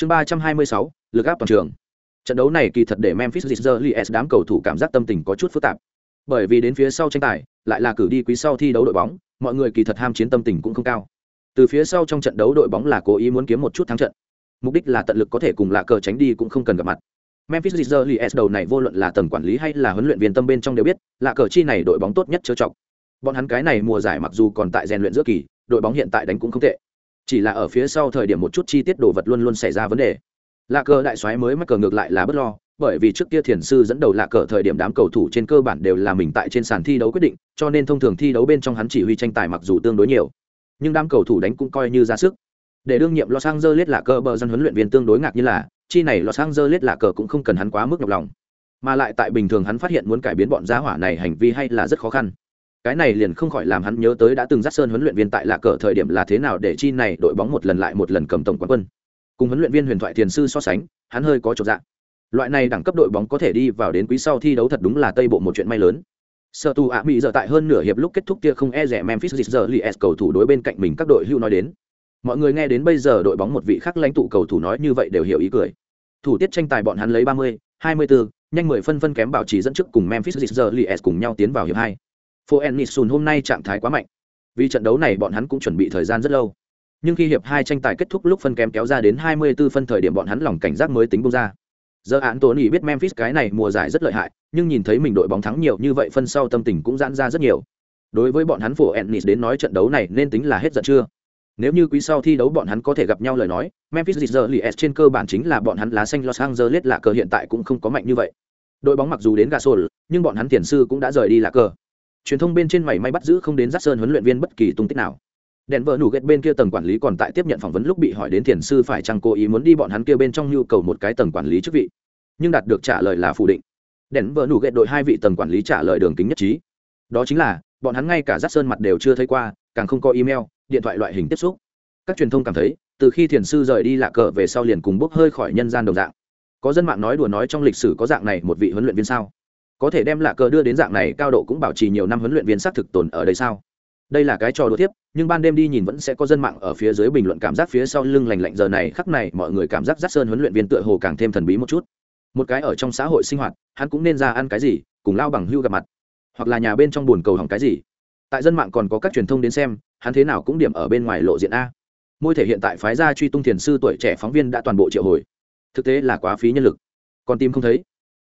chương ba trăm hai mươi sáu, lực áp toàn trường. Trận đấu này kỳ thật để memphis Grizzlies đám cầu thủ cảm giác tâm tình có chút phức tạp. Bởi vì đến phía sau tranh tài, lại là cử đi quý sau thi đấu đội bóng, mọi người kỳ thật ham chiến tâm tình cũng không cao. Từ phía sau trong trận đấu đội bóng là cố ý muốn kiếm một chút thắng trận. Mục đích là tận lực có thể cùng lạ cờ tránh đi cũng không cần gặp mặt. Memphis Grizzlies đầu này vô luận là tầng quản lý hay là huấn luyện viên tâm bên trong đều biết, lạ cờ chi này đội bóng tốt nhất chớ trọng bọn hắn cái này mùa giải mặc dù còn tại rèn luyện giữa kỳ, đội bóng hiện tại đánh cũng không tệ chỉ là ở phía sau thời điểm một chút chi tiết đồ vật luôn luôn xảy ra vấn đề. Lạ cờ đại soái mới mắc cờ ngược lại là bất lo, bởi vì trước kia thiền sư dẫn đầu lạ cờ thời điểm đám cầu thủ trên cơ bản đều là mình tại trên sàn thi đấu quyết định, cho nên thông thường thi đấu bên trong hắn chỉ huy tranh tài mặc dù tương đối nhiều. Nhưng đám cầu thủ đánh cũng coi như ra sức. Để đương nhiệm los angeles lạ cờ bờ dân huấn luyện viên tương đối ngạc như là, chi này los angeles lạ cờ cũng không cần hắn quá mức nhọc lòng. Mà lại tại bình thường hắn phát hiện muốn cải biến bọn gia hỏa này hành vi hay là rất khó khăn cái này liền không khỏi làm hắn nhớ tới đã từng dắt sơn huấn luyện viên tại lạ cờ thời điểm là thế nào để chi này đội bóng một lần lại một lần cầm tổng quán quân. Cùng huấn luyện viên huyền thoại thiền sư so sánh, hắn hơi có trọn dạng loại này đẳng cấp đội bóng có thể đi vào đến quý sau thi đấu thật đúng là tây bộ một chuyện may lớn. Sợ tù ạ mỹ giờ tại hơn nửa hiệp lúc kết thúc kia không e rẻ memphis giờ li s cầu thủ đối bên cạnh mình các đội hưu nói đến. Mọi người nghe đến bây giờ đội bóng một vị khác lãnh tụ cầu thủ nói như vậy đều hiểu ý cười. Thủ tiết tranh tài bọn hắn lấy ba mươi, hai mươi bốn nhanh mười phân phân kém bảo trì dẫn trước cùng memphis giờ li s cùng nhau tiến vào hiệp hai phố ennisun hôm nay trạng thái quá mạnh. Vì trận đấu này bọn hắn cũng chuẩn bị thời gian rất lâu. Nhưng khi hiệp hai tranh tài kết thúc lúc phân kém kéo ra đến 24 phân thời điểm bọn hắn lòng cảnh giác mới tính bung ra. Giờ án tốn ý biết memphis cái này mùa giải rất lợi hại, nhưng nhìn thấy mình đội bóng thắng nhiều như vậy phân sau tâm tình cũng giãn ra rất nhiều. Đối với bọn hắn phổ ennis đến nói trận đấu này nên tính là hết giận chưa? Nếu như quý sau thi đấu bọn hắn có thể gặp nhau lời nói, memphis Grizzlies trên cơ bản chính là bọn hắn lá xanh los angeles là cờ hiện tại cũng không có mạnh như vậy. Đội bóng mặc dù đến gasol, nhưng bọn hắn tiền sư cũng đã rời đi là cờ truyền thông bên trên mảy may bắt giữ không đến giác sơn huấn luyện viên bất kỳ tung tích nào. Đèn vợ nủ ghét bên kia tầng quản lý còn tại tiếp nhận phỏng vấn lúc bị hỏi đến thiền sư phải chăng cố ý muốn đi bọn hắn kia bên trong nhu cầu một cái tầng quản lý chức vị. Nhưng đạt được trả lời là phủ định. Đèn vợ nủ ghét đội hai vị tầng quản lý trả lời đường kính nhất trí. Đó chính là, bọn hắn ngay cả giác sơn mặt đều chưa thấy qua, càng không có email, điện thoại loại hình tiếp xúc. Các truyền thông cảm thấy, từ khi thiền sư rời đi lạ cờ về sau liền cùng bốc hơi khỏi nhân gian đồng dạng. Có dân mạng nói đùa nói trong lịch sử có dạng này một vị huấn luyện viên sao? Có thể đem lạ cờ đưa đến dạng này, cao độ cũng bảo trì nhiều năm huấn luyện viên xác thực tồn ở đây sao? Đây là cái trò đùa tiếp, nhưng ban đêm đi nhìn vẫn sẽ có dân mạng ở phía dưới bình luận cảm giác phía sau lưng lành lạnh giờ này, khắc này mọi người cảm giác rát sơn huấn luyện viên tựa hồ càng thêm thần bí một chút. Một cái ở trong xã hội sinh hoạt, hắn cũng nên ra ăn cái gì, cùng lao bằng hưu gặp mặt, hoặc là nhà bên trong buồn cầu hỏng cái gì. Tại dân mạng còn có các truyền thông đến xem, hắn thế nào cũng điểm ở bên ngoài lộ diện a. Môi thể hiện tại phái gia truy tung thiền sư tuổi trẻ phóng viên đã toàn bộ triệu hồi. Thực tế là quá phí nhân lực. Còn tim không thấy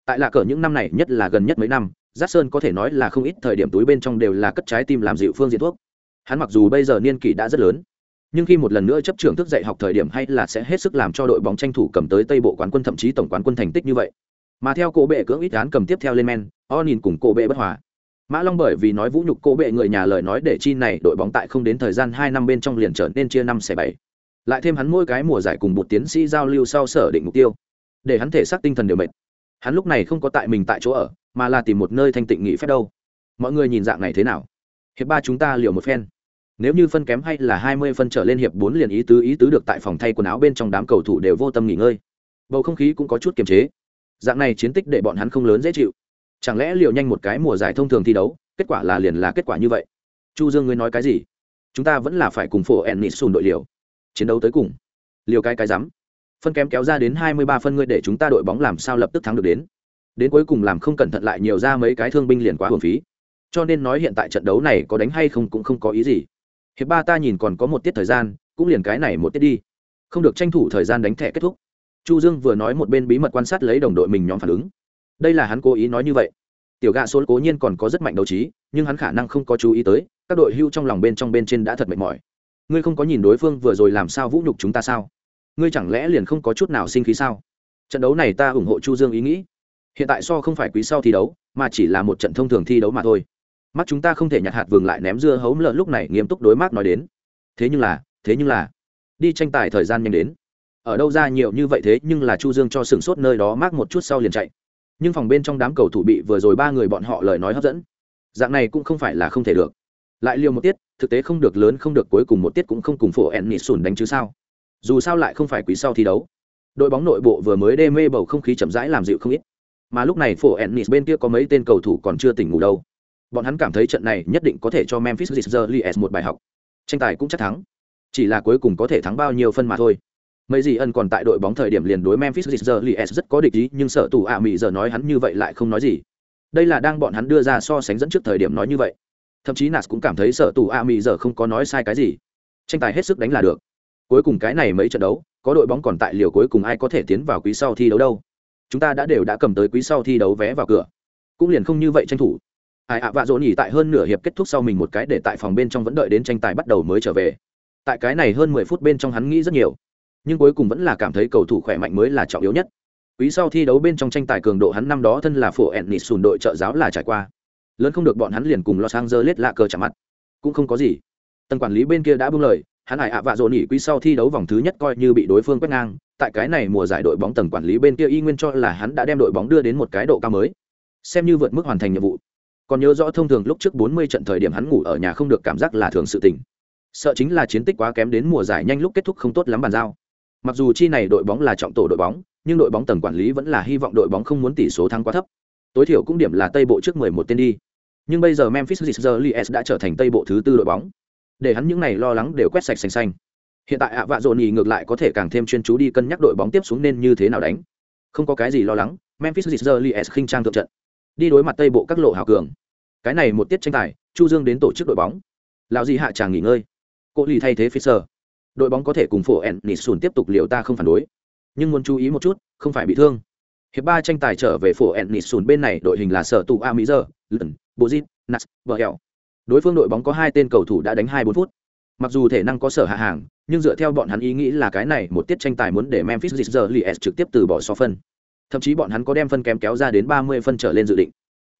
tại lạ cờ những năm này nhất là gần nhất mấy năm giác sơn có thể nói là không ít thời điểm túi bên trong đều là cất trái tim làm dịu phương diện thuốc. Hắn mặc dù bây giờ niên kỷ đã rất lớn, nhưng khi một lần nữa chấp trường thức dạy học thời điểm hay là sẽ hết sức làm cho đội bóng tranh thủ cầm tới tây bộ quán quân thậm chí tổng quán quân thành tích như vậy. Mà theo cổ bệ cưỡng ít án cầm tiếp theo lên men o nhìn cùng cổ bệ bất hòa. Mã long bởi vì nói vũ nhục cổ bệ người nhà lời nói để chi này đội bóng tại không đến thời gian hai năm bên trong liền trở nên chia năm xẻ bảy. Lại thêm hắn mỗi cái mùa giải cùng một tiến sĩ giao lưu sau sở định mục tiêu, để hắn thể xác tinh thần đều mệt hắn lúc này không có tại mình tại chỗ ở, mà là tìm một nơi thanh tịnh nghỉ phép đâu. Mọi người nhìn dạng này thế nào? Hiệp ba chúng ta liều một phen. Nếu như phân kém hay là hai mươi phân trở lên hiệp bốn liền ý tứ ý tứ được tại phòng thay quần áo bên trong đám cầu thủ đều vô tâm nghỉ ngơi. Bầu không khí cũng có chút kiềm chế. Dạng này chiến tích để bọn hắn không lớn dễ chịu. Chẳng lẽ liều nhanh một cái mùa giải thông thường thi đấu, kết quả là liền là kết quả như vậy? Chu dương ngươi nói cái gì? Chúng ta vẫn là phải cùng phổ ẹn nịt sùn đội liều. Chiến đấu tới cùng. Liều cái cái rắm phân kém kéo ra đến hai mươi ba phân ngươi để chúng ta đội bóng làm sao lập tức thắng được đến. Đến cuối cùng làm không cẩn thận lại nhiều ra mấy cái thương binh liền quá hồn phí. Cho nên nói hiện tại trận đấu này có đánh hay không cũng không có ý gì. Hiệp ba ta nhìn còn có một tiết thời gian, cũng liền cái này một tiết đi. Không được tranh thủ thời gian đánh thẻ kết thúc. Chu dương vừa nói một bên bí mật quan sát lấy đồng đội mình nhóm phản ứng. Đây là hắn cố ý nói như vậy. Tiểu gạ số cố nhiên còn có rất mạnh đấu trí, nhưng hắn khả năng không có chú ý tới, các đội hưu trong lòng bên trong bên trên đã thật mệt mỏi. Ngươi không có nhìn đối phương vừa rồi làm sao vũ nhục chúng ta sao? Ngươi chẳng lẽ liền không có chút nào sinh khí sao? Trận đấu này ta ủng hộ chu dương ý nghĩ. Hiện tại so không phải quý sau thi đấu, mà chỉ là một trận thông thường thi đấu mà thôi. Mắt chúng ta không thể nhặt hạt vừng lại ném dưa hấu lợn lúc này nghiêm túc đối mắt nói đến. Thế nhưng là, thế nhưng là, đi tranh tài thời gian nhanh đến. Ở đâu ra nhiều như vậy thế nhưng là chu dương cho sửng sốt nơi đó mắc một chút sau liền chạy. Nhưng phòng bên trong đám cầu thủ bị vừa rồi ba người bọn họ lời nói hấp dẫn. Dạng này cũng không phải là không thể được. Lại liều một tiết, thực tế không được lớn không được cuối cùng một tiết cũng không cùng phổ ẹn sùn đánh chứ sao? Dù sao lại không phải quý sau thi đấu. Đội bóng nội bộ vừa mới đê mê bầu không khí chậm rãi làm dịu không ít. Mà lúc này phổ ennis bên kia có mấy tên cầu thủ còn chưa tỉnh ngủ đâu. Bọn hắn cảm thấy trận này nhất định có thể cho memphis Grizzlies một bài học. Tranh tài cũng chắc thắng. Chỉ là cuối cùng có thể thắng bao nhiêu phân mà thôi. Mấy gì ân còn tại đội bóng thời điểm liền đối memphis Grizzlies rất có địch ý, nhưng sợ tù ạ mỹ giờ nói hắn như vậy lại không nói gì. Đây là đang bọn hắn đưa ra so sánh dẫn trước thời điểm nói như vậy. Thậm chí nas cũng cảm thấy sợ tù ạ mỹ giờ không có nói sai cái gì. Tranh tài hết sức đánh là được cuối cùng cái này mấy trận đấu, có đội bóng còn tại liều cuối cùng ai có thể tiến vào quý sau thi đấu đâu. Chúng ta đã đều đã cầm tới quý sau thi đấu vé vào cửa. Cũng liền không như vậy tranh thủ. Ai ạ, vạ dỗ nhỉ tại hơn nửa hiệp kết thúc sau mình một cái để tại phòng bên trong vẫn đợi đến tranh tài bắt đầu mới trở về. Tại cái này hơn mười phút bên trong hắn nghĩ rất nhiều. Nhưng cuối cùng vẫn là cảm thấy cầu thủ khỏe mạnh mới là trọng yếu nhất. Quý sau thi đấu bên trong tranh tài cường độ hắn năm đó thân là phổ ẹn nịt sùn đội trợ giáo là trải qua. Lớn không được bọn hắn liền cùng los angeles lạ cờ chạm mặt. Cũng không có gì. Tầng quản lý bên kia đã buông lời hắn hải ạ vạ dồn ỉ quý sau thi đấu vòng thứ nhất coi như bị đối phương quét ngang, tại cái này mùa giải đội bóng tầng quản lý bên kia y nguyên cho là hắn đã đem đội bóng đưa đến một cái độ cao mới. Xem như vượt mức hoàn thành nhiệm vụ. Còn nhớ rõ thông thường lúc trước 40 trận thời điểm hắn ngủ ở nhà không được cảm giác là thường sự tình. Sợ chính là chiến tích quá kém đến mùa giải nhanh lúc kết thúc không tốt lắm bàn giao. Mặc dù chi này đội bóng là trọng tổ đội bóng, nhưng đội bóng tầng quản lý vẫn là hy vọng đội bóng không muốn tỷ số thắng quá thấp. Tối thiểu cũng điểm là tây bộ trước 11 tên đi. Nhưng bây giờ memphis Grizzlies đã trở thành tây bộ thứ tư đội bóng để hắn những này lo lắng đều quét sạch xanh xanh. Hiện tại ạ vạ dồn nhì ngược lại có thể càng thêm chuyên chú đi cân nhắc đội bóng tiếp xuống nên như thế nào đánh. Không có cái gì lo lắng, memphis Grizzlies khinh trang thượng trận. Đi đối mặt tây bộ các lộ hào cường. Cái này một tiết tranh tài, chu dương đến tổ chức đội bóng. Lão gì hạ chàng nghỉ ngơi. Cô lì thay thế fisher đội bóng có thể cùng phổ ẩn nịt sùn tiếp tục liệu ta không phản đối. Nhưng muốn chú ý một chút, không phải bị thương. Hiệp ba tranh tài trở về phổ ẩn nịt sùn bên này, đội hình là sở tụ a mỹ giờ lần bộ nas vợ hẹo đối phương đội bóng có hai tên cầu thủ đã đánh hai bốn phút. Mặc dù thể năng có sở hạ hàng, nhưng dựa theo bọn hắn ý nghĩ là cái này một tiết tranh tài muốn để memphis Grizzlies trực tiếp từ bỏ so phân. Thậm chí bọn hắn có đem phân kém kéo ra đến ba mươi phân trở lên dự định.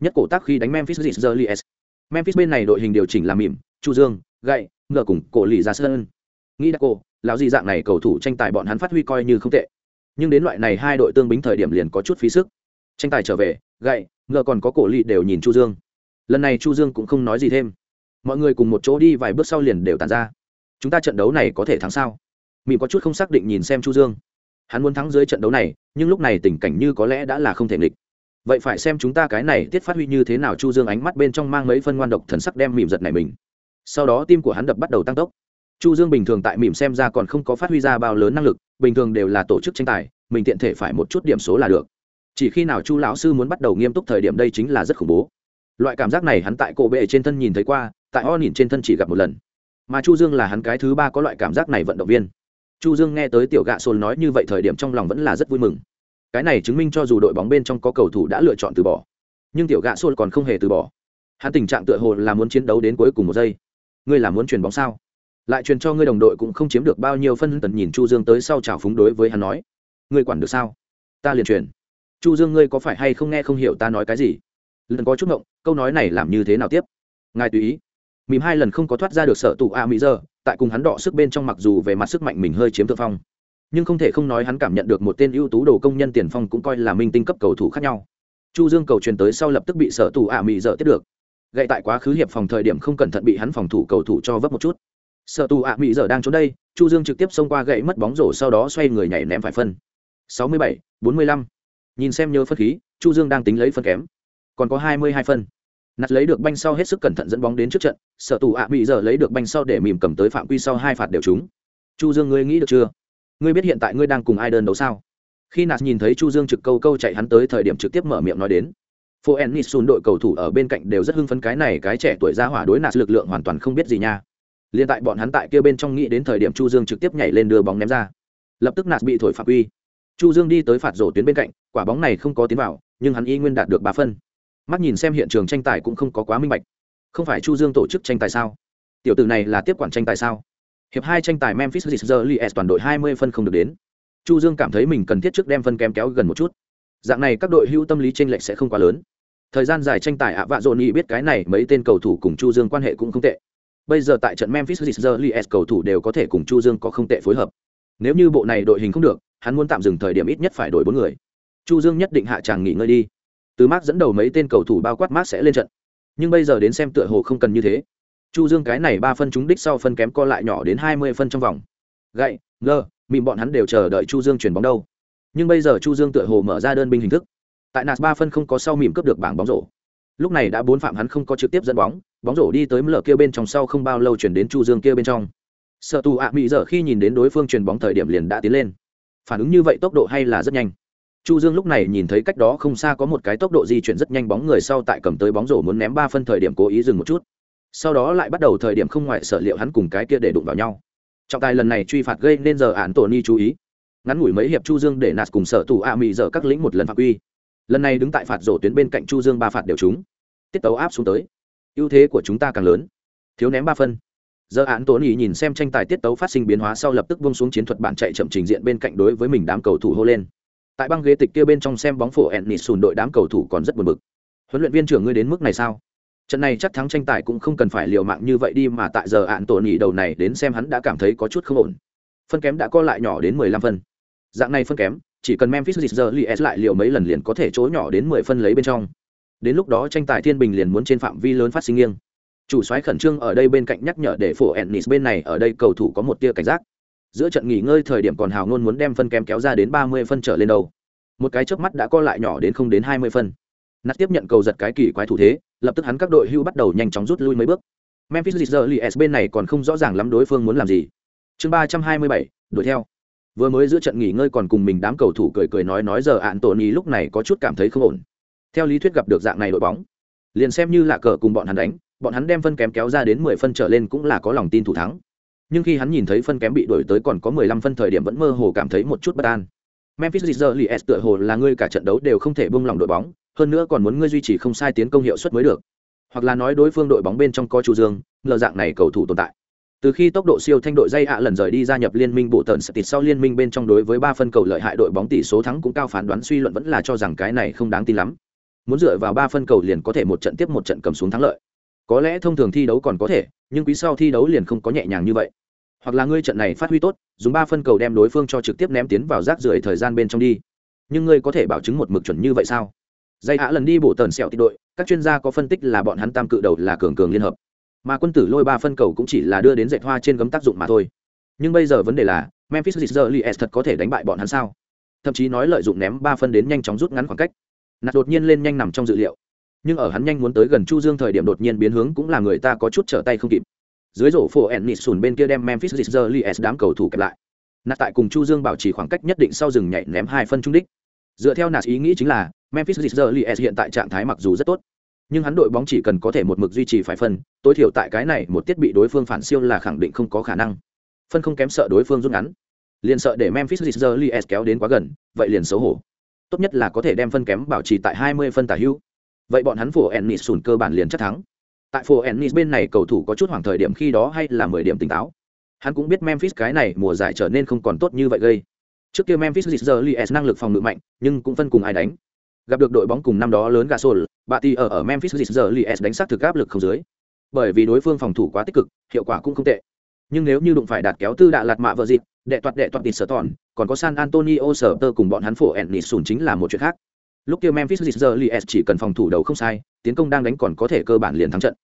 Nhất cổ tác khi đánh memphis Grizzlies. Memphis bên này đội hình điều chỉnh làm mỉm, chu dương, gậy, ngựa cùng cổ lì ra sơn. nghĩ đã cô, lão gì dạng này cầu thủ tranh tài bọn hắn phát huy coi như không tệ. Nhưng đến loại này hai đội tương bính thời điểm liền có chút phí sức. Tranh tài trở về, gậy, ngựa còn có cổ lì đều nhìn chu dương. Lần này chu dương cũng không nói gì thêm mọi người cùng một chỗ đi vài bước sau liền đều tàn ra. Chúng ta trận đấu này có thể thắng sao? Mỹ có chút không xác định nhìn xem chu dương. Hắn muốn thắng dưới trận đấu này, nhưng lúc này tình cảnh như có lẽ đã là không thể nghịch. Vậy phải xem chúng ta cái này tiết phát huy như thế nào chu dương ánh mắt bên trong mang mấy phân ngoan độc thần sắc đem mỉm giật này mình. Sau đó tim của hắn đập bắt đầu tăng tốc. Chu dương bình thường tại mỉm xem ra còn không có phát huy ra bao lớn năng lực, bình thường đều là tổ chức tranh tài, mình tiện thể phải một chút điểm số là được. Chỉ khi nào chu lão sư muốn bắt đầu nghiêm túc thời điểm đây chính là rất khủng bố. Loại cảm giác này hắn tại cổ bệ trên thân nhìn thấy qua tại o nhìn trên thân chỉ gặp một lần. Mà chu dương là hắn cái thứ ba có loại cảm giác này vận động viên. Chu dương nghe tới tiểu gạ sồn nói như vậy thời điểm trong lòng vẫn là rất vui mừng. Cái này chứng minh cho dù đội bóng bên trong có cầu thủ đã lựa chọn từ bỏ, nhưng tiểu gạ sồn còn không hề từ bỏ. Hắn tình trạng tựa hồ là muốn chiến đấu đến cuối cùng một giây. Ngươi là muốn truyền bóng sao? Lại truyền cho ngươi đồng đội cũng không chiếm được bao nhiêu phân tần nhìn chu dương tới sau trào phúng đối với hắn nói. Ngươi quản được sao? Ta liền truyền chu dương ngươi có phải hay không nghe không hiểu ta nói cái gì? Lần có chút ngộng, câu nói này làm như thế nào tiếp? Ngài tùy ý mìm hai lần không có thoát ra được sở tụ a mỹ giờ tại cùng hắn đọ sức bên trong mặc dù về mặt sức mạnh mình hơi chiếm thượng phong nhưng không thể không nói hắn cảm nhận được một tên ưu tú đồ công nhân tiền phong cũng coi là minh tinh cấp cầu thủ khác nhau. Chu dương cầu truyền tới sau lập tức bị sở tụ a mỹ giờ tiếp được. Gậy tại quá khứ hiệp phòng thời điểm không cẩn thận bị hắn phòng thủ cầu thủ cho vấp một chút. Sở tụ a mỹ giờ đang trốn đây chu dương trực tiếp xông qua gậy mất bóng rổ sau đó xoay người nhảy ném phải phân. 67, 45. nhìn xem nhớ phân khí chu dương đang tính lấy phân kém. Còn có 22 phân nạt lấy được banh sau hết sức cẩn thận dẫn bóng đến trước trận, sở tù ạ bị giờ lấy được banh sau để mìm cầm tới phạm quy sau hai phạt đều trúng. Chu dương, ngươi nghĩ được chưa? Ngươi biết hiện tại ngươi đang cùng ai đơn đấu sao? Khi nạt nhìn thấy chu dương trực câu câu chạy hắn tới thời điểm trực tiếp mở miệng nói đến. Phố ennisun đội cầu thủ ở bên cạnh đều rất hưng phấn cái này cái trẻ tuổi ra hỏa đối nạt lực lượng hoàn toàn không biết gì nha. Liên tại bọn hắn tại kia bên trong nghĩ đến thời điểm chu dương trực tiếp nhảy lên đưa bóng ném ra. Lập tức nạt bị thổi phạm quy. Chu dương đi tới phạt rổ tuyến bên cạnh, quả bóng này không có tiến vào, nhưng hắn y nguyên đạt được ba phân mắt nhìn xem hiện trường tranh tài cũng không có quá minh bạch. Không phải chu dương tổ chức tranh tài sao? Tiểu tử này là tiếp quản tranh tài sao? Hiệp hai tranh tài memphis Grizzlies toàn đội 20 phân không được đến. Chu dương cảm thấy mình cần thiết trước đem phân kém kéo gần một chút. Dạng này các đội hưu tâm lý tranh lệch sẽ không quá lớn. Thời gian dài tranh tài ạ, vạ dồn biết cái này mấy tên cầu thủ cùng chu dương quan hệ cũng không tệ. Bây giờ tại trận memphis Grizzlies cầu thủ đều có thể cùng chu dương có không tệ phối hợp. Nếu như bộ này đội hình không được, hắn muốn tạm dừng thời điểm ít nhất phải đổi bốn người. Chu dương nhất định hạ tràng nghỉ ngơi đi từ mark dẫn đầu mấy tên cầu thủ bao quát mark sẽ lên trận. Nhưng bây giờ đến xem tựa hồ không cần như thế. Chu dương cái này ba phân trúng đích sau phân kém co lại nhỏ đến hai mươi phân trong vòng. Gậy ngơ mịn bọn hắn đều chờ đợi chu dương chuyển bóng đâu. Nhưng bây giờ chu dương tựa hồ mở ra đơn binh hình thức. Tại nạt ba phân không có sau mỉm cướp được bảng bóng rổ. Lúc này đã bốn phạm hắn không có trực tiếp dẫn bóng. Bóng rổ đi tới mở kia bên trong sau không bao lâu chuyển đến chu dương kia bên trong. Sợ tù ạ à mỹ giờ khi nhìn đến đối phương chuyền bóng thời điểm liền đã tiến lên. Phản ứng như vậy tốc độ hay là rất nhanh chu dương lúc này nhìn thấy cách đó không xa có một cái tốc độ di chuyển rất nhanh bóng người sau tại cầm tới bóng rổ muốn ném ba phân thời điểm cố ý dừng một chút. Sau đó lại bắt đầu thời điểm không ngoại sở liệu hắn cùng cái kia để đụng vào nhau. Trọng tài lần này truy phạt gây nên giờ án tổ ni chú ý. Ngắn ngủi mấy hiệp chu dương để nạt cùng sở tù a mỹ giờ các lĩnh một lần phạm quy. Lần này đứng tại phạt rổ tuyến bên cạnh chu dương ba phạt đều trúng. Tiết tấu áp xuống tới. Ưu thế của chúng ta càng lớn. Thiếu ném ba phân. Giờ án Tony ý nhìn xem tranh tài tiết tấu phát sinh biến hóa sau lập tức buông xuống chiến thuật bạn chạy chậm trình diện bên cạnh đối với mình đám cầu thủ hô lên tại băng ghế tịch kia bên trong xem bóng phổ ẹn nịt sùn đội đám cầu thủ còn rất buồn bực. Huấn luyện viên trưởng ngươi đến mức này sao? Trận này chắc thắng tranh tài cũng không cần phải liều mạng như vậy đi mà tại giờ ạn tổ nỉ đầu này đến xem hắn đã cảm thấy có chút không ổn. Phân kém đã co lại nhỏ đến mười lăm phân. Dạng này phân kém, chỉ cần memphis giờ li lại liều mấy lần liền có thể chỗ nhỏ đến mười phân lấy bên trong. Đến lúc đó tranh tài thiên bình liền muốn trên phạm vi lớn phát sinh nghiêng. Chủ soái khẩn trương ở đây bên cạnh nhắc nhở để phổ ennis bên này ở đây cầu thủ có một tia cảnh giác giữa trận nghỉ ngơi thời điểm còn hào ngôn muốn đem phân kém kéo ra đến ba mươi phân trở lên đầu một cái chớp mắt đã co lại nhỏ đến không đến hai mươi phân. Nát tiếp nhận cầu giật cái kỳ quái thủ thế, lập tức hắn các đội hưu bắt đầu nhanh chóng rút lui mấy bước. Memphis Grizzlies bên này còn không rõ ràng lắm đối phương muốn làm gì. Chương ba trăm hai mươi bảy, đuổi theo. Vừa mới giữa trận nghỉ ngơi còn cùng mình đám cầu thủ cười cười nói nói giờ ạn tổ ni lúc này có chút cảm thấy không ổn. Theo lý thuyết gặp được dạng này đội bóng, liền xem như là cờ cùng bọn hắn đánh, bọn hắn đem phân kém kéo ra đến mười phân trở lên cũng là có lòng tin thủ thắng nhưng khi hắn nhìn thấy phân kém bị đổi tới còn có mười lăm phân thời điểm vẫn mơ hồ cảm thấy một chút bất an. Memphis Grizzlies tựa hồ là ngươi cả trận đấu đều không thể buông lòng đội bóng, hơn nữa còn muốn ngươi duy trì không sai tiến công hiệu suất mới được. Hoặc là nói đối phương đội bóng bên trong có chu dương, lờ dạng này cầu thủ tồn tại. Từ khi tốc độ siêu thanh đội dây ạ lần rời đi gia nhập liên minh bộ tần sẽ tịt sau liên minh bên trong đối với ba phân cầu lợi hại đội bóng tỷ số thắng cũng cao phán đoán suy luận vẫn là cho rằng cái này không đáng tin lắm. Muốn dựa vào ba phân cầu liền có thể một trận tiếp một trận cầm xuống thắng lợi có lẽ thông thường thi đấu còn có thể, nhưng quý sau thi đấu liền không có nhẹ nhàng như vậy. Hoặc là ngươi trận này phát huy tốt, dùng ba phân cầu đem đối phương cho trực tiếp ném tiến vào rác rưởi thời gian bên trong đi. Nhưng ngươi có thể bảo chứng một mực chuẩn như vậy sao? Dây hạ lần đi bổ tần sẹo tị đội, các chuyên gia có phân tích là bọn hắn tam cự đầu là cường cường liên hợp. Mà quân tử lôi ba phân cầu cũng chỉ là đưa đến dạy hoa trên gấm tác dụng mà thôi. Nhưng bây giờ vấn đề là, memphis Grizzlies thật có thể đánh bại bọn hắn sao? Thậm chí nói lợi dụng ném ba phân đến nhanh chóng rút ngắn khoảng cách. Nạt đột nhiên lên nhanh nằm trong dự liệu nhưng ở hắn nhanh muốn tới gần chu dương thời điểm đột nhiên biến hướng cũng là người ta có chút trở tay không kịp. Dưới rổ phổ ẩn nịt sùn bên kia đem memphis Grizzlies đám cầu thủ kẹp lại. Nạt tại cùng chu dương bảo trì khoảng cách nhất định sau rừng nhảy ném hai phân trung đích. Dựa theo nạt ý nghĩ chính là, memphis Grizzlies hiện tại trạng thái mặc dù rất tốt, nhưng hắn đội bóng chỉ cần có thể một mực duy trì phải phân, tối thiểu tại cái này một thiết bị đối phương phản siêu là khẳng định không có khả năng. Phân không kém sợ đối phương rút ngắn. Liền sợ để memphis Grizzlies kéo đến quá gần, vậy liền xấu hổ. Tốt nhất là có thể đem phân kém bảo trì tại 20 phân tả hữu vậy bọn hắn phổ ennis sùn cơ bản liền chắc thắng tại phổ ennis bên này cầu thủ có chút hoảng thời điểm khi đó hay là 10 điểm tỉnh táo hắn cũng biết memphis cái này mùa giải trở nên không còn tốt như vậy gây trước kia memphis Grizzlies năng lực phòng ngự mạnh nhưng cũng phân cùng ai đánh gặp được đội bóng cùng năm đó lớn Gasol, bà ti ở ở Memphis Grizzlies đánh sát thực áp lực không dưới. Bởi vì đối phương phòng thủ quá tích cực, hiệu quả cũng không tệ. Nhưng nếu như đụng phải đạt kéo tư đạ lạt mạ vợ dịp, đệ toạt đệ toạt tịt sở tòn, còn có San Antonio sở tơ cùng bọn hắn phổ Ennis sùn chính là một chuyện khác. Lúc kia Memphis Grizzlies chỉ cần phòng thủ đầu không sai, tiến công đang đánh còn có thể cơ bản liền thắng trận.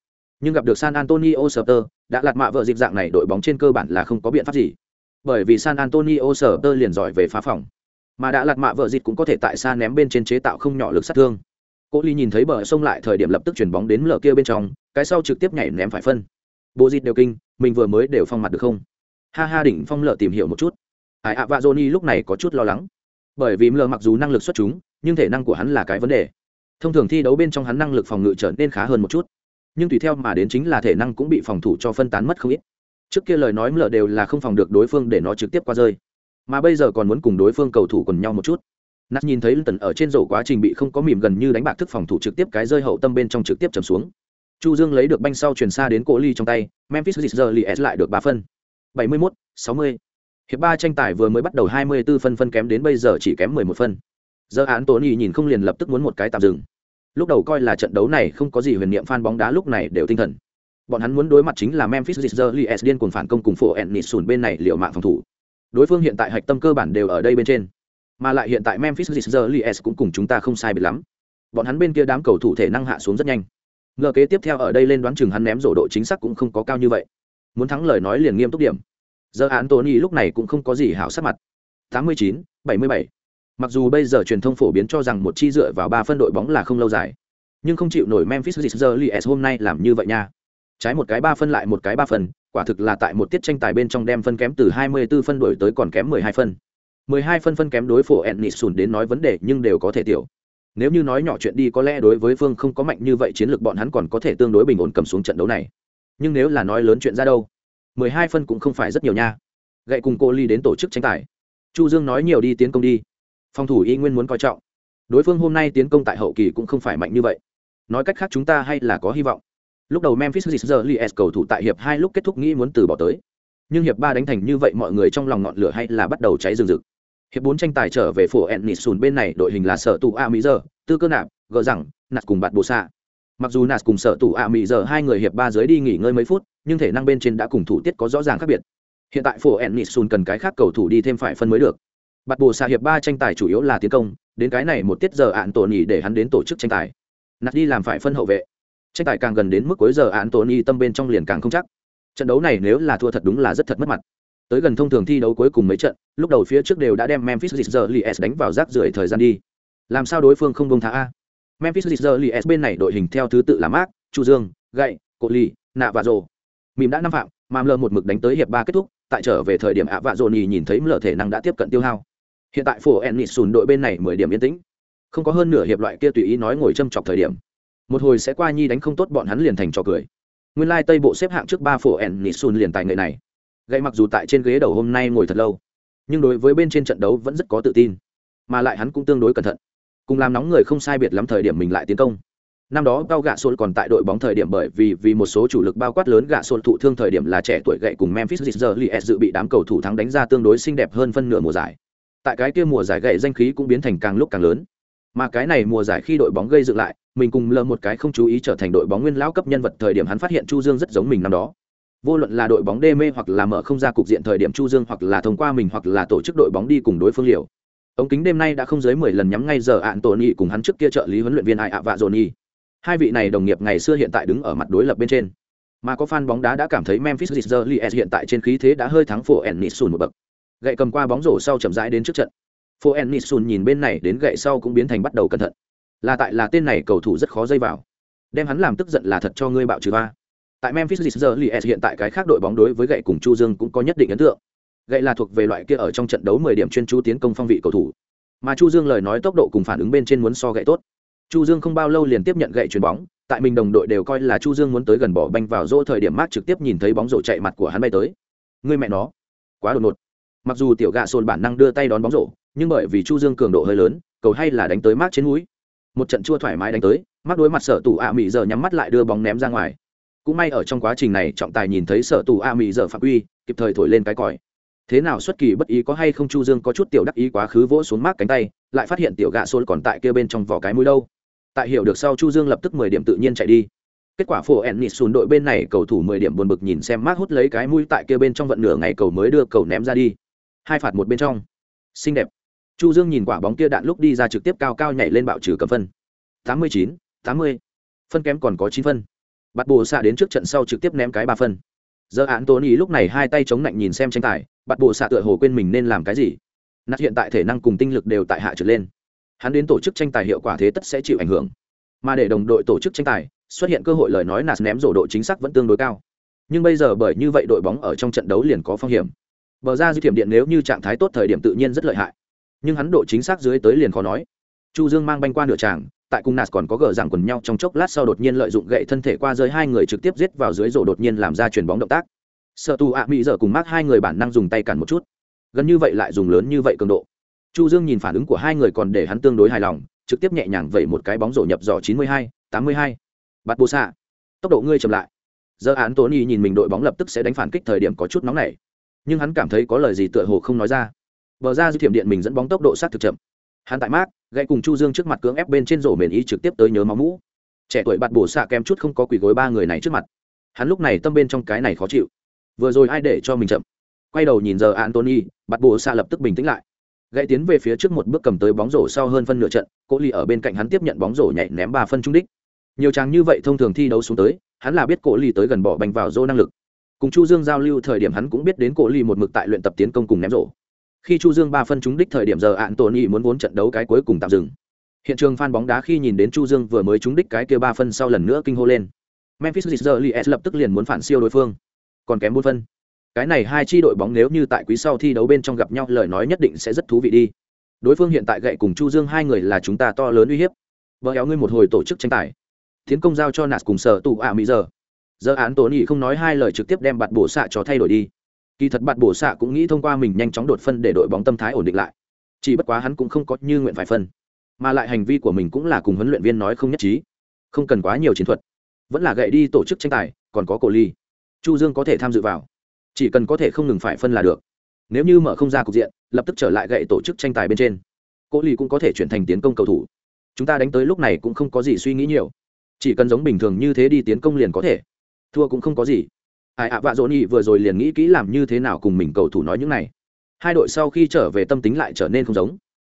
Nhưng gặp được San Antonio sờ tơ, đã lạt mạ vợ dịp dạng này đội bóng trên cơ bản là không có biện pháp gì. Bởi vì San Antonio sờ tơ liền giỏi về phá phòng. Mà đã lạt mạ vợ dịp cũng có thể tại xa ném bên trên chế tạo không nhỏ lực sát thương. Cô ly nhìn thấy bờ sông lại thời điểm lập tức chuyển bóng đến lờ kia bên trong cái sau trực tiếp nhảy ném phải phân. Bộ dịt đều kinh mình vừa mới đều phong mặt được không? Ha ha đỉnh phong lờ tìm hiểu một chút. Ai ạ vạ johnny lúc này có chút lo lắng bởi vì mờ mặc dù năng lực xuất chúng nhưng thể năng của hắn là cái vấn đề. Thông thường thi đấu bên trong hắn năng lực phòng ngự trở nên khá hơn một chút. Nhưng tùy theo mà đến chính là thể năng cũng bị phòng thủ cho phân tán mất không ít. Trước kia lời nói mờ đều là không phòng được đối phương để nó trực tiếp qua rơi. Mà bây giờ còn muốn cùng đối phương cầu thủ quần nhau một chút. Nát nhìn thấy tần ở trên rổ quá trình bị không có mìm gần như đánh bạc thức phòng thủ trực tiếp cái rơi hậu tâm bên trong trực tiếp chầm xuống. Chu dương lấy được banh sau chuyển xa đến cổ ly trong tay memphis Grizzlies lại được ba phân. 71, 60 hiệp ba tranh tài vừa mới bắt đầu 24 phân phân kém đến bây giờ chỉ kém 11 phân. Giờ án tony nhìn không liền lập tức muốn một cái tạm dừng. Lúc đầu coi là trận đấu này không có gì huyền niệm fan bóng đá lúc này đều tinh thần. Bọn hắn muốn đối mặt chính là memphis Grizzlies điên cuồng phản công cùng phổ ennis sùn bên này liệu mạng phòng thủ. Đối phương hiện tại hạch tâm cơ bản đều ở đây bên trên. Mà lại hiện tại memphis Grizzlies cũng cùng chúng ta không sai biệt lắm. Bọn hắn bên kia đám cầu thủ thể năng hạ xuống rất nhanh. Ngờ kế tiếp theo ở đây lên đoán chừng hắn ném rổ độ chính xác cũng không có cao như vậy. Muốn thắng lời nói liền nghiêm túc điểm giờ án tony lúc này cũng không có gì hảo sắc mặt 89, 77. mặc dù bây giờ truyền thông phổ biến cho rằng một chi dựa vào ba phân đội bóng là không lâu dài nhưng không chịu nổi memphis Grizzlies hôm nay làm như vậy nha trái một cái ba phân lại một cái ba phân quả thực là tại một tiết tranh tài bên trong đem phân kém từ 24 phân đổi tới còn kém 12 phân 12 phân phân kém đối phổ sùn đến nói vấn đề nhưng đều có thể tiểu. Nếu như nói nhỏ chuyện đi có lẽ đối với Phương không có mạnh như vậy chiến lược bọn hắn còn có thể tương đối bình ổn cầm xuống trận đấu này. Nhưng nếu là nói lớn chuyện ra đâu, 12 phân cũng không phải rất nhiều nha. Gậy cùng cô Ly đến tổ chức tranh tài. Chu Dương nói nhiều đi tiến công đi. Phòng thủ y nguyên muốn coi trọng. Đối phương hôm nay tiến công tại hậu kỳ cũng không phải mạnh như vậy. Nói cách khác chúng ta hay là có hy vọng. Lúc đầu Memphis Grizzlies cầu thủ tại hiệp hai lúc kết thúc nghĩ muốn từ bỏ tới. Nhưng hiệp ba đánh thành như vậy mọi người trong lòng ngọn lửa hay là bắt đầu cháy rừng rực hiệp bốn tranh tài trở về phủ sùn bên này, đội hình là sở tụ a mỹ giờ tư cơ nạp, gờ rằng nạt cùng bạt bồ xạ mặc dù nas cùng sở tù a mỹ giờ hai người hiệp ba dưới đi nghỉ ngơi mấy phút nhưng thể năng bên trên đã cùng thủ tiết có rõ ràng khác biệt. Hiện tại phủ sùn cần cái khác cầu thủ đi thêm phải phân mới được. Bạt bồ xạ hiệp ba tranh tài chủ yếu là tiến công đến cái này một tiết giờ ạn tổ nhì để hắn đến tổ chức tranh tài. Nạt đi làm phải phân hậu vệ. Tranh tài càng gần đến mức cuối giờ ạn tổ nhì tâm bên trong liền càng không chắc. Trận đấu này nếu là thua thật đúng là rất thật mất mặt. Tới gần thông thường thi đấu cuối cùng mấy trận, lúc đầu phía trước đều đã đem Memphis giờ li s đánh vào rác rưởi thời gian đi. Làm sao đối phương không bông thả a? Memphis Grizzlies bên này đội hình theo thứ tự là Mark, Chu Dương, Gậy, Cổ lì, Nạ và Rồ. Mìm đã năm phạm, mà lờ một mực đánh tới hiệp ba kết thúc, tại trở về thời điểm ạ vạ Rồ nhìn thấy lở thể năng đã tiếp cận tiêu hao. Hiện tại phủ Ennis sùn đội bên này mười điểm yên tĩnh. Không có hơn nửa hiệp loại kia tùy ý nói ngồi châm chọc thời điểm. Một hồi sẽ qua nhi đánh không tốt bọn hắn liền thành trò cười. Nguyên lai like Tây bộ xếp hạng trước ba phủ Ennis sùn liền tài người này gậy mặc dù tại trên ghế đầu hôm nay ngồi thật lâu nhưng đối với bên trên trận đấu vẫn rất có tự tin mà lại hắn cũng tương đối cẩn thận cùng làm nóng người không sai biệt lắm thời điểm mình lại tiến công. Năm đó bao gạ sôn còn tại đội bóng thời điểm bởi vì vì một số chủ lực bao quát lớn gạ sôn thụ thương thời điểm là trẻ tuổi gậy cùng memphis Grizzlies dự bị đám cầu thủ thắng đánh ra tương đối xinh đẹp hơn phân nửa mùa giải. Tại cái kia mùa giải gậy danh khí cũng biến thành càng lúc càng lớn. Mà cái này mùa giải khi đội bóng gây dựng lại, mình cùng lơ một cái không chú ý trở thành đội bóng nguyên lão cấp nhân vật thời điểm hắn phát hiện chu dương rất giống mình năm đó. Vô luận là đội bóng đê mê hoặc là mở không ra cục diện thời điểm chu dương hoặc là thông qua mình hoặc là tổ chức đội bóng đi cùng đối phương liều ống kính đêm nay đã không dưới mười lần nhắm ngay giờ ạn tổn nhị cùng hắn trước kia trợ lý huấn luyện viên ai ạ vạ dồn nhị hai vị này đồng nghiệp ngày xưa hiện tại đứng ở mặt đối lập bên trên mà có fan bóng đá đã cảm thấy Memphis Grizzlies hiện tại trên khí thế đã hơi thắng Phố Ennisun một bậc. Gậy cầm qua bóng rổ sau chậm rãi đến trước trận. Phố Ennisun nhìn bên này đến gậy sau cũng biến thành bắt đầu cẩn thận. Là tại là tên này cầu thủ rất khó dây vào. Đem hắn làm tức giận là thật cho ngươi bạo trừ ba. Tại Memphis Grizzlies hiện tại cái khác đội bóng đối với gậy cùng Chu Dương cũng có nhất định ấn tượng. Gậy là thuộc về loại kia ở trong trận đấu 10 điểm chuyên chú tiến công phong vị cầu thủ. Mà Chu Dương lời nói tốc độ cùng phản ứng bên trên muốn so gậy tốt. Chu Dương không bao lâu liền tiếp nhận gậy chuyền bóng, tại mình đồng đội đều coi là Chu Dương muốn tới gần bỏ banh vào rổ thời điểm mát trực tiếp nhìn thấy bóng rổ chạy mặt của hắn bay tới. Người mẹ nó, quá đột ngột. Mặc dù tiểu gạ sồn bản năng đưa tay đón bóng rổ, nhưng bởi vì Chu Dương cường độ hơi lớn, cầu hay là đánh tới mát trên mũi. Một trận chua thoải mái đánh tới, mắt đối mặt sở tủ ạ à mị giờ nhắm mắt lại đưa bóng ném ra ngoài cũng may ở trong quá trình này trọng tài nhìn thấy sở tù a mỹ giờ phạm quy, kịp thời thổi lên cái còi thế nào xuất kỳ bất ý có hay không chu dương có chút tiểu đắc ý quá khứ vỗ xuống mát cánh tay, lại phát hiện tiểu gạ xôn còn tại kia bên trong vỏ cái mũi đâu. Tại hiểu được sau chu dương lập tức mười điểm tự nhiên chạy đi. Kết quả phổ ẩn nịt xùn đội bên này cầu thủ mười điểm buồn bực nhìn xem mát hút lấy cái mũi tại kia bên trong vận nửa ngày cầu mới đưa cầu ném ra đi. Hai phạt một bên trong. Xinh đẹp. Chu dương nhìn quả bóng kia đạn lúc đi ra trực tiếp cao cao nhảy lên bạo trừ cầm phân. Tám mươi chín, tám mươi. Phân kém còn có chín phân. Bắt bộ xạ đến trước trận sau trực tiếp ném cái ba phân giờ án ý lúc này hai tay chống lạnh nhìn xem tranh tài, bắt bộ xạ tựa hồ quên mình nên làm cái gì. Nát hiện tại thể năng cùng tinh lực đều tại hạ trượt lên. Hắn đến tổ chức tranh tài hiệu quả thế tất sẽ chịu ảnh hưởng. Mà để đồng đội tổ chức tranh tài, xuất hiện cơ hội lời nói nạt ném rổ độ chính xác vẫn tương đối cao. Nhưng bây giờ bởi như vậy đội bóng ở trong trận đấu liền có phong hiểm. Bờ ra di thiểm điện nếu như trạng thái tốt thời điểm tự nhiên rất lợi hại. Nhưng hắn độ chính xác dưới tới liền khó nói chu dương mang banh qua nửa tràng tại cung nạt còn có gờ rằng quần nhau trong chốc lát sau đột nhiên lợi dụng gậy thân thể qua rơi hai người trực tiếp giết vào dưới rổ đột nhiên làm ra chuyền bóng động tác. Sợ tù ạ mỹ giờ cùng mát hai người bản năng dùng tay cản một chút. Gần như vậy lại dùng lớn như vậy cường độ. Chu dương nhìn phản ứng của hai người còn để hắn tương đối hài lòng trực tiếp nhẹ nhàng vẩy một cái bóng rổ nhập giỏ 92, 82. bắt bù xạ tốc độ ngươi chậm lại. Giờ án tony nhìn mình đội bóng lập tức sẽ đánh phản kích thời điểm có chút nóng nảy. Nhưng hắn cảm thấy có lời gì tựa hồ không nói ra. Bờ ra dư thiểm điện mình dẫn bóng tốc độ sát thực chậm. Hắn tại mát gậy cùng chu dương trước mặt cưỡng ép bên trên rổ mền ý trực tiếp tới nhớ máu mũ. Trẻ tuổi bạt bổ xạ kém chút không có quỳ gối ba người này trước mặt. Hắn lúc này tâm bên trong cái này khó chịu. Vừa rồi ai để cho mình chậm? Quay đầu nhìn giờ antony bạt bổ xạ lập tức bình tĩnh lại. Gậy tiến về phía trước một bước cầm tới bóng rổ sau hơn phân nửa trận, cố ly ở bên cạnh hắn tiếp nhận bóng rổ nhảy ném ba phân trung đích. Nhiều chàng như vậy thông thường thi đấu xuống tới, hắn là biết cố ly tới gần bỏ bành vào dô năng lực. Cùng chu dương giao lưu thời điểm hắn cũng biết đến cố ly một mực tại luyện tập tiến công cùng ném rổ khi Chu Dương ba phân trúng đích thời điểm giờ ạn Tony muốn vốn trận đấu cái cuối cùng tạm dừng. Hiện trường fan bóng đá khi nhìn đến Chu Dương vừa mới trúng đích cái kia ba phân sau lần nữa kinh hô lên. Memphis Grizzlies lập tức liền muốn phản siêu đối phương. Còn kém bốn phân. cái này hai chi đội bóng nếu như tại quý sau thi đấu bên trong gặp nhau, lời nói nhất định sẽ rất thú vị đi đối phương hiện tại gậy cùng chu dương hai người là chúng ta to lớn uy hiếp vợ éo ngươi một hồi tổ chức tranh tài tiến công giao cho nạt cùng sở tụ ạ mỹ giờ giờ án tổn nghị không nói hai lời trực tiếp đem bạt bổ xạ cho thay đổi đi kỳ thật bạn bổ xạ cũng nghĩ thông qua mình nhanh chóng đột phân để đội bóng tâm thái ổn định lại. Chỉ bất quá hắn cũng không có như nguyện phải phân. Mà lại hành vi của mình cũng là cùng huấn luyện viên nói không nhất trí. Không cần quá nhiều chiến thuật. Vẫn là gậy đi tổ chức tranh tài, còn có cổ ly. Chu dương có thể tham dự vào. Chỉ cần có thể không ngừng phải phân là được. Nếu như mở không ra cục diện, lập tức trở lại gậy tổ chức tranh tài bên trên. Cổ ly cũng có thể chuyển thành tiến công cầu thủ. Chúng ta đánh tới lúc này cũng không có gì suy nghĩ nhiều. Chỉ cần giống bình thường như thế đi tiến công liền có thể. Thua cũng không có gì ai ạ, vạ dỗ nhi vừa rồi liền nghĩ kỹ làm như thế nào cùng mình cầu thủ nói những này. Hai đội sau khi trở về tâm tính lại trở nên không giống.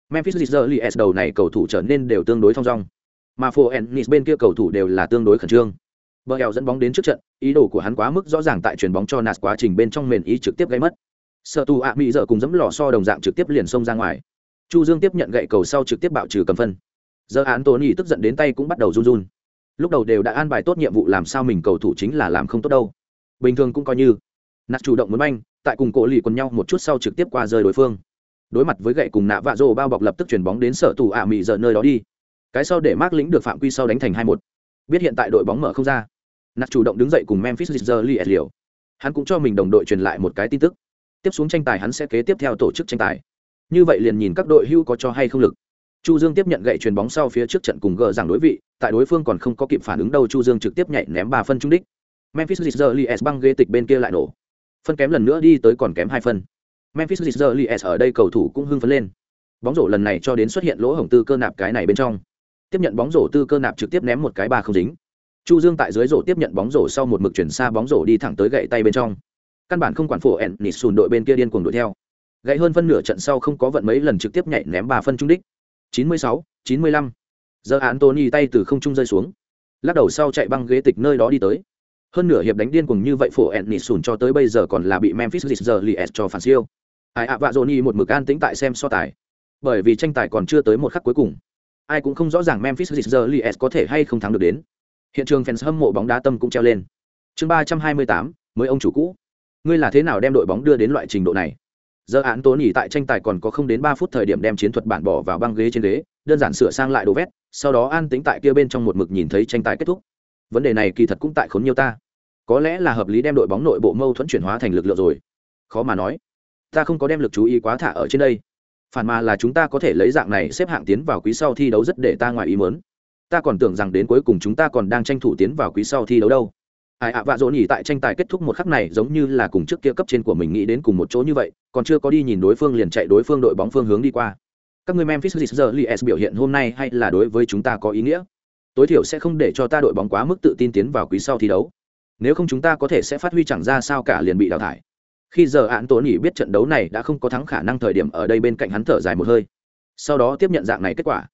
Memphis Grizzlies đầu này cầu thủ trở nên đều tương đối thong dong. Mà phố ennis bên kia cầu thủ đều là tương đối khẩn trương. Bờ eo dẫn bóng đến trước trận, ý đồ của hắn quá mức rõ ràng tại chuyền bóng cho nạt quá trình bên trong mền ý trực tiếp gây mất. Sợ tù ạ, mỹ dở cùng dẫm lò so đồng dạng trực tiếp liền xông ra ngoài. Chu dương tiếp nhận gậy cầu sau trực tiếp bạo trừ cầm phân. Giờ án tổn ý tức giận đến tay cũng bắt đầu run run. Lúc đầu đều đã an bài tốt nhiệm vụ làm sao mình cầu thủ chính là làm không tốt đâu bình thường cũng coi như. Nạt chủ động muốn banh, tại cùng cổ lì quần nhau một chút sau trực tiếp qua rơi đối phương. Đối mặt với gậy cùng nạ vạ rồ bao bọc lập tức chuyển bóng đến sở tù ạ mỹ giờ nơi đó đi. Cái sau để mark lĩnh được phạm quy sau đánh thành hai một. Biết hiện tại đội bóng mở không ra. Nạt chủ động đứng dậy cùng memphis Grizzlies liều. Hắn cũng cho mình đồng đội truyền lại một cái tin tức. Tiếp xuống tranh tài hắn sẽ kế tiếp theo tổ chức tranh tài. Như vậy liền nhìn các đội hưu có cho hay không lực. Chu dương tiếp nhận gậy chuyền bóng sau phía trước trận cùng gờ rằng đối vị, tại đối phương còn không có kịp phản ứng đâu chu dương trực tiếp nhảy ném ba phân trung đích memphis Grizzlies băng ghế tịch bên kia lại nổ. Phân kém lần nữa đi tới còn kém hai phân. Memphis Grizzlies ở đây cầu thủ cũng hưng phấn lên. Bóng rổ lần này cho đến xuất hiện lỗ hổng tư cơ nạp cái này bên trong. Tiếp nhận bóng rổ tư cơ nạp trực tiếp ném một cái ba không dính. Chu dương tại dưới rổ tiếp nhận bóng rổ sau một mực chuyển xa bóng rổ đi thẳng tới gậy tay bên trong. Căn bản không quản phổ ẹn nịt sùn đội bên kia điên cuồng đuổi theo. Gậy hơn phân nửa trận sau không có vận mấy lần trực tiếp nhảy ném ba phân trung đích. 96, 95. giờ Anthony tay từ không trung rơi xuống. Lắc đầu sau chạy băng ghế tịch nơi đó đi tới hơn nửa hiệp đánh điên cuồng như vậy phổ ẹn nỉ sùn cho tới bây giờ còn là bị memphis Grizzlies cho phản siêu. Ai ạ, vạ Johnny một mực an tĩnh tại xem so tài. Bởi vì tranh tài còn chưa tới một khắc cuối cùng. Ai cũng không rõ ràng memphis Grizzlies có thể hay không thắng được đến. Hiện trường fans hâm mộ bóng đá tâm cũng treo lên. Chương ba trăm hai mươi tám, mới ông chủ cũ. Ngươi là thế nào đem đội bóng đưa đến loại trình độ này? Giờ án tố nhỉ tại tranh tài còn có không đến ba phút thời điểm đem chiến thuật bản bỏ vào băng ghế trên ghế, đơn giản sửa sang lại đồ vét, sau đó an tính tại kia bên trong một mực nhìn thấy tranh tài kết thúc vấn đề này kỳ thật cũng tại khốn nhiều ta. Có lẽ là hợp lý đem đội bóng nội bộ mâu thuẫn chuyển hóa thành lực lượng rồi. Khó mà nói. Ta không có đem lực chú ý quá thả ở trên đây. Phản mà là chúng ta có thể lấy dạng này xếp hạng tiến vào quý sau thi đấu rất để ta ngoài ý mớn ta còn tưởng rằng đến cuối cùng chúng ta còn đang tranh thủ tiến vào quý sau thi đấu đâu. Ai ạ, vạ dỗ nhỉ tại tranh tài kết thúc một khắc này giống như là cùng trước kia cấp trên của mình nghĩ đến cùng một chỗ như vậy, còn chưa có đi nhìn đối phương liền chạy đối phương đội bóng phương hướng đi qua. Các người memphis Grizzlies biểu hiện hôm nay hay là đối với chúng ta có ý nghĩa? Tối thiểu sẽ không để cho ta đội bóng quá mức tự tin tiến vào quý sau thi đấu. Nếu không chúng ta có thể sẽ phát huy chẳng ra sao cả liền bị đào thải. Khi giờ án tố nghỉ biết trận đấu này đã không có thắng khả năng thời điểm ở đây bên cạnh hắn thở dài một hơi. Sau đó tiếp nhận dạng này kết quả.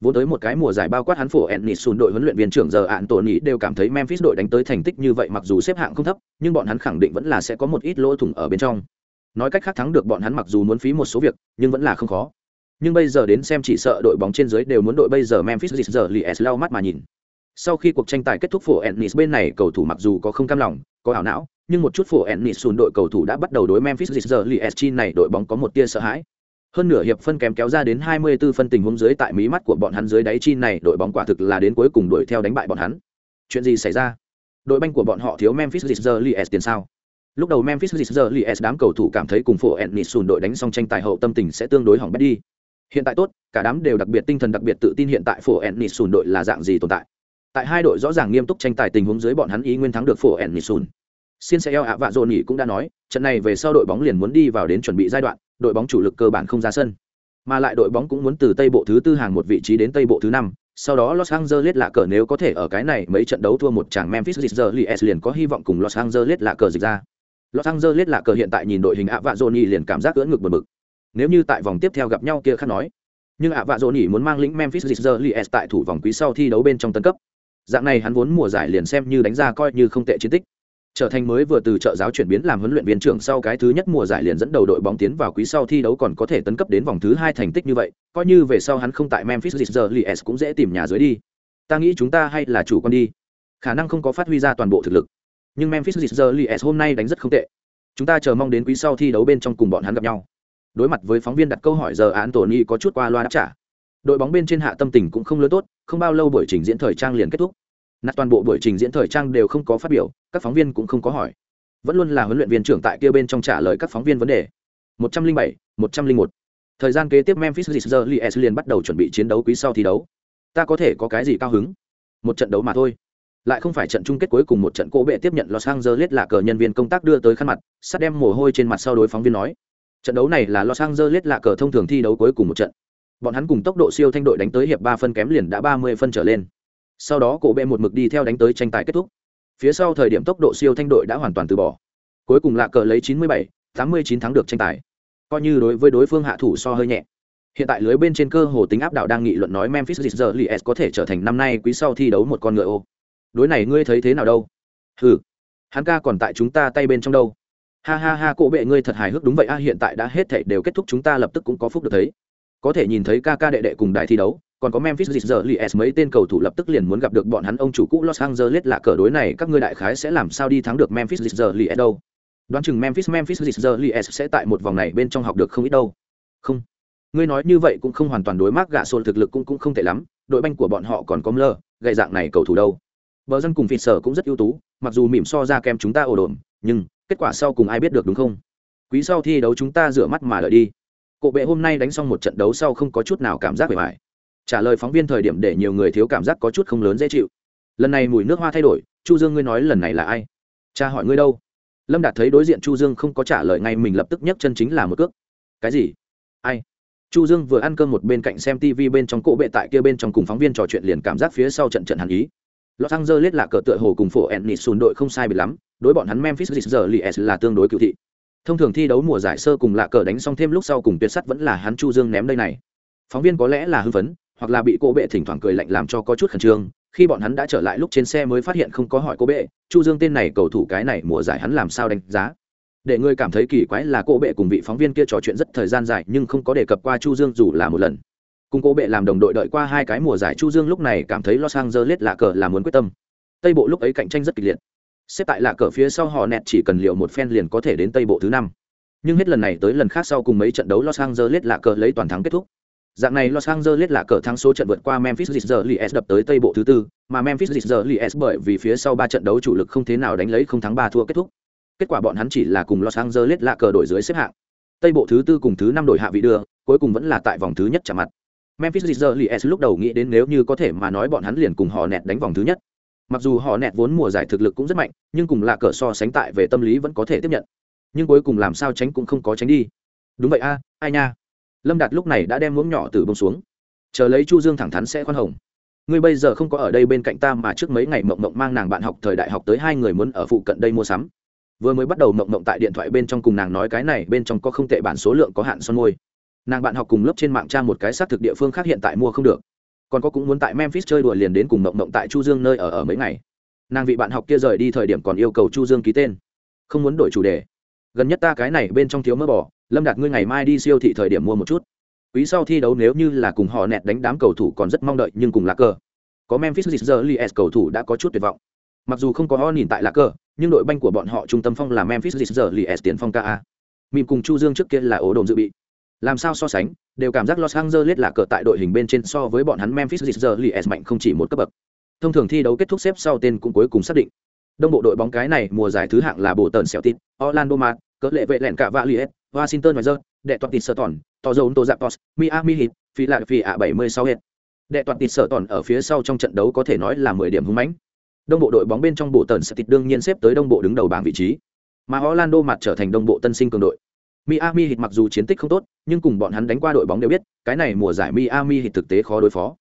Vốn tới một cái mùa giải bao quát hắn phổ ennis sùn đội huấn luyện viên trưởng giờ án tố nghỉ đều cảm thấy memphis đội đánh tới thành tích như vậy mặc dù xếp hạng không thấp, nhưng bọn hắn khẳng định vẫn là sẽ có một ít lỗ thủng ở bên trong. Nói cách khác thắng được bọn hắn mặc dù muốn phí một số việc, nhưng vẫn là không khó nhưng bây giờ đến xem chỉ sợ đội bóng trên dưới đều muốn đội bây giờ memphis giờ li s lau mắt mà nhìn. Sau khi cuộc tranh tài kết thúc, phổ ennis bên này cầu thủ mặc dù có không cam lòng, có ảo não, nhưng một chút phổ ennis sùn đội cầu thủ đã bắt đầu đối memphis Grizzlies này đội bóng có một tia sợ hãi. Hơn nửa hiệp phân kém kéo ra đến 24 phân tình huống dưới tại mí mắt của bọn hắn dưới đáy chi này đội bóng quả thực là đến cuối cùng đuổi theo đánh bại bọn hắn. Chuyện gì xảy ra? Đội banh của bọn họ thiếu memphis Grizzlies tiền sao? Lúc đầu memphis Grizzlies đám cầu thủ cảm thấy cùng phổ ennis sùn đội đánh xong tranh tài hậu tâm tình sẽ tương đối hỏng bét đi hiện tại tốt, cả đám đều đặc biệt tinh thần đặc biệt tự tin hiện tại phổ ennis sùn đội là dạng gì tồn tại tại hai đội rõ ràng nghiêm túc tranh tài tình huống dưới bọn hắn ý nguyên thắng được phổ ennis sùn xin xe eo ạ vạ dồn nhỉ cũng đã nói, trận này về sau đội bóng liền muốn đi vào đến chuẩn bị giai đoạn, đội bóng chủ lực cơ bản không ra sân mà lại đội bóng cũng muốn từ tây bộ thứ tư hàng một vị trí đến tây bộ thứ năm, sau đó Los Angeles lạ cờ nếu có thể ở cái này mấy trận đấu thua một chàng Memphis Grizzlies liền có hy vọng cùng Los Angeles lạ cờ dịch ra. Los Angeles lạ cờ hiện tại nhìn đội hình ạ vạ Johnny liền cảm giác ưỡn ngực bực bực. Nếu như tại vòng tiếp theo gặp nhau kia khác nói, nhưng ạ vạ Johnny muốn mang lĩnh Memphis Grizzlies tại thủ vòng quý sau thi đấu bên trong tân cấp. Dạng này hắn vốn mùa giải liền xem như đánh ra coi như không tệ chiến tích. Trở thành mới vừa từ trợ giáo chuyển biến làm huấn luyện viên trưởng sau cái thứ nhất mùa giải liền dẫn đầu đội bóng tiến vào quý sau thi đấu còn có thể tấn cấp đến vòng thứ hai thành tích như vậy coi như về sau hắn không tại memphis Grizzlies cũng dễ tìm nhà dưới đi. Ta nghĩ chúng ta hay là chủ con đi. Khả năng không có phát huy ra toàn bộ thực lực. Nhưng memphis Grizzlies hôm nay đánh rất không tệ. Chúng ta chờ mong đến quý sau thi đấu bên trong cùng bọn hắn gặp nhau đối mặt với phóng viên đặt câu hỏi giờ án tổ ni có chút qua loa đáp trả. Đội bóng bên trên hạ tâm tình cũng không lớn tốt không bao lâu buổi trình diễn thời trang liền kết thúc. Nạt toàn bộ buổi trình diễn thời trang đều không có phát biểu các phóng viên cũng không có hỏi. Vẫn luôn là huấn luyện viên trưởng tại kia bên trong trả lời các phóng viên vấn đề. 107, 101. thời gian kế tiếp memphis Grizzlies liền bắt đầu chuẩn bị chiến đấu quý sau thi đấu. Ta có thể có cái gì cao hứng? Một trận đấu mà thôi. Lại không phải trận chung kết cuối cùng một trận cố bệ tiếp nhận los angeles là cờ nhân viên công tác đưa tới khăn mặt sắt đem mồ hôi trên mặt sau đối phóng viên nói trận đấu này là los angeles là cờ thông thường thi đấu cuối cùng một trận. Bọn hắn cùng tốc độ siêu thanh đội đánh tới hiệp ba phân kém liền đã ba mươi phân trở lên. Sau đó cổ bệ một mực đi theo đánh tới tranh tài kết thúc. Phía sau thời điểm tốc độ siêu thanh đội đã hoàn toàn từ bỏ. Cuối cùng là cờ lấy chín mươi bảy, tám mươi chín thắng được tranh tài. Coi như đối với đối phương hạ thủ so hơi nhẹ. Hiện tại lưới bên trên cơ hồ tính áp đảo đang nghị luận nói memphis Grizzlies có thể trở thành năm nay quý sau thi đấu một con ngựa ô. Đối này ngươi thấy thế nào đâu? Ừ hắn ca còn tại chúng ta tay bên trong đâu? Ha ha ha, cổ bệ ngươi thật hài hước đúng vậy a, hiện tại đã hết thảy đều kết thúc, chúng ta lập tức cũng có phúc được thấy. Có thể nhìn thấy ca ca đệ đệ cùng đại thi đấu, còn có Memphis Grizzlies mấy tên cầu thủ lập tức liền muốn gặp được bọn hắn, ông chủ cũ Los Angeles là cờ đối này, các ngươi đại khái sẽ làm sao đi thắng được Memphis Grizzlies đâu? Đoán chừng Memphis Memphis Grizzlies sẽ tại một vòng này bên trong học được không ít đâu. Không. Ngươi nói như vậy cũng không hoàn toàn đối mắc gạ sồn thực lực cũng cũng không tệ lắm, đội banh của bọn họ còn có mơ gậy dạng này cầu thủ đâu. Bờ dân cùng phịt sở cũng rất ưu tú, mặc dù mỉm so ra kem chúng ta ổ đồn nhưng kết quả sau cùng ai biết được đúng không? Quý sau thi đấu chúng ta rửa mắt mà đợi đi. Cộ bệ hôm nay đánh xong một trận đấu sau không có chút nào cảm giác bề mại trả lời phóng viên thời điểm để nhiều người thiếu cảm giác có chút không lớn dễ chịu. Lần này mùi nước hoa thay đổi chu dương ngươi nói lần này là ai? Cha hỏi ngươi đâu? Lâm đạt thấy đối diện chu dương không có trả lời ngay mình lập tức nhấc chân chính là một cước. Cái gì? Ai? Chu dương vừa ăn cơm một bên cạnh xem tv bên trong cỗ bệ tại kia bên trong cùng phóng viên trò chuyện liền cảm giác phía sau trận trận hàn ý. Los Angeles là cờ tựa hồ cùng phổ Ennis đội không sai bị lắm, đối bọn hắn Memphis Grizzlies là tương đối cựu thị. Thông thường thi đấu mùa giải sơ cùng lạ cờ đánh xong thêm lúc sau cùng tuyệt sắt vẫn là hắn Chu Dương ném đây này. Phóng viên có lẽ là hưng phấn, hoặc là bị cô bệ thỉnh thoảng cười lạnh làm cho có chút khẩn trương. Khi bọn hắn đã trở lại lúc trên xe mới phát hiện không có hỏi cô bệ, Chu Dương tên này cầu thủ cái này mùa giải hắn làm sao đánh giá. Để người cảm thấy kỳ quái là cô bệ cùng vị phóng viên kia trò chuyện rất thời gian dài nhưng không có đề cập qua Chu Dương dù là một lần cùng cô bệ làm đồng đội đợi qua hai cái mùa giải chu dương lúc này cảm thấy los angeles lạ cờ là muốn quyết tâm tây bộ lúc ấy cạnh tranh rất kịch liệt xếp tại lạ cờ phía sau họ nẹt chỉ cần liệu một phen liền có thể đến tây bộ thứ năm. Nhưng hết lần này tới lần khác sau cùng mấy trận đấu los angeles lạ cờ lấy toàn thắng kết thúc. Dạng này los angeles lạ cờ thắng số trận vượt qua memphis Grizzlies đập tới tây bộ thứ tư, mà memphis Grizzlies bởi vì phía sau ba trận đấu chủ lực không thế nào đánh lấy không thắng ba thua kết thúc. Kết quả bọn hắn chỉ là cùng los angeles lạ cờ đổi dưới xếp hạng. Tây bộ thứ tư cùng thứ năm đổi hạ vị đưa, cuối cùng vẫn là tại vòng thứ nhất chạm mặt. Memphis Grizzlies lúc đầu nghĩ đến nếu như có thể mà nói bọn hắn liền cùng họ nẹt đánh vòng thứ nhất. Mặc dù họ nẹt vốn mùa giải thực lực cũng rất mạnh, nhưng cùng là cờ so sánh tại về tâm lý vẫn có thể tiếp nhận. Nhưng cuối cùng làm sao tránh cũng không có tránh đi. Đúng vậy a, ai nha. Lâm Đạt lúc này đã đem muỗng nhỏ từ bông xuống. Chờ lấy Chu Dương thẳng thắn sẽ khoan hồng. Ngươi bây giờ không có ở đây bên cạnh ta mà trước mấy ngày mộng mộng mang nàng bạn học thời đại học tới hai người muốn ở phụ cận đây mua sắm. Vừa mới bắt đầu mộng mộng tại điện thoại bên trong cùng nàng nói cái này bên trong có không tệ bản số lượng có hạn son môi nàng bạn học cùng lớp trên mạng tra một cái xác thực địa phương khác hiện tại mua không được còn có cũng muốn tại memphis chơi đùa liền đến cùng mộng mộng tại chu dương nơi ở ở mấy ngày. Nàng vị bạn học kia rời đi thời điểm còn yêu cầu chu dương ký tên. Không muốn đổi chủ đề. Gần nhất ta cái này bên trong thiếu mỡ bỏ lâm đạt ngươi ngày mai đi siêu thị thời điểm mua một chút. Quý sau thi đấu nếu như là cùng họ nẹt đánh đám cầu thủ còn rất mong đợi, nhưng cùng lá cờ. Có memphis Grizzlies cầu thủ đã có chút tuyệt vọng. Mặc dù không có o nhìn tại lá cờ, nhưng đội banh của bọn họ trung tâm phong là memphis Grizzlies tiền phong ka mìm cùng chu dương trước kia là ố đồn dự bị làm sao so sánh, đều cảm giác Los Angeles là cờ tại đội hình bên trên so với bọn hắn Memphis Grizzlies mạnh không chỉ một cấp bậc. Thông thường thi đấu kết thúc xếp sau tên cũng cuối cùng xác định. Đông bộ đội bóng cái này mùa giải thứ hạng là bộ tần Celtic, Orlando Magic, cỡ lệ vệ lẹn cả Valiet, Washington Wizards, đệ toàn tịt sở tòn, to dồn tô Zapdos, Miami Heat, phi lại phi ạ 76 hết. Đệ toàn tịt sở tòn ở phía sau trong trận đấu có thể nói là 10 điểm hung mãnh. Đông bộ đội bóng bên trong bộ tần Celtic đương nhiên xếp tới đông bộ đứng đầu bảng vị trí. Mà Orlando mặt trở thành đông bộ tân sinh cường đội. Miami Heat mặc dù chiến tích không tốt, nhưng cùng bọn hắn đánh qua đội bóng đều biết, cái này mùa giải Miami Heat thực tế khó đối phó.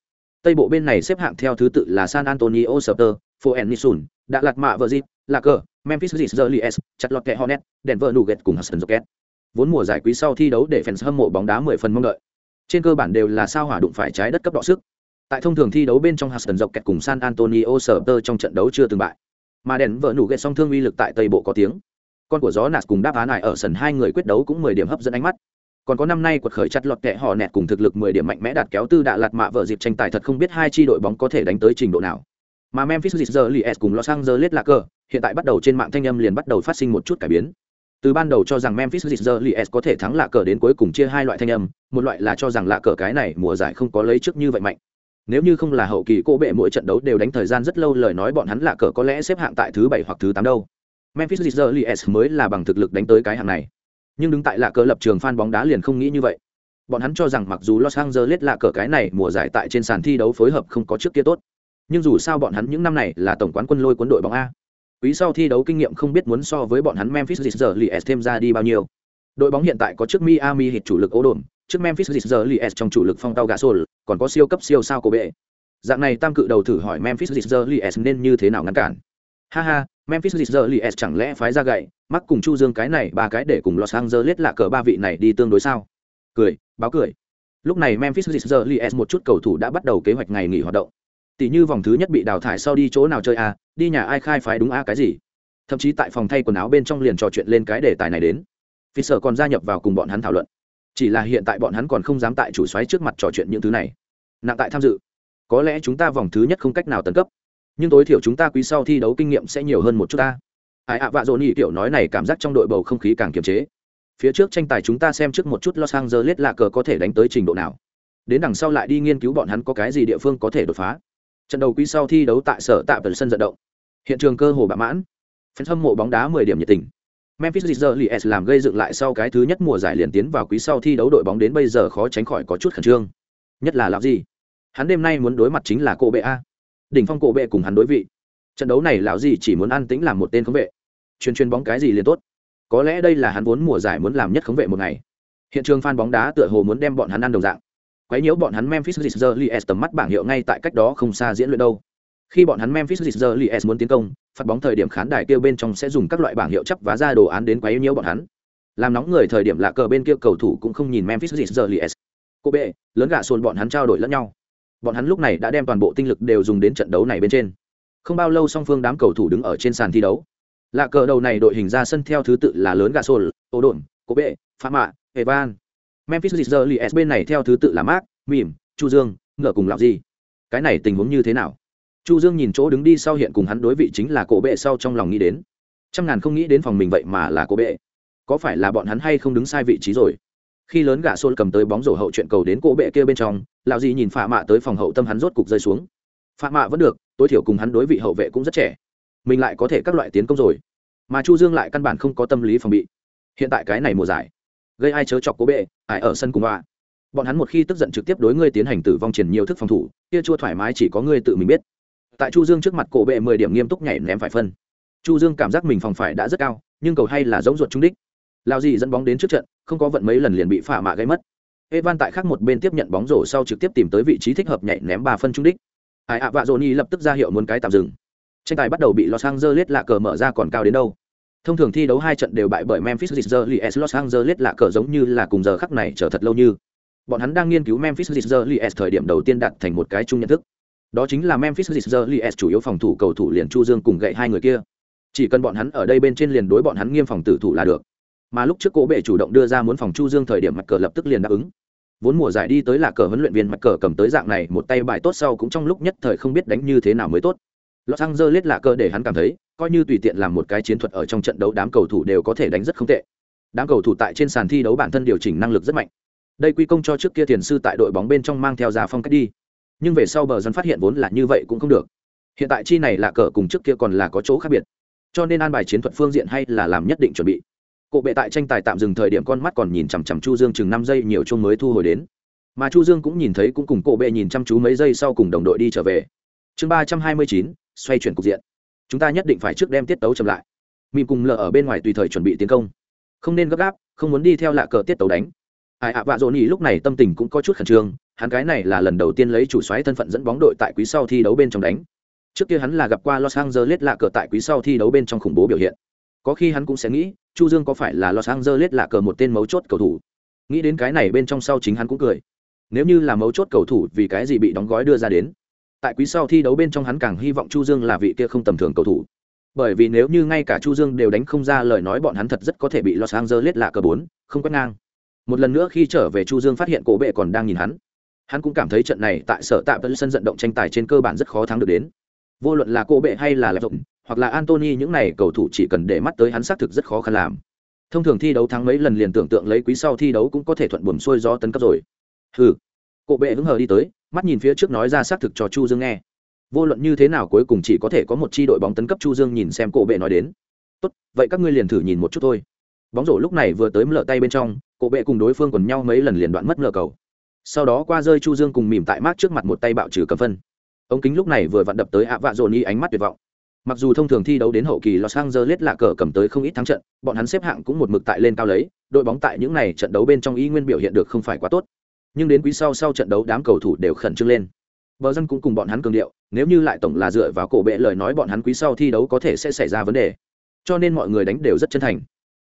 Tây bộ bên này xếp hạng theo thứ tự là San Antonio Spurs, Phoenix Suns, Đạ Lạt Mạ Virgin, Lakers, Memphis Grizzlies, Charlotte Hornets, Denver Nuggets cùng Houston Rockets. Vốn mùa giải quý sau thi đấu để fans hâm mộ bóng đá 10 phần mong đợi. Trên cơ bản đều là sao hỏa đụng phải trái đất cấp độ sức. Tại thông thường thi đấu bên trong Houston Rockets cùng San Antonio Spurs trong trận đấu chưa từng bại. Mà Denver Nuggets song thương uy lực tại Tây bộ có tiếng con của gió nạt cùng đáp án này ở sân hai người quyết đấu cũng mười điểm hấp dẫn ánh mắt còn có năm nay quật khởi chặt lọt kẹ họ nẹt cùng thực lực mười điểm mạnh mẽ đạt kéo tư đạ lạt mạ vợ dịp tranh tài thật không biết hai chi đội bóng có thể đánh tới trình độ nào mà Memphis Grizzlies cùng Los Angeles Lakers hiện tại bắt đầu trên mạng thanh âm liền bắt đầu phát sinh một chút cải biến từ ban đầu cho rằng Memphis Grizzlies có thể thắng lạ cờ đến cuối cùng chia hai loại thanh âm, một loại là cho rằng lạ cờ cái này mùa giải không có lấy trước như vậy mạnh. Nếu như không là hậu kỳ cô bệ mỗi trận đấu đều đánh thời gian rất lâu lời nói bọn hắn lạ cờ có lẽ xếp hạng tại thứ bảy hoặc thứ tám đâu. Memphis Grizzlies mới là bằng thực lực đánh tới cái hạng này. Nhưng đứng tại lạ cờ lập trường fan bóng đá liền không nghĩ như vậy. Bọn hắn cho rằng mặc dù Los Angeles lạ cờ cái này mùa giải tại trên sàn thi đấu phối hợp không có trước kia tốt, nhưng dù sao bọn hắn những năm này là tổng quán quân lôi cuốn đội bóng a Quý sau thi đấu kinh nghiệm không biết muốn so với bọn hắn Memphis Grizzlies thêm ra đi bao nhiêu. Đội bóng hiện tại có trước Miami Heat chủ lực ố đồn, trước Memphis Grizzlies trong chủ lực phong tao Gasol, còn có siêu cấp siêu sao của bệ. Dạng này tam cự đầu thử hỏi Memphis Grizzlies nên như thế nào ngăn cản. Ha ha, Memphis Grizzlies chẳng lẽ phái ra gậy, mắc cùng Chu Dương cái này ba cái để cùng Los Angeles là cờ ba vị này đi tương đối sao? Cười, báo cười. Lúc này Memphis Grizzlies một chút cầu thủ đã bắt đầu kế hoạch ngày nghỉ hoạt động. Tỷ như vòng thứ nhất bị đào thải sau đi chỗ nào chơi a à, đi nhà ai khai phái đúng a cái gì? Thậm chí tại phòng thay quần áo bên trong liền trò chuyện lên cái đề tài này đến. Phi sở còn gia nhập vào cùng bọn hắn thảo luận. Chỉ là hiện tại bọn hắn còn không dám tại chủ xoáy trước mặt trò chuyện những thứ này. Nặng tại tham dự. Có lẽ chúng ta vòng thứ nhất không cách nào tấn cấp nhưng tối thiểu chúng ta quý sau thi đấu kinh nghiệm sẽ nhiều hơn một chút ta. Ai ạ, vạ dỗ nhị kiểu nói này cảm giác trong đội bầu không khí càng kiềm chế. Phía trước tranh tài chúng ta xem trước một chút los angeles lạ cờ có thể đánh tới trình độ nào. Đến đằng sau lại đi nghiên cứu bọn hắn có cái gì địa phương có thể đột phá. Trận đầu quý sau thi đấu tại sở tạ vật sân vận động. Hiện trường cơ hồ bạ mãn. Phần hâm mộ bóng đá 10 điểm nhiệt tình. Memphis Grizzlies làm gây dựng lại sau cái thứ nhất mùa giải liền tiến vào quý sau thi đấu đội bóng đến bây giờ khó tránh khỏi có chút khẩn trương. Nhất là làm gì hắn đêm nay muốn đối mặt chính là cô bệ a đỉnh phong cổ bệ cùng hắn đối vị trận đấu này lão gì chỉ muốn an tĩnh làm một tên khống vệ chuyên chuyên bóng cái gì liền tốt có lẽ đây là hắn vốn mùa giải muốn làm nhất khống vệ một ngày hiện trường fan bóng đá tựa hồ muốn đem bọn hắn ăn đồng dạng quấy nhiễu bọn hắn Memphis Grizzlies tầm mắt bảng hiệu ngay tại cách đó không xa diễn luyện đâu. Khi bọn hắn Memphis Grizzlies muốn tiến công, phát bóng thời điểm khán đài kêu bên trong sẽ dùng các loại bảng hiệu chấp và ra đồ án đến quấy nhiễu bọn hắn. Làm nóng người thời điểm lạ cờ bên kia cầu thủ cũng không nhìn Memphis Grizzlies. Cô bệ, lớn gạ xôn bọn hắn trao đổi lẫn nhau. Bọn hắn lúc này đã đem toàn bộ tinh lực đều dùng đến trận đấu này bên trên. Không bao lâu song phương đám cầu thủ đứng ở trên sàn thi đấu. Lạ cờ đầu này đội hình ra sân theo thứ tự là lớn gà xôn, ô đồn, Cố bệ, pha mạ, Evan, Memphis Grizzlies bên này theo thứ tự là Mark, Mìm, Chu Dương, ngựa cùng lão gì. Cái này tình huống như thế nào? Chu Dương nhìn chỗ đứng đi sau hiện cùng hắn đối vị chính là cổ bệ sau trong lòng nghĩ đến. Trăm ngàn không nghĩ đến phòng mình vậy mà là cổ bệ. Có phải là bọn hắn hay không đứng sai vị trí rồi? Khi lớn gã xôn cầm tới bóng rổ hậu chuyện cầu đến cổ bệ kia bên trong, lão gì nhìn Phạm Mạ tới phòng hậu tâm hắn rốt cục rơi xuống. Phạm Mạ vẫn được, tối thiểu cùng hắn đối vị hậu vệ cũng rất trẻ. Mình lại có thể các loại tiến công rồi. Mà Chu Dương lại căn bản không có tâm lý phòng bị. Hiện tại cái này mùa giải, gây ai chớ chọc cố bệ ai ở sân cùng họa bọn hắn một khi tức giận trực tiếp đối ngươi tiến hành tử vong triển nhiều thức phòng thủ kia chua thoải mái chỉ có ngươi tự mình biết tại chu dương trước mặt cổ bệ mười điểm nghiêm túc nhảy ném phải phân chu dương cảm giác mình phòng phải đã rất cao nhưng cầu hay là giống ruột trung đích lao gì dẫn bóng đến trước trận không có vận mấy lần liền bị phả mạ gây mất evan tại khác một bên tiếp nhận bóng rổ sau trực tiếp tìm tới vị trí thích hợp nhảy ném ba phân trung đích ai ạ, vạ Johnny lập tức ra hiệu muốn cái tạm dừng tranh tài bắt đầu bị los angeles lạ cờ mở ra còn cao đến đâu Thông thường thi đấu hai trận đều bại bởi Memphis Grizzlies, Los Angeles lạ cờ giống như là cùng giờ khắc này chờ thật lâu như. Bọn hắn đang nghiên cứu Memphis Grizzlies thời điểm đầu tiên đặt thành một cái chung nhận thức. Đó chính là Memphis Grizzlies chủ yếu phòng thủ cầu thủ liền Chu Dương cùng gậy hai người kia. Chỉ cần bọn hắn ở đây bên trên liền đối bọn hắn nghiêm phòng tử thủ là được. Mà lúc trước cố bệ chủ động đưa ra muốn phòng Chu Dương thời điểm mặt cờ lập tức liền đáp ứng. Vốn mùa giải đi tới là cờ huấn luyện viên mặt cờ cầm tới dạng này một tay bài tốt sau cũng trong lúc nhất thời không biết đánh như thế nào mới tốt. Los Angeles là cờ để hắn cảm thấy, coi như tùy tiện làm một cái chiến thuật ở trong trận đấu đám cầu thủ đều có thể đánh rất không tệ. Đám cầu thủ tại trên sàn thi đấu bản thân điều chỉnh năng lực rất mạnh. Đây quy công cho trước kia tiền sư tại đội bóng bên trong mang theo giả phong cách đi. Nhưng về sau bờ dân phát hiện vốn là như vậy cũng không được. Hiện tại chi này là cờ cùng trước kia còn là có chỗ khác biệt. Cho nên an bài chiến thuật phương diện hay là làm nhất định chuẩn bị. Cổ bệ tại tranh tài tạm dừng thời điểm con mắt còn nhìn chằm chằm Chu Dương chừng năm giây, nhiều chung mới thu hồi đến. Mà Chu Dương cũng nhìn thấy cũng cùng cổ bệ nhìn chăm chú mấy giây sau cùng đồng đội đi trở về. Chương ba trăm hai mươi chín, xoay chuyển cục diện. Chúng ta nhất định phải trước đem tiết tấu chậm lại. Mìm cùng lờ ở bên ngoài tùy thời chuẩn bị tiến công. Không nên gấp gáp, không muốn đi theo lạ cờ tiết tấu đánh. Ai ạ, vạ dỗ nhỉ lúc này tâm tình cũng có chút khẩn trương, hắn cái này là lần đầu tiên lấy chủ soái thân phận dẫn bóng đội tại quý sau thi đấu bên trong đánh. Trước kia hắn là gặp qua los angeles lạ cờ tại quý sau thi đấu bên trong khủng bố biểu hiện. Có khi hắn cũng sẽ nghĩ chu dương có phải là los angeles lạ cờ một tên mấu chốt cầu thủ? Nghĩ đến cái này bên trong sau chính hắn cũng cười. Nếu như là mấu chốt cầu thủ, vì cái gì bị đóng gói đưa ra đến? Tại quý sau thi đấu bên trong hắn càng hy vọng chu dương là vị kia không tầm thường cầu thủ. Bởi vì nếu như ngay cả chu dương đều đánh không ra lời nói bọn hắn thật rất có thể bị los angeles lạ cờ bốn, không quét ngang. Một lần nữa khi trở về chu dương phát hiện cổ bệ còn đang nhìn hắn. Hắn cũng cảm thấy trận này tại sở tạm sân vận động tranh tài trên cơ bản rất khó thắng được đến. Vô luận là cổ bệ hay là lạp rộng hoặc là Anthony những này cầu thủ chỉ cần để mắt tới hắn xác thực rất khó khăn làm. Thông thường thi đấu thắng mấy lần liền tưởng tượng lấy quý sau thi đấu cũng có thể thuận buồm xuôi gió tấn cấp rồi. Hừ. Cổ bệ hứng hờ đi tới, mắt nhìn phía trước nói ra xác thực cho chu dương nghe. Vô luận như thế nào cuối cùng chỉ có thể có một chi đội bóng tấn cấp chu dương nhìn xem cổ bệ nói đến. Tốt, vậy các ngươi liền thử nhìn một chút thôi. Bóng rổ lúc này vừa tới mở tay bên trong, cổ bệ cùng đối phương còn nhau mấy lần liền đoạn mất lờ cầu. Sau đó qua rơi chu dương cùng mỉm tại mát trước mặt một tay bạo trừ cầm phân. Ống kính lúc này vừa vặn đập tới ạ vạ dồn y ánh mắt tuyệt vọng mặc dù thông thường thi đấu đến hậu kỳ los angeles là cờ cầm tới không ít thắng trận, bọn hắn xếp hạng cũng một mực tại lên cao lấy, đội bóng tại những này trận đấu bên trong y nguyên biểu hiện được không phải quá tốt. Nhưng đến quý sau sau trận đấu đám cầu thủ đều khẩn trương lên. Bờ dân cũng cùng bọn hắn cường điệu, nếu như lại tổng là dựa vào cổ bệ lời nói bọn hắn quý sau thi đấu có thể sẽ xảy ra vấn đề. Cho nên mọi người đánh đều rất chân thành.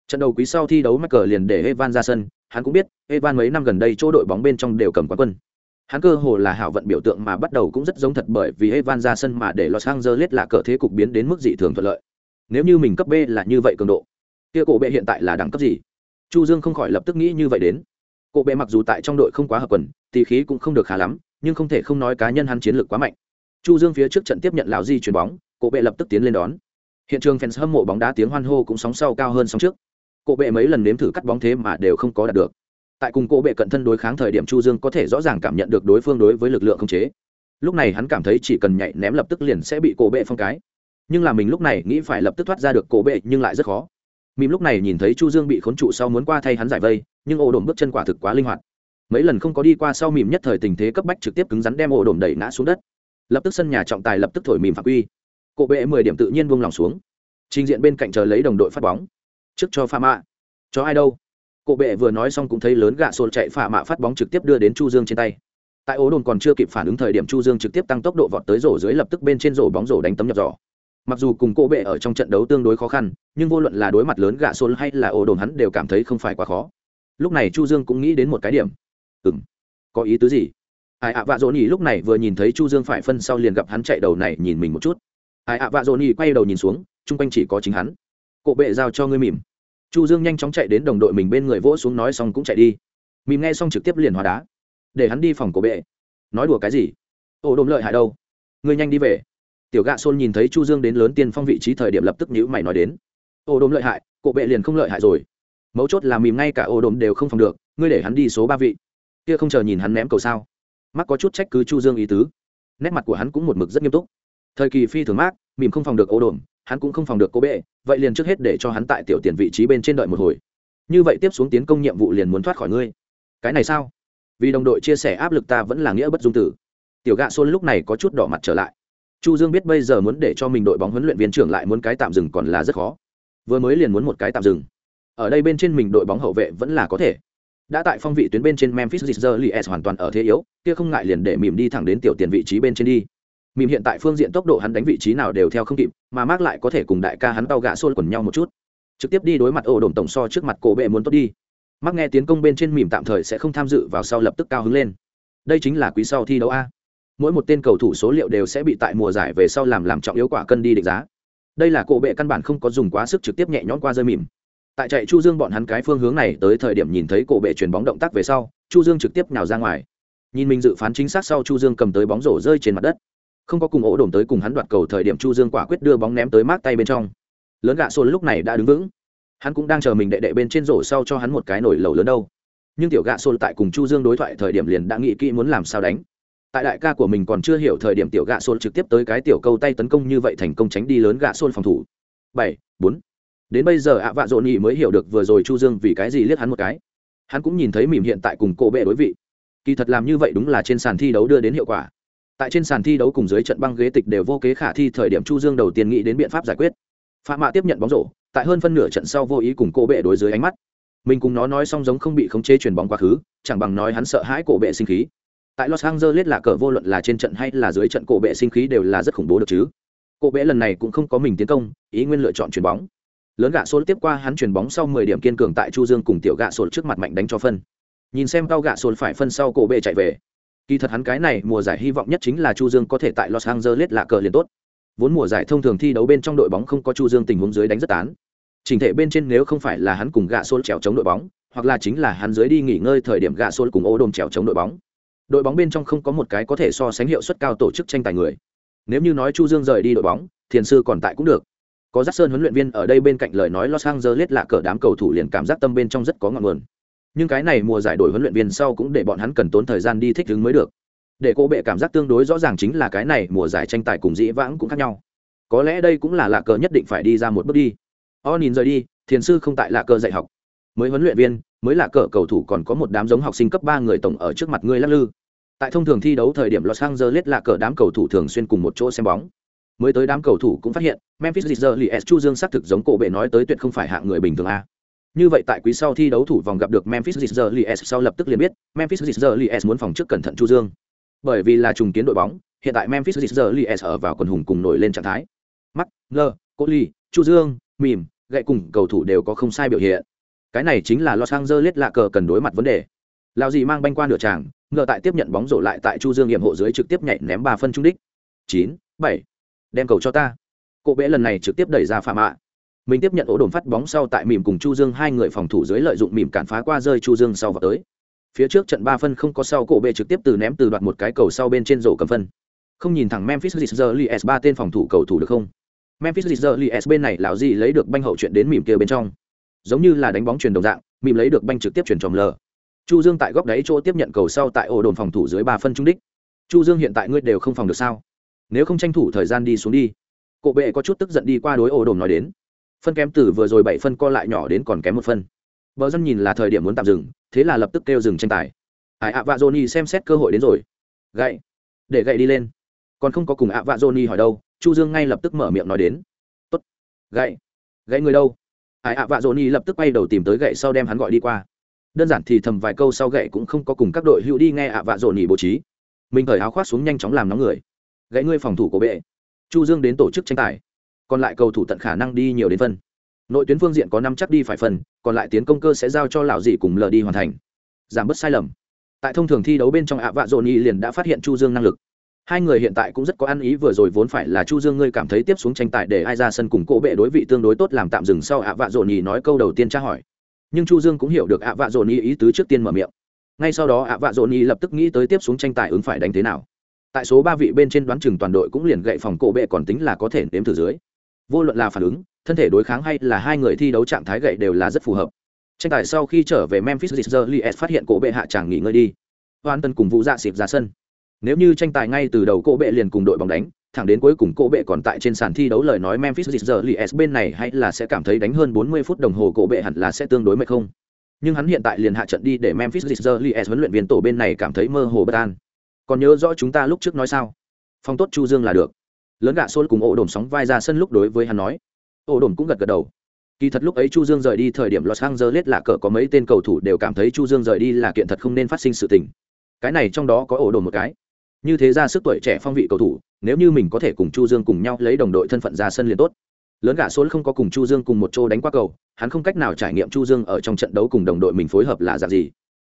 Trận đầu quý sau thi đấu mắc cờ liền để evan ra sân, hắn cũng biết, evan mấy năm gần đây chỗ đội bóng bên trong đều cầm quán quân hắn cơ hồ là hảo vận biểu tượng mà bắt đầu cũng rất giống thật bởi vì evan ra sân mà để los angeles là cờ thế cục biến đến mức dị thường thuận lợi. Nếu như mình cấp b là như vậy cường độ, kia cổ bệ hiện tại là đẳng cấp gì? Chu dương không khỏi lập tức nghĩ như vậy đến. Cổ bệ mặc dù tại trong đội không quá hợp quần, thì khí cũng không được khá lắm, nhưng không thể không nói cá nhân hắn chiến lược quá mạnh. Chu dương phía trước trận tiếp nhận lão di chuyền bóng, cổ bệ lập tức tiến lên đón. Hiện trường fans hâm mộ bóng đá tiếng hoan hô cũng sóng sau cao hơn sóng trước. Cổ bệ mấy lần nếm thử cắt bóng thế mà đều không có đạt được tại cùng cổ bệ cận thân đối kháng thời điểm chu dương có thể rõ ràng cảm nhận được đối phương đối với lực lượng không chế. Lúc này hắn cảm thấy chỉ cần nhảy ném lập tức liền sẽ bị cổ bệ phong cái. Nhưng là mình lúc này nghĩ phải lập tức thoát ra được cổ bệ nhưng lại rất khó. Mìm lúc này nhìn thấy chu dương bị khốn trụ sau muốn qua thay hắn giải vây, nhưng ổ đổm bước chân quả thực quá linh hoạt. Mấy lần không có đi qua sau mìm nhất thời tình thế cấp bách trực tiếp cứng rắn đem ổ đổm đẩy ngã xuống đất. Lập tức sân nhà trọng tài lập tức thổi mìm phạm quy. Cổ bệ mười điểm tự nhiên buông lòng xuống. Trình diện bên cạnh chờ lấy đồng đội phát bóng. Trước cho pha mạ. Cho ai đâu? Cổ bệ vừa nói xong cũng thấy lớn gạ sồn chạy phả mạ phát bóng trực tiếp đưa đến chu dương trên tay. Tại ố đồn còn chưa kịp phản ứng thời điểm chu dương trực tiếp tăng tốc độ vọt tới rổ dưới lập tức bên trên rổ bóng rổ đánh tấm nhập rổ. mặc dù cùng cổ bệ ở trong trận đấu tương đối khó khăn, nhưng vô luận là đối mặt lớn gạ sồn hay là ố đồn hắn đều cảm thấy không phải quá khó. Lúc này chu dương cũng nghĩ đến một cái điểm. Ừm, có ý tứ gì? Ai ạ vạ Dỗn nhỉ lúc này vừa nhìn thấy chu dương phải phân sau liền gặp hắn chạy đầu này nhìn mình một chút. Ai ạ vạ Dỗn nhỉ quay đầu nhìn xuống, chung quanh chỉ có chính hắn. Cổ bệ giao cho ngươi mỉm chu dương nhanh chóng chạy đến đồng đội mình bên người vỗ xuống nói xong cũng chạy đi. Mìm nghe xong trực tiếp liền hóa đá. Để hắn đi phòng cổ bệ. Nói đùa cái gì? Ồ đồm lợi hại đâu? Ngươi nhanh đi về. Tiểu gạ xôn nhìn thấy chu dương đến lớn tiên phong vị trí thời điểm lập tức nhữ mày nói đến. Ồ đồm lợi hại, cổ bệ liền không lợi hại rồi. Mấu chốt là mìm ngay cả ồ đồm đều không phòng được, ngươi để hắn đi số ba vị. Kia không chờ nhìn hắn ném cầu sao? Mắc có chút trách cứ chu dương ý tứ. Nét mặt của hắn cũng một mực rất nghiêm túc. Thời kỳ phi thường mát, mìm không phòng được ồ đồm hắn cũng không phòng được cô bệ, vậy liền trước hết để cho hắn tại tiểu tiền vị trí bên trên đợi một hồi. Như vậy tiếp xuống tiến công nhiệm vụ liền muốn thoát khỏi ngươi. Cái này sao? Vì đồng đội chia sẻ áp lực ta vẫn là nghĩa bất dung tử. Tiểu gạ xôn lúc này có chút đỏ mặt trở lại. Chu dương biết bây giờ muốn để cho mình đội bóng huấn luyện viên trưởng lại muốn cái tạm dừng còn là rất khó. Vừa mới liền muốn một cái tạm dừng. Ở đây bên trên mình đội bóng hậu vệ vẫn là có thể. Đã tại phong vị tuyến bên trên memphis Grizzlies hoàn toàn ở thế yếu, kia không ngại liền để mỉm đi thẳng đến tiểu tiền vị trí bên trên đi mìm hiện tại phương diện tốc độ hắn đánh vị trí nào đều theo không kịp, mà mác lại có thể cùng đại ca hắn tao gạ xôn quần nhau một chút. Trực tiếp đi đối mặt ổ đồn tổng so trước mặt cổ bệ muốn tốt đi. Mắc nghe tiến công bên trên mìm tạm thời sẽ không tham dự vào sau lập tức cao hứng lên. Đây chính là quý sau thi đấu a. Mỗi một tên cầu thủ số liệu đều sẽ bị tại mùa giải về sau làm làm trọng yếu quả cân đi định giá. Đây là cổ bệ căn bản không có dùng quá sức trực tiếp nhẹ nhõm qua rơi mìm. Tại chạy chu dương bọn hắn cái phương hướng này tới thời điểm nhìn thấy cổ bệ chuyển bóng động tác về sau, chu dương trực tiếp nhào ra ngoài. Nhìn mình dự phán chính xác sau chu dương cầm tới bóng rổ rơi trên mặt đất không có cùng ổ đổm tới cùng hắn đoạt cầu thời điểm chu dương quả quyết đưa bóng ném tới mát tay bên trong. Lớn gạ xôn lúc này đã đứng vững. Hắn cũng đang chờ mình đệ đệ bên trên rổ sau cho hắn một cái nổi lầu lớn đâu. Nhưng tiểu gạ xôn tại cùng chu dương đối thoại thời điểm liền đã nghĩ kỹ muốn làm sao đánh. Tại đại ca của mình còn chưa hiểu thời điểm tiểu gạ xôn trực tiếp tới cái tiểu câu tay tấn công như vậy thành công tránh đi lớn gạ xôn phòng thủ. Bảy, bốn. Đến bây giờ ạ vạ dỗ nhị mới hiểu được vừa rồi chu dương vì cái gì liếc hắn một cái. Hắn cũng nhìn thấy mỉm hiện tại cùng cô bệ đối vị. Kỳ thật làm như vậy đúng là trên sàn thi đấu đưa đến hiệu quả tại trên sàn thi đấu cùng dưới trận băng ghế tịch đều vô kế khả thi, thời điểm chu dương đầu tiên nghĩ đến biện pháp giải quyết. Phạm mạ tiếp nhận bóng rổ, tại hơn phân nửa trận sau vô ý cùng cô bệ đối dưới ánh mắt. Mình cùng nó nói xong giống không bị khống chế chuyền bóng quá khứ, chẳng bằng nói hắn sợ hãi cổ bệ sinh khí. Tại los angeles là cờ vô luận là trên trận hay là dưới trận cổ bệ sinh khí đều là rất khủng bố được chứ. Cổ bệ lần này cũng không có mình tiến công, ý nguyên lựa chọn chuyền bóng. Lớn gạ sốt tiếp qua hắn chuyền bóng sau 10 điểm kiên cường tại chu dương cùng tiểu gạ sốt trước mặt mạnh đánh cho phân. Nhìn xem cao gạ sốt phải phân sau cổ bệ chạy về. Kỳ thật hắn cái này mùa giải hy vọng nhất chính là Chu Dương có thể tại Los Angeles lạ cờ liền tốt. Vốn mùa giải thông thường thi đấu bên trong đội bóng không có Chu Dương tình huống dưới đánh rất tán. Trình thể bên trên nếu không phải là hắn cùng gạ xôn trèo chống đội bóng, hoặc là chính là hắn dưới đi nghỉ ngơi thời điểm gạ xôn cùng ô đồn trèo chống đội bóng. Đội bóng bên trong không có một cái có thể so sánh hiệu suất cao tổ chức tranh tài người. Nếu như nói Chu Dương rời đi đội bóng, thiền sư còn tại cũng được. có giác sơn huấn luyện viên ở đây bên cạnh lời nói los angeles lạ cờ đám cầu thủ liền cảm giác tâm bên trong rất có ngọn nguồn nhưng cái này mùa giải đổi huấn luyện viên sau cũng để bọn hắn cần tốn thời gian đi thích ứng mới được. Để cô bệ cảm giác tương đối rõ ràng chính là cái này mùa giải tranh tài cùng dĩ vãng cũng khác nhau. Có lẽ đây cũng là lạ cờ nhất định phải đi ra một bước đi. O nhìn rời đi, thiền sư không tại lạ cờ dạy học. Mới huấn luyện viên, mới là cờ cầu thủ còn có một đám giống học sinh cấp ba người tổng ở trước mặt ngươi lắc lư. Tại thông thường thi đấu thời điểm los angeles là cờ đám cầu thủ thường xuyên cùng một chỗ xem bóng. Mới tới đám cầu thủ cũng phát hiện, memphis Grizzlies chu dương xác thực giống cổ bệ nói tới tuyệt không phải hạng người bình thường a như vậy tại quý sau thi đấu thủ vòng gặp được memphis Grizzlies sau lập tức liền biết memphis Grizzlies muốn phòng trước cẩn thận chu dương. Bởi vì là trùng kiến đội bóng, hiện tại memphis Grizzlies ở vào quần hùng cùng nổi lên trạng thái. Mắt ngơ cố ly chu dương mìm gậy cùng cầu thủ đều có không sai biểu hiện. Cái này chính là los angeles lạ cờ cần đối mặt vấn đề. Lao gì mang banh qua nửa tràng ngờ tại tiếp nhận bóng rổ lại tại chu dương nghiệm hộ dưới trực tiếp nhảy ném ba phân trung đích. Chín, bảy. Đem cầu cho ta. Cô bẽ lần này trực tiếp đẩy ra phạm ạ mình tiếp nhận ổ đồn phát bóng sau tại mỉm cùng chu dương hai người phòng thủ dưới lợi dụng mỉm cản phá qua rơi chu dương sau vào tới. Phía trước trận ba phân không có sau cổ bệ trực tiếp từ ném từ đoạt một cái cầu sau bên trên rổ cầm phân. Không nhìn thẳng memphis Grizzlies ba tên phòng thủ cầu thủ được không? Memphis Grizzlies bên này lão gì lấy được banh hậu chuyện đến mỉm kia bên trong. Giống như là đánh bóng truyền đồng dạng, mỉm lấy được banh trực tiếp chuyển tròn lờ. Chu dương tại góc đáy chỗ tiếp nhận cầu sau tại ổ đồn phòng thủ dưới ba phân trung đích. Chu dương hiện tại ngươi đều không phòng được sao? Nếu không tranh thủ thời gian đi xuống đi. Cổ bệ có chút tức giận đi qua đối ổ đồn nói đến phân kém từ vừa rồi bảy phân co lại nhỏ đến còn kém một phân. Bờ dân nhìn là thời điểm muốn tạm dừng, thế là lập tức kêu dừng tranh tài. Ải ạ, vạ johnny xem xét cơ hội đến rồi. Gậy. Để gậy đi lên. Còn không có cùng ạ, vạ johnny hỏi đâu, chu dương ngay lập tức mở miệng nói đến. Tốt. Gậy. Gậy người đâu? Ải ạ, vạ johnny lập tức quay đầu tìm tới gậy sau đem hắn gọi đi qua. Đơn giản thì thầm vài câu sau gậy cũng không có cùng các đội hữu đi nghe ạ, vạ dồn bố trí. Mình thời áo khoác xuống nhanh chóng làm nóng người. Gãy ngươi phòng thủ của bệ. Chu dương đến tổ chức tranh tài còn lại cầu thủ tận khả năng đi nhiều đến phân. Nội tuyến phương diện có năm chắc đi phải phần còn lại tiến công cơ sẽ giao cho lão dị cùng lờ đi hoàn thành. Giảm bớt sai lầm. Tại thông thường thi đấu bên trong ạ vạ dồn y liền đã phát hiện chu dương năng lực. Hai người hiện tại cũng rất có ăn ý vừa rồi vốn phải là chu dương ngươi cảm thấy tiếp xuống tranh tài để ai ra sân cùng cỗ bệ đối vị tương đối tốt làm tạm dừng sau ạ vạ dồn y nói câu đầu tiên tra hỏi. Nhưng chu dương cũng hiểu được ạ vạ dồn y ý tứ trước tiên mở miệng. Ngay sau đó ạ vạ dồn y lập tức nghĩ tới tiếp xuống tranh tài ứng phải đánh thế nào. Tại số ba vị bên trên đoán chừng toàn đội cũng liền gậy phòng cổ bệ còn tính là có thể nếm thử dưới vô luận là phản ứng, thân thể đối kháng hay là hai người thi đấu trạng thái gậy đều là rất phù hợp tranh tài sau khi trở về memphis Grizzlies phát hiện cổ bệ hạ chàng nghỉ ngơi đi hoàn tân cùng vũ dạ xịp ra sân nếu như tranh tài ngay từ đầu cổ bệ liền cùng đội bóng đánh, thẳng đến cuối cùng cổ bệ còn tại trên sàn thi đấu lời nói Memphis Grizzlies bên này hay là sẽ cảm thấy đánh hơn 40 phút đồng hồ cổ bệ hẳn là sẽ tương đối mệt không. Nhưng hắn hiện tại liền hạ trận đi để Memphis Grizzlies huấn luyện viên tổ bên này cảm thấy mơ hồ bất an. Còn nhớ rõ chúng ta lúc trước nói sao? Phong tốt Chu Dương là được. Lớn gạ xôn cùng ổ đồn sóng vai ra sân lúc đối với hắn nói. Ổ đồn cũng gật gật đầu. Kỳ thật lúc ấy Chu Dương rời đi thời điểm Los Angeles là cờ có mấy tên cầu thủ đều cảm thấy Chu Dương rời đi là kiện thật không nên phát sinh sự tình. Cái này trong đó có ổ đồn một cái. Như thế ra sức tuổi trẻ phong vị cầu thủ, nếu như mình có thể cùng chu dương cùng nhau lấy đồng đội thân phận ra sân liền tốt lớn gã số không có cùng chu dương cùng một chỗ đánh qua cầu hắn không cách nào trải nghiệm chu dương ở trong trận đấu cùng đồng đội mình phối hợp là dạng gì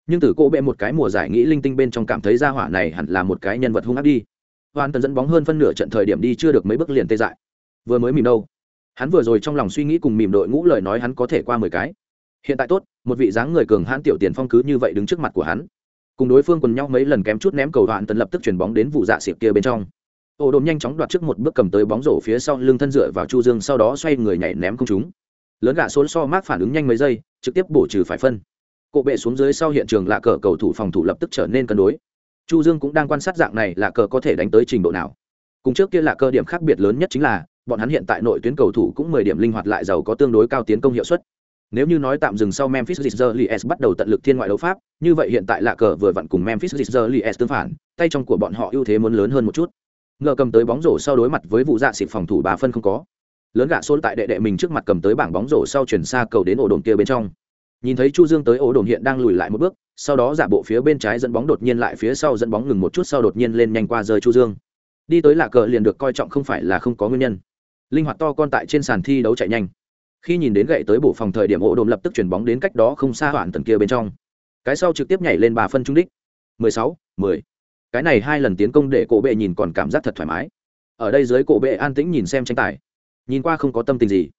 nhưng từ cô bệ một cái mùa giải nghĩ linh tinh bên trong cảm thấy ra hỏa này hẳn là một cái nhân vật hung ác đi hoàn tần dẫn bóng hơn phân nửa trận thời điểm đi chưa được mấy bước liền tê dại. Vừa mới mìm đâu. Hắn vừa rồi trong lòng suy nghĩ cùng mìm đội ngũ lời nói hắn có thể qua mười cái. Hiện tại tốt, một vị dáng người cường hãn tiểu tiền phong cứ như vậy đứng trước mặt của hắn. Cùng đối phương quần nhau mấy lần kém chút ném cầu đoạn tần lập tức chuyển bóng đến vụ dạ xịp kia bên trong. Ô đồn nhanh chóng đoạt trước một bước cầm tới bóng rổ phía sau lưng thân dựa vào chu dương sau đó xoay người nhảy ném công chúng lớn gạ số so mát phản ứng nhanh mấy giây, trực tiếp bổ trừ phải phân. Cộ bệ xuống dưới sau hiện trường lạ cờ cầu thủ phòng thủ lập tức trở nên cân đối chu dương cũng đang quan sát dạng này là cờ có thể đánh tới trình độ nào. Cùng trước kia là cơ điểm khác biệt lớn nhất chính là bọn hắn hiện tại nội tuyến cầu thủ cũng mười điểm linh hoạt lại giàu có tương đối cao tiến công hiệu suất. Nếu như nói tạm dừng sau Memphis Grizzlies bắt đầu tận lực thiên ngoại đấu pháp, như vậy hiện tại là cờ vừa vặn cùng Memphis Grizzlies tương phản, tay trong của bọn họ ưu thế muốn lớn hơn một chút. Ngờ cầm tới bóng rổ sau đối mặt với vụ dạ xịt phòng thủ bà phân không có. Lớn gạ xôn tại đệ đệ mình trước mặt cầm tới bảng bóng rổ sau chuyển xa cầu đến ổ đồn kia bên trong nhìn thấy chu dương tới ổ đồn hiện đang lùi lại một bước sau đó giả bộ phía bên trái dẫn bóng đột nhiên lại phía sau dẫn bóng ngừng một chút sau đột nhiên lên nhanh qua rơi chu dương. Đi tới lạ cờ liền được coi trọng không phải là không có nguyên nhân. Linh hoạt to con tại trên sàn thi đấu chạy nhanh. Khi nhìn đến gậy tới bổ phòng thời điểm ổ đồn lập tức chuyển bóng đến cách đó không xa hoạn tần kia bên trong. Cái sau trực tiếp nhảy lên bà phân trung đích. 16, 10 cái này hai lần tiến công để cổ bệ nhìn còn cảm giác thật thoải mái. Ở đây dưới cổ bệ an tĩnh nhìn xem tranh tài. Nhìn qua không có tâm tình gì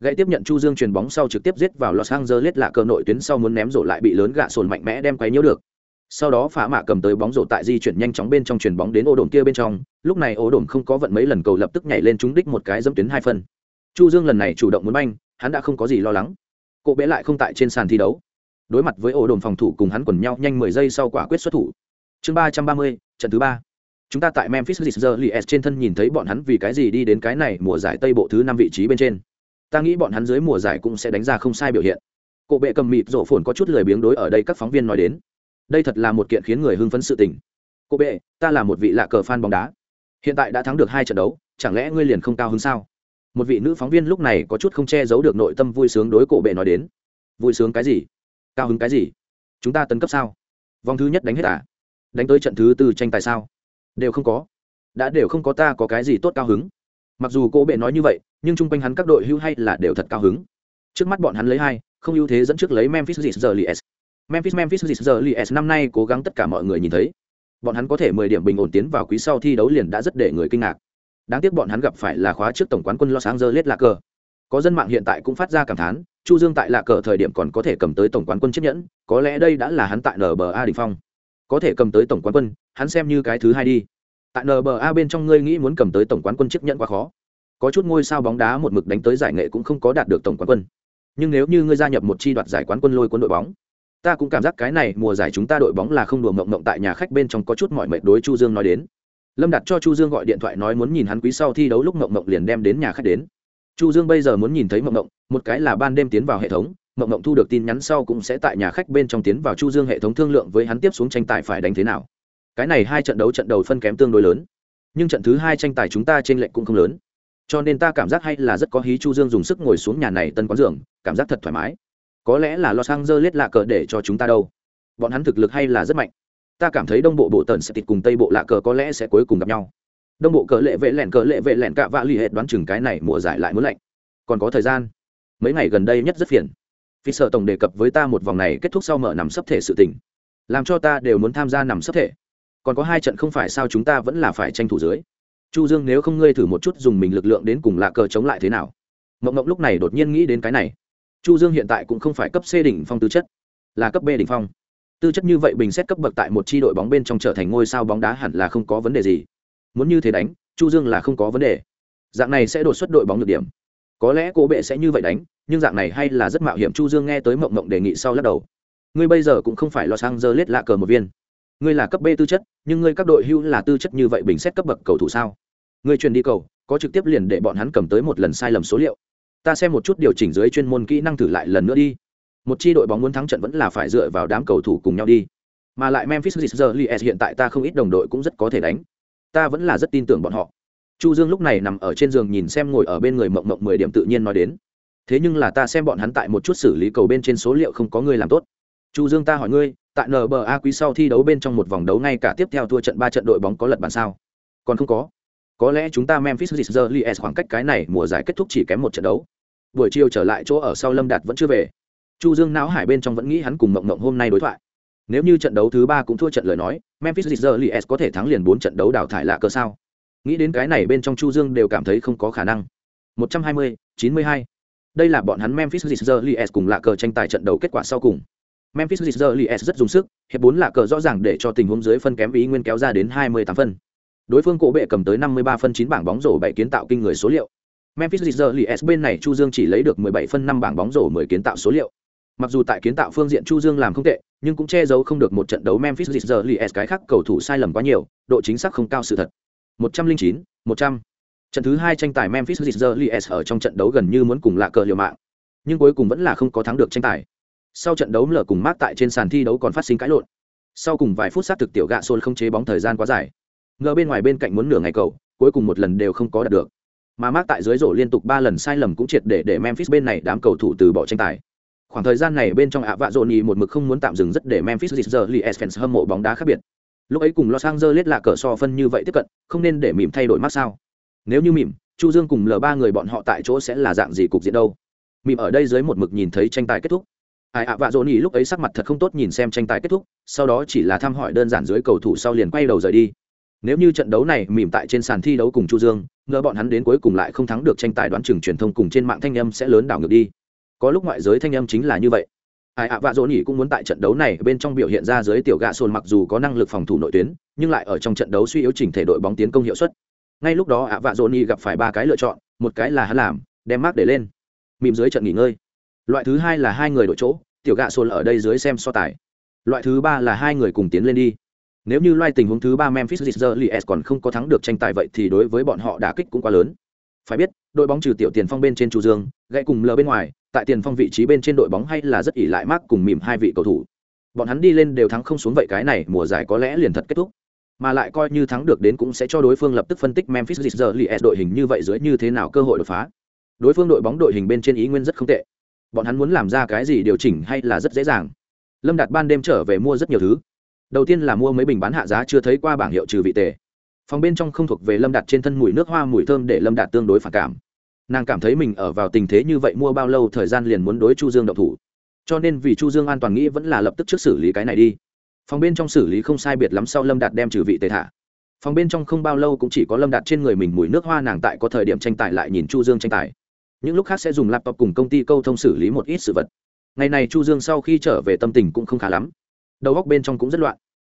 gãy tiếp nhận chu dương truyền bóng sau trực tiếp giết vào los angeles lạ cờ nội tuyến sau muốn ném rổ lại bị lớn gạ sồn mạnh mẽ đem quấy nhiễu được. Sau đó phá mạ cầm tới bóng rổ tại di chuyển nhanh chóng bên trong truyền bóng đến ô đồn kia bên trong. Lúc này ô đồn không có vận mấy lần cầu lập tức nhảy lên trúng đích một cái dẫm tuyến hai phân chu dương lần này chủ động muốn banh, hắn đã không có gì lo lắng. Cộ bé lại không tại trên sàn thi đấu. Đối mặt với ô đồn phòng thủ cùng hắn quần nhau nhanh mười giây sau quả quyết xuất thủ. Chương ba trăm ba mươi, trận thứ ba. Chúng ta tại memphis Grizzlies trên thân nhìn thấy bọn hắn vì cái gì đi đến cái này mùa giải tây bộ thứ năm vị trí bên trên ta nghĩ bọn hắn dưới mùa giải cũng sẽ đánh ra không sai biểu hiện. Cổ bệ cầm mịt rổ phồn có chút lười biếng đối ở đây các phóng viên nói đến. Đây thật là một kiện khiến người hưng phấn sự tình. Cô bệ, ta là một vị lạ cờ fan bóng đá. Hiện tại đã thắng được hai trận đấu, chẳng lẽ ngươi liền không cao hứng sao? Một vị nữ phóng viên lúc này có chút không che giấu được nội tâm vui sướng đối cổ bệ nói đến. Vui sướng cái gì? Cao hứng cái gì? Chúng ta tấn cấp sao? Vòng thứ nhất đánh hết à? Đánh tới trận thứ tư tranh tài sao? Đều không có. Đã đều không có ta có cái gì tốt cao hứng. Mặc dù cô bệ nói như vậy nhưng chung quanh hắn các đội hưu hay là đều thật cao hứng. Trước mắt bọn hắn lấy hai, không ưu thế dẫn trước lấy memphis Grizzlies. memphis memphis Grizzlies năm nay cố gắng tất cả mọi người nhìn thấy. Bọn hắn có thể mười điểm bình ổn tiến vào quý sau thi đấu liền đã rất để người kinh ngạc. Đáng tiếc bọn hắn gặp phải là khóa trước tổng quán quân los angeles lạc cờ có dân mạng hiện tại cũng phát ra cảm thán, chu dương tại lạc cờ thời điểm còn có thể cầm tới tổng quán quân chiếc nhẫn, có lẽ đây đã là hắn tại nba đỉnh phong. Có thể cầm tới tổng quán quân, hắn xem như cái thứ hai đi. Tại nba bên trong ngươi nghĩ muốn cầm tới tổng quán quân chiếc nhẫn quá khó có chút ngôi sao bóng đá một mực đánh tới giải nghệ cũng không có đạt được tổng quán quân. Nhưng nếu như ngươi gia nhập một chi đoạt giải quán quân lôi quân đội bóng, ta cũng cảm giác cái này mùa giải chúng ta đội bóng là không đùa mộng mộng tại nhà khách bên trong có chút mọi mệt đối chu dương nói đến. Lâm đặt cho chu dương gọi điện thoại nói muốn nhìn hắn quý sau thi đấu lúc mộng mộng liền đem đến nhà khách đến. Chu dương bây giờ muốn nhìn thấy mộng mộng, một cái là ban đêm tiến vào hệ thống, mộng mộng thu được tin nhắn sau cũng sẽ tại nhà khách bên trong tiến vào chu dương hệ thống thương lượng với hắn tiếp xuống tranh tài phải đánh thế nào. Cái này hai trận đấu trận đầu phân kém tương đối lớn, nhưng trận thứ hai tranh tài chúng ta trên lệnh cũng không lớn cho nên ta cảm giác hay là rất có hí chu dương dùng sức ngồi xuống nhà này tân quán giường, cảm giác thật thoải mái. Có lẽ là los angeles lạ cờ để cho chúng ta đâu. Bọn hắn thực lực hay là rất mạnh. Ta cảm thấy đông bộ bộ tần sẽ tịt cùng tây bộ lạ cờ có lẽ sẽ cuối cùng gặp nhau. Đông bộ cờ lệ vệ lẹn cờ lệ vệ lẹn cạ vạ l ì hệ đoán chừng cái này mùa giải lại muốn lạnh. Còn có thời gian. Mấy ngày gần đây nhất rất phiền. Vì sợ tổng đề cập với ta một vòng này kết thúc sau mở nằm sấp thể sự tình. Làm cho ta đều muốn tham gia nằm sấp thể. Còn có hai trận không phải sao chúng ta vẫn là phải tranh thủ dưới chu dương nếu không ngươi thử một chút dùng mình lực lượng đến cùng lạ cờ chống lại thế nào. Mộng mộng lúc này đột nhiên nghĩ đến cái này. Chu dương hiện tại cũng không phải cấp c đỉnh phong tư chất, là cấp b đỉnh phong. Tư chất như vậy bình xét cấp bậc tại một chi đội bóng bên trong trở thành ngôi sao bóng đá hẳn là không có vấn đề gì. Muốn như thế đánh, chu dương là không có vấn đề. Dạng này sẽ đột xuất đội bóng được điểm. Có lẽ cố bệ sẽ như vậy đánh, nhưng dạng này hay là rất mạo hiểm. Chu dương nghe tới mộng mộng đề nghị sau lắc đầu. Ngươi bây giờ cũng không phải lo sang giờ lết lạ cờ một viên ngươi là cấp b tư chất, nhưng ngươi các đội hưu là tư chất như vậy bình xét cấp bậc cầu thủ sao? Ngươi truyền đi cầu, có trực tiếp liền để bọn hắn cầm tới một lần sai lầm số liệu. Ta xem một chút điều chỉnh dưới chuyên môn kỹ năng thử lại lần nữa đi. Một chi đội bóng muốn thắng trận vẫn là phải dựa vào đám cầu thủ cùng nhau đi. Mà lại memphis Grizzlies hiện tại ta không ít đồng đội cũng rất có thể đánh. Ta vẫn là rất tin tưởng bọn họ. Chu dương lúc này nằm ở trên giường nhìn xem ngồi ở bên người mộng mộng mười điểm tự nhiên nói đến. Thế nhưng là ta xem bọn hắn tại một chút xử lý cầu bên trên số liệu không có người làm tốt. Chu dương ta hỏi ngươi tại nba quý sau thi đấu bên trong một vòng đấu ngay cả tiếp theo thua trận ba trận đội bóng có lật bàn sao? Còn không có. Có lẽ chúng ta memphis Grizzlies khoảng cách cái này mùa giải kết thúc chỉ kém một trận đấu. Buổi chiều trở lại chỗ ở sau lâm đạt vẫn chưa về. Chu dương não hải bên trong vẫn nghĩ hắn cùng mộng mộng hôm nay đối thoại. Nếu như trận đấu thứ ba cũng thua trận lời nói memphis Grizzlies có thể thắng liền bốn trận đấu đào thải lạ cơ sao? Nghĩ đến cái này bên trong chu dương đều cảm thấy không có khả năng. 120, 92. đây là bọn hắn memphis Grizzlies cùng lạ cờ tranh tài trận đấu kết quả sau cùng memphis Grizzlies rất dùng sức hiệp bốn là cờ rõ ràng để cho tình huống dưới phân kém ý nguyên kéo ra đến 28 phân đối phương cổ bệ cầm tới 53 phân 9 bảng bóng rổ 7 kiến tạo kinh người số liệu memphis Grizzlies bên này chu dương chỉ lấy được 17 phân 5 bảng bóng rổ 10 kiến tạo số liệu Mặc dù tại kiến tạo phương diện Chu Dương làm không tệ, nhưng cũng che giấu không được một trận đấu Memphis Grizzlies cái khác cầu thủ sai lầm quá nhiều, độ chính xác không cao sự thật. 109, 100. Trận thứ hai tranh tài Memphis Grizzlies ở trong trận đấu gần như muốn cùng là cờ liều mạng, nhưng cuối cùng vẫn là không có thắng được tranh tài. Sau trận đấu lở cùng mát tại trên sàn thi đấu còn phát sinh cãi lộn. Sau cùng vài phút sát thực tiểu gạ xôn không chế bóng thời gian quá dài. Ngờ bên ngoài bên cạnh muốn nửa ngày cầu, cuối cùng một lần đều không có đạt được. Mà mát tại dưới rổ liên tục ba lần sai lầm cũng triệt để để Memphis bên này đám cầu thủ từ bỏ tranh tài khoảng thời gian này bên trong ạ vạ dồn nhì một mực không muốn tạm dừng rất để memphis Grizzlies fans hâm mộ bóng đá khác biệt lúc ấy cùng los angeles là cờ so phân như vậy tiếp cận không nên để mỉm thay đổi mắt sao nếu như mỉm chu dương cùng l ba người bọn họ tại chỗ sẽ là dạng gì cục diện đâu mỉm ở đây dưới một mực nhìn thấy tranh tài kết thúc ai ạ, vạ dỗ nỉ lúc ấy sắc mặt thật không tốt nhìn xem tranh tài kết thúc, sau đó chỉ là thăm hỏi đơn giản dưới cầu thủ sau liền quay đầu rời đi. Nếu như trận đấu này mỉm tại trên sàn thi đấu cùng chu dương, ngờ bọn hắn đến cuối cùng lại không thắng được tranh tài đoán chừng truyền thông cùng trên mạng thanh âm sẽ lớn đảo ngược đi. Có lúc ngoại giới thanh âm chính là như vậy. Ai ạ, vạ dỗ nhỉ cũng muốn tại trận đấu này bên trong biểu hiện ra dưới tiểu gạ sồn mặc dù có năng lực phòng thủ nội tuyến, nhưng lại ở trong trận đấu suy yếu chỉnh thể đội bóng tiến công hiệu suất. Ngay lúc đó ạ, vạ dỗ nhỉ gặp phải ba cái lựa chọn, một cái là hắn làm, đem mác để lên. Mìm dưới trận nghỉ ngơi loại thứ hai là hai người đổi chỗ, tiểu gạ sồn ở đây dưới xem so tài. Loại thứ ba là hai người cùng tiến lên đi. Nếu như loại tình huống thứ ba memphis Grizzlies còn không có thắng được tranh tài vậy thì đối với bọn họ đả kích cũng quá lớn. Phải biết, đội bóng trừ tiểu tiền phong bên trên chu dương, gãy cùng lờ bên ngoài, tại tiền phong vị trí bên trên đội bóng hay là rất ỉ lại mác cùng mìm hai vị cầu thủ. Bọn hắn đi lên đều thắng không xuống vậy cái này mùa giải có lẽ liền thật kết thúc. Mà lại coi như thắng được đến cũng sẽ cho đối phương lập tức phân tích Memphis Grizzlies đội hình như vậy dưới như thế nào cơ hội đột phá. Đối phương đội bóng đội hình bên trên ý nguyên rất không tệ. Bọn hắn muốn làm ra cái gì điều chỉnh hay là rất dễ dàng. Lâm Đạt ban đêm trở về mua rất nhiều thứ. Đầu tiên là mua mấy bình bán hạ giá chưa thấy qua bảng hiệu trừ vị tệ. Phòng bên trong không thuộc về Lâm Đạt trên thân mùi nước hoa mùi thơm để Lâm Đạt tương đối phản cảm. Nàng cảm thấy mình ở vào tình thế như vậy mua bao lâu thời gian liền muốn đối Chu Dương động thủ. Cho nên vì Chu Dương an toàn nghĩ vẫn là lập tức trước xử lý cái này đi phòng bên trong xử lý không sai biệt lắm sau lâm đạt đem trừ vị tề thả phòng bên trong không bao lâu cũng chỉ có lâm đạt trên người mình mùi nước hoa nàng tại có thời điểm tranh tài lại nhìn chu dương tranh tài những lúc khác sẽ dùng laptop cùng công ty câu thông xử lý một ít sự vật. Ngày này chu dương sau khi trở về tâm tình cũng không khá lắm. Đầu góc bên trong cũng rất loạn.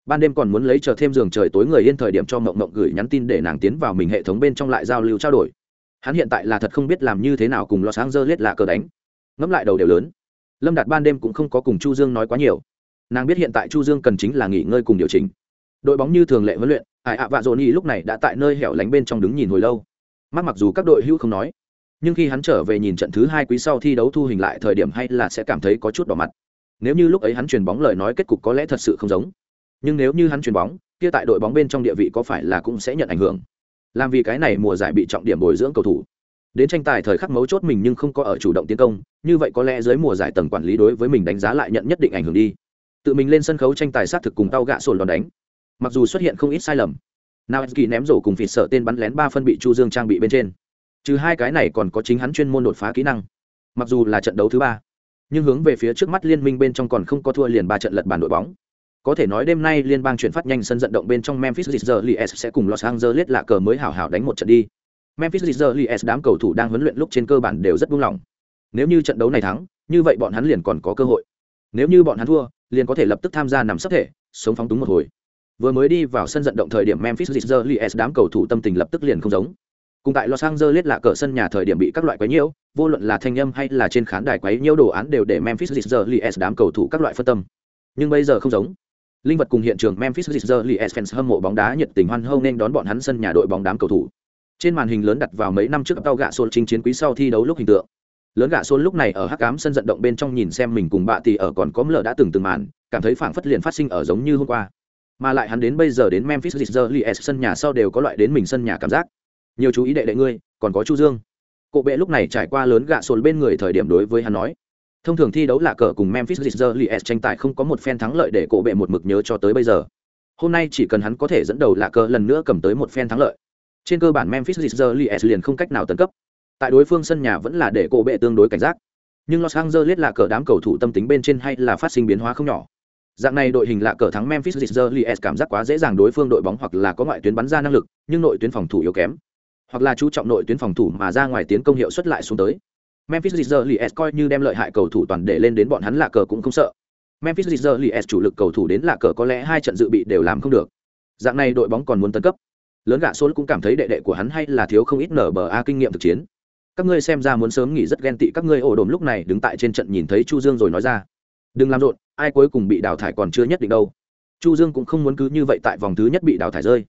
Ban đêm còn muốn lấy chờ thêm giường trời tối người yên thời điểm cho mộng mộng gửi nhắn tin để nàng tiến vào mình hệ thống bên trong lại giao lưu trao đổi. Hắn hiện tại là thật không biết làm như thế nào cùng lo sáng dơ lết là cờ đánh. Ngẫm lại đầu đều lớn. Lâm đạt ban đêm cũng không có cùng chu dương nói quá nhiều. Nàng biết hiện tại chu dương cần chính là nghỉ ngơi cùng điều chỉnh. Đội bóng như thường lệ huấn luyện ải ạ vạ dồn nhi lúc này đã tại nơi hẻo lánh bên trong đứng nhìn hồi lâu. Mắt mặc dù các đội hữu không nói nhưng khi hắn trở về nhìn trận thứ hai quý sau thi đấu thu hình lại thời điểm hay là sẽ cảm thấy có chút đỏ mặt. Nếu như lúc ấy hắn chuyền bóng lời nói kết cục có lẽ thật sự không giống. Nhưng nếu như hắn chuyền bóng, kia tại đội bóng bên trong địa vị có phải là cũng sẽ nhận ảnh hưởng. Làm vì cái này mùa giải bị trọng điểm bồi dưỡng cầu thủ. Đến tranh tài thời khắc mấu chốt mình nhưng không có ở chủ động tiến công, như vậy có lẽ dưới mùa giải tầng quản lý đối với mình đánh giá lại nhận nhất định ảnh hưởng đi. Tự mình lên sân khấu tranh tài sát thực cùng tao gạ sồn đòn đánh. Mặc dù xuất hiện không ít sai lầm. Nào kỳ ném rổ cùng phịt sợ tên bắn lén ba phân bị chu dương trang bị bên trên trừ hai cái này còn có chính hắn chuyên môn đột phá kỹ năng mặc dù là trận đấu thứ ba nhưng hướng về phía trước mắt liên minh bên trong còn không có thua liền ba trận lật bàn đội bóng có thể nói đêm nay liên bang chuyển phát nhanh sân vận động bên trong Memphis Grizzlies sẽ cùng Los Angeles là cờ mới hảo hảo đánh một trận đi. Memphis Grizzlies đám cầu thủ đang huấn luyện lúc trên cơ bản đều rất buông lỏng. Nếu như trận đấu này thắng, như vậy bọn hắn liền còn có cơ hội. Nếu như bọn hắn thua, liền có thể lập tức tham gia nằm sắp thể sống phóng túng một hồi vừa mới đi vào sân vận động thời điểm Memphis Grizzlies đám cầu thủ tâm tình lập tức liền không giống cùng tại Los Angeles là cỡ sân nhà thời điểm bị các loại quấy nhiễu, vô luận là thanh âm hay là trên khán đài quấy nhiễu đồ án đều để Memphis Grizzlies đám cầu thủ các loại phân tâm. Nhưng bây giờ không giống. Linh vật cùng hiện trường Memphis Grizzlies fans hâm mộ bóng đá nhiệt tình hoan hô nên đón bọn hắn sân nhà đội bóng đám cầu thủ. Trên màn hình lớn đặt vào mấy năm trước tàu gạ xôn chinh chiến quý sau thi đấu lúc hình tượng. Lớn gạ xôn lúc này ở hắc ám sân vận động bên trong nhìn xem mình cùng bạ tỷ ở còn có lợ đã từng từng màn, cảm thấy phảng phất liền phát sinh ở giống như hôm qua. Mà lại hắn đến bây giờ đến memphis Grizzlies sân nhà sau đều có loại đến mình sân nhà cảm giác nhiều chú ý đệ đệ ngươi, còn có chu dương. Cộ bệ lúc này trải qua lớn gạ sồn bên người thời điểm đối với hắn nói. Thông thường thi đấu là cờ cùng memphis Grizzlies tranh tài không có một phen thắng lợi để cộ bệ một mực nhớ cho tới bây giờ. Hôm nay chỉ cần hắn có thể dẫn đầu là cờ lần nữa cầm tới một phen thắng lợi. Trên cơ bản memphis Grizzlies liền không cách nào tấn cấp. Tại đối phương sân nhà vẫn là để cộ bệ tương đối cảnh giác. Nhưng los angeles là cờ đám cầu thủ tâm tính bên trên hay là phát sinh biến hóa không nhỏ. Dạng này đội hình lạ cờ thắng memphis Grizzlies cảm giác quá dễ dàng đối phương đội bóng hoặc là có ngoại tuyến bắn ra năng lực, nhưng nội tuyến phòng thủ yếu kém hoặc là chú trọng nội tuyến phòng thủ mà ra ngoài tiến công hiệu suất lại xuống tới. Memphis Grizzlies coi như đem lợi hại cầu thủ toàn để lên đến bọn hắn lạ cờ cũng không sợ. Memphis Grizzlies chủ lực cầu thủ đến lạ cờ có lẽ hai trận dự bị đều làm không được. Dạng này đội bóng còn muốn tấn cấp. Lớn gạ Sol cũng cảm thấy đệ đệ của hắn hay là thiếu không ít nở bờ a kinh nghiệm thực chiến. Các ngươi xem ra muốn sớm nghỉ rất ghen tị, các ngươi ổ đồm lúc này đứng tại trên trận nhìn thấy chu dương rồi nói ra. Đừng làm rộn, ai cuối cùng bị đào thải còn chưa nhất định đâu. Chu dương cũng không muốn cứ như vậy tại vòng thứ nhất bị đào thải rơi.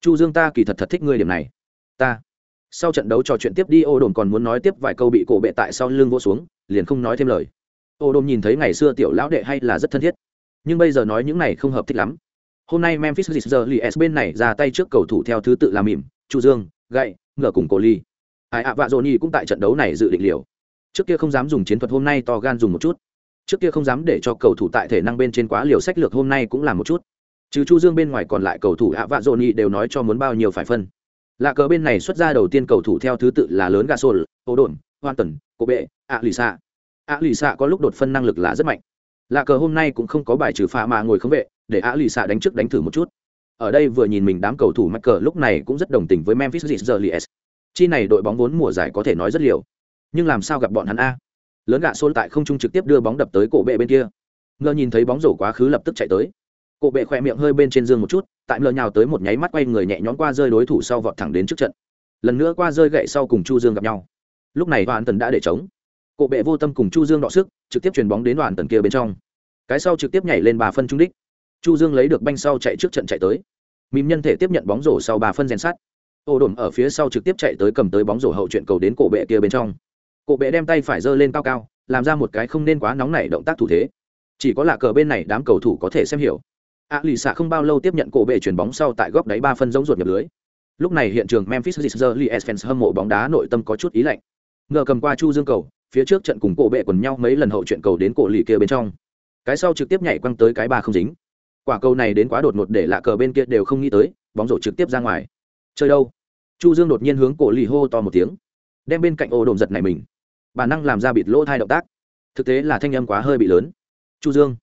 Chu dương ta kỳ thật thật thích ngươi điểm này. Ta sau trận đấu trò chuyện tiếp đi ô đồn còn muốn nói tiếp vài câu bị cổ bệ tại sau lưng vô xuống, liền không nói thêm lời. Ô đồn nhìn thấy ngày xưa tiểu lão đệ hay là rất thân thiết, nhưng bây giờ nói những này không hợp thích lắm. Hôm nay memphis Grizzlies bên này ra tay trước cầu thủ theo thứ tự là mỉm, chu dương, gậy, ngựa cùng cổ ly. Ai, ạ, vạ dỗ nhi cũng tại trận đấu này dự định liều. Trước kia không dám dùng chiến thuật hôm nay to gan dùng một chút. Trước kia không dám để cho cầu thủ tại thể năng bên trên quá liều sách lược hôm nay cũng làm một chút. Trừ chu dương bên ngoài còn lại cầu thủ ạ, vạ dỗ nhi đều nói cho muốn bao nhiêu phải phân lạ cờ bên này xuất ra đầu tiên cầu thủ theo thứ tự là lớn Gasol, sồn ô đồn hoan tần cô bệ ạ lì xạ ạ lì xạ có lúc đột phân năng lực là rất mạnh. Lạ cờ hôm nay cũng không có bài trừ pha mà ngồi không vệ để ạ lì xạ đánh trước đánh thử một chút. Ở đây vừa nhìn mình đám cầu thủ mắc cờ lúc này cũng rất đồng tình với memphis Grizzlies. Chi này đội bóng vốn mùa giải có thể nói rất liều. Nhưng làm sao gặp bọn hắn a? Lớn gạ xôn tại không trung trực tiếp đưa bóng đập tới cổ bệ bên kia. Ngờ nhìn thấy bóng rổ quá khứ lập tức chạy tới cổ bệ khỏe miệng hơi bên trên dương một chút, tại lờ nhào tới một nháy mắt quay người nhẹ nhõm qua rơi đối thủ sau vọt thẳng đến trước trận. Lần nữa qua rơi gậy sau cùng chu dương gặp nhau. Lúc này đoàn tần đã để trống. cổ bệ vô tâm cùng chu dương đọ sức, trực tiếp chuyền bóng đến đoàn tần kia bên trong. Cái sau trực tiếp nhảy lên bà phân trung đích. Chu dương lấy được banh sau chạy trước trận chạy tới. Mìm nhân thể tiếp nhận bóng rổ sau bà phân rèn sát ô đồn ở phía sau trực tiếp chạy tới cầm tới bóng rổ hậu chuyện cầu đến cổ bệ kia bên trong. Cổ bệ đem tay phải giơ lên cao cao, làm ra một cái không nên quá nóng nảy động tác thủ thế. Chỉ có là cờ bên này đám cầu thủ có thể xem hiểu a lì xạ không bao lâu tiếp nhận cổ bệ chuyển bóng sau tại góc đáy ba phân giống ruột nhập lưới. Lúc này hiện trường memphis Grizzlies fans hâm mộ bóng đá nội tâm có chút ý lạnh. Ngờ cầm qua chu dương cầu, phía trước trận cùng cổ bệ quần nhau mấy lần hậu chuyện cầu đến cổ lì kia bên trong. Cái sau trực tiếp nhảy quăng tới cái ba không dính. Quả cầu này đến quá đột ngột để lạ cờ bên kia đều không nghĩ tới, bóng rổ trực tiếp ra ngoài. Chơi đâu? Chu dương đột nhiên hướng cổ lì hô to một tiếng, đem bên cạnh ô đồn giật này mình. Bản năng làm ra bịt lỗ thai động tác. Thực tế là thanh âm quá hơi bị lớn. Chu dương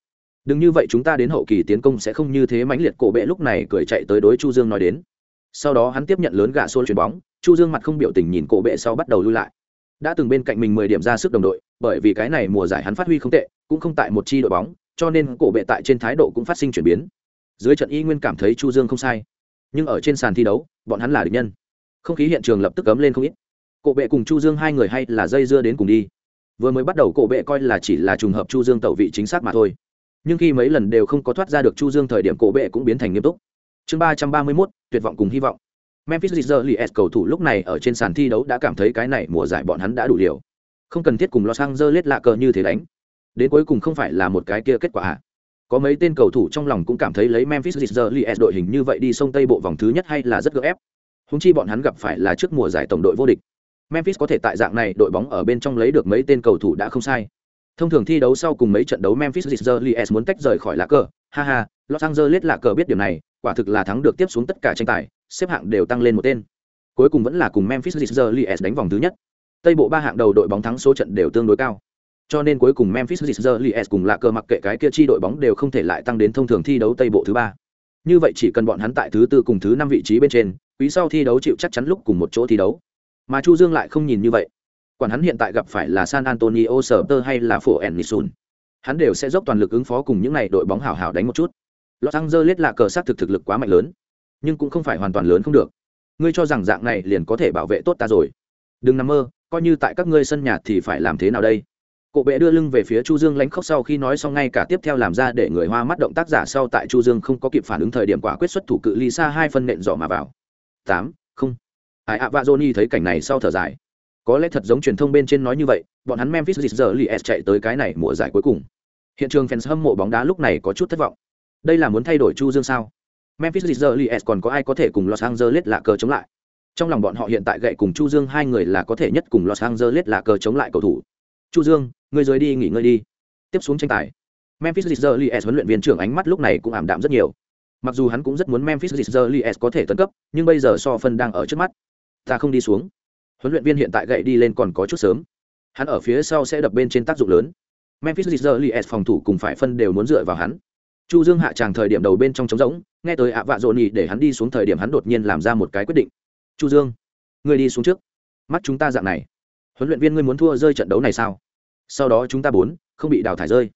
đừng như vậy, chúng ta đến hậu kỳ tiến công sẽ không như thế mãnh liệt. Cổ bệ lúc này cười chạy tới đối chu dương nói đến. Sau đó hắn tiếp nhận lớn gạ xôn chuyền bóng, chu dương mặt không biểu tình nhìn cổ bệ sau bắt đầu lui lại. Đã từng bên cạnh mình mười điểm ra sức đồng đội, bởi vì cái này mùa giải hắn phát huy không tệ, cũng không tại một chi đội bóng, cho nên cổ bệ tại trên thái độ cũng phát sinh chuyển biến. Dưới trận y nguyên cảm thấy chu dương không sai, nhưng ở trên sàn thi đấu, bọn hắn là địch nhân. Không khí hiện trường lập tức cấm lên không ít. Cổ bệ cùng chu dương hai người hay là dây dưa đến cùng đi. Vừa mới bắt đầu cổ bệ coi là chỉ là trùng hợp chu dương tẩu vị chính xác mà thôi nhưng khi mấy lần đều không có thoát ra được chu dương thời điểm cổ bệ cũng biến thành nghiêm túc. Chương ba trăm ba mươi mốt, tuyệt vọng cùng hy vọng. Memphis Grizzlies cầu thủ lúc này ở trên sàn thi đấu đã cảm thấy cái này mùa giải bọn hắn đã đủ điều không cần thiết cùng los angeles lạ cờ như thế đánh. Đến cuối cùng không phải là một cái kia kết quả à? Có mấy tên cầu thủ trong lòng cũng cảm thấy lấy memphis Grizzlies đội hình như vậy đi sông tây bộ vòng thứ nhất hay là rất gỡ ép. Húng chi bọn hắn gặp phải là trước mùa giải tổng đội vô địch. Memphis có thể tại dạng này đội bóng ở bên trong lấy được mấy tên cầu thủ đã không sai thông thường thi đấu sau cùng mấy trận đấu memphis Grizzlies muốn tách rời khỏi lá cờ. Ha ha, los angeles lạc cờ biết điều này, quả thực là thắng được tiếp xuống tất cả tranh tài, xếp hạng đều tăng lên một tên. Cuối cùng vẫn là cùng memphis Grizzlies đánh vòng thứ nhất. Tây bộ ba hạng đầu đội bóng thắng số trận đều tương đối cao. Cho nên cuối cùng memphis Grizzlies cùng lạ cờ mặc kệ cái kia chi đội bóng đều không thể lại tăng đến thông thường thi đấu tây bộ thứ ba. Như vậy chỉ cần bọn hắn tại thứ tư cùng thứ năm vị trí bên trên, quý sau thi đấu chịu chắc chắn lúc cùng một chỗ thi đấu. Mà chu dương lại không nhìn như vậy quản hắn hiện tại gặp phải là san antonio sở tơ hay là phổ ennisun hắn đều sẽ dốc toàn lực ứng phó cùng những n à y đội bóng hảo hảo đánh một chút los angeles là cờ sát thực thực lực quá mạnh lớn nhưng cũng không phải hoàn toàn lớn không được ngươi cho rằng dạng này liền có thể bảo vệ tốt ta rồi đừng nằm mơ coi như tại các ngươi sân nhà thì phải làm thế nào đây Cổ bệ đưa lưng về phía Chu Dương lánh khóc sau khi nói xong ngay cả tiếp theo làm ra để người hoa mắt động tác giả sau tại Chu Dương không có kịp phản ứng thời điểm quả quyết xuất thủ cự ly xa hai phân nện dọ mà vào. Tám, không. Ai ạ và Johnny thấy cảnh này sau thở dài. Có lẽ thật giống truyền thông bên trên nói như vậy, bọn hắn Memphis Grizzlies chạy tới cái này mùa giải cuối cùng. Hiện trường fans hâm mộ bóng đá lúc này có chút thất vọng. Đây là muốn thay đổi Chu Dương sao? Memphis Grizzlies còn có ai có thể cùng Los Angeles lạ cờ chống lại? Trong lòng bọn họ hiện tại gậy cùng Chu Dương hai người là có thể nhất cùng Los Angeles lạ cờ chống lại cầu thủ. Chu Dương, ngươi rời đi nghỉ ngơi đi. Tiếp xuống tranh tài. Memphis Grizzlies huấn luyện viên trưởng ánh mắt lúc này cũng ảm đạm rất nhiều. Mặc dù hắn cũng rất muốn Memphis Grizzlies có thể tấn cấp, nhưng bây giờ so phân đang ở trước mắt. Ta không đi xuống. Huấn luyện viên hiện tại gậy đi lên còn có chút sớm. Hắn ở phía sau sẽ đập bên trên tác dụng lớn. Memphis Grizzlies phòng thủ cùng phải phân đều muốn dựa vào hắn. Chu Dương hạ tràng thời điểm đầu bên trong trống rỗng, nghe tới ạ vạ dồn nhị để hắn đi xuống thời điểm hắn đột nhiên làm ra một cái quyết định. Chu Dương, người đi xuống trước. Mắt chúng ta dạng này. Huấn luyện viên ngươi muốn thua rơi trận đấu này sao? sau đó chúng ta bốn không bị đào thải rơi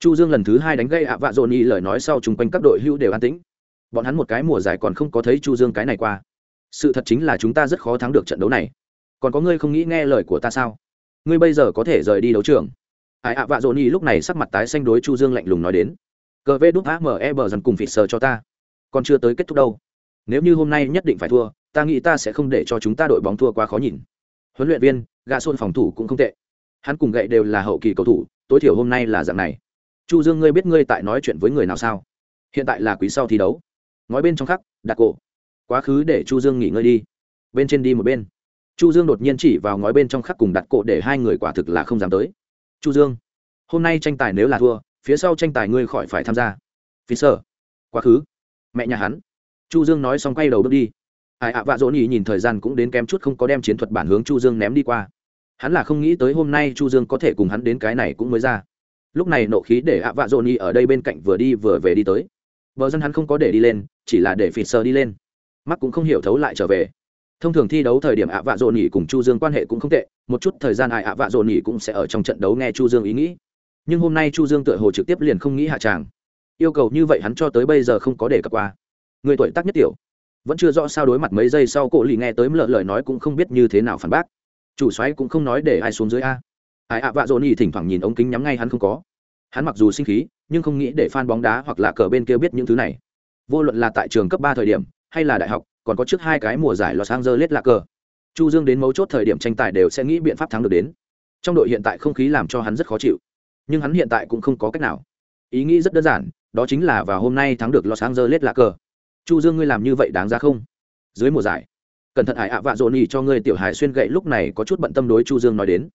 chu dương lần thứ hai đánh gây ạ vạ dồn y lời nói sau chung quanh các đội hưu đều an tĩnh bọn hắn một cái mùa giải còn không có thấy chu dương cái này qua sự thật chính là chúng ta rất khó thắng được trận đấu này còn có ngươi không nghĩ nghe lời của ta sao? Ngươi bây giờ có thể rời đi đấu trường. Ai ạ, vạ dồn y lúc này sắc mặt tái xanh đối chu dương lạnh lùng nói đến. Cờ vê đúc ame bờ dần cùng phịt sờ cho ta. Còn chưa tới kết thúc đâu. Nếu như hôm nay nhất định phải thua, ta nghĩ ta sẽ không để cho chúng ta đội bóng thua quá khó nhìn. Huấn luyện viên gà xôn phòng thủ cũng không tệ. Hắn cùng gậy đều là hậu kỳ cầu thủ, tối thiểu hôm nay là dạng này. Chu dương, ngươi biết ngươi tại nói chuyện với người nào sao? Hiện tại là quý sau thi đấu. Ngói bên trong khắc, đặt cổ. Quá khứ để chu dương nghỉ ngơi đi. Bên trên đi một bên chu dương đột nhiên chỉ vào ngói bên trong khắc cùng đặt cổ để hai người quả thực là không dám tới. Chu dương, hôm nay tranh tài nếu là thua, phía sau tranh tài ngươi khỏi phải tham gia. Phi sơ, quá khứ. Mẹ nhà hắn. Chu dương nói xong quay đầu bước đi. Ai ạ, vạ dỗ nhỉ nhìn thời gian cũng đến kém chút không có đem chiến thuật bản hướng chu dương ném đi qua. Hắn là không nghĩ tới hôm nay chu dương có thể cùng hắn đến cái này cũng mới ra. Lúc này nộ khí để ạ, vạ dỗ y ở đây bên cạnh vừa đi vừa về đi tới. Vợ dân hắn không có để đi lên, chỉ là để Phi sờ đi lên. Mắt cũng không hiểu thấu lại trở về thông thường thi đấu thời điểm ạ vạ dồn nhỉ cùng chu dương quan hệ cũng không tệ, một chút thời gian ai ạ vạ dồn nhỉ cũng sẽ ở trong trận đấu nghe chu dương ý nghĩ. Nhưng hôm nay chu dương tựa hồ trực tiếp liền không nghĩ hạ tràng. Yêu cầu như vậy hắn cho tới bây giờ không có để cập qua. Người tuổi tác nhất tiểu, vẫn chưa rõ sao đối mặt mấy giây sau cổ lì nghe tới lợ lời nói cũng không biết như thế nào phản bác. Chủ xoáy cũng không nói để ai xuống dưới a. Ai ạ vạ dồn nhỉ thỉnh thoảng nhìn ống kính nhắm ngay hắn không có. Hắn mặc dù sinh khí, nhưng không nghĩ để fan bóng đá hoặc là cờ bên kia biết những thứ này. Vô luận là tại trường cấp ba thời điểm, hay là đại học còn có trước hai cái mùa giải los angeles Lakers. cờ. Chu dương đến mấu chốt thời điểm tranh tài đều sẽ nghĩ biện pháp thắng được đến. Trong đội hiện tại không khí làm cho hắn rất khó chịu. Nhưng hắn hiện tại cũng không có cách nào. Ý nghĩ rất đơn giản, đó chính là vào hôm nay thắng được los angeles Lakers. cờ. Chu dương ngươi làm như vậy đáng ra không? Dưới mùa giải, cẩn thận hải ạ vạ dồn nhì cho ngươi tiểu hải xuyên gậy lúc này có chút bận tâm đối chu dương nói đến.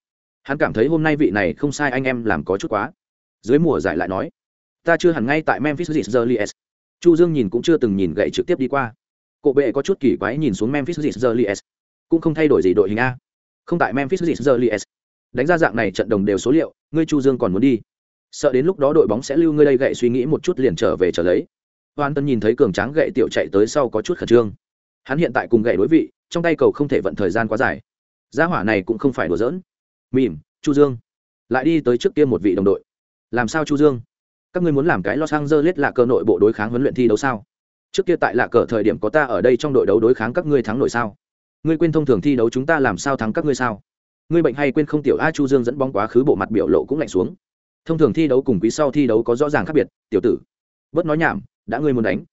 Hắn cảm thấy hôm nay vị này không sai anh em làm có chút quá. Dưới mùa giải lại nói, ta chưa hẳn ngay tại memphis Grizzlies. Chu dương nhìn cũng chưa từng nhìn gậy trực tiếp đi qua. Cổ bệ có chút kỳ quái nhìn xuống memphis Grizzlies cũng không thay đổi gì đội hình a. Không tại memphis Grizzlies đánh ra dạng này trận đồng đều số liệu, ngươi chu dương còn muốn đi. Sợ đến lúc đó đội bóng sẽ lưu ngươi đây gậy suy nghĩ một chút liền trở về trở lấy. Hoàn tân nhìn thấy cường tráng gậy tiểu chạy tới sau có chút khẩn trương. Hắn hiện tại cùng gậy đối vị, trong tay cầu không thể vận thời gian quá dài. Gia hỏa này cũng không phải đùa giỡn. Mỉm, chu dương. Lại đi tới trước kia một vị đồng đội. Làm sao chu dương? Các ngươi muốn làm cái los angeles là cơ nội bộ đối kháng huấn luyện thi đấu sao? Trước kia tại lạ cờ thời điểm có ta ở đây trong đội đấu đối kháng các ngươi thắng nội sao? Ngươi quên thông thường thi đấu chúng ta làm sao thắng các ngươi sao? Ngươi bệnh hay quên không tiểu a chu dương dẫn bóng quá khứ bộ mặt biểu lộ cũng lạnh xuống. Thông thường thi đấu cùng quý sau thi đấu có rõ ràng khác biệt, tiểu tử. Bớt nói nhảm, đã ngươi muốn đánh,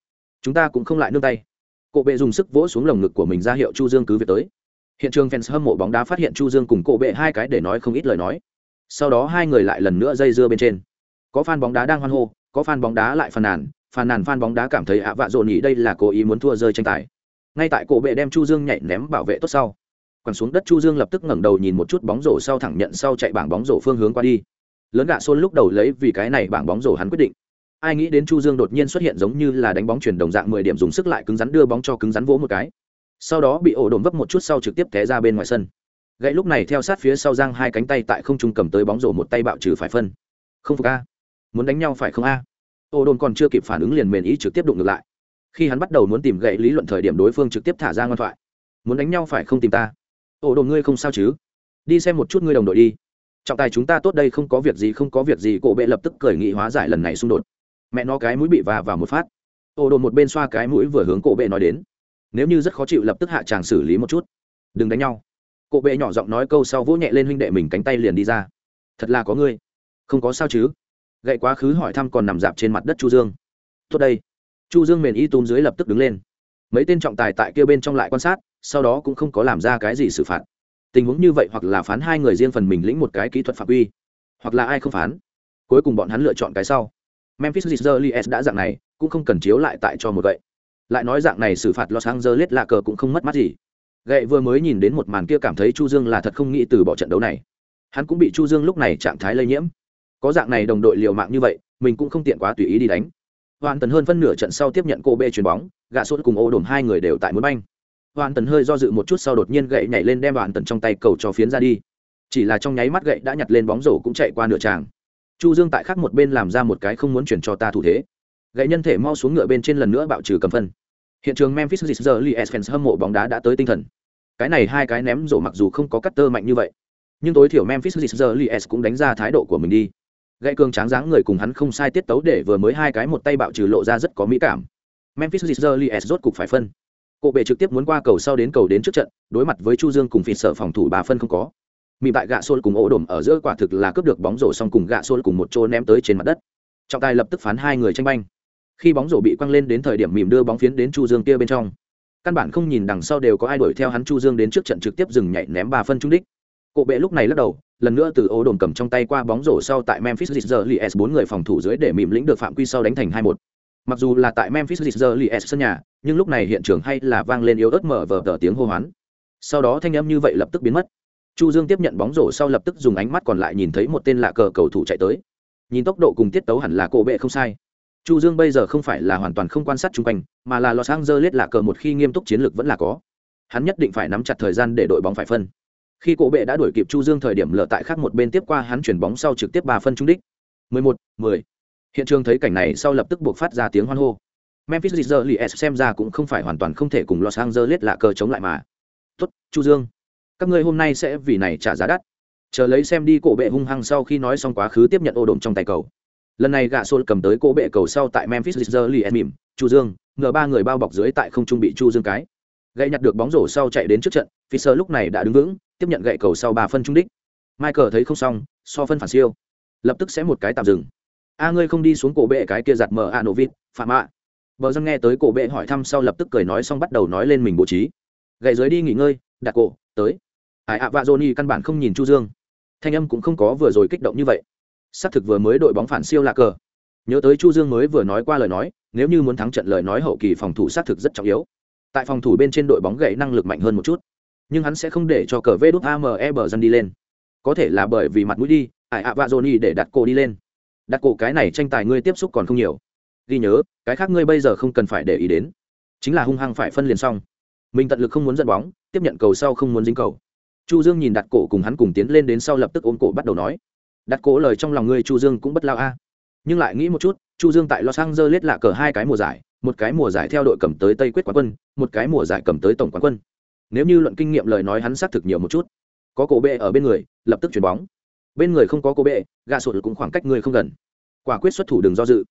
chúng ta cũng không lại nương tay. Cộ bệ dùng sức vỗ xuống lồng ngực của mình ra hiệu chu dương cứ việc tới. Hiện trường fans hâm mộ bóng đá phát hiện chu dương cùng cộ bệ hai cái để nói không ít lời nói. Sau đó hai người lại lần nữa dây dưa bên trên. Có fan bóng đá đang hoan hô, có fan bóng đá lại phàn nàn phàn nàn fan bóng đá cảm thấy ạ vạ dồn nhỉ đây là cố ý muốn thua rơi tranh tài. Ngay tại cổ bệ đem chu dương nhảy ném bảo vệ tốt sau, quẳng xuống đất chu dương lập tức ngẩng đầu nhìn một chút bóng rổ sau thẳng nhận sau chạy bảng bóng rổ phương hướng qua đi. Lớn gạ xôn lúc đầu lấy vì cái này bảng bóng rổ hắn quyết định. Ai nghĩ đến chu dương đột nhiên xuất hiện giống như là đánh bóng chuyển đồng dạng mười điểm dùng sức lại cứng rắn đưa bóng cho cứng rắn vỗ một cái. Sau đó bị ổ đồn vấp một chút sau trực tiếp té ra bên ngoài sân. Gãy lúc này theo sát phía sau giang hai cánh tay tại không trung cầm tới bóng rổ một tay bạo trừ phải phân. Không phục a. Muốn đánh nhau phải không a? Ô đồn còn chưa kịp phản ứng liền mền ý trực tiếp đụng ngược lại. Khi hắn bắt đầu muốn tìm gậy lý luận thời điểm đối phương trực tiếp thả ra ngoan thoại. Muốn đánh nhau phải không tìm ta? Ô đồn ngươi không sao chứ? Đi xem một chút ngươi đồng đội đi. Trọng tài chúng ta tốt đây không có việc gì, không có việc gì, cổ bệ lập tức cởi nghị hóa giải lần này xung đột. Mẹ nó cái mũi bị và vào một phát. Ô đồn một bên xoa cái mũi vừa hướng cổ bệ nói đến. Nếu như rất khó chịu lập tức hạ chàng xử lý một chút. Đừng đánh nhau. Cổ bệ nhỏ giọng nói câu sau vỗ nhẹ lên huynh đệ mình cánh tay liền đi ra. Thật là có ngươi. Không có sao chứ? Gậy quá khứ hỏi thăm còn nằm dạp trên mặt đất chu dương. Tốt đây. Chu dương mền y túm dưới lập tức đứng lên. Mấy tên trọng tài tại kia bên trong lại quan sát, sau đó cũng không có làm ra cái gì xử phạt. Tình huống như vậy hoặc là phán hai người riêng phần mình lĩnh một cái kỹ thuật phạm quy hoặc là ai không phán. Cuối cùng bọn hắn lựa chọn cái sau. Memphis Grizzlies đã dạng này, cũng không cần chiếu lại tại cho một gậy. Lại nói dạng này xử phạt los angeles là cờ cũng không mất mắt gì. Gậy vừa mới nhìn đến một màn kia cảm thấy chu dương là thật không nghĩ từ bỏ trận đấu này. Hắn cũng bị chu dương lúc này trạng thái lây nhiễm có dạng này đồng đội liều mạng như vậy, mình cũng không tiện quá tùy ý đi đánh. Hoàn tần hơn phân nửa trận sau tiếp nhận cô bê chuyền bóng gạ sốt cùng ô đồn hai người đều tại muốn banh. Hoàn tần hơi do dự một chút sau đột nhiên gậy nhảy lên đem hoàn tần trong tay cầu cho phiến ra đi. Chỉ là trong nháy mắt gậy đã nhặt lên bóng rổ cũng chạy qua nửa tràng. Chu dương tại khác một bên làm ra một cái không muốn chuyển cho ta thủ thế. Gậy nhân thể mau xuống ngựa bên trên lần nữa bạo trừ cầm phân. Hiện trường memphis Grizzlies fans hâm mộ bóng đá đã tới tinh thần. Cái này hai cái ném rổ mặc dù không có cắt tơ mạnh như vậy, nhưng tối thiểu memphis Grizzlies cũng đánh ra thái độ của mình đi gậy cường tráng dáng người cùng hắn không sai tiết tấu để vừa mới hai cái một tay bạo trừ lộ ra rất có mỹ cảm. Memphis Grizzlies rốt cục phải phân. Cổ bệ trực tiếp muốn qua cầu sau đến cầu đến trước trận, đối mặt với chu dương cùng phỉ sở phòng thủ bà phân không có. Mị bại gạ xôn cùng ổ đổm ở giữa quả thực là cướp được bóng rổ xong cùng gạ xôn cùng một chỗ ném tới trên mặt đất. Trọng tài lập tức phán hai người tranh banh. Khi bóng rổ bị quăng lên đến thời điểm mỉm đưa bóng phiến đến chu dương kia bên trong. Căn bản không nhìn đằng sau đều có ai đuổi theo hắn chu dương đến trước trận trực tiếp dừng nhảy ném ba phân trung đích. Cổ bệ lúc này lắc đầu lần nữa từ ố đồn cầm trong tay qua bóng rổ sau tại memphis Grizzlies bốn người phòng thủ dưới để mỉm lĩnh được phạm quy sau đánh thành hai một. Mặc dù là tại memphis Grizzlies sân nhà, nhưng lúc này hiện trường hay là vang lên yếu ớt mở vờ tờ tiếng hô hoán. Sau đó thanh âm như vậy lập tức biến mất. Chu dương tiếp nhận bóng rổ sau lập tức dùng ánh mắt còn lại nhìn thấy một tên lạ cờ cầu thủ chạy tới. Nhìn tốc độ cùng tiết tấu hẳn là cổ bệ không sai. Chu dương bây giờ không phải là hoàn toàn không quan sát chung quanh, mà là los angeles lạ cờ một khi nghiêm túc chiến lược vẫn là có. Hắn nhất định phải nắm chặt thời gian để đội bóng phải phân khi cổ bệ đã đuổi kịp chu dương thời điểm lở tại khác một bên tiếp qua hắn chuyển bóng sau trực tiếp ba phân trung đích. 11, 10. hiện trường thấy cảnh này sau lập tức buộc phát ra tiếng hoan hô. Memphis Grizzlies xem ra cũng không phải hoàn toàn không thể cùng los angeles lạ cờ chống lại mà. Tốt chu dương. Các ngươi hôm nay sẽ vì này trả giá đắt. Chờ lấy xem đi cổ bệ hung hăng sau khi nói xong quá khứ tiếp nhận ô đồn trong tay cầu. Lần này gạ xôn cầm tới cổ bệ cầu sau tại memphis Grizzlies mỉm chu dương ngờ ba người bao bọc dưới tại không trung bị chu dương cái. Gậy nhặt được bóng rổ sau chạy đến trước trận Fisher lúc này đã đứng vững tiếp nhận gậy cầu sau ba phân trung đích. Michael thấy không xong, so phân phản siêu. Lập tức sẽ một cái tạm dừng. A, ngươi không đi xuống cổ bệ cái kia giặt mờ a nổ vịt, phạm ạ. Vợ dân nghe tới cổ bệ hỏi thăm sau lập tức cười nói xong bắt đầu nói lên mình bố trí. Gậy dưới đi nghỉ ngơi, đặt cổ, tới. Ải ạ và johnny căn bản không nhìn chu dương. Thanh âm cũng không có vừa rồi kích động như vậy. Xác thực vừa mới đội bóng phản siêu là cờ. Nhớ tới chu dương mới vừa nói qua lời nói, nếu như muốn thắng trận lời nói hậu kỳ phòng thủ xác thực rất trọng yếu. Tại phòng thủ bên trên đội bóng gậy năng lực mạnh hơn một chút nhưng hắn sẽ không để cho cờ vê đút ame bờ dân đi lên. Có thể là bởi vì mặt mũi đi ải ạ và johnny để đặt cổ đi lên. Đặt cổ cái này tranh tài ngươi tiếp xúc còn không nhiều. Ghi nhớ, cái khác ngươi bây giờ không cần phải để ý đến. Chính là hung hăng phải phân liền xong. Mình tận lực không muốn dẫn bóng, tiếp nhận cầu sau không muốn dính cầu. Chu dương nhìn đặt cổ cùng hắn cùng tiến lên đến sau lập tức ôm cổ bắt đầu nói. Đặt cổ lời trong lòng ngươi chu dương cũng bất lao a. Nhưng lại nghĩ một chút, chu dương tại los angeles lạ cờ hai cái mùa giải, một cái mùa giải theo đội cầm tới tây quyết quán quân, một cái mùa giải cầm tới tổng quán quân nếu như luận kinh nghiệm lời nói hắn xác thực nhiều một chút, có cổ bệ ở bên người, lập tức chuyền bóng. Bên người không có cổ bệ gà sụt cũng khoảng cách người không gần. Quả quyết xuất thủ đừng do dự.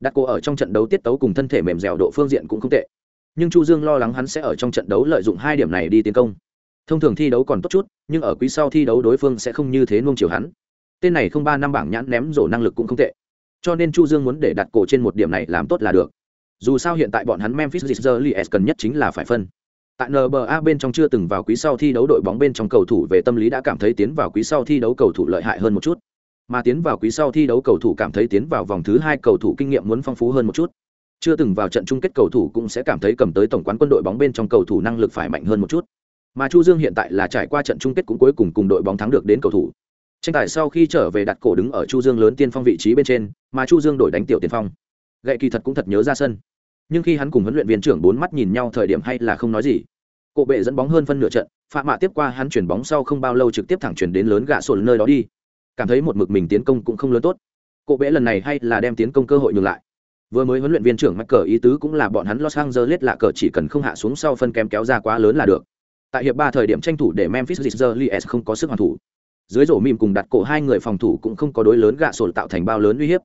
Đặt cổ ở trong trận đấu tiết tấu cùng thân thể mềm dẻo độ phương diện cũng không tệ. Nhưng chu dương lo lắng hắn sẽ ở trong trận đấu lợi dụng hai điểm này đi tiến công. Thông thường thi đấu còn tốt chút, nhưng ở quý sau thi đấu đối phương sẽ không như thế nuông chiều hắn. Tên này không ba năm bảng nhãn ném rổ năng lực cũng không tệ. Cho nên chu dương muốn để đặt cổ trên một điểm này làm tốt là được. Dù sao hiện tại bọn hắn memphis Grizzlies cần nhất chính là phải phân tại nba bên trong chưa từng vào quý sau thi đấu đội bóng bên trong cầu thủ về tâm lý đã cảm thấy tiến vào quý sau thi đấu cầu thủ lợi hại hơn một chút. Mà tiến vào quý sau thi đấu cầu thủ cảm thấy tiến vào vòng thứ hai cầu thủ kinh nghiệm muốn phong phú hơn một chút. Chưa từng vào trận chung kết cầu thủ cũng sẽ cảm thấy cầm tới tổng quán quân đội bóng bên trong cầu thủ năng lực phải mạnh hơn một chút. Mà chu dương hiện tại là trải qua trận chung kết cũng cuối cùng cùng đội bóng thắng được đến cầu thủ. Tranh tài sau khi trở về đặt cổ đứng ở chu dương lớn tiên phong vị trí bên trên, mà chu dương đổi đánh tiểu tiên phong. Gậy kỳ thật cũng thật nhớ ra sân. Nhưng khi hắn cùng huấn luyện viên trưởng bốn mắt nhìn nhau thời điểm hay là không nói gì. Cổ bệ dẫn bóng hơn phân nửa trận phạm mạ tiếp qua hắn chuyển bóng sau không bao lâu trực tiếp thẳng chuyển đến lớn gạ sổ nơi đó đi. Cảm thấy một mực mình tiến công cũng không lớn tốt. Cổ bệ lần này hay là đem tiến công cơ hội nhường lại. Vừa mới huấn luyện viên trưởng mắc cờ ý tứ cũng là bọn hắn los angeles lạ cờ chỉ cần không hạ xuống sau phân kém kéo ra quá lớn là được. Tại hiệp ba thời điểm tranh thủ để memphis Grizzlies không có sức hoàn thủ. Dưới rổ mìm cùng đặt cổ hai người phòng thủ cũng không có đối lớn gạ sổ tạo thành bao lớn uy hiếp.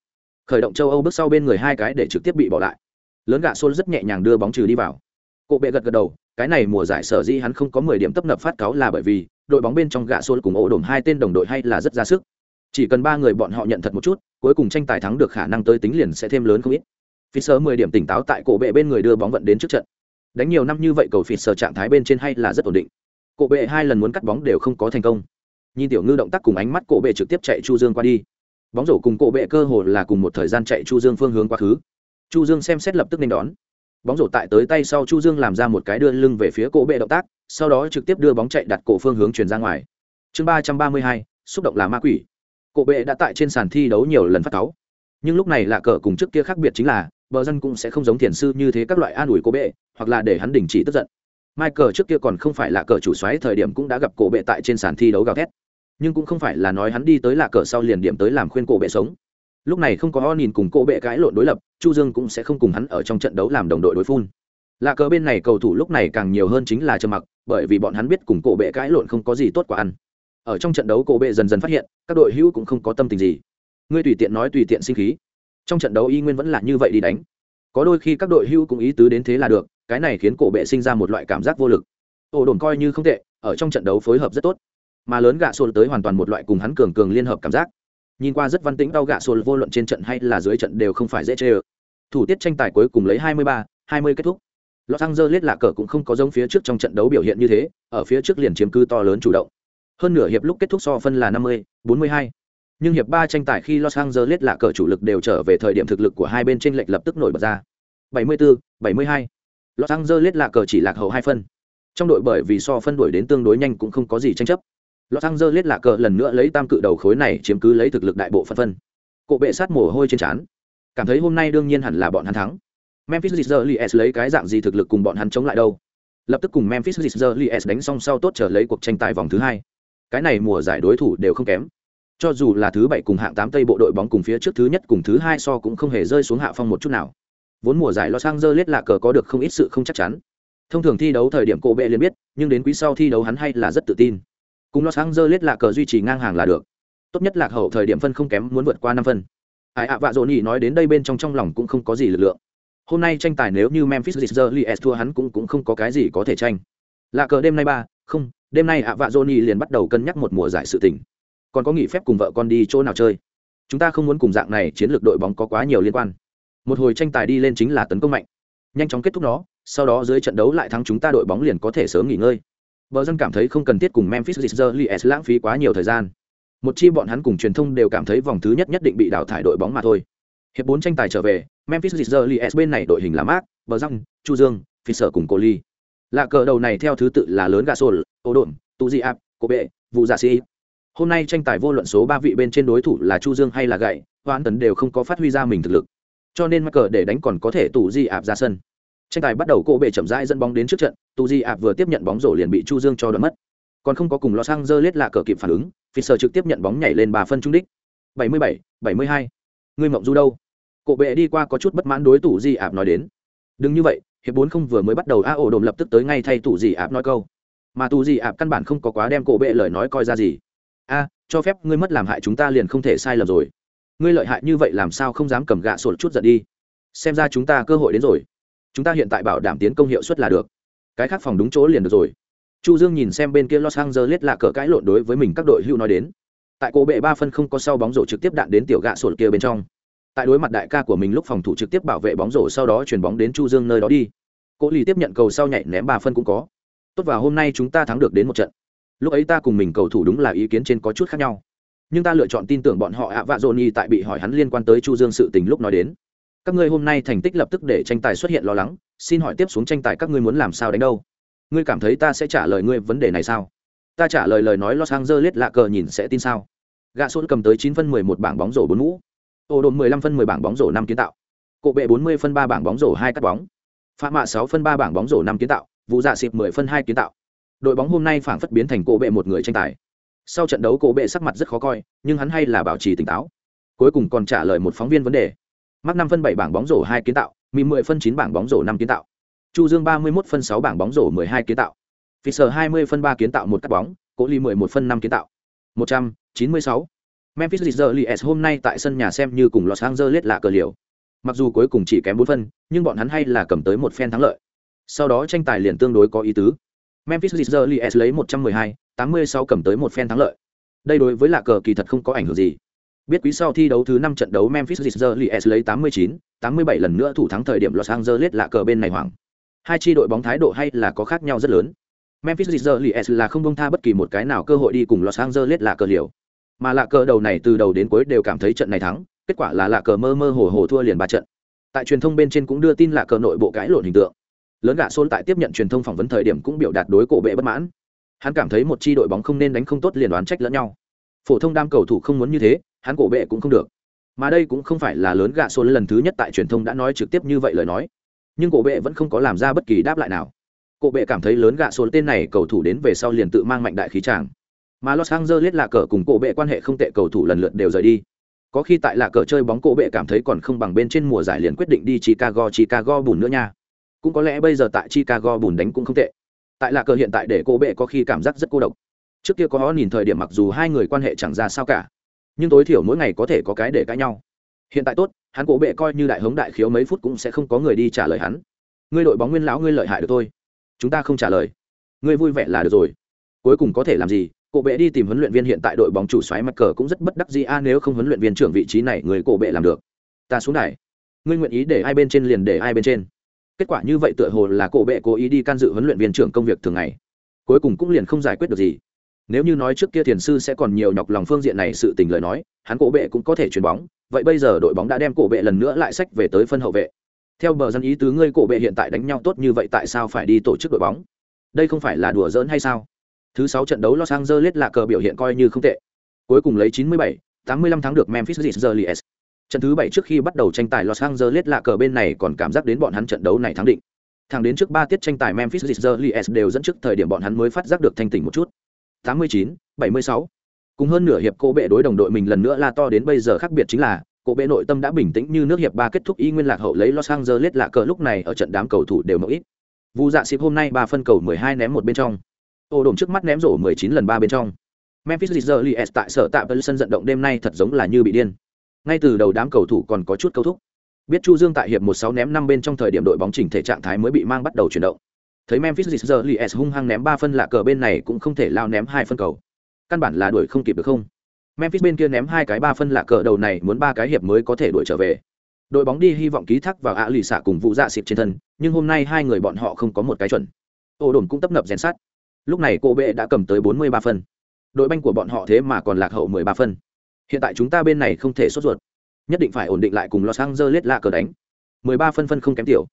Khởi động châu âu bước sau bên người hai cái để trực tiếp bị bỏ lại. Lớn gạ sổ rất nhẹ nhàng đưa bóng trừ đi vào. Cổ bệ gật gật đầu, cái này mùa giải sở di hắn không có mười điểm tấp nập phát cáo là bởi vì, đội bóng bên trong gạ sổ cùng ổ đổm hai tên đồng đội hay là rất ra sức. Chỉ cần ba người bọn họ nhận thật một chút, cuối cùng tranh tài thắng được khả năng tới tính liền sẽ thêm lớn không ít. Phi sơ mười điểm tỉnh táo tại cổ bệ bên người đưa bóng vận đến trước trận. Đánh nhiều năm như vậy cầu phi sơ trạng thái bên trên hay là rất ổn định. Cổ bệ hai lần muốn cắt bóng đều không có thành công. Nhìn tiểu ngư động tác cùng ánh mắt cổ bệ trực tiếp chạy chu dương qua đi. Bóng rổ cùng cổ bệ cơ hồ là cùng một thời gian chạy chu dương phương hướng quá khứ. Chu dương xem xét lập tức nên đón bóng rổ tại tới tay sau chu dương làm ra một cái đưa lưng về phía cổ bệ động tác, sau đó trực tiếp đưa bóng chạy đặt cổ phương hướng chuyển ra ngoài. Chương ba trăm ba mươi hai, xúc động là ma quỷ. Cổ bệ đã tại trên sàn thi đấu nhiều lần phát cáu. Nhưng lúc này là cờ cùng trước kia khác biệt chính là, bờ dân cũng sẽ không giống thiền sư như thế các loại an ủi cổ bệ, hoặc là để hắn đình chỉ tức giận. Michael trước kia còn không phải là cờ chủ xoáy thời điểm cũng đã gặp cổ bệ tại trên sàn thi đấu gào thét. Nhưng cũng không phải là nói hắn đi tới là cờ sau liền điểm tới làm khuyên cổ bệ sống lúc này không có o nhìn cùng cỗ bệ cãi lộn đối lập, chu dương cũng sẽ không cùng hắn ở trong trận đấu làm đồng đội đối phun. Là cờ bên này cầu thủ lúc này càng nhiều hơn chính là trầm mặc, bởi vì bọn hắn biết cùng cổ bệ cãi lộn không có gì tốt quả ăn. Ở trong trận đấu cổ bệ dần dần phát hiện, các đội hữu cũng không có tâm tình gì. Ngươi tùy tiện nói tùy tiện sinh khí. Trong trận đấu y nguyên vẫn là như vậy đi đánh. Có đôi khi các đội hữu cũng ý tứ đến thế là được, cái này khiến cổ bệ sinh ra một loại cảm giác vô lực. Ổ đồn coi như không tệ, ở trong trận đấu phối hợp rất tốt. Mà lớn gạ sồn tới hoàn toàn một loại cùng hắn cường cường liên hợp cảm giác nhìn qua rất văn tĩnh đau gạ sồn vô luận trên trận hay là dưới trận đều không phải dễ chê ơ thủ tiết tranh tài cuối cùng lấy 23, 20 kết thúc Los Angeles lạ cờ cũng không có giống phía trước trong trận đấu biểu hiện như thế, ở phía trước liền chiếm cư to lớn chủ động. Hơn nửa hiệp lúc kết thúc so phân là 50, 42. Nhưng hiệp 3 tranh tài khi Los Angeles lạ cờ chủ lực đều trở về thời điểm thực lực của hai bên trên lệch lập tức nổi bật ra. 74, 72. Los Angeles lạ cờ chỉ lạc hậu hai phân. Trong đội bởi vì so phân đuổi đến tương đối nhanh cũng không có gì tranh chấp. Los Angeles lạ cờ lần nữa lấy tam cự đầu khối này chiếm cứ lấy thực lực đại bộ phân phân. Cổ bệ sát mồ hôi trên trán. Cảm thấy hôm nay đương nhiên hẳn là bọn hắn thắng. Memphis Grizzlies lấy cái dạng gì thực lực cùng bọn hắn chống lại đâu? Lập tức cùng Memphis Grizzlies đánh xong sau tốt trở lấy cuộc tranh tài vòng thứ hai. Cái này mùa giải đối thủ đều không kém. Cho dù là thứ bảy cùng hạng tám Tây bộ đội bóng cùng phía trước thứ nhất cùng thứ hai so cũng không hề rơi xuống hạ phong một chút nào vốn mùa giải Los Angeles là cờ có được không ít sự không chắc chắn. Thông thường thi đấu thời điểm cổ bệ liền biết, nhưng đến quý sau thi đấu hắn hay là rất tự tin. Cùng Los Angeles là cờ duy trì ngang hàng là được. Tốt nhất lạc hậu thời điểm phân không kém muốn vượt qua năm phân. Ai ạ vạ dỗ nhỉ nói đến đây bên trong trong lòng cũng không có gì lực lượng. Hôm nay tranh tài nếu như Memphis Grizzlies thua hắn cũng cũng không có cái gì có thể tranh. Là cờ đêm nay ba, không, đêm nay ạ vạ johnny liền bắt đầu cân nhắc một mùa giải sự tình còn có nghỉ phép cùng vợ con đi chỗ nào chơi chúng ta không muốn cùng dạng này chiến lược đội bóng có quá nhiều liên quan một hồi tranh tài đi lên chính là tấn công mạnh nhanh chóng kết thúc nó sau đó dưới trận đấu lại thắng chúng ta đội bóng liền có thể sớm nghỉ ngơi Bờ dân cảm thấy không cần thiết cùng Memphis Grizzlies lãng phí quá nhiều thời gian. Một chi bọn hắn cùng truyền thông đều cảm thấy vòng thứ nhất nhất định bị đào thải đội bóng mà thôi. Hiệp 4 tranh tài trở về, Memphis Grizzlies bên này đội hình là Mark, Bờ dân, Chu Dương, Fisher cùng Cô Ly. Lạ cờ đầu này theo thứ tự là lớn Gasol, Ô Độn, Tu Di Áp, Cô Bệ, Vũ Giả Sĩ. Hôm nay tranh tài vô luận số 3 vị bên trên đối thủ là Chu Dương hay là Gậy, Hoán Tấn đều không có phát huy ra mình thực lực. Cho nên cờ để đánh còn có thể tủ Di Áp ra sân tranh tài bắt đầu cô bệ chậm rãi dẫn bóng đến trước trận tu di ạp vừa tiếp nhận bóng rổ liền bị chu dương cho đoạn mất. Còn không có cùng los angeles lạ cờ kịp phản ứng fisher trực tiếp nhận bóng nhảy lên bà phân trung đích. 77, 72. người mộng du đâu? Cổ bệ đi qua có chút bất mãn đối tủ di ạp nói đến. Đừng như vậy hiệp bốn không vừa mới bắt đầu a ổ đồm lập tức tới ngay thay tủ di ạp nói câu. Mà tù di ạp căn bản không có quá đem cổ bệ lời nói coi ra gì. A cho phép ngươi mất làm hại chúng ta liền không thể sai lầm rồi. Ngươi lợi hại như vậy làm sao không dám cầm gạ sổ chút giận đi? Xem ra chúng ta cơ hội đến rồi chúng ta hiện tại bảo đảm tiến công hiệu suất là được. Cái khác phòng đúng chỗ liền được rồi. Chu dương nhìn xem bên kia los angeles là cờ cãi lộn đối với mình các đội hưu nói đến. Tại cổ bệ ba phân không có sau bóng rổ trực tiếp đạn đến tiểu gạ sổ kia bên trong. Tại đối mặt đại ca của mình lúc phòng thủ trực tiếp bảo vệ bóng rổ sau đó chuyển bóng đến chu dương nơi đó đi. Cố lì tiếp nhận cầu sau nhảy ném ba phân cũng có. Tốt vào hôm nay chúng ta thắng được đến một trận. Lúc ấy ta cùng mình cầu thủ đúng là ý kiến trên có chút khác nhau. Nhưng ta lựa chọn tin tưởng bọn họ ạ vạ dồn y tại bị hỏi hắn liên quan tới chu dương sự tình lúc nói đến các ngươi hôm nay thành tích lập tức để tranh tài xuất hiện lo lắng, xin hỏi tiếp xuống tranh tài các ngươi muốn làm sao đánh đâu? Ngươi cảm thấy ta sẽ trả lời ngươi vấn đề này sao? Ta trả lời lời nói los angeles lạ cờ nhìn sẽ tin sao? Gạ sốt cầm tới chín phân mười một bảng bóng rổ bốn mũ. Ô đồn mười lăm phân mười bảng bóng rổ năm kiến tạo. Cộ bệ bốn mươi phân ba bảng bóng rổ hai cắt bóng. Phạm mạ sáu phân ba bảng bóng rổ năm kiến tạo. Vụ dạ xịp mười phân hai kiến tạo. Đội bóng hôm nay phảng phất biến thành cộ bệ một người tranh tài. Sau trận đấu, cổ bệ sắc mặt rất khó coi, nhưng hắn hay là bảo trì tỉnh táo. Cuối cùng còn trả lời một phóng viên vấn đề mắc năm phân bảy bảng bóng rổ hai kiến tạo mì mười phân chín bảng bóng rổ năm kiến tạo chu dương ba mươi một phân sáu bảng bóng rổ mười hai kiến tạo Fisher hai mươi phân ba kiến tạo một cắt bóng cố ly mười một phân năm kiến tạo một trăm chín mươi sáu Memphis Grizzlies hôm nay tại sân nhà xem như cùng Los Angeles lạ cờ liều. Mặc dù cuối cùng chỉ kém 4 phân, nhưng bọn hắn hay là cầm tới một phen thắng lợi. Sau đó tranh tài liền tương đối có ý tứ. Memphis Grizzlies lấy 112, 86 cầm tới một phen thắng lợi. Đây đối với lạ cờ kỳ thật không có ảnh hưởng gì. Biết quý sau thi đấu thứ 5 trận đấu Memphis Grizzlies lấy 89, 87 lần nữa thủ thắng thời điểm Los Angeles là cờ bên này hoảng. Hai chi đội bóng thái độ hay là có khác nhau rất lớn. Memphis Grizzlies là không buông tha bất kỳ một cái nào cơ hội đi cùng Los Angeles là cờ liều. Mà lạ cờ đầu này từ đầu đến cuối đều cảm thấy trận này thắng, kết quả là lạ cờ mơ mơ hồ hồ thua liền ba trận. Tại truyền thông bên trên cũng đưa tin lạ cờ nội bộ cãi lộn hình tượng. Lớn gạ xôn tại tiếp nhận truyền thông phỏng vấn thời điểm cũng biểu đạt đối cổ bệ bất mãn. Hắn cảm thấy một chi đội bóng không nên đánh không tốt liền đoán trách lẫn nhau. Phổ thông đam cầu thủ không muốn như thế, hắn cổ bệ cũng không được. Mà đây cũng không phải là lớn gạ xôn lần thứ nhất tại truyền thông đã nói trực tiếp như vậy lời nói. Nhưng cổ bệ vẫn không có làm ra bất kỳ đáp lại nào. Cổ bệ cảm thấy lớn gạ xôn tên này cầu thủ đến về sau liền tự mang mạnh đại khí tràng. Mà los angeles là cờ cùng cổ bệ quan hệ không tệ cầu thủ lần lượt đều rời đi. Có khi tại là cờ chơi bóng cổ bệ cảm thấy còn không bằng bên trên mùa giải liền quyết định đi chicago chicago bùn nữa nha. Cũng có lẽ bây giờ tại chicago bùn đánh cũng không tệ. Tại là cờ hiện tại để cổ bệ có khi cảm giác rất cô độc. Trước kia có nhìn thời điểm mặc dù hai người quan hệ chẳng ra sao cả nhưng tối thiểu mỗi ngày có thể có cái để cãi nhau. Hiện tại tốt, hắn cổ bệ coi như đại hống đại khiếu mấy phút cũng sẽ không có người đi trả lời hắn. Ngươi đội bóng nguyên lão ngươi lợi hại được thôi. Chúng ta không trả lời. Ngươi vui vẻ là được rồi. Cuối cùng có thể làm gì? Cổ bệ đi tìm huấn luyện viên hiện tại đội bóng chủ xoáy mặt cờ cũng rất bất đắc gì a, nếu không huấn luyện viên trưởng vị trí này, người cổ bệ làm được. Ta xuống này ngươi nguyện ý để ai bên trên liền để ai bên trên. Kết quả như vậy tựa hồ là cổ bệ cố ý đi can dự huấn luyện viên trưởng công việc thường ngày. Cuối cùng cũng liền không giải quyết được gì nếu như nói trước kia thiền sư sẽ còn nhiều nhọc lòng phương diện này sự tình lời nói hắn cổ bệ cũng có thể chuyền bóng. Vậy bây giờ đội bóng đã đem cổ bệ lần nữa lại sách về tới phân hậu vệ. Theo bờ dân ý tứ ngươi cổ bệ hiện tại đánh nhau tốt như vậy tại sao phải đi tổ chức đội bóng? Đây không phải là đùa giỡn hay sao? Thứ sáu trận đấu los angeles là cờ biểu hiện coi như không tệ. Cuối cùng lấy 97, 85 thắng được memphis Grizzlies. trận thứ bảy trước khi bắt đầu tranh tài los angeles là cờ bên này còn cảm giác đến bọn hắn trận đấu này thắng định. Thẳng đến trước ba tiết tranh tài memphis Grizzlies đều dẫn trước thời điểm bọn hắn mới phát giác được thanh tỉnh một chút. 89, 76. Cùng hơn nửa hiệp cô bệ đối đồng đội mình lần nữa la to đến bây giờ khác biệt chính là, cô bệ nội tâm đã bình tĩnh như nước hiệp ba kết thúc y nguyên lạc hậu lấy Los Angeles lạ cờ lúc này ở trận đám cầu thủ đều mẫu ít. Vu Dạ Xịp hôm nay ba phân cầu 12 ném một bên trong. Ô đồn trước mắt ném rổ 19 lần ba bên trong. Memphis Grizzlies tại sở tạm bên sân vận động đêm nay thật giống là như bị điên. Ngay từ đầu đám cầu thủ còn có chút câu thúc. Biết Chu Dương tại hiệp 16 ném năm bên trong thời điểm đội bóng chỉnh thể trạng thái mới bị mang bắt đầu chuyển động thấy memphis Grizzlies hung hăng ném ba phân lạ cờ bên này cũng không thể lao ném hai phân cầu. Căn bản là đuổi không kịp được không? Memphis bên kia ném hai cái ba phân lạ cờ đầu này muốn ba cái hiệp mới có thể đuổi trở về. Đội bóng đi hy vọng ký thác vào ạ lì xạ cùng vụ dạ xịp trên thân, nhưng hôm nay hai người bọn họ không có một cái chuẩn. Ô đồn cũng tấp nập rèn sát lúc này cô bệ đã cầm tới bốn mươi ba phân. Đội banh của bọn họ thế mà còn lạc hậu mười ba phân. Hiện tại chúng ta bên này không thể sốt ruột. Nhất định phải ổn định lại cùng los angeles lạ cờ đánh. mười ba phân phân không kém tiểu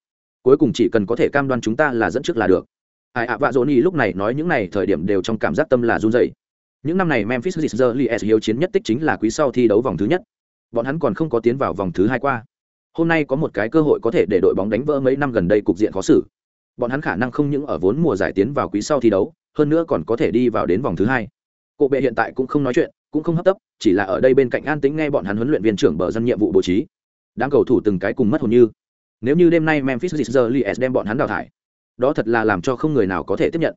cuối cùng chỉ cần có thể cam đoan chúng ta là dẫn trước là được. Ai ạ, vạ dỗ nhi lúc này nói những này thời điểm đều trong cảm giác tâm là run dày những năm này memphis Grizzlies hiếu chiến nhất tích chính là quý sau thi đấu vòng thứ nhất. Bọn hắn còn không có tiến vào vòng thứ hai qua. Hôm nay có một cái cơ hội có thể để đội bóng đánh vỡ mấy năm gần đây cục diện khó xử. Bọn hắn khả năng không những ở vốn mùa giải tiến vào quý sau thi đấu, hơn nữa còn có thể đi vào đến vòng thứ hai. Cộ bệ hiện tại cũng không nói chuyện, cũng không hấp tấp, chỉ là ở đây bên cạnh an tĩnh nghe bọn hắn huấn luyện viên trưởng bờ dân nhiệm vụ bố trí. Đang cầu thủ từng cái cùng mất hồn như nếu như đêm nay memphis Grizzlies đem bọn hắn đào thải, đó thật là làm cho không người nào có thể tiếp nhận.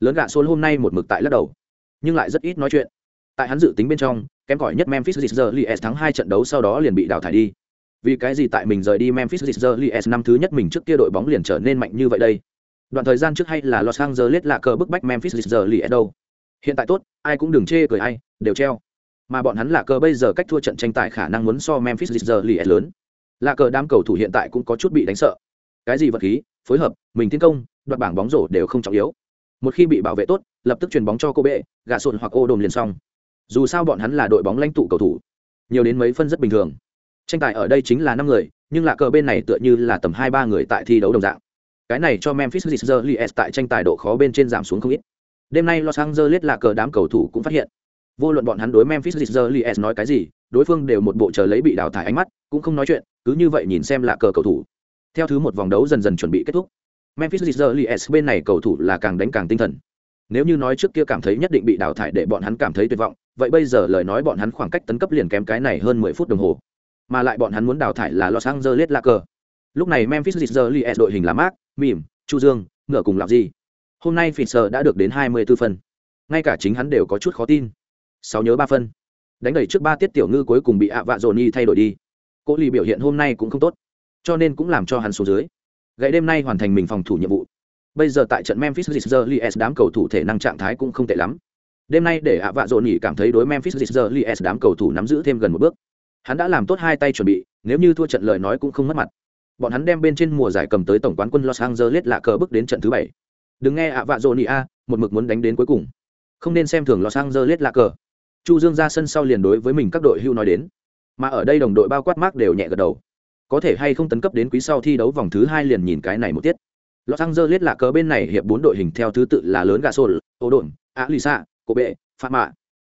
Lớn gạ xôn hôm nay một mực tại lắc đầu, nhưng lại rất ít nói chuyện. Tại hắn dự tính bên trong, kém cỏi nhất memphis Grizzlies thắng hai trận đấu sau đó liền bị đào thải đi. Vì cái gì tại mình rời đi memphis Grizzlies năm thứ nhất mình trước kia đội bóng liền trở nên mạnh như vậy đây? Đoạn thời gian trước hay là los angeles là cờ bức bách memphis Grizzlies đâu? Hiện tại tốt, ai cũng đừng chê cười ai, đều treo. Mà bọn hắn là cờ bây giờ cách thua trận tranh tài khả năng muốn so memphis Grizzlies lớn. Lạ cờ đám cầu thủ hiện tại cũng có chút bị đánh sợ. Cái gì vật khí, phối hợp, mình tiến công, đoạt bảng bóng rổ đều không trọng yếu. Một khi bị bảo vệ tốt, lập tức chuyền bóng cho cô bệ, gạ sồn hoặc ô đồn liền xong. Dù sao bọn hắn là đội bóng lãnh tụ cầu thủ. Nhiều đến mấy phân rất bình thường. Tranh tài ở đây chính là năm người, nhưng lạ cờ bên này tựa như là tầm hai ba người tại thi đấu đồng dạng. Cái này cho memphis Grizzlies tại tranh tài độ khó bên trên giảm xuống không ít. Đêm nay los angeles lạ cờ đám cầu thủ cũng phát hiện. Vô luận bọn hắn đối memphis Grizzlies nói cái gì, đối phương đều một bộ chờ lấy bị đào thải ánh mắt, cũng không nói chuyện cứ như vậy nhìn xem là cờ cầu thủ theo thứ một vòng đấu dần dần chuẩn bị kết thúc memphis Grizzlies bên này cầu thủ là càng đánh càng tinh thần nếu như nói trước kia cảm thấy nhất định bị đào thải để bọn hắn cảm thấy tuyệt vọng vậy bây giờ lời nói bọn hắn khoảng cách tấn cấp liền kém cái này hơn mười phút đồng hồ mà lại bọn hắn muốn đào thải là Los Angeles Lakers. Lúc này Memphis Grizzlies đội hình là Mark, Mìm, Chu Dương, ngựa cùng làm gì? Hôm nay Fisher đã được đến 24 phân. Ngay cả chính hắn đều có chút khó tin. Sáu nhớ ba phân. Đánh đẩy trước ba tiết tiểu ngư cuối cùng bị ạ vạ Johnny thay đổi đi. Cố lì biểu hiện hôm nay cũng không tốt, cho nên cũng làm cho hắn xuống dưới. Gãy đêm nay hoàn thành mình phòng thủ nhiệm vụ. Bây giờ tại trận Memphis Grizzlies đám cầu thủ thể năng trạng thái cũng không tệ lắm. Đêm nay để ạ vạ Johnny cảm thấy đối Memphis Grizzlies đám cầu thủ nắm giữ thêm gần một bước hắn đã làm tốt hai tay chuẩn bị nếu như thua trận lời nói cũng không mất mặt bọn hắn đem bên trên mùa giải cầm tới tổng quán quân los angeles lạ cờ bước đến trận thứ bảy đừng nghe ạ vạ dỗ nị a một mực muốn đánh đến cuối cùng không nên xem thường los angeles lạ cờ chu dương ra sân sau liền đối với mình các đội hưu nói đến mà ở đây đồng đội bao quát mác đều nhẹ gật đầu. Có thể hay không tấn cấp đến quý sau thi đấu vòng thứ hai liền nhìn cái này một tiết. Los angeles lạ cờ bên này hiệp bốn đội hình theo thứ tự là lớn gà sồn ô đồn á lisa cổ bệ phạm mạ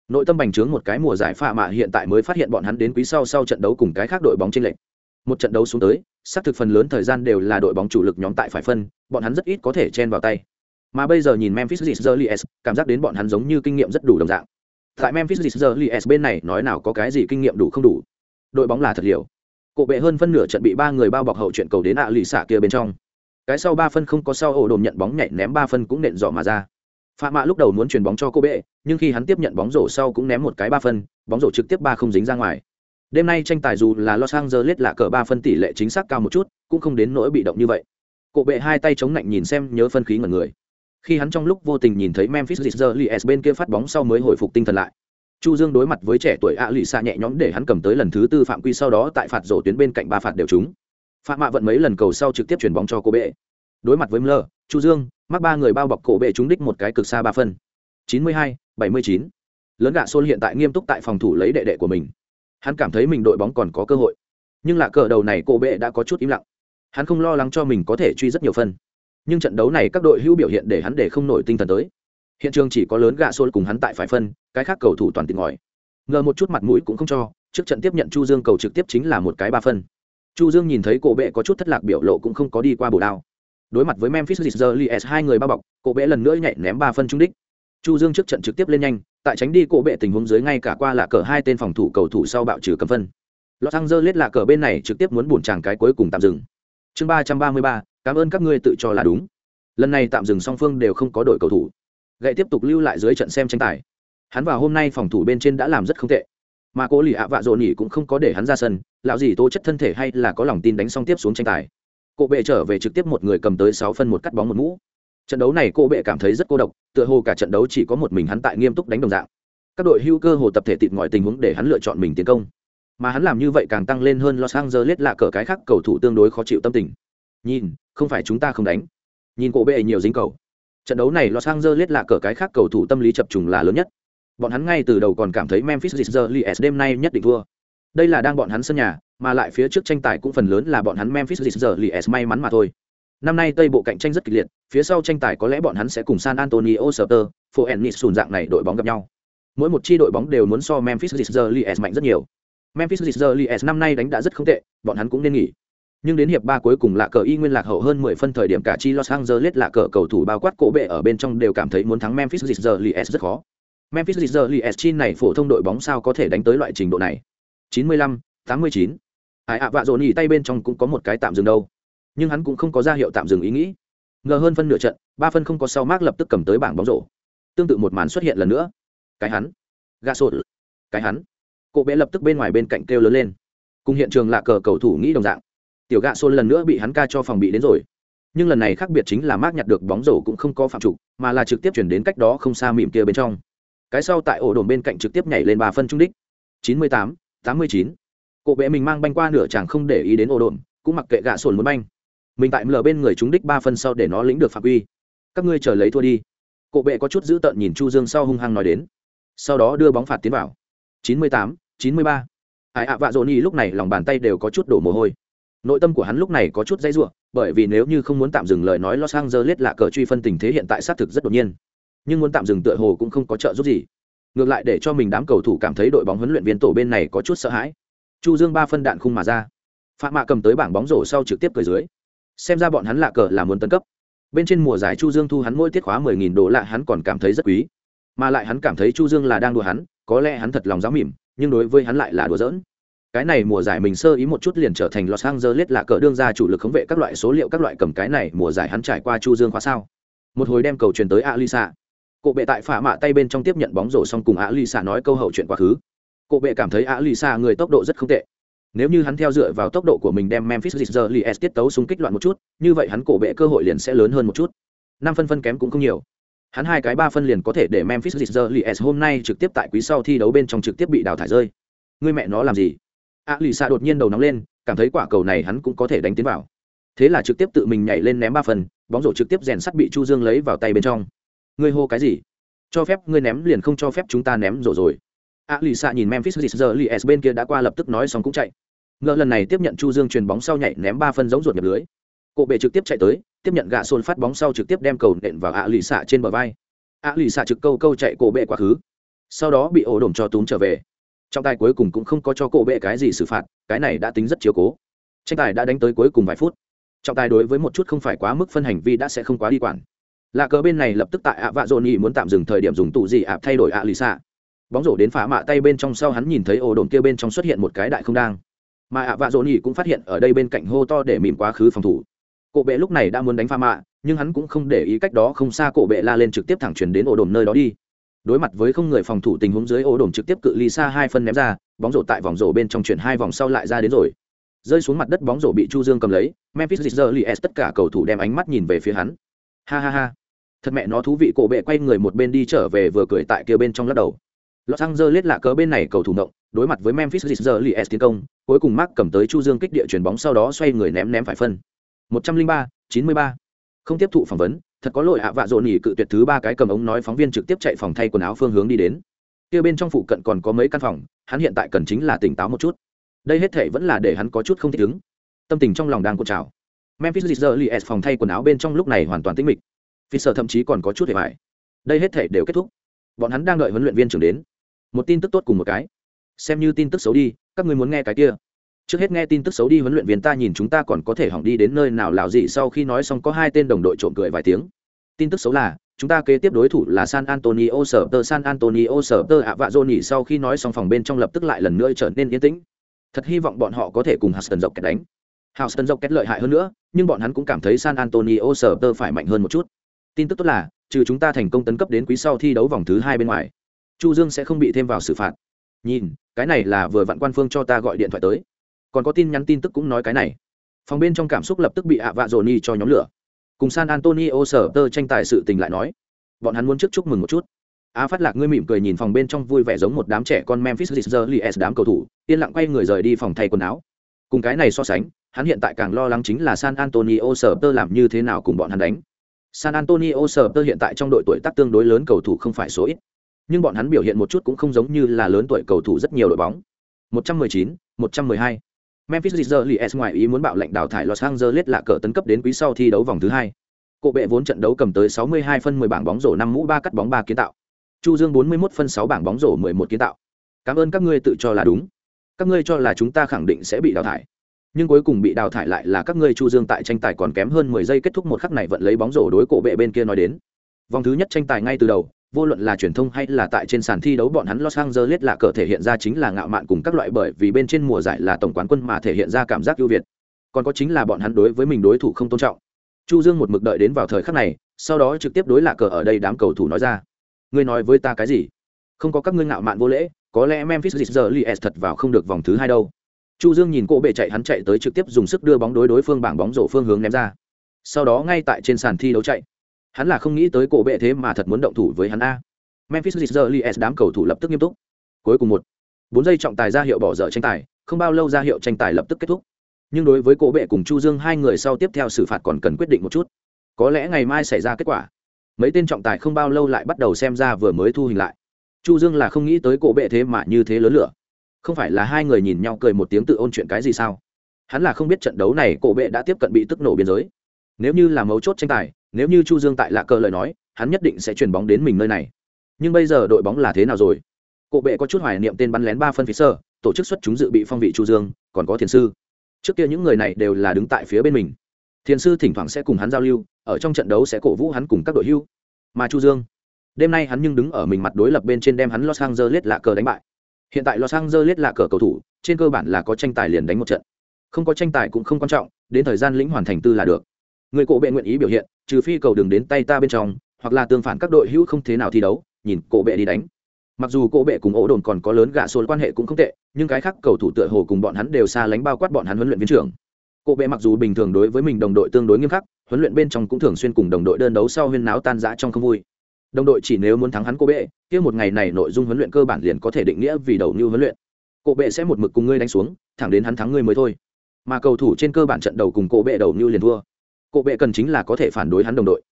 nội tâm bành trướng một cái mùa giải pha mạ hiện tại mới phát hiện bọn hắn đến quý sau sau trận đấu cùng cái khác đội bóng trên lệnh một trận đấu xuống tới xác thực phần lớn thời gian đều là đội bóng chủ lực nhóm tại phải phân, bọn hắn rất ít có thể chen vào tay. Mà bây giờ nhìn memphis Grizzlies, cảm giác đến bọn hắn giống như kinh nghiệm rất đủ đồng dạng. Tại memphis Grizzlies bên này nói nào có cái gì kinh nghiệm đủ không đủ? Đội bóng là thật liều cổ bệ hơn phân nửa trận bị ba người bao bọc hậu chuyện cầu đến ạ lì xả kia bên trong cái sau ba phân không có sau ổ đồn nhận bóng nhảy ném ba phân cũng nện dọ mà ra Phạm Mạ lúc đầu muốn chuyền bóng cho cô bệ, nhưng khi hắn tiếp nhận bóng rổ sau cũng ném một cái ba phân, bóng rổ trực tiếp ba không dính ra ngoài. Đêm nay tranh tài dù là Los Angeles là cờ ba phân tỷ lệ chính xác cao một chút, cũng không đến nỗi bị động như vậy. Cổ bệ hai tay chống lạnh nhìn xem nhớ phân khí ngẩn người. Khi hắn trong lúc vô tình nhìn thấy Memphis Grizzlies bên kia phát bóng sau mới hồi phục tinh thần lại. Chu Dương đối mặt với trẻ tuổi ạ lì xa nhẹ nhõm để hắn cầm tới lần thứ tư phạm quy sau đó tại phạt rổ tuyến bên cạnh ba phạt đều trúng. Phạm Mạ vận mấy lần cầu sau trực tiếp chuyển bóng cho cô bệ. Đối mặt với Miller, Chu Dương, mắc ba người bao bọc cổ bệ trúng đích một cái cực xa ba phân. Chín mươi hai bảy mươi chín. Lớn gạ xôn hiện tại nghiêm túc tại phòng thủ lấy đệ đệ của mình. Hắn cảm thấy mình đội bóng còn có cơ hội. Nhưng là cờ đầu này cổ bệ đã có chút im lặng. Hắn không lo lắng cho mình có thể truy rất nhiều phân. Nhưng trận đấu này các đội hữu biểu hiện để hắn để không nổi tinh thần tới hiện trường chỉ có lớn gạ xôn cùng hắn tại phải phân, cái khác cầu thủ toàn tiền ngòi. Ngờ một chút mặt mũi cũng không cho, trước trận tiếp nhận chu dương cầu trực tiếp chính là một cái ba phân. Chu dương nhìn thấy cổ bệ có chút thất lạc biểu lộ cũng không có đi qua bổ đao. Đối mặt với memphis Grizzlies hai người bao bọc, cổ bệ lần nữa nhảy ném ba phân trung đích. Chu dương trước trận trực tiếp lên nhanh, tại tránh đi cổ bệ tình huống dưới ngay cả qua là cờ hai tên phòng thủ cầu thủ sau bạo trừ cầm phân. Los angeles là cờ bên này trực tiếp muốn buồn chàng cái cuối cùng tạm dừng. Chương ba trăm ba mươi ba, cảm ơn các ngươi tự cho là đúng. Lần này tạm dừng song phương đều không có đội cầu thủ gậy tiếp tục lưu lại dưới trận xem tranh tài. Hắn vào hôm nay phòng thủ bên trên đã làm rất không tệ. Mà cố lì ạ vạ dồn nhỉ cũng không có để hắn ra sân, lão gì tố chất thân thể hay là có lòng tin đánh xong tiếp xuống tranh tài. Cộ bệ trở về trực tiếp một người cầm tới sáu phân một cắt bóng một mũ. trận đấu này cô bệ cảm thấy rất cô độc, tựa hồ cả trận đấu chỉ có một mình hắn tại nghiêm túc đánh đồng dạng. Các đội hữu cơ hồ tập thể tịt mọi tình huống để hắn lựa chọn mình tiến công. Mà hắn làm như vậy càng tăng lên hơn los angeles là cờ cái khác cầu thủ tương đối khó chịu tâm tình. Nhìn, không phải chúng ta không đánh. Nhìn cổ bệ nhiều dính cầu trận đấu này los angeles là cờ cái khác cầu thủ tâm lý chập trùng là lớn nhất. Bọn hắn ngay từ đầu còn cảm thấy memphis Grizzlies đêm nay nhất định thua. Đây là đang bọn hắn sân nhà mà lại phía trước tranh tài cũng phần lớn là bọn hắn memphis Grizzlies may mắn mà thôi. Năm nay tây bộ cạnh tranh rất kịch liệt phía sau tranh tài có lẽ bọn hắn sẽ cùng san antonio Spurs, phoenix sùn dạng này đội bóng gặp nhau. Mỗi một chi đội bóng đều muốn so memphis Grizzlies mạnh rất nhiều. Memphis Grizzlies năm nay đánh đã rất không tệ bọn hắn cũng nên nghỉ nhưng đến hiệp ba cuối cùng là cờ y nguyên lạc hậu hơn 10 phân thời điểm cả chi Los Angeles là cờ cầu thủ bao quát cổ bệ ở bên trong đều cảm thấy muốn thắng Memphis Grizzlies rất khó. Memphis Grizzlies chi này phổ thông đội bóng sao có thể đánh tới loại trình độ này. 95, 89. Ai ạ vạ dồn nhỉ tay bên trong cũng có một cái tạm dừng đâu. Nhưng hắn cũng không có ra hiệu tạm dừng ý nghĩ. Ngờ hơn phân nửa trận, ba phân không có sau Mark lập tức cầm tới bảng bóng rổ. Tương tự một màn xuất hiện lần nữa. Cái hắn, Gasol, cái hắn. Cổ bệ lập tức bên ngoài bên cạnh kêu lớn lên. Cùng hiện trường là cờ cầu thủ nghĩ đồng dạng tiểu gạ xôn lần nữa bị hắn ca cho phòng bị đến rồi. Nhưng lần này khác biệt chính là mác nhặt được bóng rổ cũng không có phạm trục, mà là trực tiếp chuyển đến cách đó không xa mỉm kia bên trong. Cái sau tại ổ đồn bên cạnh trực tiếp nhảy lên ba phân trung đích. Chín mươi tám tám mươi chín. Cộ bệ mình mang banh qua nửa chàng không để ý đến ổ đồn, cũng mặc kệ gạ sồn muốn banh. Mình tại lờ bên người trúng đích ba phân sau để nó lĩnh được phạm uy các ngươi chờ lấy thua đi. Cộ bệ có chút giữ tợn nhìn chu dương sau hung hăng nói đến. Sau đó đưa bóng phạt tiến vào. Chín mươi tám, chín mươi ba. Ai ạ, vạ dồn y lúc này lòng bàn tay đều có chút đổ mồ hôi nội tâm của hắn lúc này có chút dây ruộng bởi vì nếu như không muốn tạm dừng lời nói los angeles là cờ truy phân tình thế hiện tại xác thực rất đột nhiên. Nhưng muốn tạm dừng tựa hồ cũng không có trợ giúp gì. Ngược lại để cho mình đám cầu thủ cảm thấy đội bóng huấn luyện viên tổ bên này có chút sợ hãi. Chu dương ba phân đạn khung mà ra. Phạm mạ cầm tới bảng bóng rổ sau trực tiếp cười dưới. Xem ra bọn hắn lạ cờ là muốn tấn cấp. Bên trên mùa giải chu dương thu hắn mỗi tiết khóa mười nghìn đô lạ hắn còn cảm thấy rất quý. Mà lại hắn cảm thấy chu dương là đang đùa hắn, có lẽ hắn thật lòng giáo mỉm, nhưng đối với hắn lại là đùa giỡn cái này mùa giải mình sơ ý một chút liền trở thành Los Angeles là cờ đương ra chủ lực khống vệ các loại số liệu các loại cầm cái này mùa giải hắn trải qua Chu Dương khóa sao. Một hồi đem cầu truyền tới Alisa. Cổ bệ tại phả mạ tay bên trong tiếp nhận bóng rổ xong cùng Alisa nói câu hậu chuyện quá khứ. Cổ bệ cảm thấy Alisa người tốc độ rất không tệ. Nếu như hắn theo dựa vào tốc độ của mình đem Memphis Grizzlies tiết tấu xung kích loạn một chút, như vậy hắn cổ bệ cơ hội liền sẽ lớn hơn một chút. Năm phân phân kém cũng không nhiều. Hắn hai cái ba phân liền có thể để Memphis Grizzlies hôm nay trực tiếp tại quý sau thi đấu bên trong trực tiếp bị đào thải rơi. Ngươi mẹ nó làm gì? A lì xạ đột nhiên đầu nóng lên, cảm thấy quả cầu này hắn cũng có thể đánh tiến vào. Thế là trực tiếp tự mình nhảy lên ném ba phần, bóng rổ trực tiếp rèn sắt bị chu dương lấy vào tay bên trong. Ngươi hô cái gì? Cho phép ngươi ném liền không cho phép chúng ta ném rổ rồi. A lì xạ nhìn memphis Grizzlies bên kia đã qua lập tức nói xong cũng chạy. Ngờ lần này tiếp nhận chu dương truyền bóng sau nhảy ném ba phân giống ruột nhập lưới. Cộ bệ trực tiếp chạy tới, tiếp nhận gạ xôn phát bóng sau trực tiếp đem cầu nện vào a lì xạ trên bờ vai. A lì xạ trực câu câu chạy cổ bệ quá khứ. Sau đó bị ổ đổm cho túm trở về trọng tài cuối cùng cũng không có cho cổ bệ cái gì xử phạt, cái này đã tính rất chiếu cố. Tranh tài đã đánh tới cuối cùng vài phút. Trọng tài đối với một chút không phải quá mức phân hành vi đã sẽ không quá đi quản. Lạ cờ bên này lập tức tại ạ vạ dồn nhị muốn tạm dừng thời điểm dùng tụ gì ạ, thay đổi ạ lì xạ. Bóng rổ đến phá mạ tay bên trong sau hắn nhìn thấy ổ đồn kia bên trong xuất hiện một cái đại không đang. Mà ạ vạ dồn nhị cũng phát hiện ở đây bên cạnh hô to để mìm quá khứ phòng thủ. Cổ bệ lúc này đã muốn đánh pha mạ, nhưng hắn cũng không để ý cách đó không xa cổ bệ la lên trực tiếp thẳng chuyển đến ổ đồn nơi đó đi đối mặt với không người phòng thủ tình huống dưới ố đồn trực tiếp cự ly xa hai phân ném ra bóng rổ tại vòng rổ bên trong chuyển hai vòng sau lại ra đến rồi rơi xuống mặt đất bóng rổ bị chu dương cầm lấy memphis Grizzlies tất cả cầu thủ đem ánh mắt nhìn về phía hắn ha ha ha thật mẹ nó thú vị cổ bệ quay người một bên đi trở về vừa cười tại kia bên trong lắc đầu Los Angeles lạ cớ bên này cầu thủ động, đối mặt với Memphis Grizzlies tiến công, cuối cùng Mark cầm tới Chu Dương kích địa chuyển bóng sau đó xoay người ném ném phải phân. 103, 93. Không tiếp thụ phỏng vấn, thật có lỗi ạ, vạ dồn nhỉ, cự tuyệt thứ ba cái cầm ống nói phóng viên trực tiếp chạy phòng thay quần áo phương hướng đi đến. Kia bên trong phụ cận còn có mấy căn phòng, hắn hiện tại cần chính là tỉnh táo một chút. Đây hết thể vẫn là để hắn có chút không thích ứng. Tâm tình trong lòng đang cột trào. Memphis Grizzlies phòng thay quần áo bên trong lúc này hoàn toàn tĩnh mịch. Fisher thậm chí còn có chút hề bại. Đây hết thể đều kết thúc. Bọn hắn đang đợi huấn luyện viên trưởng đến. Một tin tức tốt cùng một cái. Xem như tin tức xấu đi, các ngươi muốn nghe cái kia trước hết nghe tin tức xấu đi, huấn luyện viên ta nhìn chúng ta còn có thể hỏng đi đến nơi nào lào gì, sau khi nói xong có hai tên đồng đội trộm cười vài tiếng. Tin tức xấu là, chúng ta kế tiếp đối thủ là san antonio sở tơ san antonio sở tơ ạ, vạ dô sau khi nói xong phòng bên trong lập tức lại lần nữa trở nên yên tĩnh. Thật hy vọng bọn họ có thể cùng Houston dọc kẹt đánh. Houston dọc kẹt lợi hại hơn nữa, nhưng bọn hắn cũng cảm thấy san antonio sở tơ phải mạnh hơn một chút. Tin tức tốt là, trừ chúng ta thành công tấn cấp đến quý sau thi đấu vòng thứ hai bên ngoài, chu dương sẽ không bị thêm vào xử phạt. Nhìn, cái này là vừa vạn quan phương cho ta gọi điện thoại tới còn có tin nhắn tin tức cũng nói cái này. Phòng bên trong cảm xúc lập tức bị ạ vạ dồn ni cho nhóm lửa. Cùng san antonio sở tơ tranh tài sự tình lại nói. Bọn hắn muốn trước chúc mừng một chút. A phát lạc ngươi mỉm cười nhìn phòng bên trong vui vẻ giống một đám trẻ con memphis Grizzlies đám cầu thủ yên lặng quay người rời đi phòng thay quần áo. Cùng cái này so sánh hắn hiện tại càng lo lắng chính là san antonio sở tơ làm như thế nào cùng bọn hắn đánh. San antonio sở tơ hiện tại trong đội tuổi tác tương đối lớn cầu thủ không phải số ít. Nhưng bọn hắn biểu hiện một chút cũng không giống như là lớn tuổi cầu thủ rất nhiều đội bóng. 119, 112. Memphis Grizzlies ngoài ý muốn bạo lệnh đào thải Los Angeles lạ cờ tấn cấp đến quý sau thi đấu vòng thứ hai. Cổ bệ vốn trận đấu cầm tới 62 phân 10 bảng bóng rổ 5 mũ 3 cắt bóng 3 kiến tạo. Chu Dương 41 phân 6 bảng bóng rổ 11 kiến tạo. Cảm ơn các ngươi tự cho là đúng. Các ngươi cho là chúng ta khẳng định sẽ bị đào thải. Nhưng cuối cùng bị đào thải lại là các ngươi Chu Dương tại tranh tài còn kém hơn 10 giây kết thúc một khắc này vận lấy bóng rổ đối cổ bệ bên kia nói đến. Vòng thứ nhất tranh tài ngay từ đầu, vô luận là truyền thông hay là tại trên sàn thi đấu bọn hắn Los Angeles là cờ thể hiện ra chính là ngạo mạn cùng các loại bởi vì bên trên mùa giải là tổng quán quân mà thể hiện ra cảm giác ưu việt. Còn có chính là bọn hắn đối với mình đối thủ không tôn trọng. Chu Dương một mực đợi đến vào thời khắc này, sau đó trực tiếp đối lạ cờ ở đây đám cầu thủ nói ra. Ngươi nói với ta cái gì? Không có các ngươi ngạo mạn vô lễ, có lẽ Memphis Grizzlies thật vào không được vòng thứ hai đâu. Chu Dương nhìn cô bệ chạy hắn chạy tới trực tiếp dùng sức đưa bóng đối đối phương bảng bóng rổ phương hướng ném ra. Sau đó ngay tại trên sàn thi đấu chạy, hắn là không nghĩ tới cổ bệ thế mà thật muốn động thủ với hắn a. Memphis Grizzlies đám cầu thủ lập tức nghiêm túc. Cuối cùng một, bốn giây trọng tài ra hiệu bỏ dở tranh tài, không bao lâu ra hiệu tranh tài lập tức kết thúc. Nhưng đối với cổ bệ cùng chu dương, hai người sau tiếp theo xử phạt còn cần quyết định một chút. Có lẽ ngày mai xảy ra kết quả. Mấy tên trọng tài không bao lâu lại bắt đầu xem ra vừa mới thu hình lại. Chu dương là không nghĩ tới cổ bệ thế mà như thế lớn lửa. Không phải là hai người nhìn nhau cười một tiếng tự ôn chuyện cái gì sao? Hắn là không biết trận đấu này cổ bệ đã tiếp cận bị tức nổ biên giới. Nếu như là mấu chốt tranh tài nếu như chu dương tại lạ cờ lời nói, hắn nhất định sẽ chuyển bóng đến mình nơi này. Nhưng bây giờ đội bóng là thế nào rồi? Cộ bệ có chút hoài niệm tên bắn lén ba phân phía sơ, tổ chức xuất chúng dự bị phong vị chu dương, còn có thiền sư. Trước kia những người này đều là đứng tại phía bên mình. Thiền sư thỉnh thoảng sẽ cùng hắn giao lưu, ở trong trận đấu sẽ cổ vũ hắn cùng các đội hưu. Mà chu dương, đêm nay hắn nhưng đứng ở mình mặt đối lập bên trên đem hắn los angeles lạ cờ đánh bại. Hiện tại los angeles lạ cờ cầu thủ, trên cơ bản là có tranh tài liền đánh một trận. Không có tranh tài cũng không quan trọng, đến thời gian lĩnh hoàn thành tư là được người cổ bệ nguyện ý biểu hiện, trừ phi cầu đừng đến tay ta bên trong, hoặc là tương phản các đội hữu không thế nào thi đấu, nhìn cổ bệ đi đánh. Mặc dù cổ bệ cùng ổ đồn còn có lớn gạ xôn quan hệ cũng không tệ, nhưng cái khác cầu thủ tựa hồ cùng bọn hắn đều xa lánh bao quát bọn hắn huấn luyện viên trưởng. Cổ bệ mặc dù bình thường đối với mình đồng đội tương đối nghiêm khắc, huấn luyện bên trong cũng thường xuyên cùng đồng đội đơn đấu sau huyên náo tan rã trong không vui. Đồng đội chỉ nếu muốn thắng hắn cổ bệ, kia một ngày này nội dung huấn luyện cơ bản liền có thể định nghĩa vì đầu như huấn luyện. Cổ bệ sẽ một mực cùng ngươi đánh xuống, thẳng đến hắn thắng ngươi mới thôi. Mà cầu thủ trên cơ bản trận đầu cùng cổ bệ đầu như liền thua cổ bệ cần chính là có thể phản đối hắn đồng đội.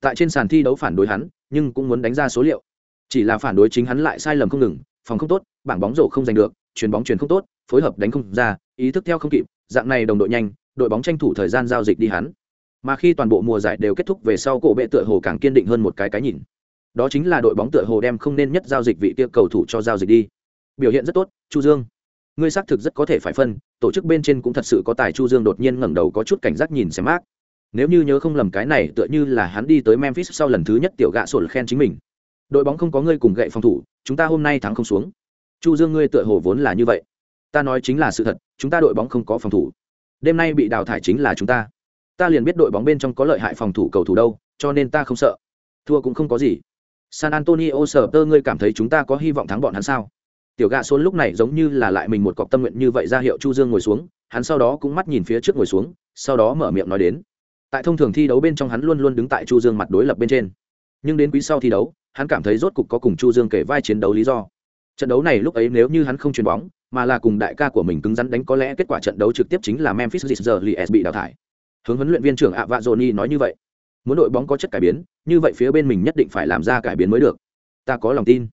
Tại trên sàn thi đấu phản đối hắn, nhưng cũng muốn đánh ra số liệu. Chỉ là phản đối chính hắn lại sai lầm không ngừng, phòng không tốt, bảng bóng rổ không giành được, chuyền bóng chuyền không tốt, phối hợp đánh không ra, ý thức theo không kịp, dạng này đồng đội nhanh, đội bóng tranh thủ thời gian giao dịch đi hắn. Mà khi toàn bộ mùa giải đều kết thúc về sau, cổ bệ tựa hồ càng kiên định hơn một cái cái nhìn. Đó chính là đội bóng tựa hồ đem không nên nhất giao dịch vị kia cầu thủ cho giao dịch đi. Biểu hiện rất tốt, chu dương. Ngươi xác thực rất có thể phải phân, tổ chức bên trên cũng thật sự có tài chu dương đột nhiên ngẩng đầu có chút cảnh giác nhìn xem mát nếu như nhớ không lầm cái này tựa như là hắn đi tới memphis sau lần thứ nhất tiểu gạ sổ khen chính mình. Đội bóng không có ngươi cùng gậy phòng thủ, chúng ta hôm nay thắng không xuống. Chu dương ngươi tựa hồ vốn là như vậy. Ta nói chính là sự thật, chúng ta đội bóng không có phòng thủ. Đêm nay bị đào thải chính là chúng ta. Ta liền biết đội bóng bên trong có lợi hại phòng thủ cầu thủ đâu, cho nên ta không sợ. Thua cũng không có gì. San antonio Spurs tơ ngươi cảm thấy chúng ta có hy vọng thắng bọn hắn sao? Tiểu gạ xôn lúc này giống như là lại mình một cọc tâm nguyện như vậy ra hiệu chu dương ngồi xuống, hắn sau đó cũng mắt nhìn phía trước ngồi xuống, sau đó mở miệng nói đến tại thông thường thi đấu bên trong hắn luôn luôn đứng tại chu dương mặt đối lập bên trên. Nhưng đến quý sau thi đấu, hắn cảm thấy rốt cục có cùng chu dương kể vai chiến đấu lý do. Trận đấu này lúc ấy nếu như hắn không chuyền bóng, mà là cùng đại ca của mình cứng rắn đánh có lẽ kết quả trận đấu trực tiếp chính là memphis Grizzlies bị đào thải. Hướng huấn luyện viên trưởng ạ vạ johnny nói như vậy. Muốn đội bóng có chất cải biến, như vậy phía bên mình nhất định phải làm ra cải biến mới được. Ta có lòng tin.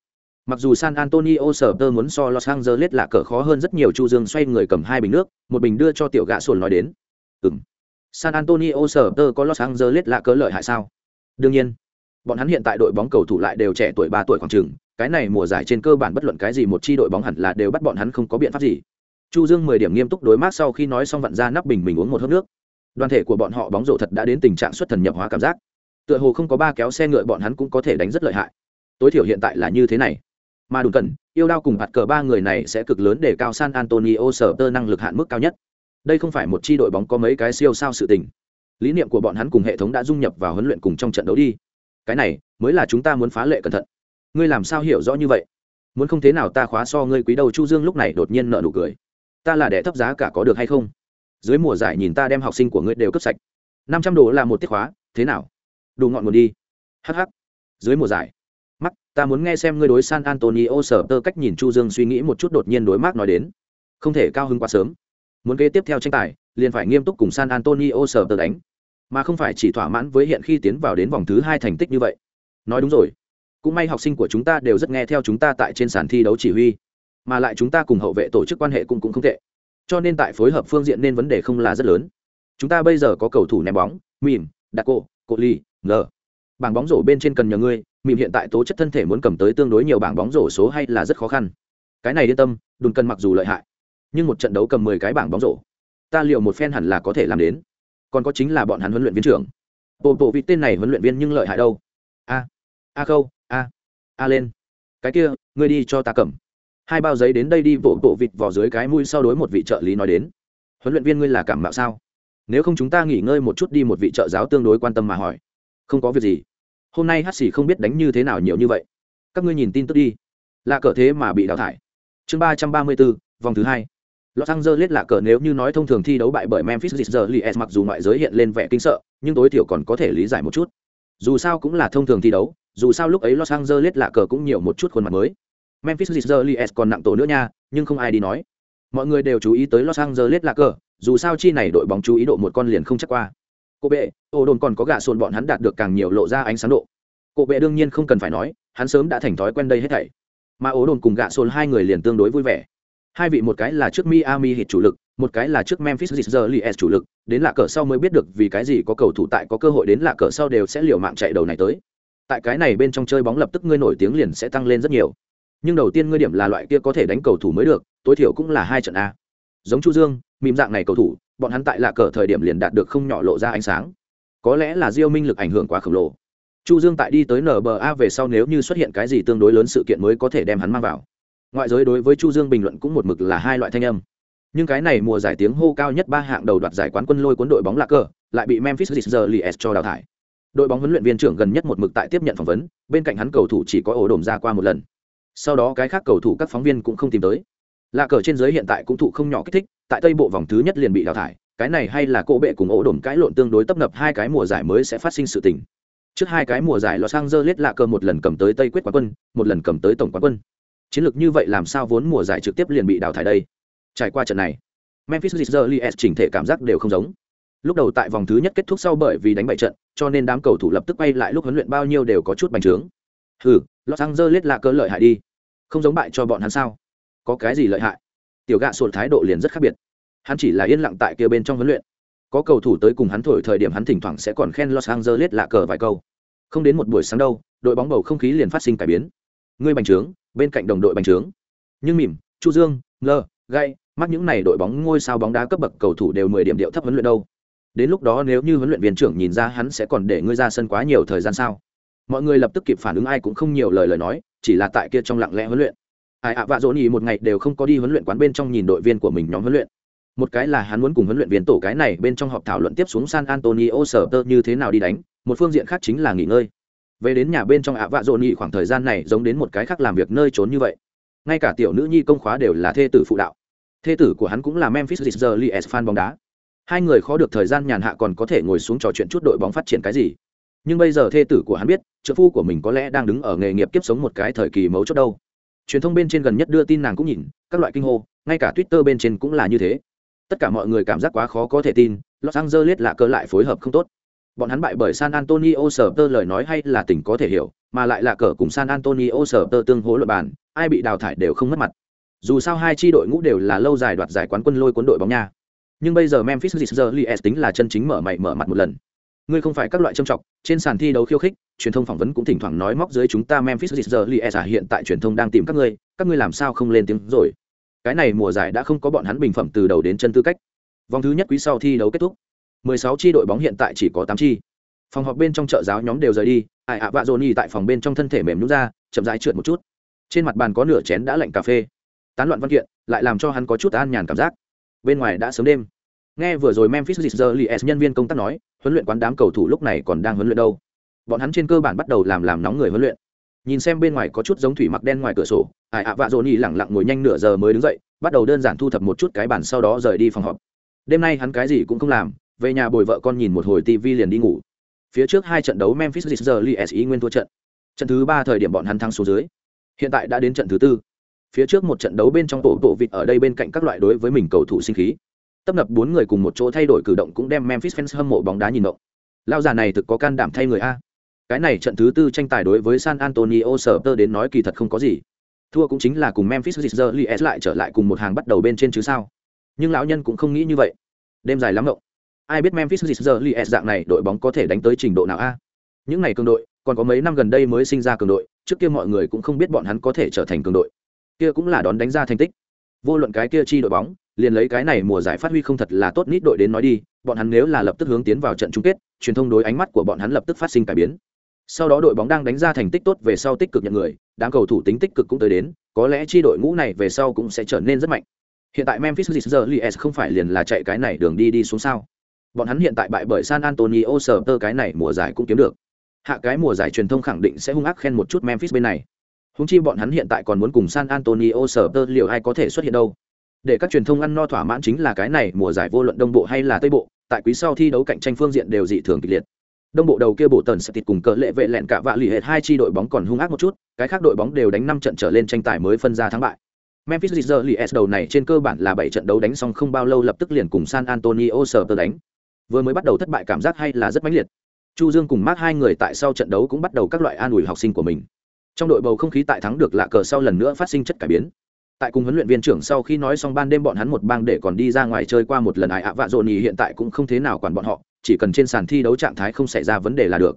Mặc dù san antonio sở tơ muốn so los angeles là cỡ khó hơn rất nhiều, chu dương xoay người cầm hai bình nước, một bình đưa cho tiểu gã sồn nói đến. Ừm san antonio Spurs có los angeles là cớ lợi hại sao? Đương nhiên, bọn hắn hiện tại đội bóng cầu thủ lại đều trẻ tuổi ba tuổi khoảng chừng, cái này mùa giải trên cơ bản bất luận cái gì một chi đội bóng hẳn là đều bắt bọn hắn không có biện pháp gì. Chu dương mười điểm nghiêm túc đối mát sau khi nói xong vặn ra nắp bình mình uống một hớp nước. Đoàn thể của bọn họ bóng rổ thật đã đến tình trạng xuất thần nhập hóa cảm giác. Tựa hồ không có ba kéo xe ngựa bọn hắn cũng có thể đánh rất lợi hại. Tối thiểu hiện tại là như thế này. Mà đủ cần, yêu đao cùng phạt cờ ba người này sẽ cực lớn để cao san antonio sở tơ năng lực hạn mức cao nhất đây không phải một chi đội bóng có mấy cái siêu sao sự tình. Lý niệm của bọn hắn cùng hệ thống đã dung nhập vào huấn luyện cùng trong trận đấu đi. Cái này, mới là chúng ta muốn phá lệ cẩn thận. Ngươi làm sao hiểu rõ như vậy? Muốn không thế nào ta khóa so ngươi quý đầu chu dương lúc này đột nhiên nợ nụ cười. Ta là đẻ thấp giá cả có được hay không? Dưới mùa giải nhìn ta đem học sinh của ngươi đều cướp sạch. Năm trăm đồ là một tiết khóa, thế nào? Đủ ngọn nguồn đi. Hh dưới mùa giải. Mắt ta muốn nghe xem ngươi đối san antonio sở tơ cách nhìn chu dương suy nghĩ một chút đột nhiên đối mác nói đến. Không thể cao hứng quá sớm muốn kế tiếp theo tranh tài, liền phải nghiêm túc cùng san antonio sờ tơ đánh. Mà không phải chỉ thỏa mãn với hiện khi tiến vào đến vòng thứ hai thành tích như vậy. Nói đúng rồi. Cũng may học sinh của chúng ta đều rất nghe theo chúng ta tại trên sàn thi đấu chỉ huy. Mà lại chúng ta cùng hậu vệ tổ chức quan hệ cũng cũng không tệ. Cho nên tại phối hợp phương diện nên vấn đề không là rất lớn. Chúng ta bây giờ có cầu thủ ném bóng, mìm đặc cộ cộ ly ngờ bảng bóng rổ bên trên cần nhờ ngươi, mìm hiện tại tố chất thân thể muốn cầm tới tương đối nhiều bảng bóng rổ số hay là rất khó khăn. Cái này yên tâm, đùn cần mặc dù lợi hại nhưng một trận đấu cầm mười cái bảng bóng rổ, ta liệu một phen hẳn là có thể làm đến. Còn có chính là bọn hắn huấn luyện viên trưởng. Bộ bộ vị tên này huấn luyện viên nhưng lợi hại đâu? A a khâu, a a lên. Cái kia, ngươi đi cho ta cầm. Hai bao giấy đến đây đi, bộ bộ vịt vỏ dưới cái mũi sau đối một vị trợ lý nói đến. Huấn luyện viên ngươi là cảm mạo sao? Nếu không chúng ta nghỉ ngơi một chút đi, một vị trợ giáo tương đối quan tâm mà hỏi. Không có việc gì. Hôm nay hát xì không biết đánh như thế nào nhiều như vậy. Các ngươi nhìn tin tức đi. Là cỡ thế mà bị đào thải. Chương ba trăm ba mươi bốn vòng thứ hai. Los Angeles là cờ nếu như nói thông thường thi đấu bại bởi Memphis Grizzlies mặc dù ngoại giới hiện lên vẻ kinh sợ, nhưng tối thiểu còn có thể lý giải một chút. Dù sao cũng là thông thường thi đấu, dù sao lúc ấy Los Angeles là cờ cũng nhiều một chút khuôn mặt mới. Memphis Grizzlies còn nặng tổ nữa nha, nhưng không ai đi nói. Mọi người đều chú ý tới Los Angeles là cờ, dù sao chi này đội bóng chú ý độ một con liền không chắc qua. Cô bệ, ô đồn còn có gạ sồn bọn hắn đạt được càng nhiều lộ ra ánh sáng độ. Cô bệ đương nhiên không cần phải nói, hắn sớm đã thành thói quen đây hết thảy. Mà ố đồn cùng gạ sồn hai người liền tương đối vui vẻ hai vị một cái là trước Miami Heat chủ lực, một cái là trước Memphis Grizzlies chủ lực, đến lạ cờ sau mới biết được vì cái gì có cầu thủ tại có cơ hội đến lạ cờ sau đều sẽ liều mạng chạy đầu này tới. Tại cái này bên trong chơi bóng lập tức ngươi nổi tiếng liền sẽ tăng lên rất nhiều. Nhưng đầu tiên ngươi điểm là loại kia có thể đánh cầu thủ mới được, tối thiểu cũng là hai trận a. Giống Chu Dương, mìm dạng này cầu thủ, bọn hắn tại lạ cờ thời điểm liền đạt được không nhỏ lộ ra ánh sáng. Có lẽ là Diêu Minh lực ảnh hưởng quá khổng lồ. Chu Dương tại đi tới NBA về sau nếu như xuất hiện cái gì tương đối lớn sự kiện mới có thể đem hắn mang vào ngoại giới đối với chu dương bình luận cũng một mực là hai loại thanh âm. Nhưng cái này mùa giải tiếng hô cao nhất ba hạng đầu đoạt giải quán quân lôi cuốn đội bóng lạc cờ, lại bị memphis Grizzlies cho đào thải. Đội bóng huấn luyện viên trưởng gần nhất một mực tại tiếp nhận phỏng vấn, bên cạnh hắn cầu thủ chỉ có ổ đồm ra qua một lần. Sau đó cái khác cầu thủ các phóng viên cũng không tìm tới. Lạ cờ trên giới hiện tại cũng thụ không nhỏ kích thích, tại tây bộ vòng thứ nhất liền bị đào thải, cái này hay là cỗ bệ cùng ổ đồm cãi lộn tương đối tấp nập hai cái mùa giải mới sẽ phát sinh sự tình. Trước hai cái mùa giải Los Angeles lạ cờ một lần cầm tới tây quyết quán quân, một lần cầm tới tổng quán quân chiến lược như vậy làm sao vốn mùa giải trực tiếp liền bị đào thải đây? Trải qua trận này, memphis Grizzlies chỉnh thể cảm giác đều không giống. Lúc đầu tại vòng thứ nhất kết thúc sau bởi vì đánh bại trận, cho nên đám cầu thủ lập tức quay lại lúc huấn luyện bao nhiêu đều có chút bành trướng. Hừ, los angeles là cớ lợi hại đi. Không giống bại cho bọn hắn sao? Có cái gì lợi hại? Tiểu gạ sột thái độ liền rất khác biệt. Hắn chỉ là yên lặng tại kia bên trong huấn luyện. Có cầu thủ tới cùng hắn thổi thời điểm hắn thỉnh thoảng sẽ còn khen los angeles lạ cờ vài câu. Không đến một buổi sáng đâu, đội bóng bầu không khí liền phát sinh cải biến. Ngươi bành trướng bên cạnh đồng đội bành trướng. Nhưng mỉm, chu dương ngơ gay mắt những này đội bóng ngôi sao bóng đá cấp bậc cầu thủ đều mười điểm điệu thấp huấn luyện đâu. Đến lúc đó nếu như huấn luyện viên trưởng nhìn ra hắn sẽ còn để ngươi ra sân quá nhiều thời gian sao? Mọi người lập tức kịp phản ứng ai cũng không nhiều lời lời nói, chỉ là tại kia trong lặng lẽ huấn luyện. Ai ạ, vạ dỗ nhì một ngày đều không có đi huấn luyện quán bên trong nhìn đội viên của mình nhóm huấn luyện. Một cái là hắn muốn cùng huấn luyện viên tổ cái này bên trong họp thảo luận tiếp xuống san antonio sở tơ như thế nào đi đánh, một phương diện khác chính là nghỉ ngơi về đến nhà bên trong ạ vạ dồn nhị khoảng thời gian này giống đến một cái khác làm việc nơi trốn như vậy. Ngay cả tiểu nữ nhi công khóa đều là thê tử phụ đạo. Thê tử của hắn cũng là memphis Grizzlies fan bóng đá. Hai người khó được thời gian nhàn hạ còn có thể ngồi xuống trò chuyện chút đội bóng phát triển cái gì. Nhưng bây giờ thê tử của hắn biết, trợ phu của mình có lẽ đang đứng ở nghề nghiệp kiếp sống một cái thời kỳ mấu chốt đâu. Truyền thông bên trên gần nhất đưa tin nàng cũng nhìn, các loại kinh hô, ngay cả twitter bên trên cũng là như thế. Tất cả mọi người cảm giác quá khó có thể tin, los angeles lạ cơ lại phối hợp không tốt bọn hắn bại bởi san antonio sở tơ, lời nói hay là tỉnh có thể hiểu, mà lại là cờ cùng san antonio sở tơ tương hỗ luật bàn, ai bị đào thải đều không mất mặt. Dù sao hai tri đội ngũ đều là lâu dài đoạt giải quán quân lôi cuốn đội bóng nha. Nhưng bây giờ memphis Grizzlies tính là chân chính mở mày mở mặt một lần. Ngươi không phải các loại trầm trọng trên sàn thi đấu khiêu khích, truyền thông phỏng vấn cũng thỉnh thoảng nói móc dưới chúng ta memphis Grizzlies à hiện tại truyền thông đang tìm các ngươi các ngươi làm sao không lên tiếng rồi? Cái này mùa giải đã không có bọn hắn bình phẩm từ đầu đến chân tư cách. Vòng thứ nhất quý sau thi đấu kết thúc. 16 chi đội bóng hiện tại chỉ có 8 chi. Phòng họp bên trong chợ giáo nhóm đều rời đi, ai ạ, vạ dồn tại phòng bên trong thân thể mềm nhũ ra, chậm rãi trượt một chút. Trên mặt bàn có nửa chén đã lạnh cà phê. Tán loạn văn kiện, lại làm cho hắn có chút an nhàn cảm giác. Bên ngoài đã sớm đêm. Nghe vừa rồi memphis Grizzlies nhân viên công tác nói, huấn luyện quán đám cầu thủ lúc này còn đang huấn luyện đâu. Bọn hắn trên cơ bản bắt đầu làm làm nóng người huấn luyện. Nhìn xem bên ngoài có chút giống thủy mặc đen ngoài cửa sổ, ai ạ, vạ dồn y lẳng lặng ngồi nhanh nửa giờ mới đứng dậy, bắt đầu đơn giản thu thập một chút cái bản sau đó rời đi phòng họp. Đêm nay hắn cái gì cũng không làm về nhà bồi vợ con nhìn một hồi tivi liền đi ngủ. Phía trước hai trận đấu memphis Grizzlies ý nguyên thua trận. Trận thứ ba thời điểm bọn hắn thắng số dưới. Hiện tại đã đến trận thứ tư. Phía trước một trận đấu bên trong tổ tổ vịt ở đây bên cạnh các loại đối với mình cầu thủ sinh khí. Tấp nập bốn người cùng một chỗ thay đổi cử động cũng đem memphis fans hâm mộ bóng đá nhìn động lao già này thực có can đảm thay người a. Cái này trận thứ tư tranh tài đối với san antonio sở tơ đến nói kỳ thật không có gì. Thua cũng chính là cùng memphis Grizzlies lại trở lại cùng một hàng bắt đầu bên trên chứ sao. Nhưng lão nhân cũng không nghĩ như vậy. Đêm dài lắm động ai biết memphis Grizzlies dạng này đội bóng có thể đánh tới trình độ nào a? Những này cường đội, còn có mấy năm gần đây mới sinh ra cường đội, trước kia mọi người cũng không biết bọn hắn có thể trở thành cường đội. Kia cũng là đón đánh ra thành tích. Vô luận cái kia chi đội bóng, liền lấy cái này mùa giải phát huy không thật là tốt nít đội đến nói đi, bọn hắn nếu là lập tức hướng tiến vào trận chung kết, truyền thông đối ánh mắt của bọn hắn lập tức phát sinh cải biến. Sau đó đội bóng đang đánh ra thành tích tốt về sau tích cực nhận người, đám cầu thủ tính tích cực cũng tới đến, có lẽ chi đội ngũ này về sau cũng sẽ trở nên rất mạnh. Hiện tại memphis Grizzlies không phải liền là chạy cái này đường đi đi xuống sao? Bọn hắn hiện tại bại bởi san antonio sở tơ cái này mùa giải cũng kiếm được. Hạ cái mùa giải truyền thông khẳng định sẽ hung ác khen một chút memphis bên này. Húng chi bọn hắn hiện tại còn muốn cùng san antonio sở tơ liệu ai có thể xuất hiện đâu. Để các truyền thông ăn no thỏa mãn chính là cái này mùa giải vô luận đông bộ hay là tây bộ, tại quý sau thi đấu cạnh tranh phương diện đều dị thường kịch liệt. Đông bộ đầu kia bộ tần sẽ tịt cùng cỡ lệ vệ lẹn cả vạ lì hệt hai chi đội bóng còn hung ác một chút, cái khác đội bóng đều đánh năm trận trở lên tranh tài mới phân ra thắng bại. Memphis Grizzlies đầu này trên cơ bản là bảy trận đấu đánh xong không bao lâu lập tức liền cùng san antonio Spurs tơ đánh vừa mới bắt đầu thất bại cảm giác hay là rất mãnh liệt. Chu dương cùng mát hai người tại sau trận đấu cũng bắt đầu các loại an ủi học sinh của mình. Trong đội bầu không khí tại thắng được lạ cờ sau lần nữa phát sinh chất cải biến. Tại cùng huấn luyện viên trưởng sau khi nói xong ban đêm bọn hắn một bang để còn đi ra ngoài chơi qua một lần ải ạ vạ dồn nhì hiện tại cũng không thế nào quản bọn họ, chỉ cần trên sàn thi đấu trạng thái không xảy ra vấn đề là được.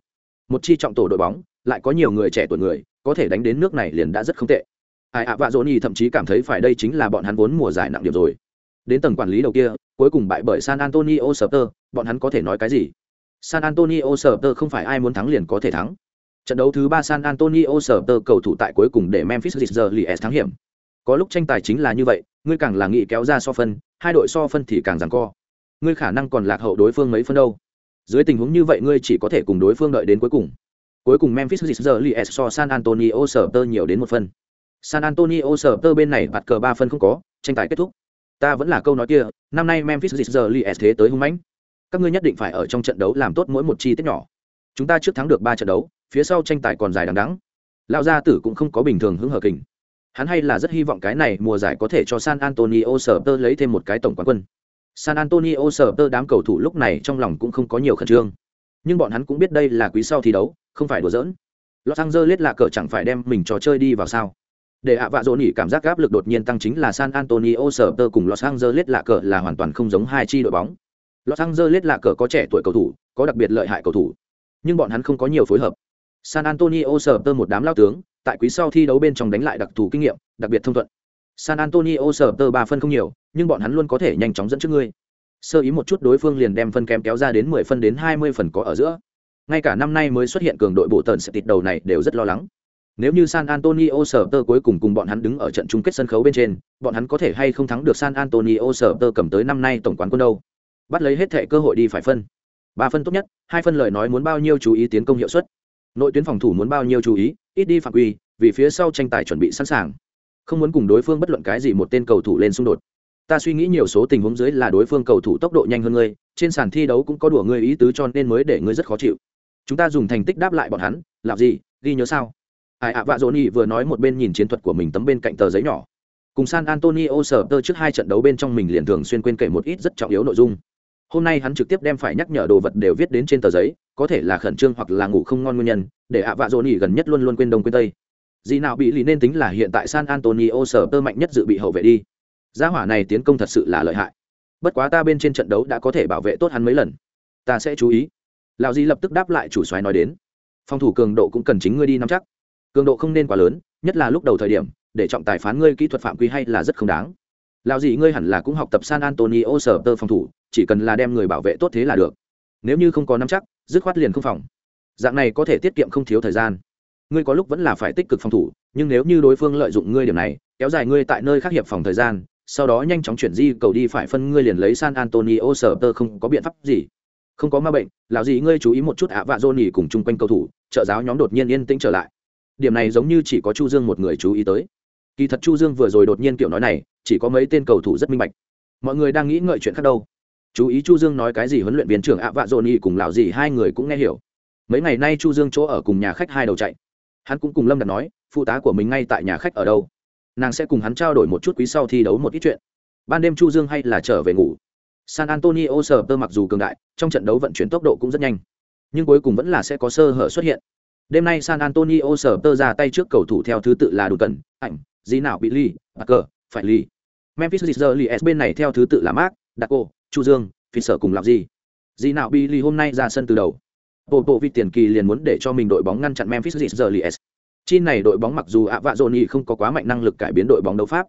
Một chi trọng tổ đội bóng, lại có nhiều người trẻ tuổi người, có thể đánh đến nước này liền đã rất không tệ. Ải ạ vạ dồn nhì thậm chí cảm thấy phải đây chính là bọn hắn vốn mùa giải nặng điểm rồi đến tầng quản lý đầu kia cuối cùng bại bởi san antonio Spurs, bọn hắn có thể nói cái gì? San antonio Spurs không phải ai muốn thắng liền có thể thắng. Trận đấu thứ ba san antonio Spurs cầu thủ tại cuối cùng để memphis Grizzlies thắng hiểm. Có lúc tranh tài chính là như vậy ngươi càng là nghị kéo ra so phân hai đội so phân thì càng giằng co. Ngươi khả năng còn lạc hậu đối phương mấy phân đâu. Dưới tình huống như vậy ngươi chỉ có thể cùng đối phương đợi đến cuối cùng. Cuối cùng memphis Grizzlies so san antonio Spurs nhiều đến một phân. San antonio Spurs bên này bạt cờ ba phân không có tranh tài kết thúc ta vẫn là câu nói kia, năm nay memphis Grizzlies thế tới hung mãnh. Các ngươi nhất định phải ở trong trận đấu làm tốt mỗi một chi tiết nhỏ. Chúng ta trước thắng được ba trận đấu, phía sau tranh tài còn dài đằng đắng lão gia tử cũng không có bình thường hứng hở kình. Hắn hay là rất hy vọng cái này mùa giải có thể cho san antonio sờ tơ lấy thêm một cái tổng quán quân. San antonio sờ tơ đám cầu thủ lúc này trong lòng cũng không có nhiều khẩn trương. Nhưng bọn hắn cũng biết đây là quý sau thi đấu, không phải đùa giỡn. Los angeles là cờ chẳng phải đem mình trò chơi đi vào sao? Để ạ vạ dỗ nỉ cảm giác áp lực đột nhiên tăng chính là san antonio sở tơ cùng los angeles lạ cờ là hoàn toàn không giống hai chi đội bóng. Los angeles lạ cờ có trẻ tuổi cầu thủ, có đặc biệt lợi hại cầu thủ, nhưng bọn hắn không có nhiều phối hợp. San antonio sở tơ một đám lao tướng, tại quý sau thi đấu bên trong đánh lại đặc thù kinh nghiệm, đặc biệt thông thuận. San antonio sở tơ ba phân không nhiều, nhưng bọn hắn luôn có thể nhanh chóng dẫn trước ngươi. Sơ ý một chút đối phương liền đem phân kém kéo ra đến mười phân đến hai mươi phần có ở giữa. Ngay cả năm nay mới xuất hiện cường đội bộ tần sẽ tịt đầu này đều rất lo lắng nếu như San Antonio sở tơ cuối cùng cùng bọn hắn đứng ở trận chung kết sân khấu bên trên, bọn hắn có thể hay không thắng được San Antonio sở tơ cầm tới năm nay tổng quán quân đâu. Bắt lấy hết thể cơ hội đi phải phân. Ba phân tốt nhất, hai phân lời nói muốn bao nhiêu chú ý tiến công hiệu suất. Nội tuyến phòng thủ muốn bao nhiêu chú ý, ít đi phạm quy, vì phía sau tranh tài chuẩn bị sẵn sàng. Không muốn cùng đối phương bất luận cái gì một tên cầu thủ lên xung đột. Ta suy nghĩ nhiều số tình huống dưới là đối phương cầu thủ tốc độ nhanh hơn ngươi, trên sàn thi đấu cũng có đùa ngươi ý tứ cho nên mới để ngươi rất khó chịu. Chúng ta dùng thành tích đáp lại bọn hắn, làm gì, ghi nhớ sao? Ai ạ, vạ dỗ nhi vừa nói một bên nhìn chiến thuật của mình tấm bên cạnh tờ giấy nhỏ. Cùng san antonio sở tơ trước hai trận đấu bên trong mình liền thường xuyên quên kể một ít rất trọng yếu nội dung. Hôm nay hắn trực tiếp đem phải nhắc nhở đồ vật đều viết đến trên tờ giấy, có thể là khẩn trương hoặc là ngủ không ngon nguyên nhân, để ạ vạ dỗ nhi gần nhất luôn luôn quên đông quên tây. Gì nào bị lì nên tính là hiện tại san antonio sở tơ mạnh nhất dự bị hậu vệ đi. Gia hỏa này tiến công thật sự là lợi hại. Bất quá ta bên trên trận đấu đã có thể bảo vệ tốt hắn mấy lần. Ta sẽ chú ý. Lão di lập tức đáp lại chủ xoáy nói đến. Phòng thủ cường độ cũng cần chính ngươi đi nắm chắc cường độ không nên quá lớn, nhất là lúc đầu thời điểm, để trọng tài phán ngươi kỹ thuật phạm quy hay là rất không đáng. Lao gì ngươi hẳn là cũng học tập san antonio sở tơ phòng thủ, chỉ cần là đem người bảo vệ tốt thế là được. Nếu như không có nắm chắc, dứt khoát liền không phòng. Dạng này có thể tiết kiệm không thiếu thời gian. Ngươi có lúc vẫn là phải tích cực phòng thủ, nhưng nếu như đối phương lợi dụng ngươi điểm này, kéo dài ngươi tại nơi khác hiệp phòng thời gian, sau đó nhanh chóng chuyển di cầu đi phải phân ngươi liền lấy san antonio sở tơ không có biện pháp gì. Không có ma bệnh, lão gì ngươi chú ý một chút ạ vạ dô nỉ cùng chung quanh cầu thủ, trợ giáo nhóm đột nhiên yên tĩnh trở lại điểm này giống như chỉ có chu dương một người chú ý tới. Kỳ thật chu dương vừa rồi đột nhiên kiểu nói này, chỉ có mấy tên cầu thủ rất minh bạch. Mọi người đang nghĩ ngợi chuyện khác đâu. Chú ý chu dương nói cái gì huấn luyện viên trưởng ạ vạ dồn y cùng lão gì hai người cũng nghe hiểu. Mấy ngày nay chu dương chỗ ở cùng nhà khách hai đầu chạy. Hắn cũng cùng lâm đạt nói, phụ tá của mình ngay tại nhà khách ở đâu. Nàng sẽ cùng hắn trao đổi một chút quý sau thi đấu một ít chuyện. Ban đêm chu dương hay là trở về ngủ. San antonio sờ tơ mặc dù cường đại, trong trận đấu vận chuyển tốc độ cũng rất nhanh. Nhưng cuối cùng vẫn là sẽ có sơ hở xuất hiện đêm nay san antonio Spurs tơ ra tay trước cầu thủ theo thứ tự là đủ cẩn ảnh dí nào bị ly cờ phải ly memphis Grizzlies bên này theo thứ tự là mark daco chu dương phi sở cùng làm gì dí nào bị ly hôm nay ra sân từ đầu. Bộ bộ vì tiền kỳ liền muốn để cho mình đội bóng ngăn chặn memphis Grizzlies chi này đội bóng mặc dù ạ vạ dồn không có quá mạnh năng lực cải biến đội bóng đấu pháp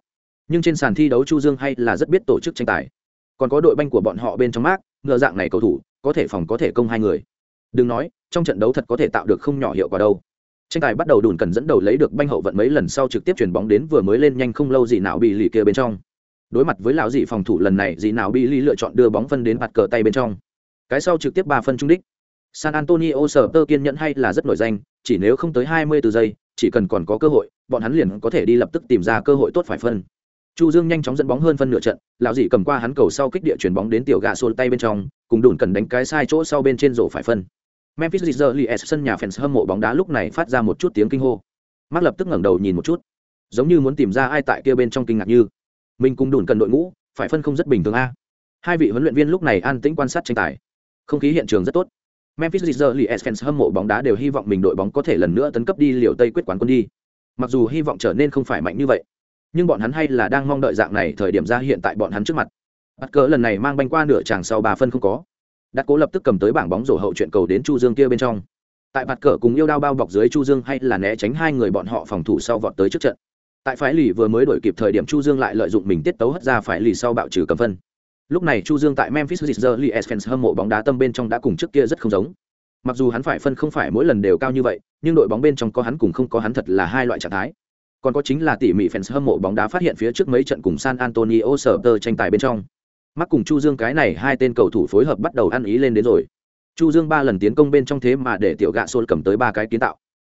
nhưng trên sàn thi đấu chu dương hay là rất biết tổ chức tranh tài. Còn có đội banh của bọn họ bên trong Mark, ngờ dạng này cầu thủ có thể phòng có thể công hai người đừng nói, trong trận đấu thật có thể tạo được không nhỏ hiệu quả đâu. Tranh tài bắt đầu đùn cần dẫn đầu lấy được banh hậu vận mấy lần sau trực tiếp chuyền bóng đến vừa mới lên nhanh không lâu gì nào bị lì kia bên trong. Đối mặt với lão dị phòng thủ lần này dị nào bị lì lựa chọn đưa bóng phân đến mặt cờ tay bên trong. Cái sau trực tiếp ba phân trung đích. San antonio sở tơ kiên nhẫn hay là rất nổi danh, chỉ nếu không tới hai mươi từ giây, chỉ cần còn có cơ hội, bọn hắn liền có thể đi lập tức tìm ra cơ hội tốt phải phân. Chu dương nhanh chóng dẫn bóng hơn phân nửa trận, lão dị cầm qua hắn cầu sau kích địa chuyển bóng đến tiểu gà xô tay bên trong, cùng đùn cần đánh cái sai chỗ sau bên trên rổ phải phân memphis Grizzlies sân nhà fans hâm mộ bóng đá lúc này phát ra một chút tiếng kinh hô. Mark lập tức ngẩng đầu nhìn một chút. Giống như muốn tìm ra ai tại kia bên trong kinh ngạc như. Mình cùng đùn cần đội ngũ, phải phân không rất bình thường a. Hai vị huấn luyện viên lúc này an tĩnh quan sát tranh tài. Không khí hiện trường rất tốt. Memphis Grizzlies fans hâm mộ bóng đá đều hy vọng mình đội bóng có thể lần nữa tấn cấp đi liều tây quyết quán quân đi. Mặc dù hy vọng trở nên không phải mạnh như vậy, nhưng bọn hắn hay là đang mong đợi dạng này thời điểm ra hiện tại bọn hắn trước mặt. Bắt cỡ lần này mang banh qua nửa chàng sau 3 phân không có đặt cố lập tức cầm tới bảng bóng rổ hậu chuyện cầu đến chu dương kia bên trong. Tại bạt cờ cùng yêu đao bao bọc dưới chu dương hay là né tránh hai người bọn họ phòng thủ sau vọt tới trước trận. Tại phái lì vừa mới đổi kịp thời điểm chu dương lại lợi dụng mình tiết tấu hất ra phái lì sau bạo trừ cầm phân. Lúc này chu dương tại memphis Grizzlies fans hâm mộ bóng đá tâm bên trong đã cùng trước kia rất không giống. Mặc dù hắn phải phân không phải mỗi lần đều cao như vậy, nhưng đội bóng bên trong có hắn cùng không có hắn thật là hai loại trạng thái. Còn có chính là tỉ mỉ fans hâm mộ bóng đá phát hiện phía trước mấy trận cùng San Antonio sở tơ tranh tài bên trong. Mắc cùng Chu Dương cái này hai tên cầu thủ phối hợp bắt đầu ăn ý lên đến rồi. Chu Dương ba lần tiến công bên trong thế mà để tiểu gạ xôn cầm tới ba cái kiến tạo.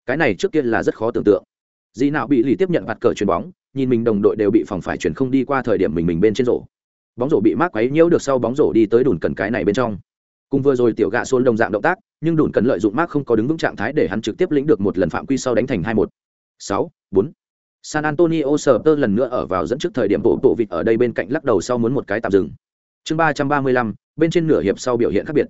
Cái này trước kia là rất khó tưởng tượng. dị nào bị lì tiếp nhận vặt cờ chuyền bóng, nhìn mình đồng đội đều bị phòng phải chuyển không đi qua thời điểm mình mình bên trên rổ. Bóng rổ bị mắc quấy nhiễu được sau bóng rổ đi tới đùn cần cái này bên trong. Cùng vừa rồi tiểu gạ xôn đồng dạng động tác, nhưng đùn cần lợi dụng mắc không có đứng vững trạng thái để hắn trực tiếp lĩnh được một lần phạm quy sau đánh thành hai một sáu bốn San Antonio Spurs lần nữa ở vào dẫn trước thời điểm bộ bộ vịt ở đây bên cạnh lắc đầu sau muốn một cái tạm dừng. Chương 335, bên trên nửa hiệp sau biểu hiện khác biệt.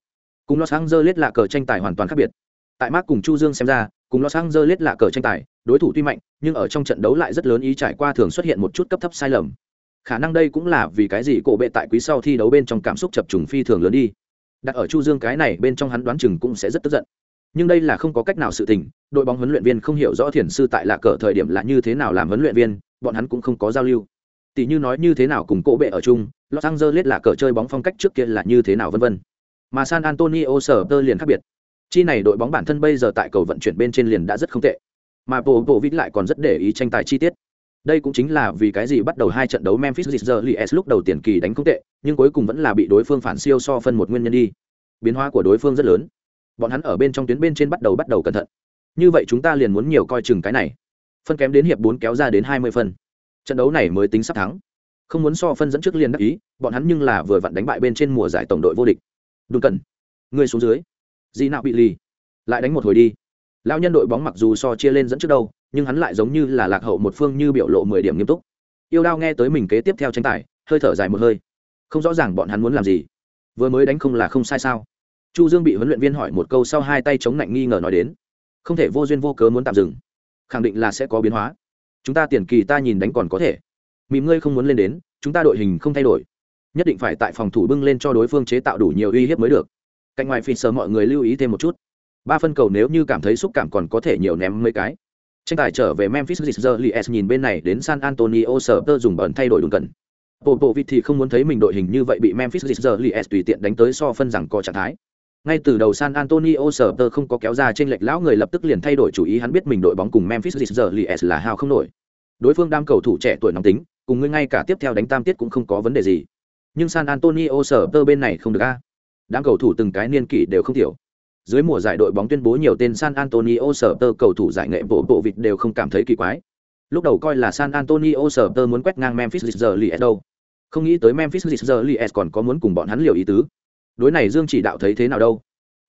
Cùng Los Angeles là cờ tranh tài hoàn toàn khác biệt. Tại Mark cùng Chu Dương xem ra, cùng Los Angeles là cờ tranh tài, đối thủ tuy mạnh, nhưng ở trong trận đấu lại rất lớn ý trải qua thường xuất hiện một chút cấp thấp sai lầm. Khả năng đây cũng là vì cái gì cổ bệ tại quý sau thi đấu bên trong cảm xúc chập trùng phi thường lớn đi. Đặt ở Chu Dương cái này bên trong hắn đoán chừng cũng sẽ rất tức giận nhưng đây là không có cách nào sự tình, đội bóng huấn luyện viên không hiểu rõ thiền sư tại lạ cờ thời điểm là như thế nào làm huấn luyện viên, bọn hắn cũng không có giao lưu. Tỷ như nói như thế nào cùng cỗ bệ ở chung, los angeles là cờ chơi bóng phong cách trước kia là như thế nào vân vân. Mà san antonio sở tơ liền khác biệt. Chi này đội bóng bản thân bây giờ tại cầu vận chuyển bên trên liền đã rất không tệ. Mà bộ bộ vít lại còn rất để ý tranh tài chi tiết. Đây cũng chính là vì cái gì bắt đầu hai trận đấu memphis Grizzlies lúc đầu tiền kỳ đánh không tệ, nhưng cuối cùng vẫn là bị đối phương phản siêu so phân một nguyên nhân đi. Biến hóa của đối phương rất lớn bọn hắn ở bên trong tuyến bên trên bắt đầu bắt đầu cẩn thận. Như vậy chúng ta liền muốn nhiều coi chừng cái này. Phân kém đến hiệp bốn kéo ra đến hai mươi phân. Trận đấu này mới tính sắp thắng. Không muốn so phân dẫn trước liền đắc ý, bọn hắn nhưng là vừa vặn đánh bại bên trên mùa giải tổng đội vô địch. Đừng cần người xuống dưới. Gì nào bị lì. Lại đánh một hồi đi. Lão nhân đội bóng mặc dù so chia lên dẫn trước đâu, nhưng hắn lại giống như là lạc hậu một phương như biểu lộ mười điểm nghiêm túc. Yêu đao nghe tới mình kế tiếp theo tranh tài, hơi thở dài một hơi. Không rõ ràng bọn hắn muốn làm gì. Vừa mới đánh không là không sai sao? Chu dương bị huấn luyện viên hỏi một câu sau hai tay chống lạnh nghi ngờ nói đến, không thể vô duyên vô cớ muốn tạm dừng, khẳng định là sẽ có biến hóa. Chúng ta tiền kỳ ta nhìn đánh còn có thể. Mìm ngươi không muốn lên đến, chúng ta đội hình không thay đổi. Nhất định phải tại phòng thủ bưng lên cho đối phương chế tạo đủ nhiều uy hiếp mới được. Cạnh ngoài phi sờ mọi người lưu ý thêm một chút. Ba phân cầu nếu như cảm thấy xúc cảm còn có thể nhiều ném mấy cái. Tranh tài trở về memphis Grizzlies nhìn bên này đến san antonio sở tơ dùng bẩn thay đổi đúng cần bộ thì không muốn thấy mình đội hình như vậy bị memphis Grizzlies tùy tiện đánh tới so phân rằng có trạng thái ngay từ đầu San Antonio Spurs tơ không có kéo ra trên lệch lão người lập tức liền thay đổi chủ ý hắn biết mình đội bóng cùng Memphis Grizzlies là hào không nổi. Đối phương đam cầu thủ trẻ tuổi nóng tính, cùng ngươi ngay cả tiếp theo đánh tam tiết cũng không có vấn đề gì. Nhưng San Antonio Spurs tơ bên này không được a. Đám cầu thủ từng cái niên kỷ đều không thiểu. Dưới mùa giải đội bóng tuyên bố nhiều tên San Antonio Spurs tơ cầu thủ giải nghệ bộ bộ vịt đều không cảm thấy kỳ quái. Lúc đầu coi là San Antonio Spurs tơ muốn quét ngang Memphis Grizzlies đâu. Không nghĩ tới Memphis Grizzlies còn có muốn cùng bọn hắn liều ý tứ đối này dương chỉ đạo thấy thế nào đâu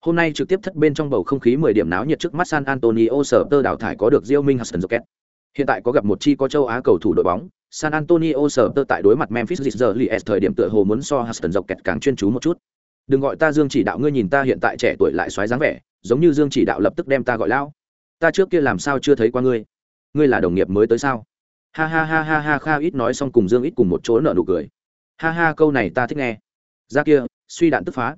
Hôm nay trực tiếp thất bên trong bầu không khí 10 điểm náo nhiệt trước mắt San Antonio sở tơ đào thải có được Diêu Minh Hudson Rocket. Hiện tại có gặp một chi có châu Á cầu thủ đội bóng, San Antonio sở tơ tại đối mặt Memphis Grizzlies thời điểm tựa hồ muốn so Hudson Rocket càng chuyên chú một chút. Đừng gọi ta Dương Chỉ Đạo ngươi nhìn ta hiện tại trẻ tuổi lại xoáy dáng vẻ, giống như Dương Chỉ Đạo lập tức đem ta gọi lao. Ta trước kia làm sao chưa thấy qua ngươi? Ngươi là đồng nghiệp mới tới sao? Ha ha ha ha ha ha ít nói xong cùng Dương ít cùng một chỗ nở nụ cười. Ha ha câu này ta thích nghe. Ra kia, suy đạn tức phá.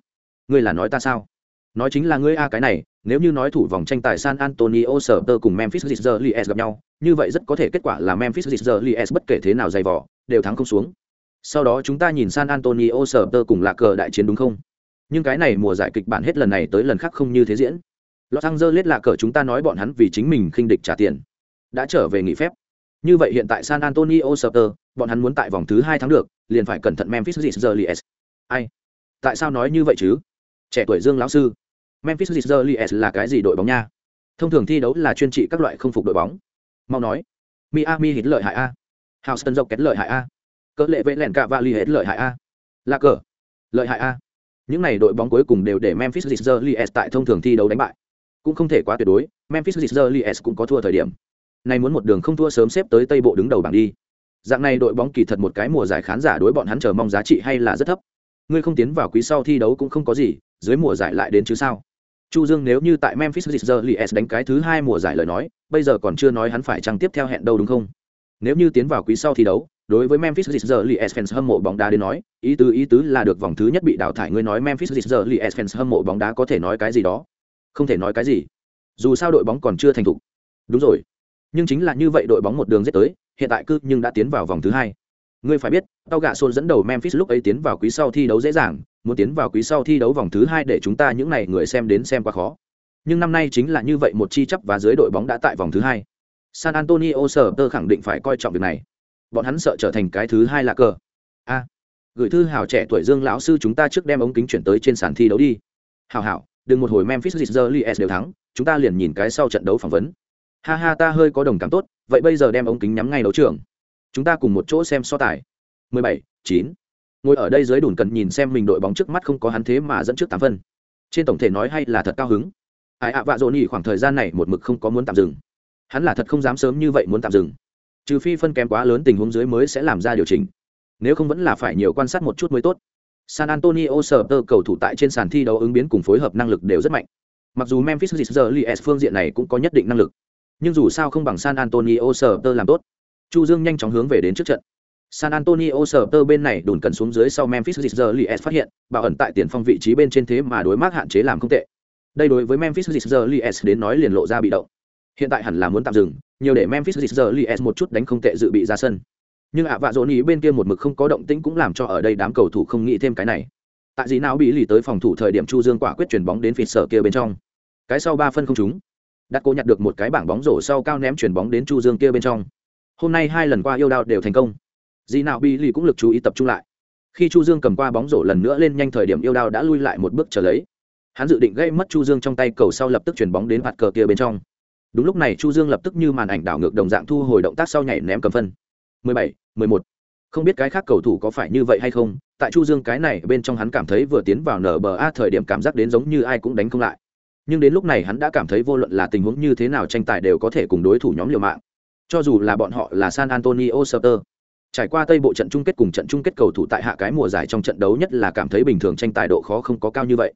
Ngươi là nói ta sao? nói chính là ngươi a cái này nếu như nói thủ vòng tranh tài San Antonio sở tơ cùng Memphis Grizzlies gặp nhau, như vậy rất có thể kết quả là Memphis Grizzlies bất kể thế nào dày vỏ, đều thắng không xuống. Sau đó chúng ta nhìn San Antonio sở tơ cùng lạc cờ đại chiến đúng không? Nhưng cái này mùa giải kịch bản hết lần này tới lần khác không như thế diễn. Los Angeles là cờ chúng ta nói bọn hắn vì chính mình khinh địch trả tiền, đã trở về nghỉ phép. Như vậy hiện tại San Antonio Spurs, bọn hắn muốn tại vòng thứ hai thắng được, liền phải cẩn thận Memphis Grizzlies. Ai? Tại sao nói như vậy chứ? Trẻ tuổi Dương lão sư, Memphis Grizzlies là cái gì đội bóng nha? Thông thường thi đấu là chuyên trị các loại không phục đội bóng. Mau nói. Miami hít lợi hại a. Houston kết lợi hại a. Cỡ lệ vệ lẻn cả và hết lợi hại a. Là cờ. Lợi hại a. Những này đội bóng cuối cùng đều để Memphis Grizzlies tại thông thường thi đấu đánh bại. Cũng không thể quá tuyệt đối, Memphis Grizzlies cũng có thua thời điểm. Này muốn một đường không thua sớm xếp tới Tây Bộ đứng đầu bảng đi. Dạng này đội bóng kỳ thật một cái mùa giải khán giả đối bọn hắn chờ mong giá trị hay là rất thấp. Ngươi không tiến vào quý sau thi đấu cũng không có gì, dưới mùa giải lại đến chứ sao? Chu Dương nếu như tại Memphis Grizzlies đánh cái thứ hai mùa giải lời nói, bây giờ còn chưa nói hắn phải chăng tiếp theo hẹn đâu đúng không? Nếu như tiến vào quý sau thi đấu, đối với Memphis Grizzlies fans hâm mộ bóng đá đến nói, ý tứ ý tứ là được vòng thứ nhất bị đào thải, ngươi nói Memphis Grizzlies fans hâm mộ bóng đá có thể nói cái gì đó? Không thể nói cái gì. Dù sao đội bóng còn chưa thành thục. Đúng rồi. Nhưng chính là như vậy đội bóng một đường giết tới, hiện tại cứ nhưng đã tiến vào vòng thứ hai. Ngươi phải biết, tao gạ Sol dẫn đầu Memphis lúc ấy tiến vào quý sau thi đấu dễ dàng, muốn tiến vào quý sau thi đấu vòng thứ hai để chúng ta những này người xem đến xem quá khó. Nhưng năm nay chính là như vậy một chi chấp và dưới đội bóng đã tại vòng thứ hai. San antonio Spurs khẳng định phải coi trọng việc này. Bọn hắn sợ trở thành cái thứ hai là cờ. A gửi thư hào trẻ tuổi dương lão sư chúng ta trước đem ống kính chuyển tới trên sàn thi đấu đi. Hào hảo đừng một hồi memphis Grizzlies đều thắng chúng ta liền nhìn cái sau trận đấu phỏng vấn. Ha ha ta hơi có đồng cảm tốt vậy bây giờ đem ống kính nhắm ngay đấu trường chúng ta cùng một chỗ xem so tài. 17, 9 ngồi ở đây dưới đùn cần nhìn xem mình đội bóng trước mắt không có hắn thế mà dẫn trước tám phân. Trên tổng thể nói hay là thật cao hứng. Ai ạ vạ dỗ nhỉ khoảng thời gian này một mực không có muốn tạm dừng. Hắn là thật không dám sớm như vậy muốn tạm dừng. Trừ phi phân kém quá lớn tình huống dưới mới sẽ làm ra điều chỉnh. Nếu không vẫn là phải nhiều quan sát một chút mới tốt. San antonio sở tơ cầu thủ tại trên sàn thi đấu ứng biến cùng phối hợp năng lực đều rất mạnh. Mặc dù memphis Grizzlies phương diện này cũng có nhất định năng lực. Nhưng dù sao không bằng san antonio sở tơ làm tốt chu dương nhanh chóng hướng về đến trước trận San Antonio Spurs bên này đồn cần xuống dưới sau Memphis Grizzlies phát hiện, bảo ẩn tại tiền phong vị trí bên trên thế mà đối mắc hạn chế làm không tệ. Đây đối với Memphis Grizzlies đến nói liền lộ ra bị động. Hiện tại hẳn là muốn tạm dừng, nhiều để Memphis Grizzlies một chút đánh không tệ dự bị ra sân. Nhưng ạ vạ dỗ ý bên kia một mực không có động tĩnh cũng làm cho ở đây đám cầu thủ không nghĩ thêm cái này. Tại gì nào bị lì tới phòng thủ thời điểm Chu Dương quả quyết chuyển bóng đến phía sở kia bên trong. Cái sau ba phân không trúng. Đặt cô nhặt được một cái bảng bóng rổ sau cao ném chuyển bóng đến Chu Dương kia bên trong. Hôm nay hai lần qua yêu đao đều thành công. Dị nào Bi lì cũng lực chú ý tập trung lại. Khi chu dương cầm qua bóng rổ lần nữa lên nhanh thời điểm yêu đao đã lui lại một bước trở lấy. Hắn dự định gây mất chu dương trong tay cầu sau lập tức chuyển bóng đến mặt cờ kia bên trong. Đúng lúc này chu dương lập tức như màn ảnh đảo ngược đồng dạng thu hồi động tác sau nhảy ném cầm phân. 17, 11. không biết cái khác cầu thủ có phải như vậy hay không tại chu dương cái này bên trong hắn cảm thấy vừa tiến vào nở bờ a thời điểm cảm giác đến giống như ai cũng đánh không lại. Nhưng đến lúc này hắn đã cảm thấy vô luận là tình huống như thế nào tranh tài đều có thể cùng đối thủ nhóm liều mạng cho dù là bọn họ là san antonio Spurs trải qua tây bộ trận chung kết cùng trận chung kết cầu thủ tại hạ cái mùa giải trong trận đấu nhất là cảm thấy bình thường tranh tài độ khó không có cao như vậy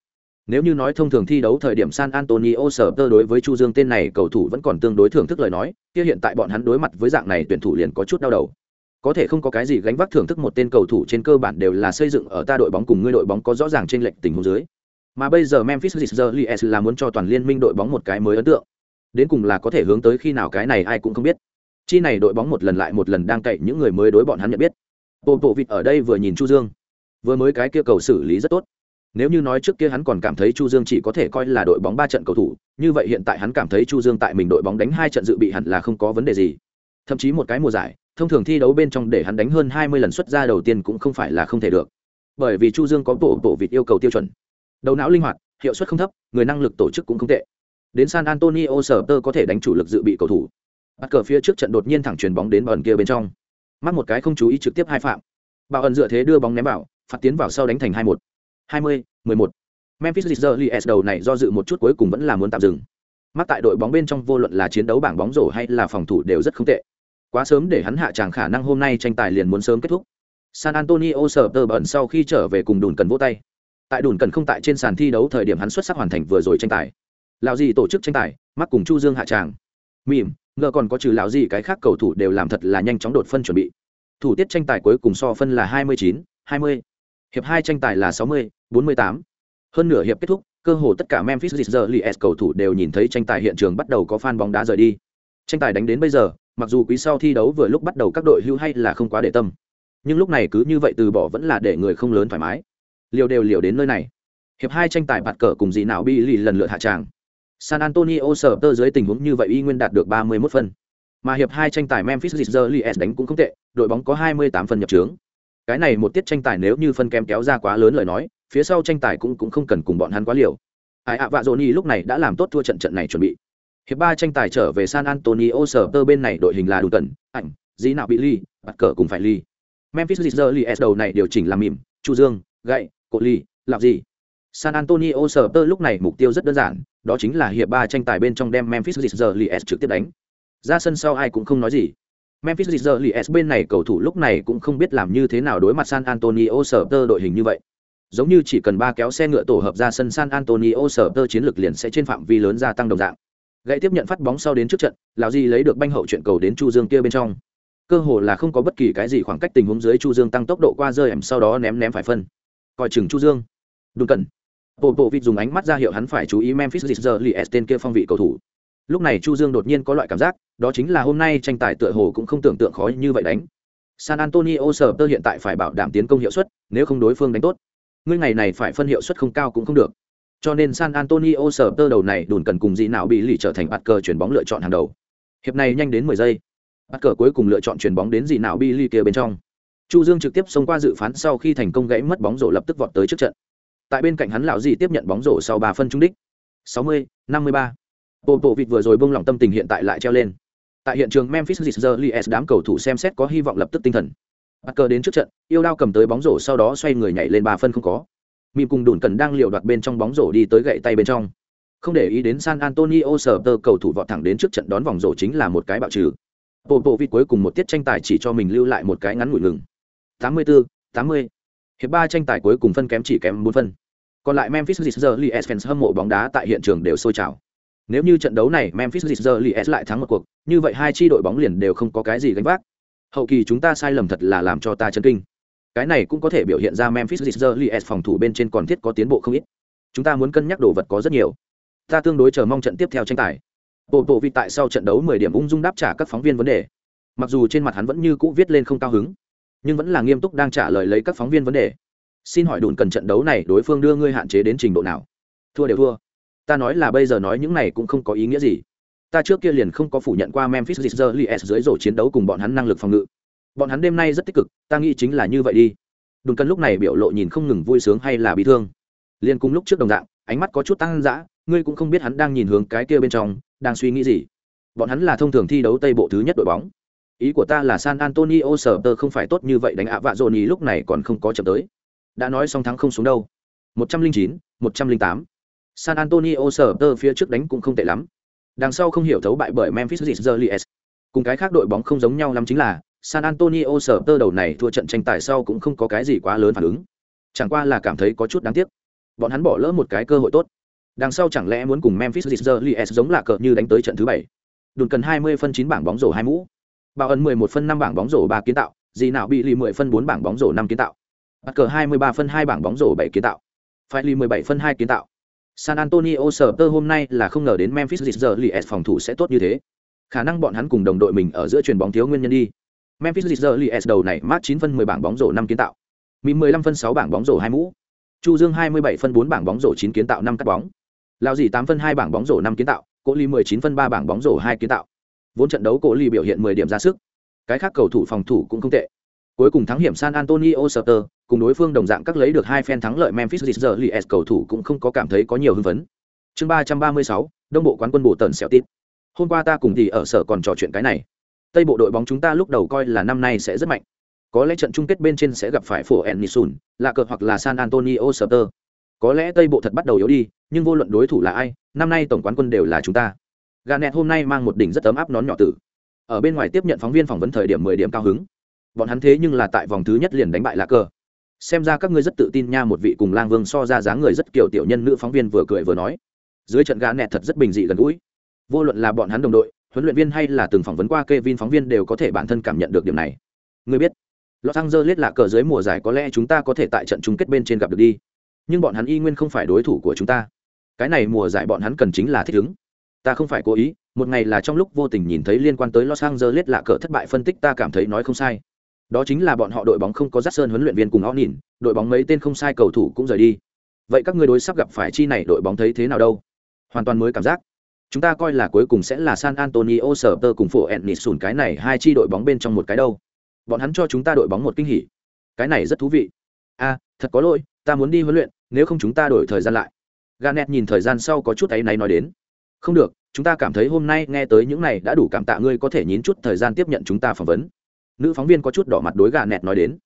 nếu như nói thông thường thi đấu thời điểm San Antonio Spurs đối với Chu Dương tên này cầu thủ vẫn còn tương đối thưởng thức lời nói, kia hiện tại bọn hắn đối mặt với dạng này tuyển thủ liền có chút đau đầu. Có thể không có cái gì gánh vác thưởng thức một tên cầu thủ trên cơ bản đều là xây dựng ở ta đội bóng cùng ngươi đội bóng có rõ ràng trên lệnh tình huống dưới. Mà bây giờ Memphis Grizzlies là muốn cho toàn liên minh đội bóng một cái mới ấn tượng. Đến cùng là có thể hướng tới khi nào cái này ai cũng không biết chi này đội bóng một lần lại một lần đang cậy những người mới đối bọn hắn nhận biết. Bộ bộ vịt ở đây vừa nhìn chu dương. Vừa mới cái kia cầu xử lý rất tốt. Nếu như nói trước kia hắn còn cảm thấy chu dương chỉ có thể coi là đội bóng ba trận cầu thủ, như vậy hiện tại hắn cảm thấy chu dương tại mình đội bóng đánh hai trận dự bị hẳn là không có vấn đề gì. Thậm chí một cái mùa giải, thông thường thi đấu bên trong để hắn đánh hơn hai mươi lần xuất ra đầu tiên cũng không phải là không thể được. Bởi vì chu dương có bộ bộ vịt yêu cầu tiêu chuẩn. Đầu não linh hoạt, hiệu suất không thấp, người năng lực tổ chức cũng không tệ. Đến san antonio sở tơ có thể đánh chủ lực dự bị cầu thủ bắt cờ phía trước trận đột nhiên thẳng chuyền bóng đến bẩn kia bên trong mắc một cái không chú ý trực tiếp hai phạm bảo ẩn dựa thế đưa bóng ném vào phạt tiến vào sau đánh thành hai một hai mươi mười một Memphis Grizzlies đầu này do dự một chút cuối cùng vẫn là muốn tạm dừng. Mắc tại đội bóng bên trong vô luận là chiến đấu bảng bóng rổ hay là phòng thủ đều rất không tệ. Quá sớm để hắn hạ tràng khả năng hôm nay tranh tài liền muốn sớm kết thúc. San Antonio Spurs bận sau khi trở về cùng đùn cần vỗ tay. Tại đùn cần không tại trên sàn thi đấu thời điểm hắn xuất sắc hoàn thành vừa rồi tranh tài. Lão gì tổ chức tranh tài, mắc cùng Chu Dương hạ tràng. Mỉm, ngờ còn có trừ lão gì cái khác cầu thủ đều làm thật là nhanh chóng đột phân chuẩn bị. Thủ tiết tranh tài cuối cùng so phân là 29, 20. Hiệp hai tranh tài là 60, 48. Hơn nửa hiệp kết thúc, cơ hồ tất cả Memphis Grizzlies cầu thủ đều nhìn thấy tranh tài hiện trường bắt đầu có fan bóng đá rời đi. Tranh tài đánh đến bây giờ, mặc dù quý sau thi đấu vừa lúc bắt đầu các đội hưu hay là không quá để tâm, nhưng lúc này cứ như vậy từ bỏ vẫn là để người không lớn thoải mái. Liều đều liều đến nơi này. Hiệp hai tranh tài bạt cờ cùng gì nào bị lì lần lượt hạ tràng. San Antonio Spurs dưới tình huống như vậy y nguyên đạt được 31 phân. Mà hiệp hai tranh tài Memphis Grizzlies đánh cũng không tệ, đội bóng có 28 phần nhập trướng. Cái này một tiết tranh tài nếu như phân kém kéo ra quá lớn lời nói, phía sau tranh tài cũng cũng không cần cùng bọn hắn quá liều. Ai ạ vạ Johnny lúc này đã làm tốt thua trận trận này chuẩn bị. Hiệp ba tranh tài trở về San Antonio Spurs bên này đội hình là đủ tận, ảnh, dĩ nào bị ly, bắt cờ cùng phải ly. Memphis Grizzlies đầu này điều chỉnh làm mỉm, Chu Dương, gậy, cổ ly, làm gì? San Antonio Spurs lúc này mục tiêu rất đơn giản, đó chính là hiệp ba tranh tài bên trong đem Memphis Grizzlies trực tiếp đánh. Ra sân sau ai cũng không nói gì. Memphis Grizzlies bên này cầu thủ lúc này cũng không biết làm như thế nào đối mặt San Antonio Spurs đội hình như vậy. Giống như chỉ cần ba kéo xe ngựa tổ hợp ra sân San Antonio Spurs chiến lược liền sẽ trên phạm vi lớn gia tăng đồng dạng. gãy tiếp nhận phát bóng sau đến trước trận, lão gì lấy được banh hậu chuyện cầu đến Chu Dương kia bên trong. Cơ hồ là không có bất kỳ cái gì khoảng cách tình huống dưới Chu Dương tăng tốc độ qua rơi em sau đó ném ném phải phân. Coi chừng Chu Dương. Đúng cần. Bộ bộ vịt dùng ánh mắt ra hiệu hắn phải chú ý Memphis Grizzlies tên kia phong vị cầu thủ. Lúc này Chu Dương đột nhiên có loại cảm giác, đó chính là hôm nay tranh tài tựa hồ cũng không tưởng tượng khó như vậy đánh. San Antonio Spurs hiện tại phải bảo đảm tiến công hiệu suất, nếu không đối phương đánh tốt, ngươi ngày này phải phân hiệu suất không cao cũng không được. Cho nên San Antonio Spurs đầu này đồn cần cùng gì nào bị lì trở thành bắt cờ chuyển bóng lựa chọn hàng đầu. Hiệp này nhanh đến 10 giây. Bắt cờ cuối cùng lựa chọn chuyển bóng đến gì nào bị lì kia bên trong. Chu Dương trực tiếp xông qua dự phán sau khi thành công gãy mất bóng rổ lập tức vọt tới trước trận tại bên cạnh hắn lão gì tiếp nhận bóng rổ sau 3 phân trung đích. 60, 53. bộ bộ vịt vừa rồi bông lòng tâm tình hiện tại lại treo lên. Tại hiện trường memphis Grizzlies đám cầu thủ xem xét có hy vọng lập tức tinh thần. Bắt cờ đến trước trận yêu đao cầm tới bóng rổ sau đó xoay người nhảy lên 3 phân không có. Mìm cùng đùn cần đang liều đoạt bên trong bóng rổ đi tới gậy tay bên trong. Không để ý đến san antonio Spurs cầu thủ vọt thẳng đến trước trận đón vòng rổ chính là một cái bạo trừ. Bộ bộ vịt cuối cùng một tiết tranh tài chỉ cho mình lưu lại một cái ngắn ngủi ngừng. 84, 80. Hiệp ba tranh tài cuối cùng phân kém chỉ kém bốn phân. Còn lại Memphis Grizzlies fans hâm mộ bóng đá tại hiện trường đều sôi trào. Nếu như trận đấu này Memphis Grizzlies lại thắng một cuộc, như vậy hai chi đội bóng liền đều không có cái gì gánh vác. Hậu kỳ chúng ta sai lầm thật là làm cho ta chấn kinh. Cái này cũng có thể biểu hiện ra Memphis Grizzlies phòng thủ bên trên còn thiết có tiến bộ không ít. Chúng ta muốn cân nhắc đồ vật có rất nhiều. Ta tương đối chờ mong trận tiếp theo tranh tài. Bộ bộ vì tại sau trận đấu 10 điểm ung dung đáp trả các phóng viên vấn đề. Mặc dù trên mặt hắn vẫn như cũ viết lên không cao hứng, nhưng vẫn là nghiêm túc đang trả lời lấy các phóng viên vấn đề. Xin hỏi đùn cần trận đấu này đối phương đưa ngươi hạn chế đến trình độ nào? Thua đều thua. Ta nói là bây giờ nói những này cũng không có ý nghĩa gì. Ta trước kia liền không có phủ nhận qua memphis Grizzlies dưới rổ chiến đấu cùng bọn hắn năng lực phòng ngự. Bọn hắn đêm nay rất tích cực, ta nghĩ chính là như vậy đi. Đùn cần lúc này biểu lộ nhìn không ngừng vui sướng hay là bị thương. Liền cùng lúc trước đồng dạng, ánh mắt có chút tăng dã, ngươi cũng không biết hắn đang nhìn hướng cái kia bên trong, đang suy nghĩ gì. Bọn hắn là thông thường thi đấu tây bộ thứ nhất đội bóng ý của ta là san antonio sờ tơ không phải tốt như vậy đánh ạ vạ dồn ý lúc này còn không có chậm tới. Đã nói xong thắng không xuống đâu. Một trăm linh chín, một trăm linh tám. San antonio sờ tơ phía trước đánh cũng không tệ lắm. Đằng sau không hiểu thấu bại bởi memphis Grizzlies cùng cái khác đội bóng không giống nhau lắm chính là, san antonio sờ tơ đầu này thua trận tranh tài sau cũng không có cái gì quá lớn phản ứng. Chẳng qua là cảm thấy có chút đáng tiếc. Bọn hắn bỏ lỡ một cái cơ hội tốt. Đằng sau chẳng lẽ muốn cùng memphis Grizzlies giống là cờ như đánh tới trận thứ bảy. Đùn cần hai mươi phân chín bảng bóng rổ hai mũ bảo ẩn mười một phân 5 bảng bóng rổ 3 kiến tạo gì nào bị lì mười phân 4 bảng bóng rổ 5 kiến tạo bắt cờ 23 phân 2 bảng bóng rổ 7 kiến tạo. Phải lì 17 phân 2 kiến tạo. San Antonio Spurs hôm nay là không ngờ đến Memphis Grizzlies phòng thủ sẽ tốt như thế. Khả năng bọn hắn cùng đồng đội mình ở giữa truyền bóng thiếu nguyên nhân đi. Memphis Grizzlies đầu này mát 9 phân 10 bảng bóng rổ 5 kiến tạo. Mìm 15 phân 6 bảng bóng rổ 2 mũ. Chu Dương 27 phân 4 bảng bóng rổ 9 kiến tạo 5 cắt bóng. Lão dì 8 phân 2 bảng bóng rổ 5 kiến tạo, Cố Ly 19 phân 3 bảng bóng rổ 2 kiến tạo. Vốn trận đấu Cố Ly biểu hiện 10 điểm ra sức. Cái khác cầu thủ phòng thủ cũng không tệ. Cuối cùng thắng hiểm San Antonio Spurs, cùng đối phương đồng dạng các lấy được hai phen thắng lợi Memphis Grizzlies cầu thủ cũng không có cảm thấy có nhiều hưng phấn. Chương ba trăm ba mươi sáu, Đông bộ quán quân bộ tần xẻo tít. Hôm qua ta cùng thì ở sở còn trò chuyện cái này. Tây bộ đội bóng chúng ta lúc đầu coi là năm nay sẽ rất mạnh. Có lẽ trận chung kết bên trên sẽ gặp phải Phổ Ennisun, là cờ hoặc là San Antonio Spurs. có lẽ tây bộ thật bắt đầu yếu đi nhưng vô luận đối thủ là ai năm nay tổng quán quân đều là chúng ta gà nẹt hôm nay mang một đỉnh rất ấm áp nón nhỏ tử. Ở bên ngoài tiếp nhận phóng viên phỏng vấn thời điểm mười điểm cao hứng. Bọn hắn thế nhưng là tại vòng thứ nhất liền đánh bại lá cờ xem ra các ngươi rất tự tin nha, một vị cùng lang vương so ra dáng người rất kiểu tiểu nhân nữ phóng viên vừa cười vừa nói. Dưới trận gà nẹt thật rất bình dị gần gũi. Vô luận là bọn hắn đồng đội, huấn luyện viên hay là từng phỏng vấn qua k e vin phóng viên đều có thể bản thân cảm nhận được điểm này. Người biết, los angeles lạ cờ dưới mùa giải có lẽ chúng ta có thể tại trận chung kết bên trên gặp được đi. Nhưng bọn hắn y nguyên không phải đối thủ của chúng ta. Cái này mùa giải bọn hắn cần chính là thích ứng ta không phải cố ý, một ngày là trong lúc vô tình nhìn thấy liên quan tới los angeles lạ cờ thất bại phân tích ta cảm thấy nói không sai. Đó chính là bọn họ đội bóng không có dắt sơn huấn luyện viên cùng ó nhìn, đội bóng mấy tên không sai cầu thủ cũng rời đi. Vậy các người đối sắp gặp phải chi này đội bóng thấy thế nào đâu? Hoàn toàn mới cảm giác. Chúng ta coi là cuối cùng sẽ là san antonio sở tơ cùng phổ ennis sùn cái này hai chi đội bóng bên trong một cái đâu. Bọn hắn cho chúng ta đội bóng một kinh hỉ. Cái này rất thú vị. A, thật có lỗi, ta muốn đi huấn luyện, nếu không chúng ta đổi thời gian lại. Ganet nhìn thời gian sau có chút ấy náy nói đến. Không được chúng ta cảm thấy hôm nay nghe tới những này đã đủ cảm tạ ngươi có thể nhín chút thời gian tiếp nhận chúng ta phỏng vấn. Nữ phóng viên có chút đỏ mặt đối gà nẹt nói đến.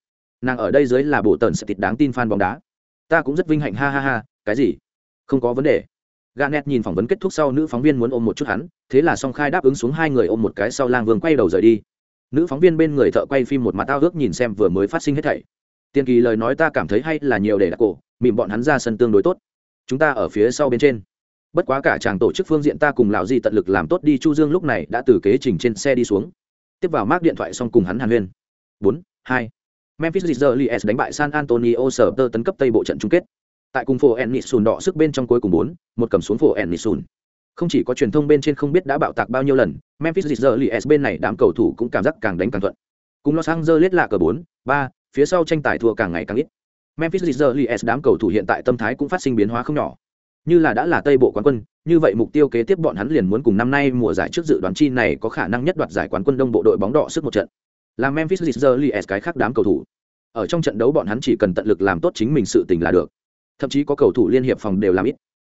Nàng ở đây dưới là bộ tần sẽ thịt đáng tin fan bóng đá. Ta cũng rất vinh hạnh, ha ha ha, cái gì? Không có vấn đề. Gà nẹt nhìn phỏng vấn kết thúc sau, nữ phóng viên muốn ôm một chút hắn, thế là song khai đáp ứng xuống hai người ôm một cái sau lang vương quay đầu rời đi. Nữ phóng viên bên người thợ quay phim một mặt tao ước nhìn xem vừa mới phát sinh hết thảy. Tiền kỳ lời nói ta cảm thấy hay là nhiều để đặt cổ mịm bọn hắn ra sân tương đối tốt. Chúng ta ở phía sau bên trên bất quá cả chàng tổ chức phương diện ta cùng lão di tận lực làm tốt đi, chu dương lúc này đã từ kế trình trên xe đi xuống. Tiếp vào mác điện thoại xong cùng hắn hàn huyên. Bốn, hai. Memphis Grizzlies đánh bại san antonio sở tơ tấn cấp tây bộ trận chung kết. Tại cùng phố ennisun đỏ sức bên trong cuối cùng bốn, một cầm xuống phố ennisun không chỉ có truyền thông bên trên không biết đã bạo tạc bao nhiêu lần, memphis Grizzlies bên này đám cầu thủ cũng cảm giác càng đánh càng thuận. Cùng los angeles là cờ bốn, ba, phía sau tranh tài thua càng ngày càng ít. Memphis Grizzlies đám cầu thủ hiện tại tâm thái cũng phát sinh biến hóa không nhỏ như là đã là tây bộ quán quân, như vậy mục tiêu kế tiếp bọn hắn liền muốn cùng năm nay mùa giải trước dự đoán chi này có khả năng nhất đoạt giải quán quân đông bộ đội bóng đỏ sức một trận. Là memphis Grizzlies cái khác đám cầu thủ. Ở trong trận đấu bọn hắn chỉ cần tận lực làm tốt chính mình sự tình là được. Thậm chí có cầu thủ liên hiệp phòng đều làm ít.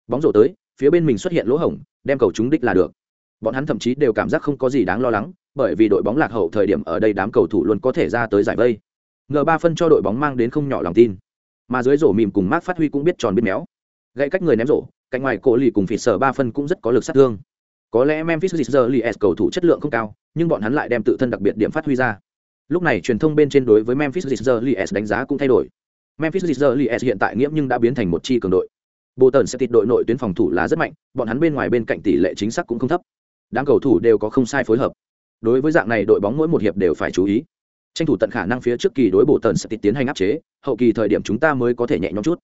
Bóng rổ tới, phía bên mình xuất hiện lỗ hổng, đem cầu trúng đích là được. Bọn hắn thậm chí đều cảm giác không có gì đáng lo lắng, bởi vì đội bóng lạc hậu thời điểm ở đây đám cầu thủ luôn có thể ra tới giải vây. Ngờ ba phân cho đội bóng mang đến không nhỏ lòng tin. Mà dưới rổ mìm cùng mát phát huy cũng biết tròn biết méo gãy cách người ném rổ, cạnh ngoài cổ lì cùng phỉ sở ba phân cũng rất có lực sát thương. Có lẽ memphis Grizzlies cầu thủ chất lượng không cao, nhưng bọn hắn lại đem tự thân đặc biệt điểm phát huy ra. Lúc này truyền thông bên trên đối với memphis Grizzlies đánh giá cũng thay đổi. Memphis Grizzlies hiện tại nghiễm nhưng đã biến thành một chi cường đội. Bộ tần sẽ tịt đội nội tuyến phòng thủ là rất mạnh, bọn hắn bên ngoài bên cạnh tỷ lệ chính xác cũng không thấp. Đám cầu thủ đều có không sai phối hợp. Đối với dạng này đội bóng mỗi một hiệp đều phải chú ý. Tranh thủ tận khả năng phía trước kỳ đối bộ tần sẽ tịt tiến hành áp chế, hậu kỳ thời điểm chúng ta mới có thể nhẹ nhõm chút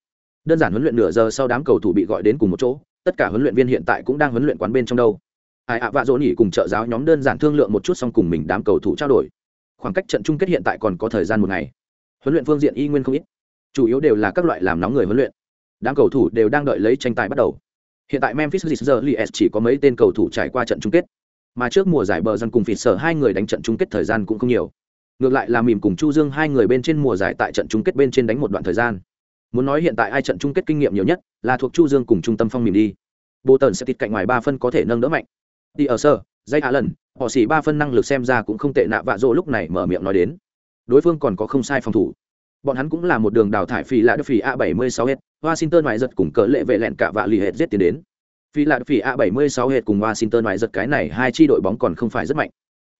đơn giản huấn luyện nửa giờ sau đám cầu thủ bị gọi đến cùng một chỗ, tất cả huấn luyện viên hiện tại cũng đang huấn luyện quán bên trong đâu. Ai ạ, vạ dỗ nhỉ cùng trợ giáo nhóm đơn giản thương lượng một chút xong cùng mình đám cầu thủ trao đổi. Khoảng cách trận chung kết hiện tại còn có thời gian một ngày. Huấn luyện phương diện y nguyên không ít. Chủ yếu đều là các loại làm nóng người huấn luyện. Đám cầu thủ đều đang đợi lấy tranh tài bắt đầu. Hiện tại memphis Grizzlies chỉ có mấy tên cầu thủ trải qua trận chung kết. Mà trước mùa giải bờ dân cùng phịt sở hai người đánh trận chung kết thời gian cũng không nhiều. Ngược lại là mìm cùng chu dương hai người bên trên mùa giải tại trận chung kết bên trên đánh một đoạn thời gian muốn nói hiện tại ai trận chung kết kinh nghiệm nhiều nhất là thuộc chu dương cùng trung tâm phong mìm đi. Bộ tần sẽ tịt cạnh ngoài ba phân có thể nâng đỡ mạnh. Đi ở sơ, dây hạ lần, họ xỉ ba phân năng lực xem ra cũng không tệ nạ vạ rỗ lúc này mở miệng nói đến. Đối phương còn có không sai phòng thủ. Bọn hắn cũng là một đường đào thải phi lạ đức phi a 76 hết, washington ngoại giật cùng cỡ lệ vệ lẹn cả vạ lì hết giết tiến đến. Phi lạ đức phi a 76 hết cùng washington ngoại giật cái này hai chi đội bóng còn không phải rất mạnh.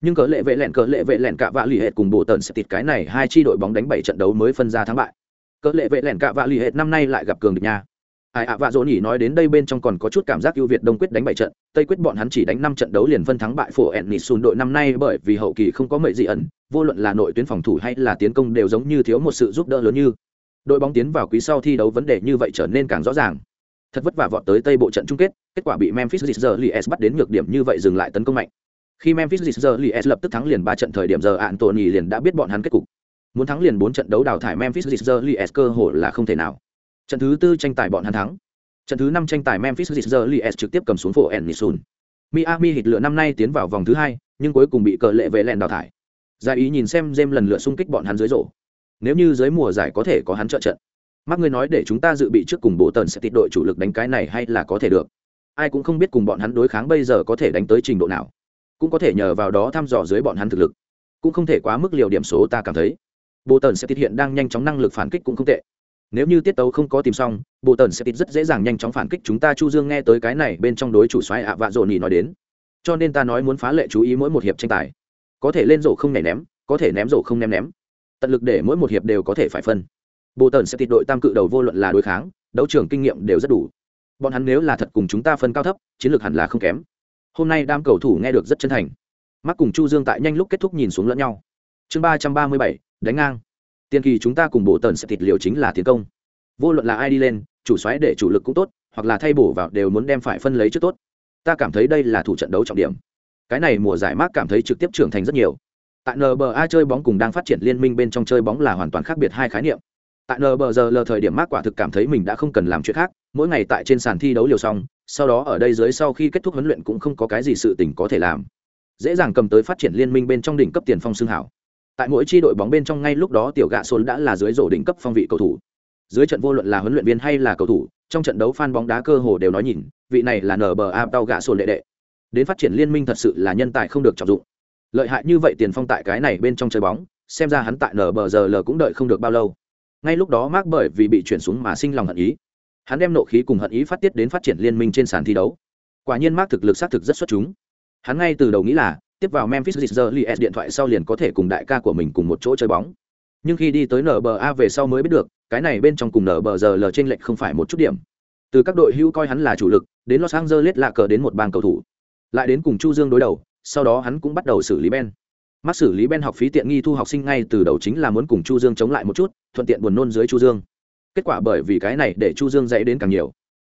Nhưng cỡ lệ vệ lẹn cỡ lệ vệ lẹn cả vạ lì hết cùng bộ tần sẽ tịt cái này hai chi đội bóng đánh bảy trận đấu mới phân ra thắng bại cỡ lệ vệ lẻn cả vạ lì hết năm nay lại gặp cường địch nha. Ai ạ, vạ dỗ nhỉ nói đến đây bên trong còn có chút cảm giác ưu việt đông quyết đánh bảy trận. Tây quyết bọn hắn chỉ đánh năm trận đấu liền phân thắng bại phổ ẹn nịt xùn đội năm nay bởi vì hậu kỳ không có mệnh gì ẩn. Vô luận là nội tuyến phòng thủ hay là tiến công đều giống như thiếu một sự giúp đỡ lớn như. Đội bóng tiến vào quý sau thi đấu vấn đề như vậy trở nên càng rõ ràng. Thật vất vả vọt tới tây bộ trận chung kết kết quả bị memphis Grizzlies bắt đến nhược điểm như vậy dừng lại tấn công mạnh. Khi memphis Grizzlies lập tức thắng liền ba trận thời điểm giờ Anthony liền đã biết bọn hắn kết cục muốn thắng liền bốn trận đấu đào thải memphis Grizzlies cơ hội là không thể nào. Trận thứ tư tranh tài bọn hắn thắng. Trận thứ năm tranh tài memphis Grizzlies trực tiếp cầm xuống phố ennisun miami hít lựa năm nay tiến vào vòng thứ hai, nhưng cuối cùng bị cờ lệ về lẹn đào thải. Giải ý nhìn xem James lần lượt xung kích bọn hắn dưới rổ. Nếu như dưới mùa giải có thể có hắn trợ trận. Mắc người nói để chúng ta dự bị trước cùng bộ tần sẽ tịt đội chủ lực đánh cái này hay là có thể được? Ai cũng không biết cùng bọn hắn đối kháng bây giờ có thể đánh tới trình độ nào. Cũng có thể nhờ vào đó thăm dò dưới bọn hắn thực lực. Cũng không thể quá mức liều điểm số ta cảm thấy bộ tần sẽ tiết hiện đang nhanh chóng năng lực phản kích cũng không tệ. Nếu như tiết tấu không có tìm xong bộ tần sẽ tiết rất dễ dàng nhanh chóng phản kích chúng ta chu dương nghe tới cái này bên trong đối chủ xoáy ạ vạ rộn nhì nói đến. Cho nên ta nói muốn phá lệ chú ý mỗi một hiệp tranh tài. Có thể lên rổ không nhảy ném, có thể ném rổ không ném ném. Tận lực để mỗi một hiệp đều có thể phải phân. Bộ tần sẽ tiết đội tam cự đầu vô luận là đối kháng, đấu trường kinh nghiệm đều rất đủ. Bọn hắn nếu là thật cùng chúng ta phân cao thấp, chiến lược hẳn là không kém. Hôm nay đam cầu thủ nghe được rất chân thành. Mắc cùng chu dương tại nhanh lúc kết thúc nhìn xuống lẫn nhau. Chương ba trăm ba mươi bảy đánh ngang. Tiền kỳ chúng ta cùng bộ tần sẽ thịt liều chính là tiến công. Vô luận là ai đi lên, chủ xoáy để chủ lực cũng tốt, hoặc là thay bổ vào đều muốn đem phải phân lấy trước tốt. Ta cảm thấy đây là thủ trận đấu trọng điểm. Cái này mùa giải mát cảm thấy trực tiếp trưởng thành rất nhiều. Tại nba chơi bóng cùng đang phát triển liên minh bên trong chơi bóng là hoàn toàn khác biệt hai khái niệm. Tại nbl thời điểm mát quả thực cảm thấy mình đã không cần làm chuyện khác, mỗi ngày tại trên sàn thi đấu liều xong, sau đó ở đây dưới sau khi kết thúc huấn luyện cũng không có cái gì sự tình có thể làm. Dễ dàng cầm tới phát triển liên minh bên trong đỉnh cấp tiền phong xương hảo tại mỗi chi đội bóng bên trong ngay lúc đó tiểu gạ sồn đã là dưới rổ đỉnh cấp phong vị cầu thủ. Dưới trận vô luận là huấn luyện viên hay là cầu thủ, trong trận đấu fan bóng đá cơ hồ đều nói nhìn, vị này là nở bờ a tao gạ sồn lệ đệ. Đến phát triển liên minh thật sự là nhân tài không được trọng dụng. Lợi hại như vậy tiền phong tại cái này bên trong chơi bóng, xem ra hắn tại nở bờ giờ l cũng đợi không được bao lâu. Ngay lúc đó mark bởi vì bị chuyển xuống mà sinh lòng hận ý. Hắn đem nộ khí cùng hận ý phát tiết đến phát triển liên minh trên sàn thi đấu. Quả nhiên mark thực lực xác thực rất xuất chúng. Hắn ngay từ đầu nghĩ là tiếp vào memphis Grizzlies điện thoại sau liền có thể cùng đại ca của mình cùng một chỗ chơi bóng. Nhưng khi đi tới nba về sau mới biết được, cái này bên trong cùng NBR giờ lờ trên lệch không phải một chút điểm. Từ các đội hưu coi hắn là chủ lực, đến los angeles lạ cờ đến một bang cầu thủ. Lại đến cùng chu dương đối đầu, sau đó hắn cũng bắt đầu xử lý ben. Mắc xử lý ben học phí tiện nghi thu học sinh ngay từ đầu chính là muốn cùng chu dương chống lại một chút, thuận tiện buồn nôn dưới chu dương. Kết quả bởi vì cái này để chu dương dạy đến càng nhiều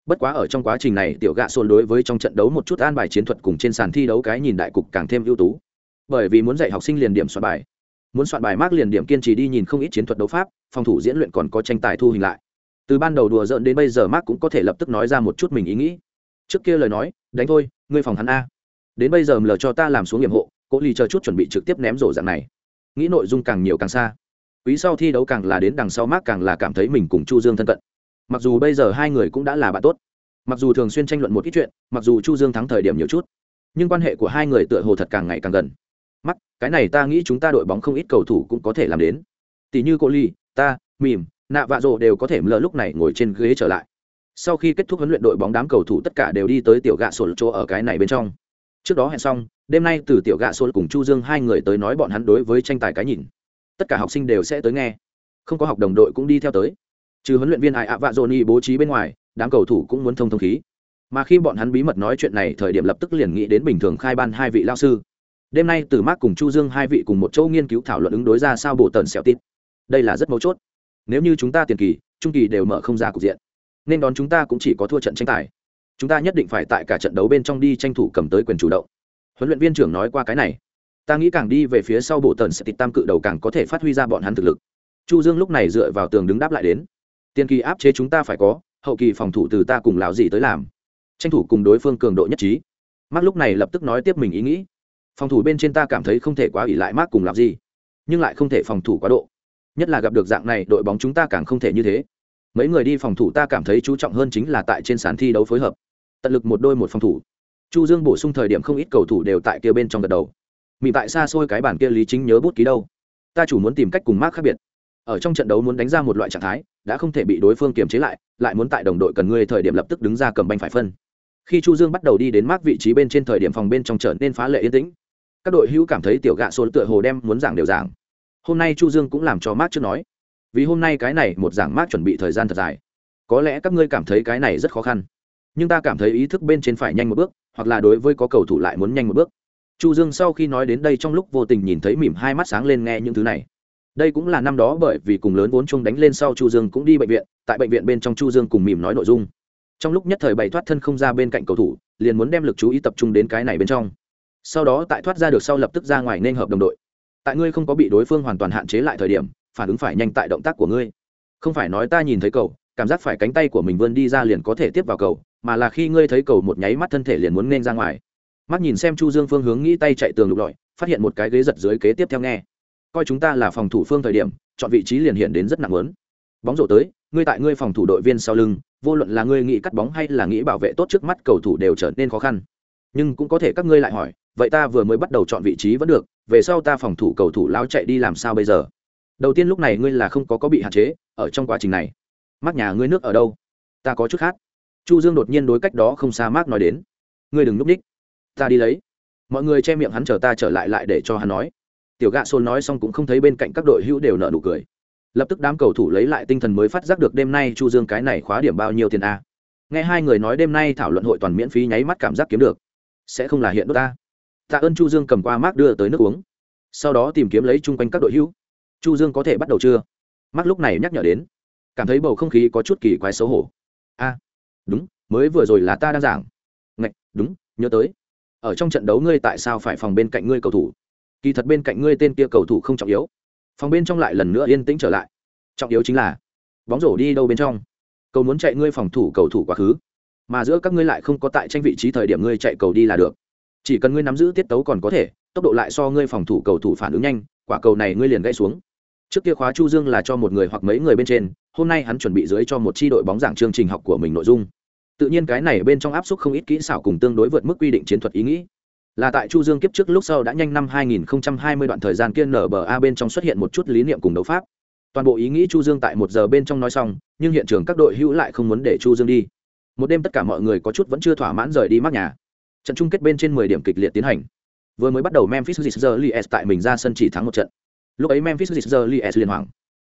bất quá ở trong quá trình này, tiểu gạ xôn đối với trong trận đấu một chút an bài chiến thuật cùng trên sàn thi đấu cái nhìn đại cục càng thêm ưu tú. Bởi vì muốn dạy học sinh liền điểm soạn bài. Muốn soạn bài mác liền điểm kiên trì đi nhìn không ít chiến thuật đấu pháp, phòng thủ diễn luyện còn có tranh tài thu hình lại. Từ ban đầu đùa giỡn đến bây giờ mác cũng có thể lập tức nói ra một chút mình ý nghĩ. Trước kia lời nói, đánh thôi, ngươi phòng hắn a. Đến bây giờ lờ cho ta làm xuống nhiệm hộ, cố ly chờ chút chuẩn bị trực tiếp ném rổ dạng này. Nghĩ nội dung càng nhiều càng xa. Quý sau thi đấu càng là đến đằng sau mác càng là cảm thấy mình cùng chu dương thân cận mặc dù bây giờ hai người cũng đã là bạn tốt, mặc dù thường xuyên tranh luận một ít chuyện, mặc dù chu dương thắng thời điểm nhiều chút, nhưng quan hệ của hai người tựa hồ thật càng ngày càng gần. Mắt, cái này ta nghĩ chúng ta đội bóng không ít cầu thủ cũng có thể làm đến. Tỷ như cô ly, ta, mìm, nạ vạ rộ đều có thể lờ lúc này ngồi trên ghế trở lại. Sau khi kết thúc huấn luyện đội bóng, đám cầu thủ tất cả đều đi tới tiểu gạ sổ chỗ ở cái này bên trong. Trước đó hẹn xong, đêm nay từ tiểu gạ sổ cùng chu dương hai người tới nói bọn hắn đối với tranh tài cái nhìn. Tất cả học sinh đều sẽ tới nghe. Không có học đồng đội cũng đi theo tới trừ huấn luyện viên ai ạ vạ dồn bố trí bên ngoài, đám cầu thủ cũng muốn thông thông khí. Mà khi bọn hắn bí mật nói chuyện này, thời điểm lập tức liền nghĩ đến bình thường khai ban hai vị lao sư. Đêm nay từ mark cùng chu dương hai vị cùng một chỗ nghiên cứu thảo luận ứng đối ra sao bộ tần xẻo tít. Đây là rất mấu chốt. Nếu như chúng ta tiền kỳ, trung kỳ đều mở không ra cục diện, nên đón chúng ta cũng chỉ có thua trận tranh tài. Chúng ta nhất định phải tại cả trận đấu bên trong đi tranh thủ cầm tới quyền chủ động. Huấn luyện viên trưởng nói qua cái này. Ta nghĩ càng đi về phía sau bộ tần sẽ tít tam cự đầu càng có thể phát huy ra bọn hắn thực lực. Chu dương lúc này dựa vào tường đứng đáp lại đến tiền kỳ áp chế chúng ta phải có, hậu kỳ phòng thủ từ ta cùng lào gì tới làm. Tranh thủ cùng đối phương cường độ nhất trí. Mark lúc này lập tức nói tiếp mình ý nghĩ. Phòng thủ bên trên ta cảm thấy không thể quá ỉ lại mark cùng làm gì nhưng lại không thể phòng thủ quá độ. Nhất là gặp được dạng này, đội bóng chúng ta càng không thể như thế. Mấy người đi phòng thủ ta cảm thấy chú trọng hơn chính là tại trên sàn thi đấu phối hợp. Tận lực một đôi một phòng thủ. Chu dương bổ sung thời điểm không ít cầu thủ đều tại kia bên trong gật đầu. Mị tại xa xôi cái bản kia lý chính nhớ bút ký đâu. Ta chủ muốn tìm cách cùng mark khác biệt ở trong trận đấu muốn đánh ra một loại trạng thái, đã không thể bị đối phương kiềm chế lại lại muốn tại đồng đội cần ngươi thời điểm lập tức đứng ra cầm banh phải phân. Khi chu dương bắt đầu đi đến mác vị trí bên trên thời điểm phòng bên trong trở nên phá lệ yên tĩnh. Các đội hữu cảm thấy tiểu gạ xôn tựa hồ đem muốn giảng đều giảng. Hôm nay chu dương cũng làm cho mát trước nói, vì hôm nay cái này một giảng mát chuẩn bị thời gian thật dài. Có lẽ các ngươi cảm thấy cái này rất khó khăn, nhưng ta cảm thấy ý thức bên trên phải nhanh một bước, hoặc là đối với có cầu thủ lại muốn nhanh một bước. Chu dương sau khi nói đến đây trong lúc vô tình nhìn thấy mỉm hai mắt sáng lên nghe những thứ này đây cũng là năm đó bởi vì cùng lớn vốn chung đánh lên sau chu dương cũng đi bệnh viện, tại bệnh viện bên trong chu dương cùng mỉm nói nội dung. Trong lúc nhất thời bày thoát thân không ra bên cạnh cầu thủ, liền muốn đem lực chú ý tập trung đến cái này bên trong. Sau đó tại thoát ra được sau lập tức ra ngoài nên hợp đồng đội. Tại ngươi không có bị đối phương hoàn toàn hạn chế lại thời điểm, phản ứng phải nhanh tại động tác của ngươi. Không phải nói ta nhìn thấy cầu, cảm giác phải cánh tay của mình vươn đi ra liền có thể tiếp vào cầu, mà là khi ngươi thấy cầu một nháy mắt thân thể liền muốn nên ra ngoài. Mắt nhìn xem chu dương phương hướng nghĩ tay chạy tường lục lọi, phát hiện một cái ghế giật dưới kế tiếp theo nghe coi chúng ta là phòng thủ phương thời điểm, chọn vị trí liền hiện đến rất nặng lớn. Bóng rổ tới, ngươi tại ngươi phòng thủ đội viên sau lưng, vô luận là ngươi nghĩ cắt bóng hay là nghĩ bảo vệ tốt trước mắt cầu thủ đều trở nên khó khăn. Nhưng cũng có thể các ngươi lại hỏi, vậy ta vừa mới bắt đầu chọn vị trí vẫn được, về sau ta phòng thủ cầu thủ lao chạy đi làm sao bây giờ? Đầu tiên lúc này ngươi là không có có bị hạn chế, ở trong quá trình này mắc nhà ngươi nước ở đâu? Ta có chút khác. Chu dương đột nhiên đối cách đó không xa mác nói đến. Ngươi đừng núp ních. Ta đi lấy. Mọi người che miệng hắn chờ ta trở lại lại để cho hắn nói tiểu gạ xôn nói xong cũng không thấy bên cạnh các đội hữu đều nợ nụ cười. Lập tức đám cầu thủ lấy lại tinh thần mới phát giác được đêm nay chu dương cái này khóa điểm bao nhiêu tiền a. Nghe hai người nói đêm nay thảo luận hội toàn miễn phí nháy mắt cảm giác kiếm được. Sẽ không là hiện đốt ta. Tạ ơn chu dương cầm qua mác đưa tới nước uống. Sau đó tìm kiếm lấy chung quanh các đội hữu. Chu dương có thể bắt đầu chưa? Mác lúc này nhắc nhở đến. Cảm thấy bầu không khí có chút kỳ quái xấu hổ. A, đúng, mới vừa rồi là ta đang giảng. Ngạch, đúng, nhớ tới. Ở trong trận đấu ngươi tại sao phải phòng bên cạnh ngươi cầu thủ? Kỳ thật bên cạnh ngươi tên kia cầu thủ không trọng yếu. Phòng bên trong lại lần nữa yên tĩnh trở lại. Trọng yếu chính là, bóng rổ đi đâu bên trong? Cầu muốn chạy ngươi phòng thủ cầu thủ quá khứ. Mà giữa các ngươi lại không có tại tranh vị trí thời điểm ngươi chạy cầu đi là được. Chỉ cần ngươi nắm giữ tiết tấu còn có thể, tốc độ lại so ngươi phòng thủ cầu thủ phản ứng nhanh, quả cầu này ngươi liền gãy xuống. Trước kia khóa chu dương là cho một người hoặc mấy người bên trên, hôm nay hắn chuẩn bị dưới cho một chi đội bóng giảng chương trình học của mình nội dung. Tự nhiên cái này bên trong áp suất không ít kỹ xảo cùng tương đối vượt mức quy định chiến thuật ý nghĩ là tại chu dương kiếp trước lúc sau đã nhanh năm 2020 đoạn thời gian kia nở bờ a bên trong xuất hiện một chút lý niệm cùng đấu pháp. Toàn bộ ý nghĩ chu dương tại một giờ bên trong nói xong, nhưng hiện trường các đội hữu lại không muốn để chu dương đi. Một đêm tất cả mọi người có chút vẫn chưa thỏa mãn rời đi mắc nhà. Trận chung kết bên trên 10 điểm kịch liệt tiến hành. Vừa mới bắt đầu memphis Grizzlies tại mình ra sân chỉ thắng một trận. Lúc ấy memphis Grizzlies liên hoàng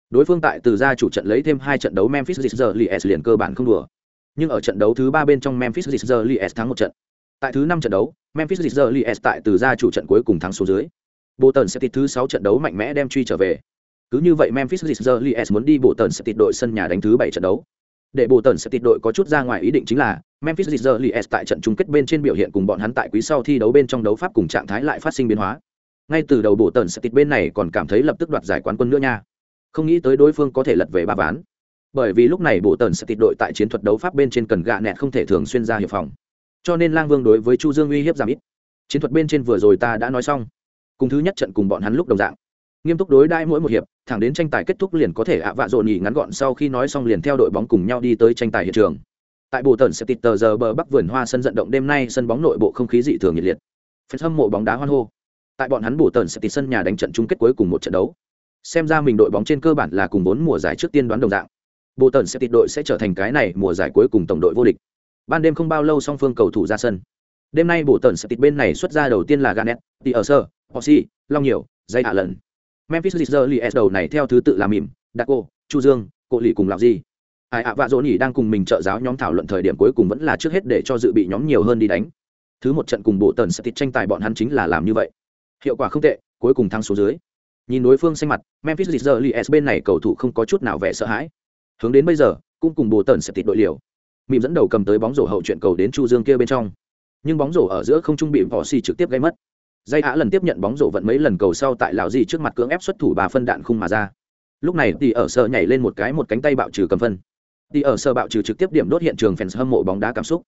đối phương tại từ ra chủ trận lấy thêm hai trận đấu memphis Grizzlies liền cơ bản không đùa. Nhưng ở trận đấu thứ ba bên trong memphis Grizzlies thắng một trận. Tại thứ năm trận đấu memphis Grizzlies tại từ ra chủ trận cuối cùng thắng số dưới. Bộ tần sẽ tịt thứ sáu trận đấu mạnh mẽ đem truy trở về. Cứ như vậy memphis Grizzlies muốn đi bộ tần sẽ tịt đội sân nhà đánh thứ bảy trận đấu. Để bộ tần sẽ tịt đội có chút ra ngoài ý định chính là, memphis Grizzlies tại trận chung kết bên trên biểu hiện cùng bọn hắn tại quý sau thi đấu bên trong đấu pháp cùng trạng thái lại phát sinh biến hóa. Ngay từ đầu bộ tần sẽ tịt bên này còn cảm thấy lập tức đoạt giải quán quân nữa nha. Không nghĩ tới đối phương có thể lật về ba ván. Bởi vì lúc này bộ tần sẽ tịt đội tại chiến thuật đấu pháp bên trên cần gạ nẹt không thể thường xuyên ra hiệp phòng cho nên lang vương đối với chu dương uy hiếp giảm ít chiến thuật bên trên vừa rồi ta đã nói xong cùng thứ nhất trận cùng bọn hắn lúc đồng dạng nghiêm túc đối đãi mỗi một hiệp thẳng đến tranh tài kết thúc liền có thể ạ vạ rộn nghỉ ngắn gọn sau khi nói xong liền theo đội bóng cùng nhau đi tới tranh tài hiện trường tại bộ tần sẽ tịt tờ giờ bờ bắc vườn hoa sân vận động đêm nay sân bóng nội bộ không khí dị thường nhiệt liệt phần hâm mộ bóng đá hoan hô tại bọn hắn bộ tần sẽ tịt sân nhà đánh trận chung kết cuối cùng một trận đấu xem ra mình đội bóng trên cơ bản là cùng bốn mùa giải trước tiên đoán đồng dạng bộ tần sẽ tịt đội sẽ trở thành cái này mùa giải cuối cùng tổng đội vô địch ban đêm không bao lâu song phương cầu thủ ra sân. Đêm nay bộ tần sẽ tịt bên này xuất ra đầu tiên là Garnet, thì ở sơ Hossi, long nhiều dây hạ lần memphis Grizzlies đầu này theo thứ tự là mỉm daco chu dương cộ lì cùng làm gì ai ạ vạ dỗ nhỉ đang cùng mình trợ giáo nhóm thảo luận thời điểm cuối cùng vẫn là trước hết để cho dự bị nhóm nhiều hơn đi đánh. Thứ một trận cùng bộ tần sẽ tịt tranh tài bọn hắn chính là làm như vậy. Hiệu quả không tệ cuối cùng thắng số dưới. Nhìn đối phương xanh mặt memphis Grizzlies bên này cầu thủ không có chút nào vẻ sợ hãi. Hướng đến bây giờ cũng cùng bộ tần sẽ tịt đội liều mịm dẫn đầu cầm tới bóng rổ hậu chuyện cầu đến chu dương kia bên trong. Nhưng bóng rổ ở giữa không trung bị vỏ xì trực tiếp gây mất. Dây á lần tiếp nhận bóng rổ vận mấy lần cầu sau tại lào di trước mặt cưỡng ép xuất thủ bà phân đạn khung mà ra. Lúc này thì ở sợ nhảy lên một cái một cánh tay bạo trừ cầm phân. Thì ở sợ bạo trừ trực tiếp điểm đốt hiện trường fans hâm mộ bóng đá cảm xúc.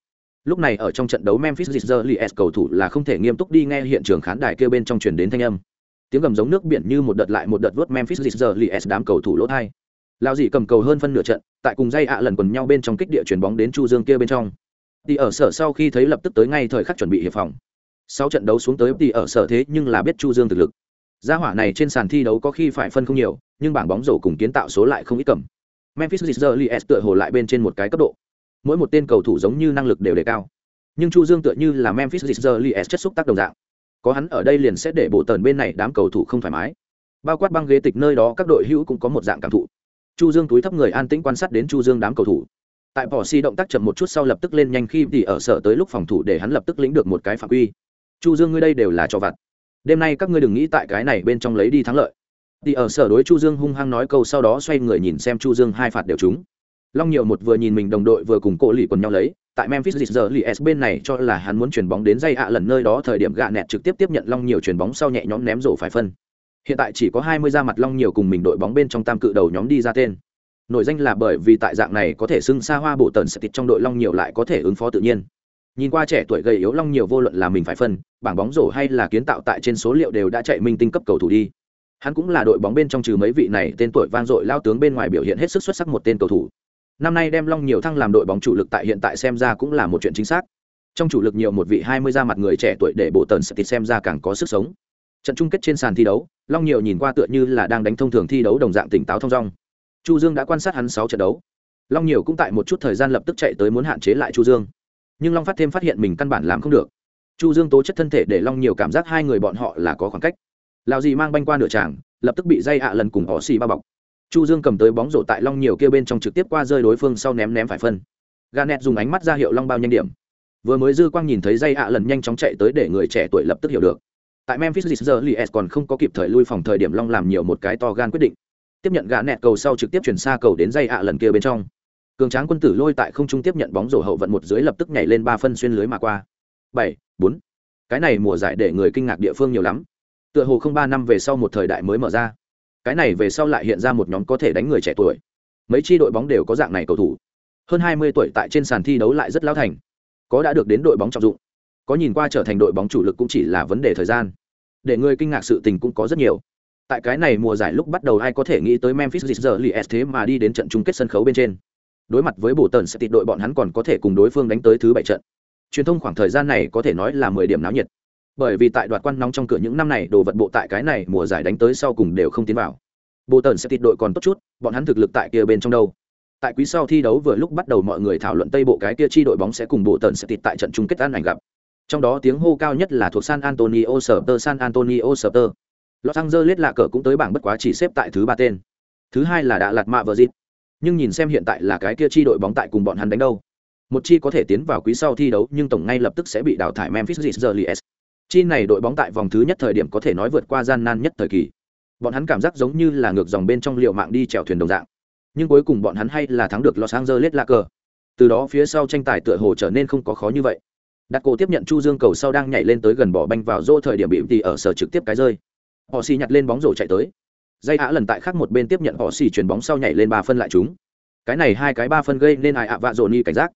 Lúc này ở trong trận đấu Memphis Grizzlies cầu thủ là không thể nghiêm túc đi nghe hiện trường khán đài kêu bên trong truyền đến thanh âm. Tiếng gầm giống nước biển như một đợt lại một đợt vớt Memphis Grizzlies đám cầu thủ lỗ thai. Lao dì cầm cầu hơn phân nửa trận tại cùng dây ạ lần quần nhau bên trong kích địa chuyền bóng đến chu dương kia bên trong. Thì ở sở sau khi thấy lập tức tới ngay thời khắc chuẩn bị hiệp phòng. Sau trận đấu xuống tới thì ở sở thế nhưng là biết chu dương thực lực. Gia hỏa này trên sàn thi đấu có khi phải phân không nhiều, nhưng bảng bóng rổ cùng kiến tạo số lại không ít cầm. Memphis Grizzlies tựa hồ lại bên trên một cái cấp độ. Mỗi một tên cầu thủ giống như năng lực đều đề cao. Nhưng chu dương tựa như là memphis Grizzlies chất xúc tác đồng dạng. Có hắn ở đây liền sẽ để bộ tần bên này đám cầu thủ không thoải mái. Bao quát băng ghế tịch nơi đó các đội hữu cũng có một dạng cảm thụ chu dương túi thấp người an tĩnh quan sát đến chu dương đám cầu thủ. Tại bỏ si động tác chậm một chút sau lập tức lên nhanh khi thì ở sở tới lúc phòng thủ để hắn lập tức lĩnh được một cái phạm quy. Chu dương ngươi đây đều là cho vặt. Đêm nay các ngươi đừng nghĩ tại cái này bên trong lấy đi thắng lợi. Thì ở sở đối chu dương hung hăng nói câu sau đó xoay người nhìn xem chu dương hai phạt đều trúng. Long nhiều một vừa nhìn mình đồng đội vừa cùng cổ lì quần nhau lấy, tại memphis giờ lì s bên này cho là hắn muốn chuyển bóng đến dây ạ lần nơi đó thời điểm gạ nẹt trực tiếp tiếp nhận long nhiều chuyển bóng sau nhẹ nhõm ném rổ phải phân hiện tại chỉ có 20 ra mặt long nhiều cùng mình đội bóng bên trong tam cự đầu nhóm đi ra tên. Nội danh là bởi vì tại dạng này có thể xưng xa hoa bộ tần sẽ tịt trong đội long nhiều lại có thể ứng phó tự nhiên. Nhìn qua trẻ tuổi gầy yếu long nhiều vô luận là mình phải phân, bảng bóng rổ hay là kiến tạo tại trên số liệu đều đã chạy minh tinh cấp cầu thủ đi. Hắn cũng là đội bóng bên trong trừ mấy vị này tên tuổi vang dội lao tướng bên ngoài biểu hiện hết sức xuất sắc một tên cầu thủ. Năm nay đem long nhiều thăng làm đội bóng chủ lực tại hiện tại xem ra cũng là một chuyện chính xác. Trong chủ lực nhiều một vị hai mươi ra mặt người trẻ tuổi để bộ tần sẽ tịt xem ra càng có sức sống. Trận chung kết trên sàn thi đấu long nhiều nhìn qua tựa như là đang đánh thông thường thi đấu đồng dạng tỉnh táo thông dong. Chu dương đã quan sát hắn sáu trận đấu. Long nhiều cũng tại một chút thời gian lập tức chạy tới muốn hạn chế lại chu dương. Nhưng long phát thêm phát hiện mình căn bản làm không được. Chu dương tố chất thân thể để long nhiều cảm giác hai người bọn họ là có khoảng cách. Lào gì mang banh qua nửa tràng, lập tức bị dây ạ lần cùng họ xì bao bọc. Chu dương cầm tới bóng rổ tại long nhiều kia bên trong trực tiếp qua rơi đối phương sau ném ném phải phân. Ganet dùng ánh mắt ra hiệu long bao nhanh điểm. Vừa mới dư quang nhìn thấy dây ạ lần nhanh chóng chạy tới để người trẻ tuổi lập tức hiểu được tại memphis giờ lies còn không có kịp thời lui phòng thời điểm long làm nhiều một cái to gan quyết định. Tiếp nhận gã nẹt cầu sau trực tiếp chuyển xa cầu đến dây ạ lần kia bên trong. Cường tráng quân tử lôi tại không trung tiếp nhận bóng rổ hậu vận một dưới lập tức nhảy lên ba phân xuyên lưới mà qua. Bảy, bốn. Cái này mùa giải để người kinh ngạc địa phương nhiều lắm. Tựa hồ không ba năm về sau một thời đại mới mở ra. Cái này về sau lại hiện ra một nhóm có thể đánh người trẻ tuổi. Mấy chi đội bóng đều có dạng này cầu thủ. Hơn hai mươi tuổi tại trên sàn thi đấu lại rất lao thành. Có đã được đến đội bóng trọng dụng có nhìn qua trở thành đội bóng chủ lực cũng chỉ là vấn đề thời gian. Để người kinh ngạc sự tình cũng có rất nhiều. Tại cái này mùa giải lúc bắt đầu ai có thể nghĩ tới memphis Grizzlies thế mà đi đến trận chung kết sân khấu bên trên. Đối mặt với bộ tần sẽ tịt đội bọn hắn còn có thể cùng đối phương đánh tới thứ bảy trận. Truyền thông khoảng thời gian này có thể nói là mười điểm náo nhiệt. Bởi vì tại đoạt quan nóng trong cửa những năm này, đồ vật bộ tại cái này mùa giải đánh tới sau cùng đều không tiến vào. Bộ tần sẽ tịt đội còn tốt chút, bọn hắn thực lực tại kia bên trong đâu. Tại quý sau thi đấu vừa lúc bắt đầu mọi người thảo luận tây bộ cái kia chi đội bóng sẽ cùng bộ tần sẽ tịt tại trận chung kết ăn ảnh gặp trong đó tiếng hô cao nhất là thuộc san antonio sở tơ san antonio sở tơ los angeles lạ cờ cũng tới bảng bất quá chỉ xếp tại thứ ba tên. Thứ hai là đã lạt mạ vợ dịp nhưng nhìn xem hiện tại là cái kia chi đội bóng tại cùng bọn hắn đánh đâu. Một chi có thể tiến vào quý sau thi đấu, nhưng tổng ngay lập tức sẽ bị đào thải memphis Grizzlies. Chi này đội bóng tại vòng thứ nhất thời điểm có thể nói vượt qua gian nan nhất thời kỳ. Bọn hắn cảm giác giống như là ngược dòng bên trong liệu mạng đi chèo thuyền đồng dạng. Nhưng cuối cùng bọn hắn hay là thắng được los angeles lạ cờ. Từ đó phía sau tranh tài tựa hồ trở nên không có khó như vậy đặt cổ tiếp nhận chu dương cầu sau đang nhảy lên tới gần bỏ banh vào rô thời điểm bị thì ở sở trực tiếp cái rơi. Họ xì nhặt lên bóng rổ chạy tới. Dây ạ lần tại khác một bên tiếp nhận họ xì chuyền bóng sau nhảy lên ba phân lại chúng cái này hai cái ba phân gây nên ai ạ vạ rộn ni cảnh giác.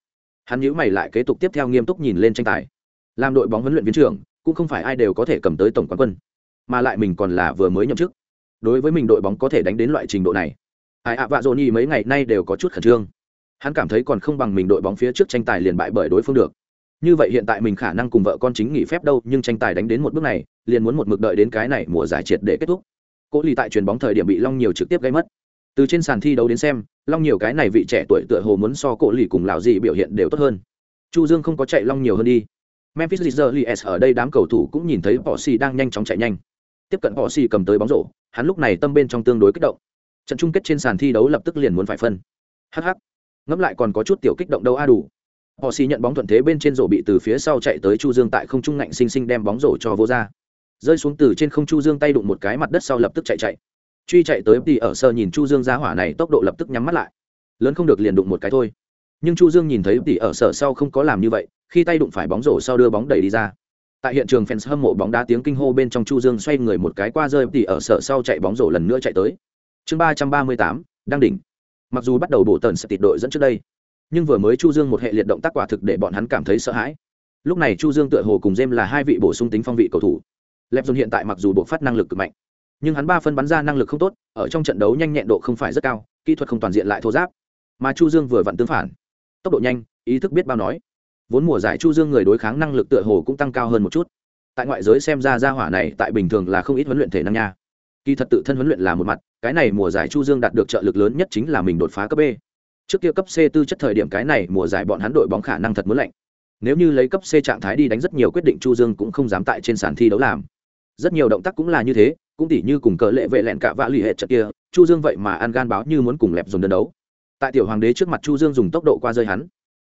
Hắn nhíu mày lại kế tục tiếp theo nghiêm túc nhìn lên tranh tài. Làm đội bóng huấn luyện viên trưởng, cũng không phải ai đều có thể cầm tới tổng quán quân. Mà lại mình còn là vừa mới nhậm chức. Đối với mình đội bóng có thể đánh đến loại trình độ này, ai ạ vạ rộn ni mấy ngày nay đều có chút khẩn trương. Hắn cảm thấy còn không bằng mình đội bóng phía trước tranh tài liền bại bởi đối phương được như vậy hiện tại mình khả năng cùng vợ con chính nghỉ phép đâu, nhưng tranh tài đánh đến một bước này, liền muốn một mực đợi đến cái này mùa giải triệt để kết thúc. Cố lì tại chuyền bóng thời điểm bị long nhiều trực tiếp gây mất. Từ trên sàn thi đấu đến xem, long nhiều cái này vị trẻ tuổi tựa hồ muốn so cỗ lì cùng lào gì biểu hiện đều tốt hơn. Chu dương không có chạy long nhiều hơn đi. Memphis Grizzlies ở đây đám cầu thủ cũng nhìn thấy bỏ xì đang nhanh chóng chạy nhanh. Tiếp cận bỏ xì cầm tới bóng rổ, hắn lúc này tâm bên trong tương đối kích động. Trận chung kết trên sàn thi đấu lập tức liền muốn phải phân. Hh ngẫm lại còn có chút tiểu kích động đâu a đủ họ xì nhận bóng thuận thế bên trên rổ bị từ phía sau chạy tới chu dương tại không trung ngạnh xinh xinh đem bóng rổ cho vô ra. Rơi xuống từ trên không chu dương tay đụng một cái mặt đất sau lập tức chạy chạy. Truy chạy tới thì ở sơ nhìn chu dương ra hỏa này tốc độ lập tức nhắm mắt lại. Lớn không được liền đụng một cái thôi. Nhưng chu dương nhìn thấy thì ở sở sau không có làm như vậy, khi tay đụng phải bóng rổ sau đưa bóng đẩy đi ra. Tại hiện trường fans hâm mộ bóng đá tiếng kinh hô bên trong chu dương xoay người một cái qua rơi thì ở sở sau chạy bóng rổ lần nữa chạy tới. Chương ba trăm ba mươi tám đang đỉnh. Mặc dù bắt đầu bổ tần sẽ tịt đội dẫn trước đây nhưng vừa mới chu dương một hệ liệt động tác quả thực để bọn hắn cảm thấy sợ hãi. Lúc này chu dương tựa hồ cùng jem là hai vị bổ sung tính phong vị cầu thủ. Lẹp dồn hiện tại mặc dù buộc phát năng lực cực mạnh, nhưng hắn ba phân bắn ra năng lực không tốt, ở trong trận đấu nhanh nhẹn độ không phải rất cao, kỹ thuật không toàn diện lại thô giáp. Mà chu dương vừa vặn tương phản. Tốc độ nhanh, ý thức biết bao nói. Vốn mùa giải chu dương người đối kháng năng lực tựa hồ cũng tăng cao hơn một chút. Tại ngoại giới xem ra ra hỏa này tại bình thường là không ít huấn luyện thể năng nha. Kỳ thật tự thân huấn luyện là một mặt, cái này mùa giải chu dương đạt được trợ lực lớn nhất chính là mình đột phá cấp b trước kia cấp c tư chất thời điểm cái này mùa giải bọn hắn đội bóng khả năng thật muốn lạnh. Nếu như lấy cấp c trạng thái đi đánh rất nhiều quyết định chu dương cũng không dám tại trên sàn thi đấu làm. Rất nhiều động tác cũng là như thế, cũng tỉ như cùng cờ lệ vệ lẹn cả vạ lì hệ trận kia, chu dương vậy mà ăn gan báo như muốn cùng lẹp dồn đơn đấu. Tại tiểu hoàng đế trước mặt chu dương dùng tốc độ qua rơi hắn.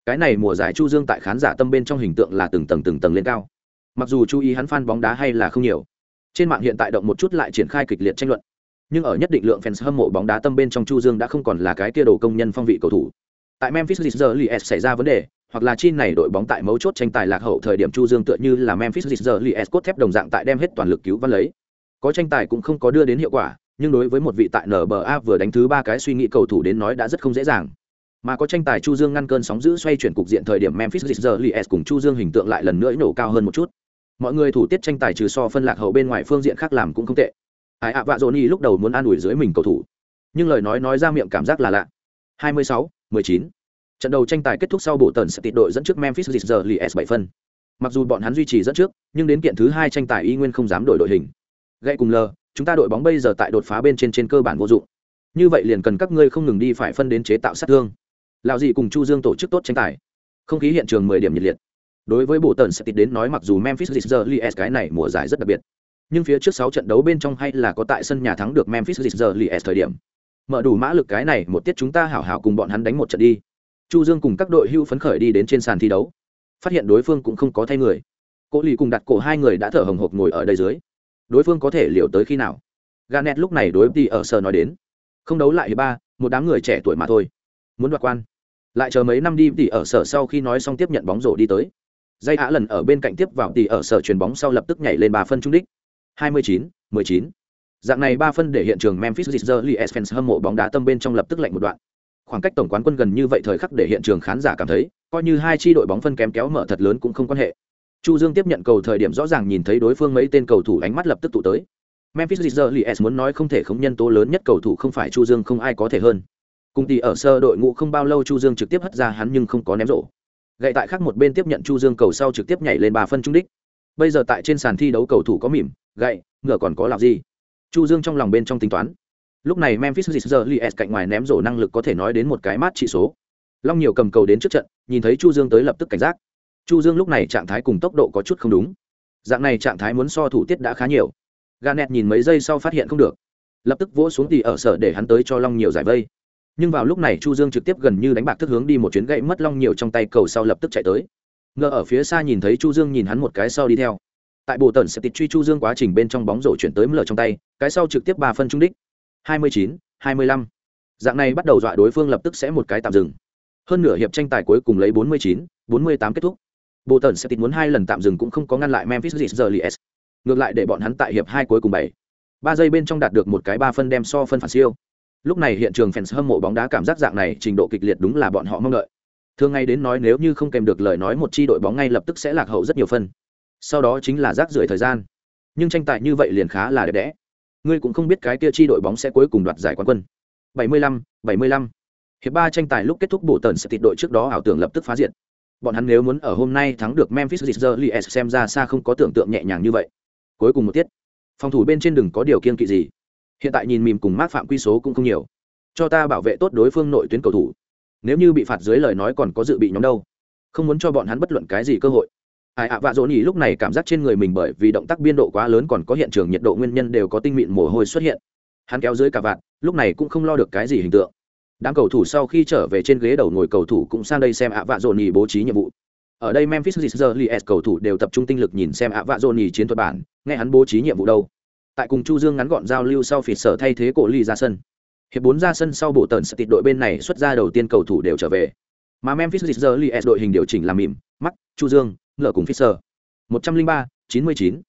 Cái này mùa giải chu dương tại khán giả tâm bên trong hình tượng là từng tầng từng tầng lên cao. Mặc dù chú ý hắn fan bóng đá hay là không nhiều, trên mạng hiện tại động một chút lại triển khai kịch liệt tranh luận nhưng ở nhất định lượng fans hâm mộ bóng đá tâm bên trong chu dương đã không còn là cái kia đồ công nhân phong vị cầu thủ. Tại memphis Grizzlies xảy ra vấn đề, hoặc là chi này đội bóng tại mấu chốt tranh tài lạc hậu thời điểm chu dương tựa như là memphis Grizzlies cốt thép đồng dạng tại đem hết toàn lực cứu văn lấy. Có tranh tài cũng không có đưa đến hiệu quả, nhưng đối với một vị tại nba vừa đánh thứ ba cái suy nghĩ cầu thủ đến nói đã rất không dễ dàng. Mà có tranh tài chu dương ngăn cơn sóng giữ xoay chuyển cục diện thời điểm memphis Grizzlies cùng chu dương hình tượng lại lần nữa nổ cao hơn một chút. Mọi người thủ tiết tranh tài trừ so phân lạc hậu bên ngoài phương diện khác làm cũng không tệ. Ải ạ vạ dồn y lúc đầu muốn an ủi dưới mình cầu thủ nhưng lời nói nói ra miệng cảm giác là lạ. 26, 19. trận đầu tranh tài kết thúc sau bộ tần sẽ tịt đội dẫn trước memphis Grizzlies 7 phân. Mặc dù bọn hắn duy trì dẫn trước nhưng đến kiện thứ hai tranh tài y nguyên không dám đổi đội hình. Gậy cùng lờ chúng ta đội bóng bây giờ tại đột phá bên trên trên cơ bản vô dụng. Như vậy liền cần các ngươi không ngừng đi phải phân đến chế tạo sát thương. Lạo dị cùng chu dương tổ chức tốt tranh tài. Không khí hiện trường mười điểm nhiệt liệt. Đối với bộ tần sẽ tịt đến nói mặc dù memphis Grizzlies cái này mùa giải rất đặc biệt nhưng phía trước sáu trận đấu bên trong hay là có tại sân nhà thắng được memphis Grizzlies thời điểm. Mở đủ mã lực cái này, một tiết chúng ta hảo hảo cùng bọn hắn đánh một trận đi. Chu dương cùng các đội hưu phấn khởi đi đến trên sàn thi đấu. Phát hiện đối phương cũng không có thay người. Cố lì cùng đặt cổ hai người đã thở hồng hộc ngồi ở đây dưới. Đối phương có thể liệu tới khi nào? Garnet lúc này đối đi ở sờ nói đến. Không đấu lại thì ba, một đám người trẻ tuổi mà thôi. Muốn đoạt quan. Lại chờ mấy năm đi thì ở sở sau khi nói xong tiếp nhận bóng rổ đi tới. Dây á lần ở bên cạnh tiếp vào thì ở sở chuyền bóng sau lập tức nhảy lên bà phân trung đích. 29, 19. dạng này ba phân để hiện trường memphis Grizzlies fans hâm mộ bóng đá tâm bên trong lập tức lạnh một đoạn. Khoảng cách tổng quán quân gần như vậy thời khắc để hiện trường khán giả cảm thấy coi như hai chi đội bóng phân kém kéo mở thật lớn cũng không quan hệ. Chu dương tiếp nhận cầu thời điểm rõ ràng nhìn thấy đối phương mấy tên cầu thủ ánh mắt lập tức tụ tới. Memphis Grizzlies muốn nói không thể không nhân tố lớn nhất cầu thủ không phải chu dương không ai có thể hơn. Cùng tỷ ở sơ đội ngũ không bao lâu chu dương trực tiếp hất ra hắn nhưng không có ném rổ. Gậy tại khác một bên tiếp nhận chu dương cầu sau trực tiếp nhảy lên 3 phân trung đích. Bây giờ tại trên sàn thi đấu cầu thủ có mỉm gậy, ngựa còn có làm gì? Chu dương trong lòng bên trong tính toán. Lúc này memphis Grizzlies cạnh ngoài ném rổ năng lực có thể nói đến một cái mát trị số. Long nhiều cầm cầu đến trước trận, nhìn thấy chu dương tới lập tức cảnh giác. Chu dương lúc này trạng thái cùng tốc độ có chút không đúng. Dạng này trạng thái muốn so thủ tiết đã khá nhiều. Ganet nhìn mấy giây sau phát hiện không được. Lập tức vỗ xuống tỉ ở sở để hắn tới cho long nhiều giải vây. Nhưng vào lúc này chu dương trực tiếp gần như đánh bạc thức hướng đi một chuyến gậy mất long nhiều trong tay cầu sau lập tức chạy tới. Ngờ ở phía xa nhìn thấy chu dương nhìn hắn một cái sau đi theo tại bộ tần sẽ tịt truy chu dương quá trình bên trong bóng rổ chuyển tới mở trong tay cái sau trực tiếp ba phân trung đích. 29, 25. dạng này bắt đầu dọa đối phương lập tức sẽ một cái tạm dừng. Hơn nửa hiệp tranh tài cuối cùng lấy 49, 48 kết thúc. Bộ tần sẽ tịt muốn hai lần tạm dừng cũng không có ngăn lại memphis Grizzlies ngược lại để bọn hắn tại hiệp hai cuối cùng bảy. Ba giây bên trong đạt được một cái ba phân đem so phân phản siêu. Lúc này hiện trường fans hâm mộ bóng đá cảm giác dạng này trình độ kịch liệt đúng là bọn họ mong đợi. Thường ngay đến nói nếu như không kèm được lời nói một chi đội bóng ngay lập tức sẽ lạc hậu rất nhiều phân sau đó chính là rác rưởi thời gian. Nhưng tranh tài như vậy liền khá là đẹp đẽ. Ngươi cũng không biết cái kia chi đội bóng sẽ cuối cùng đoạt giải quán quân. 75, 75. hiệp ba tranh tài lúc kết thúc bộ tần sẽ tịt đội trước đó ảo tưởng lập tức phá diệt. Bọn hắn nếu muốn ở hôm nay thắng được memphis Grizzlies xem ra xa không có tưởng tượng nhẹ nhàng như vậy. Cuối cùng một tiết. Phòng thủ bên trên đừng có điều kiên kỵ gì. Hiện tại nhìn mìm cùng mát phạm quy số cũng không nhiều. Cho ta bảo vệ tốt đối phương nội tuyến cầu thủ. Nếu như bị phạt dưới lời nói còn có dự bị nhóm đâu? Không muốn cho bọn hắn bất luận cái gì cơ hội ai ạ, vạ dỗ nhỉ, lúc này cảm giác trên người mình bởi vì động tác biên độ quá lớn còn có hiện trường nhiệt độ nguyên nhân đều có tinh mịn mồ hôi xuất hiện. Hắn kéo dưới cả vạn lúc này cũng không lo được cái gì hình tượng. Đám cầu thủ sau khi trở về trên ghế đầu ngồi cầu thủ cũng sang đây xem ạ, vạ dỗ nhỉ bố trí nhiệm vụ. Ở đây memphis Grizzlies cầu thủ đều tập trung tinh lực nhìn xem ạ, vạ dỗ nhỉ chiến thuật bản, nghe hắn bố trí nhiệm vụ đâu. Tại cùng chu dương ngắn gọn giao lưu sau phỉ sở thay thế cổ ly ra sân hiệp bốn ra sân sau bộ tần sẽ tịt đội bên này xuất ra đầu tiên cầu thủ đều trở về. Mà memphis Grizzlies đội hình điều chỉnh làm mỉm, mắt, chu dương ngựa cùng fisher 103, 99.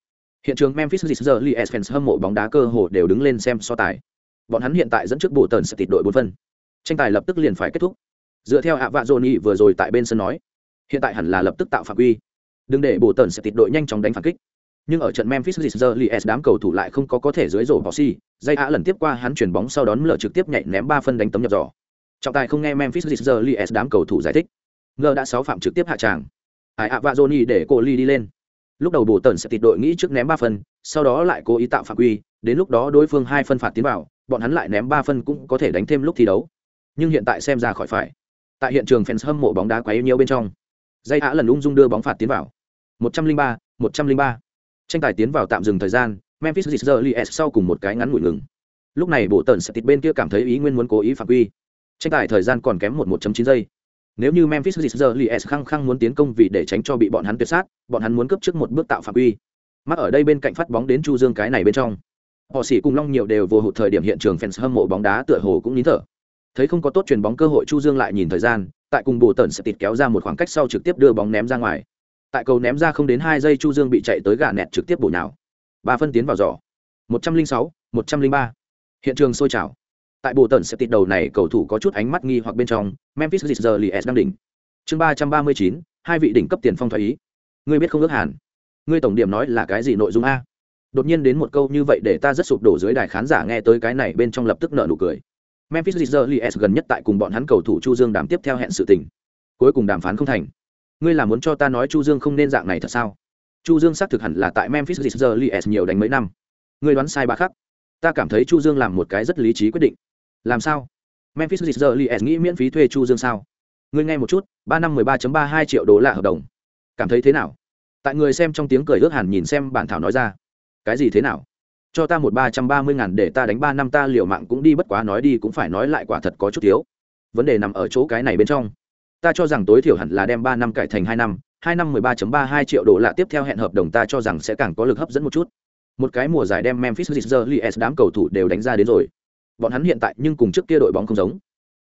hiện trường memphis Grizzlies fans hâm mộ bóng đá cơ hồ đều đứng lên xem so tài bọn hắn hiện tại dẫn trước bộ tần sẽ tịt đội bốn phân tranh tài lập tức liền phải kết thúc dựa theo ạ vạ johnny vừa rồi tại bên sân nói hiện tại hẳn là lập tức tạo phạm quy đừng để bộ tần sẽ tịt đội nhanh chóng đánh phản kích nhưng ở trận Memphis Grizzlies đám cầu thủ lại không có có thể dưới rổ bỏ si, dây á lần tiếp qua hắn chuyển bóng sau đón lỡ trực tiếp nhảy ném ba phân đánh tấm nhập giỏ. Trọng tài không nghe Memphis Grizzlies đám cầu thủ giải thích. Ngờ đã sáu phạm trực tiếp hạ tràng. Ai ạ và Johnny để cô Ly đi lên. Lúc đầu bổ tần sẽ tịt đội nghĩ trước ném ba phân, sau đó lại cố ý tạo phạm quy, đến lúc đó đối phương hai phân phạt tiến vào, bọn hắn lại ném ba phân cũng có thể đánh thêm lúc thi đấu. Nhưng hiện tại xem ra khỏi phải. Tại hiện trường fans hâm mộ bóng đá quá yêu nhiều bên trong. Dây á lần ung dung đưa bóng phạt tiến vào. 103, 103 tranh tài tiến vào tạm dừng thời gian memphis Grizzlies sau cùng một cái ngắn ngủi ngừng lúc này bộ tần sẽ tịt bên kia cảm thấy ý nguyên muốn cố ý phạm quy tranh tài thời gian còn kém một 1 chín giây nếu như memphis Grizzlies khăng khăng muốn tiến công vì để tránh cho bị bọn hắn tuyệt sát, bọn hắn muốn cướp trước một bước tạo phạm quy mắc ở đây bên cạnh phát bóng đến chu dương cái này bên trong. Họ xỉ cùng long nhiều đều vô hụt thời điểm hiện trường fans hâm mộ bóng đá tựa hồ cũng nín thở. Thấy không có tốt truyền bóng cơ hội chu dương lại nhìn thời gian, tại cùng bồ tần sẽ tịt kéo ra một khoảng cách sau trực tiếp đưa bóng ném ra ngoài. Tại cầu ném ra không đến hai giây chu dương bị chạy tới gà nẹt trực tiếp bổ nhào. Ba phân tiến vào giỏ. Một trăm linh sáu, một trăm linh ba. Hiện trường sôi trào tại bộ tần sẽ tịt đầu này cầu thủ có chút ánh mắt nghi hoặc bên trong, memphis Grizzlies đang đỉnh. Chương ba trăm ba mươi chín, hai vị đỉnh cấp tiền phong thoái ý. Ngươi biết không ước hàn? Ngươi tổng điểm nói là cái gì nội dung a? Đột nhiên đến một câu như vậy để ta rất sụp đổ dưới đài khán giả nghe tới cái này bên trong lập tức nợ nụ cười. Memphis Grizzlies gần nhất tại cùng bọn hắn cầu thủ chu dương đàm tiếp theo hẹn sự tình. Cuối cùng đàm phán không thành. Ngươi là muốn cho ta nói chu dương không nên dạng này thật sao? Chu dương xác thực hẳn là tại memphis Grizzlies nhiều đánh mấy năm. Ngươi đoán sai ba khắc. Ta cảm thấy chu dương làm một cái rất lý trí quyết định làm sao? Memphis Grizzlies nghĩ miễn phí thuê chu dương sao? Ngươi nghe một chút, ba năm mười ba ba hai triệu đô la hợp đồng. Cảm thấy thế nào? Tại người xem trong tiếng cười ước hẳn nhìn xem bản thảo nói ra. Cái gì thế nào? Cho ta một ba trăm ba mươi ngàn để ta đánh ba năm ta liều mạng cũng đi, bất quá nói đi cũng phải nói lại quả thật có chút thiếu. Vấn đề nằm ở chỗ cái này bên trong. Ta cho rằng tối thiểu hẳn là đem ba năm cải thành hai năm hai năm mười ba ba hai triệu đô la tiếp theo hẹn hợp đồng ta cho rằng sẽ càng có lực hấp dẫn một chút. Một cái mùa giải đem Memphis Grizzlies đám cầu thủ đều đánh ra đến rồi bọn hắn hiện tại nhưng cùng trước kia đội bóng không giống.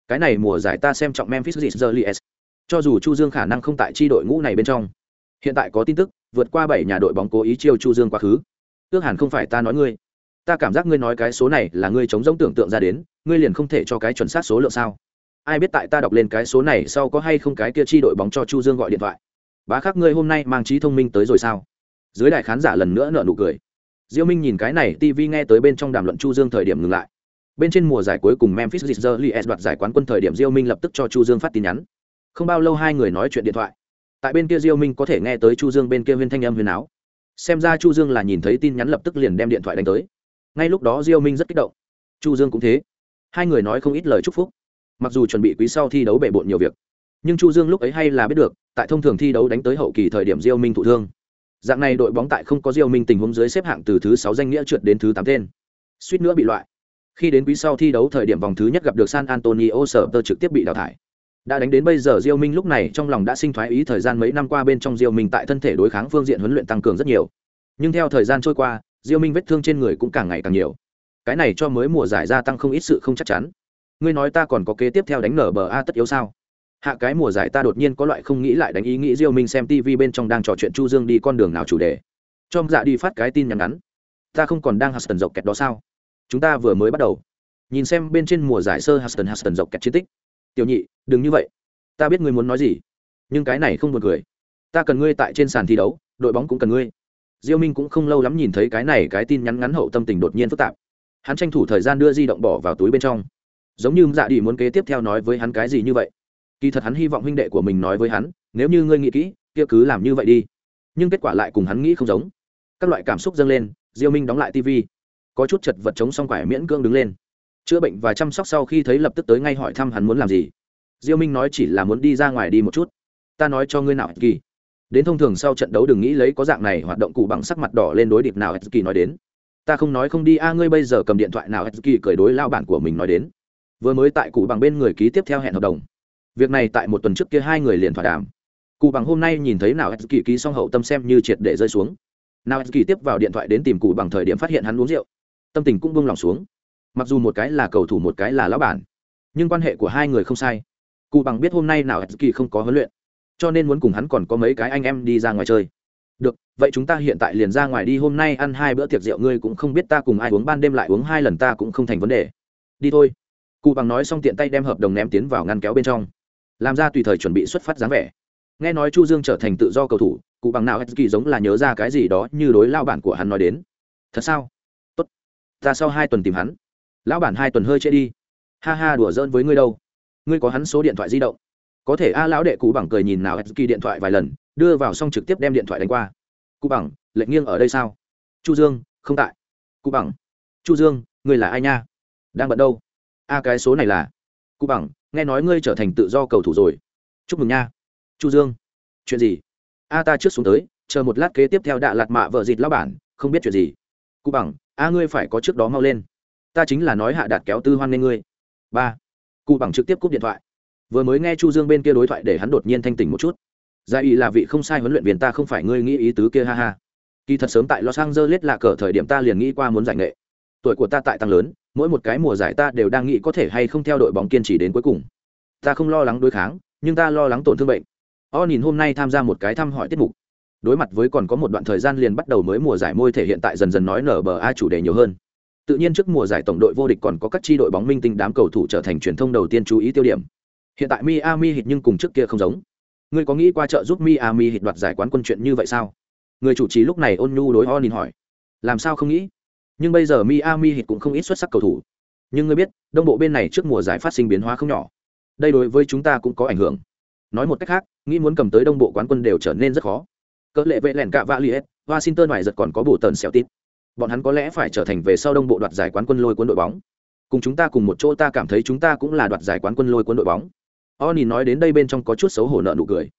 Cái này mùa giải ta xem trọng Memphis Grizzlies cho dù Chu Dương khả năng không tại chi đội ngũ này bên trong, hiện tại có tin tức, vượt qua bảy nhà đội bóng cố ý chiêu Chu Dương quá khứ. Ước hẳn không phải ta nói ngươi. Ta cảm giác ngươi nói cái số này là ngươi chống giống tưởng tượng ra đến, ngươi liền không thể cho cái chuẩn xác số lượng sao? Ai biết tại ta đọc lên cái số này sau có hay không cái kia chi đội bóng cho chu dương gọi điện thoại. Bá khắc ngươi hôm nay mang trí thông minh tới rồi sao? Dưới đại khán giả lần nữa nợ nụ cười. Diêu minh nhìn cái này tv nghe tới bên trong đàm luận chu dương thời điểm ngừng lại bên trên mùa giải cuối cùng memphis Grizzlies đoạt giải quán quân thời điểm diêu minh lập tức cho chu dương phát tin nhắn. Không bao lâu hai người nói chuyện điện thoại. Tại bên kia diêu minh có thể nghe tới chu dương bên kia huyên thanh âm huyên áo. Xem ra chu dương là nhìn thấy tin nhắn lập tức liền đem điện thoại đánh tới. Ngay lúc đó diêu minh rất kích động. Chu dương cũng thế. Hai người nói không ít lời chúc phúc. Mặc dù chuẩn bị quý sau thi đấu bể bộn nhiều việc, nhưng chu dương lúc ấy hay là biết được, tại thông thường thi đấu đánh tới hậu kỳ thời điểm diêu minh thụ thương. Dạng này đội bóng tại không có diêu minh tình huống dưới xếp hạng từ thứ sáu danh nghĩa trượt đến thứ tám tên. Suýt nữa bị loại khi đến quý sau thi đấu thời điểm vòng thứ nhất gặp được san antonio, sở tơ trực tiếp bị đào thải. Đã đánh đến bây giờ diêu minh lúc này trong lòng đã sinh thoái ý thời gian mấy năm qua bên trong diêu minh tại thân thể đối kháng phương diện huấn luyện tăng cường rất nhiều. Nhưng theo thời gian trôi qua, diêu minh vết thương trên người cũng càng ngày càng nhiều. Cái này cho mới mùa giải gia tăng không ít sự không chắc chắn. Ngươi nói ta còn có kế tiếp theo đánh nở bờ a tất yếu sao? Hạ cái mùa giải ta đột nhiên có loại không nghĩ lại đánh ý nghĩ diêu minh xem tv bên trong đang trò chuyện chu dương đi con đường nào chủ đề. Cho dạ đi phát cái tin nhắn ngắn. Ta không còn đang huston dọc kẹt đó sao? Chúng ta vừa mới bắt đầu. Nhìn xem bên trên mùa giải sơ huston huston dọc kẹt chiến tích. Tiểu nhị, đừng như vậy. Ta biết ngươi muốn nói gì, nhưng cái này không buồn cười. Ta cần ngươi tại trên sàn thi đấu, đội bóng cũng cần ngươi. Diêu minh cũng không lâu lắm nhìn thấy cái này cái tin nhắn ngắn hậu tâm tình đột nhiên phức tạp. Hắn tranh thủ thời gian đưa di động bỏ vào túi bên trong. Giống như dạ đi muốn kế tiếp theo nói với hắn cái gì như vậy. Kỳ thật hắn hy vọng huynh đệ của mình nói với hắn, nếu như ngươi nghĩ kỹ, kia cứ làm như vậy đi. Nhưng kết quả lại cùng hắn nghĩ không giống. Các loại cảm xúc dâng lên, diêu minh đóng lại tv có chút chật vật chống xong quải miễn cưỡng đứng lên. Chữa bệnh và chăm sóc sau khi thấy lập tức tới ngay hỏi thăm hắn muốn làm gì. Diêu minh nói chỉ là muốn đi ra ngoài đi một chút. Ta nói cho ngươi nào kỳ. Đến thông thường sau trận đấu đừng nghĩ lấy có dạng này hoạt động cụ bằng sắc mặt đỏ lên đối điệp nào kỳ nói đến. Ta không nói không đi, a, ngươi bây giờ cầm điện thoại nào kỳ cười đối lao bản của mình nói đến. Vừa mới tại cụ bằng bên người ký tiếp theo hẹn hợp đồng. Việc này tại một tuần trước kia hai người liền thỏa đàm. Cụ bằng hôm nay nhìn thấy nào kỳ ký xong hậu tâm xem như triệt để rơi xuống. Nào kỳ tiếp vào điện thoại đến tìm cụ bằng thời điểm phát hiện hắn uống rượu tâm tình cũng buông lòng xuống. Mặc dù một cái là cầu thủ, một cái là lão bản, nhưng quan hệ của hai người không sai. Cụ bằng biết hôm nay nào kỳ không có huấn luyện, cho nên muốn cùng hắn còn có mấy cái anh em đi ra ngoài chơi. Được, vậy chúng ta hiện tại liền ra ngoài đi, hôm nay ăn hai bữa tiệc rượu, ngươi cũng không biết ta cùng ai uống, ban đêm lại uống hai lần, ta cũng không thành vấn đề. Đi thôi. Cụ bằng nói xong tiện tay đem hợp đồng ném tiến vào ngăn kéo bên trong. Làm ra tùy thời chuẩn bị xuất phát dáng vẻ. Nghe nói chu dương trở thành tự do cầu thủ, cụ bằng nào kỳ giống là nhớ ra cái gì đó như đối lao bản của hắn nói đến. Thật sao? Ta sau hai tuần tìm hắn. Lão bản hai tuần hơi trễ đi. Ha ha, đùa giỡn với ngươi đâu. Ngươi có hắn số điện thoại di động. Có thể a lão đệ cụ bằng cười nhìn nào kỳ điện thoại vài lần, đưa vào xong trực tiếp đem điện thoại đánh qua. Cụ bằng lệnh nghiêng ở đây sao? Chu dương, không tại. Cụ bằng, chu dương, ngươi là ai nha? Đang bận đâu? A cái số này là. Cụ bằng, nghe nói ngươi trở thành tự do cầu thủ rồi. Chúc mừng nha. Chu dương, chuyện gì? A ta trước xuống tới, chờ một lát kế tiếp theo đạ lạt mạ vợ dịt lão bản, không biết chuyện gì. Cụ bằng a ngươi phải có trước đó mau lên. Ta chính là nói hạ đạt kéo tư hoan nên ngươi. Ba. Cụ bằng trực tiếp cúp điện thoại. Vừa mới nghe chu dương bên kia đối thoại để hắn đột nhiên thanh tỉnh một chút. Gia ý là vị không sai huấn luyện viên, ta không phải ngươi nghĩ ý tứ kia, ha ha. Kỳ thật sớm tại los angeles là cờ thời điểm ta liền nghĩ qua muốn giải nghệ. Tuổi của ta tại tăng lớn, mỗi một cái mùa giải ta đều đang nghĩ có thể hay không theo đội bóng kiên trì đến cuối cùng. Ta không lo lắng đối kháng, nhưng ta lo lắng tổn thương bệnh. O nhìn hôm nay tham gia một cái thăm hỏi tiết mục đối mặt với còn có một đoạn thời gian liền bắt đầu mới mùa giải môi thể hiện tại dần dần nói nở bờ ai chủ đề nhiều hơn. Tự nhiên trước mùa giải tổng đội vô địch còn có các tri đội bóng minh tinh đám cầu thủ trở thành truyền thông đầu tiên chú ý tiêu điểm. Hiện tại miami hit nhưng cùng trước kia không giống. Ngươi có nghĩ qua trợ giúp miami hit đoạt giải quán quân chuyện như vậy sao? Người chủ trì lúc này ôn nhu đối onin hỏi. Làm sao không nghĩ? Nhưng bây giờ miami hit cũng không ít xuất sắc cầu thủ. Nhưng ngươi biết, đông bộ bên này trước mùa giải phát sinh biến hóa không nhỏ. Đây đối với chúng ta cũng có ảnh hưởng. Nói một cách khác, nghĩ muốn cầm tới đông bộ quán quân đều trở nên rất khó cỡ lệ vệ lẻn cạ vạ liệt washington ngoài giật còn có bộ tần xẻo tít bọn hắn có lẽ phải trở thành về sau đông bộ đoạt giải quán quân lôi quân đội bóng cùng chúng ta cùng một chỗ ta cảm thấy chúng ta cũng là đoạt giải quán quân lôi quân đội bóng Oni nói đến đây bên trong có chút xấu hổ nợ nụ cười.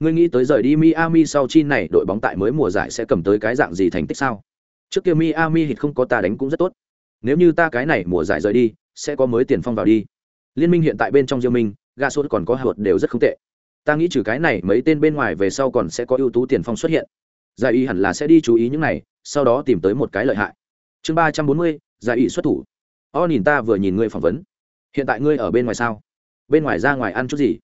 Ngươi nghĩ tới rời đi Miami sau chi này đội bóng tại mới mùa giải sẽ cầm tới cái dạng gì thành tích sao? Trước kia Miami hít không có ta đánh cũng rất tốt. Nếu như ta cái này mùa giải rời đi, sẽ có mới tiền phong vào đi. Liên minh hiện tại bên trong riêng mình, Gasol còn có hợp đều rất không tệ. Ta nghĩ trừ cái này mấy tên bên ngoài về sau còn sẽ có ưu tú tiền phong xuất hiện. Giải y hẳn là sẽ đi chú ý những này, sau đó tìm tới một cái lợi hại. Chương ba trăm bốn mươi, giải y xuất thủ. O nhìn ta vừa nhìn ngươi phỏng vấn. Hiện tại ngươi ở bên ngoài sao? Bên ngoài ra ngoài ăn chút gì?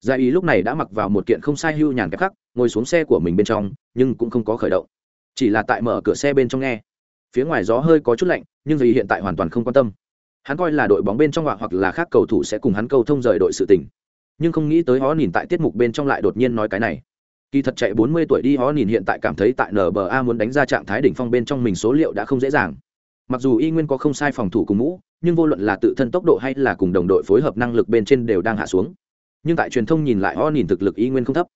Giải y lúc này đã mặc vào một kiện không sai hưu nhàn kẹp khắc, ngồi xuống xe của mình bên trong, nhưng cũng không có khởi động. Chỉ là tại mở cửa xe bên trong nghe. Phía ngoài gió hơi có chút lạnh, nhưng Giải hiện tại hoàn toàn không quan tâm. Hắn coi là đội bóng bên trong hoặc là khác cầu thủ sẽ cùng hắn câu thông rời đội sự tình. Nhưng không nghĩ tới họ nhìn tại tiết mục bên trong lại đột nhiên nói cái này. Kỳ thật chạy 40 tuổi đi họ nhìn hiện tại cảm thấy tại nba muốn đánh ra trạng thái đỉnh phong bên trong mình số liệu đã không dễ dàng. Mặc dù y nguyên có không sai phòng thủ cùng mũ, nhưng vô luận là tự thân tốc độ hay là cùng đồng đội phối hợp năng lực bên trên đều đang hạ xuống. Nhưng tại truyền thông nhìn lại họ nhìn thực lực y nguyên không thấp.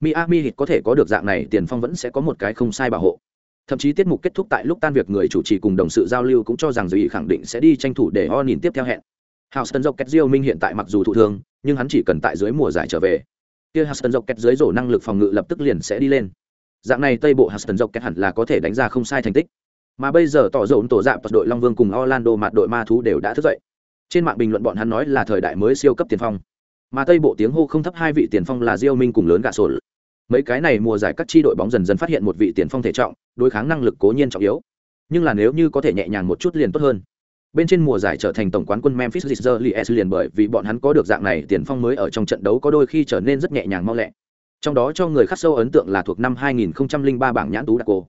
Miami hit có thể có được dạng này, tiền phong vẫn sẽ có một cái không sai bảo hộ. Thậm chí tiết mục kết thúc tại lúc tan việc người chủ trì cùng đồng sự giao lưu cũng cho rằng dì khẳng định sẽ đi tranh thủ để họ nhìn tiếp theo hẹn. Houston Rockets Diêu Minh hiện tại mặc dù thụ thương, nhưng hắn chỉ cần tại dưới mùa giải trở về. Kia Houston Rockets dưới rổ năng lực phòng ngự lập tức liền sẽ đi lên. Dạng này Tây bộ Houston Rockets hẳn là có thể đánh ra không sai thành tích. Mà bây giờ tỏ rộn tổ dạng đội Long Vương cùng Orlando mặt đội ma thú đều đã thức dậy. Trên mạng bình luận bọn hắn nói là thời đại mới siêu cấp tiền phong. Mà Tây bộ tiếng hô không thấp hai vị tiền phong là Diêu Minh cùng lớn gạ sổ. Mấy cái này mùa giải các chi đội bóng dần dần phát hiện một vị tiền phong thể trọng, đối kháng năng lực cố nhiên trọng yếu. Nhưng là nếu như có thể nhẹ nhàng một chút liền tốt hơn Bên trên mùa giải trở thành tổng quán quân Memphis Grizzlies liền bởi vì bọn hắn có được dạng này tiền phong mới ở trong trận đấu có đôi khi trở nên rất nhẹ nhàng mau lẹ. Trong đó cho người khắc sâu ấn tượng là thuộc năm 2003 bảng nhãn tú đặc cô.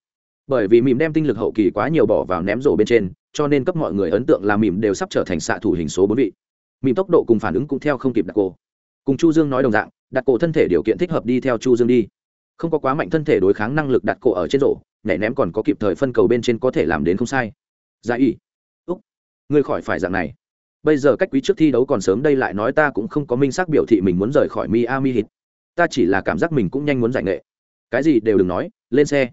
Bởi vì mỉm đem tinh lực hậu kỳ quá nhiều bỏ vào ném rổ bên trên, cho nên cấp mọi người ấn tượng là mỉm đều sắp trở thành xạ thủ hình số 4 vị. Mỉm tốc độ cùng phản ứng cũng theo không kịp đặc cô. Cùng Chu Dương nói đồng dạng, đặt cổ thân thể điều kiện thích hợp đi theo Chu Dương đi. Không có quá mạnh thân thể đối kháng năng lực đặt cổ ở trên rổ, nhảy ném còn có kịp thời phân cầu bên trên có thể làm đến không sai. Giải ý ngươi khỏi phải dạng này. Bây giờ cách quý trước thi đấu còn sớm đây lại nói ta cũng không có minh xác biểu thị mình muốn rời khỏi miami hit ta chỉ là cảm giác mình cũng nhanh muốn giải nghệ. Cái gì đều đừng nói, lên xe.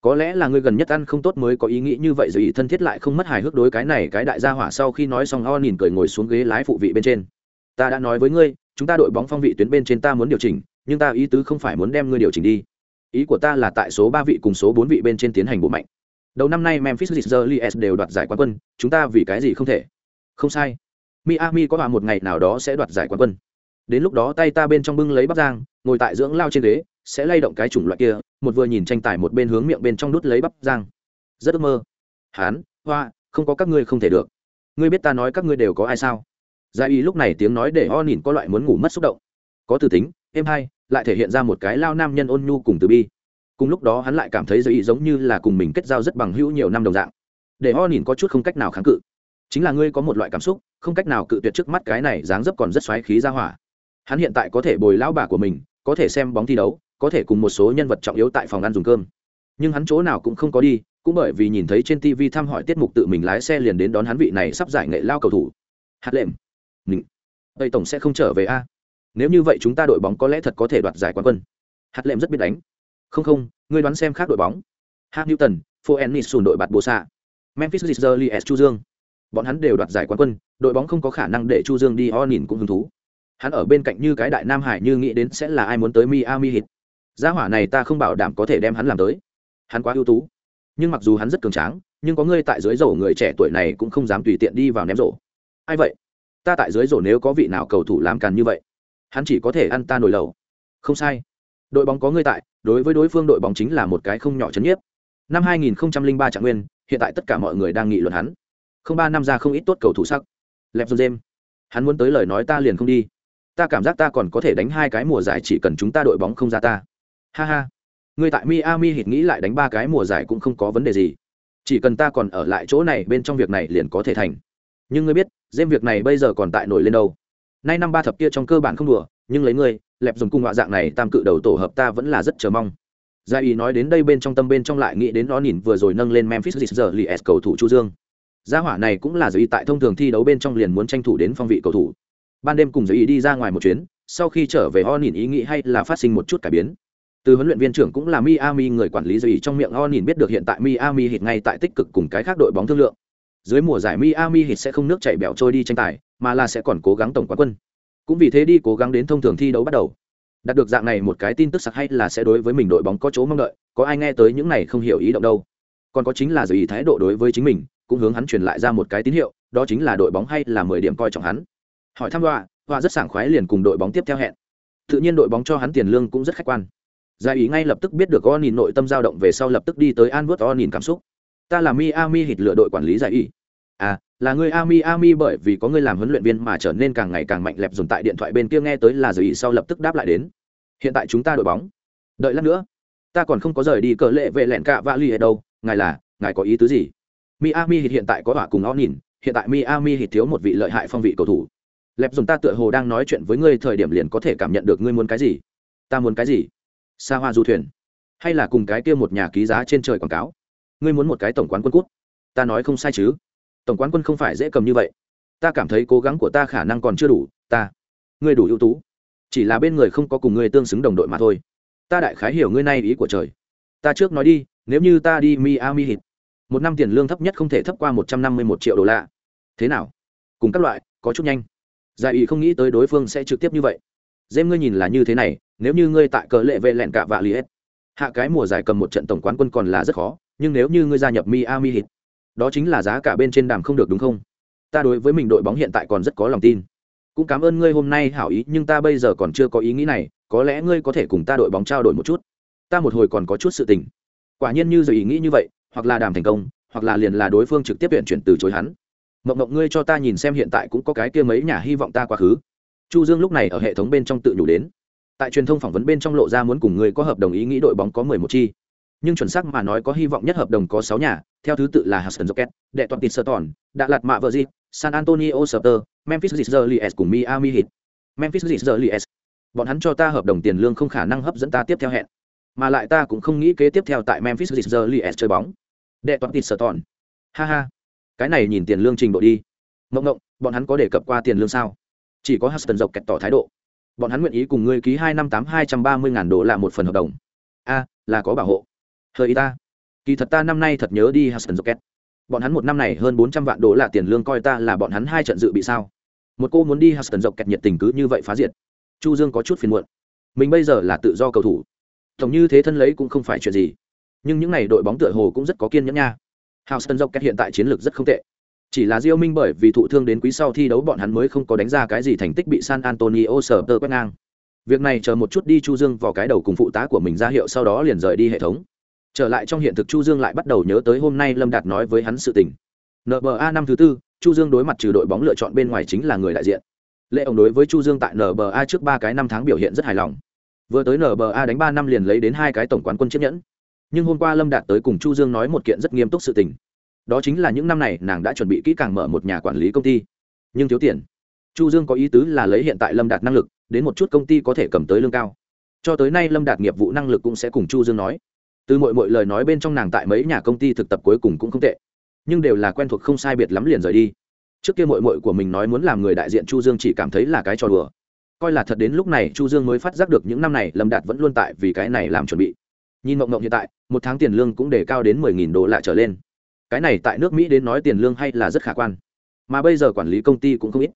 Có lẽ là ngươi gần nhất ăn không tốt mới có ý nghĩ như vậy rồi thân thiết lại không mất hài hước đối cái này cái đại gia hỏa sau khi nói xong o nhìn cười ngồi xuống ghế lái phụ vị bên trên. Ta đã nói với ngươi, chúng ta đội bóng phong vị tuyến bên trên ta muốn điều chỉnh, nhưng ta ý tứ không phải muốn đem ngươi điều chỉnh đi. Ý của ta là tại số ba vị cùng số bốn vị bên trên tiến hành bổ mạnh. Đầu năm nay Memphis Grizzlies đều đoạt giải quán quân, chúng ta vì cái gì không thể? Không sai. Miami có hòa một ngày nào đó sẽ đoạt giải quán quân. Đến lúc đó tay ta bên trong bưng lấy bắp giang, ngồi tại dưỡng lao trên ghế, sẽ lay động cái chủng loại kia, một vừa nhìn tranh tài một bên hướng miệng bên trong đút lấy bắp giang. Rất ước mơ. Hán, hoa, không có các ngươi không thể được. Ngươi biết ta nói các ngươi đều có ai sao? Gia Y lúc này tiếng nói để O nhìn có loại muốn ngủ mất xúc động. Có từ tính, em hai, lại thể hiện ra một cái lao nam nhân ôn nhu cùng từ bi cùng lúc đó hắn lại cảm thấy dây ý giống như là cùng mình kết giao rất bằng hữu nhiều năm đồng dạng. Để ho nhìn có chút không cách nào kháng cự. Chính là ngươi có một loại cảm xúc, không cách nào cự tuyệt trước mắt cái này dáng dấp còn rất xoáy khí ra hỏa. Hắn hiện tại có thể bồi lão bà của mình, có thể xem bóng thi đấu, có thể cùng một số nhân vật trọng yếu tại phòng ăn dùng cơm. Nhưng hắn chỗ nào cũng không có đi, cũng bởi vì nhìn thấy trên tv thăm hỏi tiết mục tự mình lái xe liền đến đón hắn vị này sắp giải nghệ lao cầu thủ. Hạt lệm. Mình tây tổng sẽ không trở về a. Nếu như vậy chúng ta đội bóng có lẽ thật có thể đoạt giải quán quân. Hạt lệm rất biết đánh không không, ngươi đoán xem khác đội bóng. Hạng newton phố ennis sùn đội bạt bồ xạ memphis Grizzlies, chu dương. Bọn hắn đều đoạt giải quán quân, đội bóng không có khả năng để chu dương đi o nhìn cũng hứng thú. Hắn ở bên cạnh như cái đại nam hải như nghĩ đến sẽ là ai muốn tới miami hit gia hỏa này ta không bảo đảm có thể đem hắn làm tới. Hắn quá ưu tú. Nhưng mặc dù hắn rất cường tráng, nhưng có ngươi tại dưới rổ người trẻ tuổi này cũng không dám tùy tiện đi vào ném rổ. Ai vậy? Ta tại dưới rổ nếu có vị nào cầu thủ làm càn như vậy, hắn chỉ có thể ăn ta nổi lầu. Không sai đội bóng có người tại, đối với đối phương đội bóng chính là một cái không nhỏ chấn nhiếp. Năm 2003 trạng nguyên, hiện tại tất cả mọi người đang nghị luận hắn. Không ba năm ra không ít tốt cầu thủ sắc. Lẹp dô dêm hắn muốn tới lời nói ta liền không đi. Ta cảm giác ta còn có thể đánh hai cái mùa giải chỉ cần chúng ta đội bóng không ra ta. Ha ha. Người tại miami hít nghĩ lại đánh ba cái mùa giải cũng không có vấn đề gì. Chỉ cần ta còn ở lại chỗ này bên trong việc này liền có thể thành. Nhưng ngươi biết dêm việc này bây giờ còn tại nổi lên đâu. Nay năm ba thập kia trong cơ bản không đùa, nhưng lấy ngươi lẹp dùng cung họa dạng này tam cự đầu tổ hợp ta vẫn là rất chờ mong. Gia ý nói đến đây bên trong tâm bên trong lại nghĩ đến nó nhìn vừa rồi nâng lên memphis giờ li s cầu thủ chu dương. Gia hỏa này cũng là giới tại thông thường thi đấu bên trong liền muốn tranh thủ đến phong vị cầu thủ. Ban đêm cùng giới ý đi ra ngoài một chuyến, sau khi trở về o nhìn ý nghĩ hay là phát sinh một chút cải biến. Từ huấn luyện viên trưởng cũng là Miami người quản lý giới ý trong miệng o nhìn biết được hiện tại Miami hiện ngay tại tích cực cùng cái khác đội bóng thương lượng. Dưới mùa giải Miami hit sẽ không nước chảy bẻo trôi đi tranh tài, mà là sẽ còn cố gắng tổng quán quân cũng vì thế đi cố gắng đến thông thường thi đấu bắt đầu. Đạt được dạng này một cái tin tức sặc hay là sẽ đối với mình đội bóng có chỗ mong đợi, có ai nghe tới những này không hiểu ý động đâu. Còn có chính là dự ý thái độ đối với chính mình, cũng hướng hắn truyền lại ra một cái tín hiệu, đó chính là đội bóng hay là mười điểm coi trọng hắn. Hỏi thăm họa họa rất sảng khoái liền cùng đội bóng tiếp theo hẹn. Tự nhiên đội bóng cho hắn tiền lương cũng rất khách quan. Giải ý ngay lập tức biết được o nhìn nội tâm dao động về sau lập tức đi tới an vớt o nhìn cảm xúc. Ta là miami hít lựa đội quản lý giải ý à là người ami ami bởi vì có người làm huấn luyện viên mà trở nên càng ngày càng mạnh lẹp dồn tại điện thoại bên kia nghe tới là giờ ý sau lập tức đáp lại đến. Hiện tại chúng ta đội bóng. Đợi lát nữa. Ta còn không có rời đi cờ lệ về lẹn cạ vạ l đâu. Ngài là, ngài có ý tứ gì? Miami hít hiện tại có hỏa cùng o nhìn. Hiện tại miami hít thiếu một vị lợi hại phong vị cầu thủ. Lẹp dùng ta tựa hồ đang nói chuyện với ngươi thời điểm liền có thể cảm nhận được ngươi muốn cái gì. Ta muốn cái gì? Xa hoa du thuyền. Hay là cùng cái kia một nhà ký giá trên trời quảng cáo? Ngươi muốn một cái tổng quán quân cút? Ta nói không sai chứ tổng quán quân không phải dễ cầm như vậy. Ta cảm thấy cố gắng của ta khả năng còn chưa đủ, ta, ngươi đủ ưu tú. Chỉ là bên người không có cùng ngươi tương xứng đồng đội mà thôi. Ta đại khái hiểu ngươi nay ý của trời. Ta trước nói đi, nếu như ta đi miami hit một năm tiền lương thấp nhất không thể thấp qua một trăm năm mươi một triệu đô la. Thế nào? Cùng các loại, có chút nhanh. Giải ý không nghĩ tới đối phương sẽ trực tiếp như vậy. Dêm ngươi nhìn là như thế này, nếu như ngươi tại cờ lệ vệ lẹn cả vạ li hết, hạ cái mùa giải cầm một trận tổng quán quân còn là rất khó, nhưng nếu như ngươi gia nhập miami hit đó chính là giá cả bên trên đàm không được đúng không? Ta đối với mình đội bóng hiện tại còn rất có lòng tin. Cũng cảm ơn ngươi hôm nay hảo ý, nhưng ta bây giờ còn chưa có ý nghĩ này, có lẽ ngươi có thể cùng ta đội bóng trao đổi một chút. Ta một hồi còn có chút sự tình. Quả nhiên như giờ ý nghĩ như vậy, hoặc là đàm thành công, hoặc là liền là đối phương trực tiếp viện chuyển từ chối hắn. Mộng mộng ngươi cho ta nhìn xem hiện tại cũng có cái kia mấy nhà hy vọng ta quá khứ. Chu dương lúc này ở hệ thống bên trong tự nhủ đến. Tại truyền thông phỏng vấn bên trong lộ ra muốn cùng ngươi có hợp đồng ý nghĩ đội bóng có mười một chi nhưng chuẩn xác mà nói có hy vọng nhất hợp đồng có sáu nhà theo thứ tự là Houston Rockets, đệ toàn tịt sơ tòn đạ lạt mạ vợ gì san antonio Spurs, memphis Grizzlies cùng miami heat. Memphis Grizzlies. bọn hắn cho ta hợp đồng tiền lương không khả năng hấp dẫn ta tiếp theo hẹn. Mà lại ta cũng không nghĩ kế tiếp theo tại memphis Grizzlies chơi bóng. Đệ toàn tịt sơ tòn. Ha ha. Cái này nhìn tiền lương trình độ đi. Mộng mộng bọn hắn có đề cập qua tiền lương sao? Chỉ có Houston Rockets tỏ thái độ. Bọn hắn nguyện ý cùng ngươi ký hai năm tám hai trăm ba mươi ngàn đô la một phần hợp đồng. A là có bảo hộ hơi ý ta kỳ thật ta năm nay thật nhớ đi Hudson Rocket. Bọn hắn một năm này hơn bốn trăm vạn đô la tiền lương coi ta là bọn hắn hai trận dự bị sao? Một cô muốn đi Hudson Rocket nhiệt tình cứ như vậy phá diệt. Chu Dương có chút phiền muộn. Mình bây giờ là tự do cầu thủ, tổng như thế thân lấy cũng không phải chuyện gì. Nhưng những này đội bóng tựa hồ cũng rất có kiên nhẫn nha. Houston Rocket hiện tại chiến lược rất không tệ. Chỉ là Diêu Minh bởi vì thụ thương đến quý sau thi đấu bọn hắn mới không có đánh ra cái gì thành tích bị San Antonio sờ tơ quét ngang. Việc này chờ một chút đi Chu Dương vào cái đầu cùng phụ tá của mình ra hiệu sau đó liền rời đi hệ thống trở lại trong hiện thực chu dương lại bắt đầu nhớ tới hôm nay lâm đạt nói với hắn sự tình. Nba năm thứ tư, chu dương đối mặt trừ đội bóng lựa chọn bên ngoài chính là người đại diện. Lệ ông đối với chu dương tại nba trước ba cái năm tháng biểu hiện rất hài lòng. Vừa tới nba đánh ba năm liền lấy đến hai cái tổng quán quân chiếc nhẫn. Nhưng hôm qua lâm đạt tới cùng chu dương nói một kiện rất nghiêm túc sự tình. Đó chính là những năm này nàng đã chuẩn bị kỹ càng mở một nhà quản lý công ty. Nhưng thiếu tiền. Chu dương có ý tứ là lấy hiện tại lâm đạt năng lực, đến một chút công ty có thể cầm tới lương cao. Cho tới nay lâm đạt nghiệp vụ năng lực cũng sẽ cùng chu dương nói từ mọi mọi lời nói bên trong nàng tại mấy nhà công ty thực tập cuối cùng cũng không tệ. Nhưng đều là quen thuộc không sai biệt lắm liền rời đi. Trước kia mội mội của mình nói muốn làm người đại diện chu dương chỉ cảm thấy là cái trò đùa. Coi là thật đến lúc này chu dương mới phát giác được những năm này lâm đạt vẫn luôn tại vì cái này làm chuẩn bị. Nhìn mộng mộng hiện tại, một tháng tiền lương cũng để cao đến mười nghìn đô la trở lên. Cái này tại nước mỹ đến nói tiền lương hay là rất khả quan. Mà bây giờ quản lý công ty cũng không ít.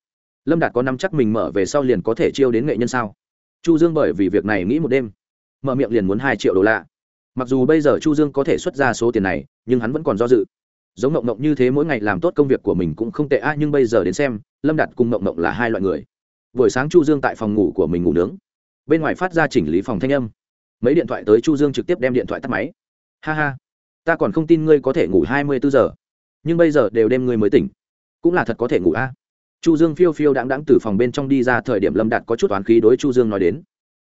Lâm đạt có năm chắc mình mở về sau liền có thể chiêu đến nghệ nhân sao? Chu dương bởi vì việc này nghĩ một đêm, mở miệng liền muốn hai triệu đô la mặc dù bây giờ chu dương có thể xuất ra số tiền này, nhưng hắn vẫn còn do dự. Giống mộng mộng như thế mỗi ngày làm tốt công việc của mình cũng không tệ a nhưng bây giờ đến xem, lâm đạt cùng mộng mộng là hai loại người. Buổi sáng chu dương tại phòng ngủ của mình ngủ nướng. Bên ngoài phát ra chỉnh lý phòng thanh âm. Mấy điện thoại tới chu dương trực tiếp đem điện thoại tắt máy. Ha ha, ta còn không tin ngươi có thể ngủ hai mươi bốn giờ. Nhưng bây giờ đều đem ngươi mới tỉnh. Cũng là thật có thể ngủ a chu dương phiêu phiêu đáng đáng từ phòng bên trong đi ra thời điểm lâm đạt có chút toán khí đối chu dương nói đến.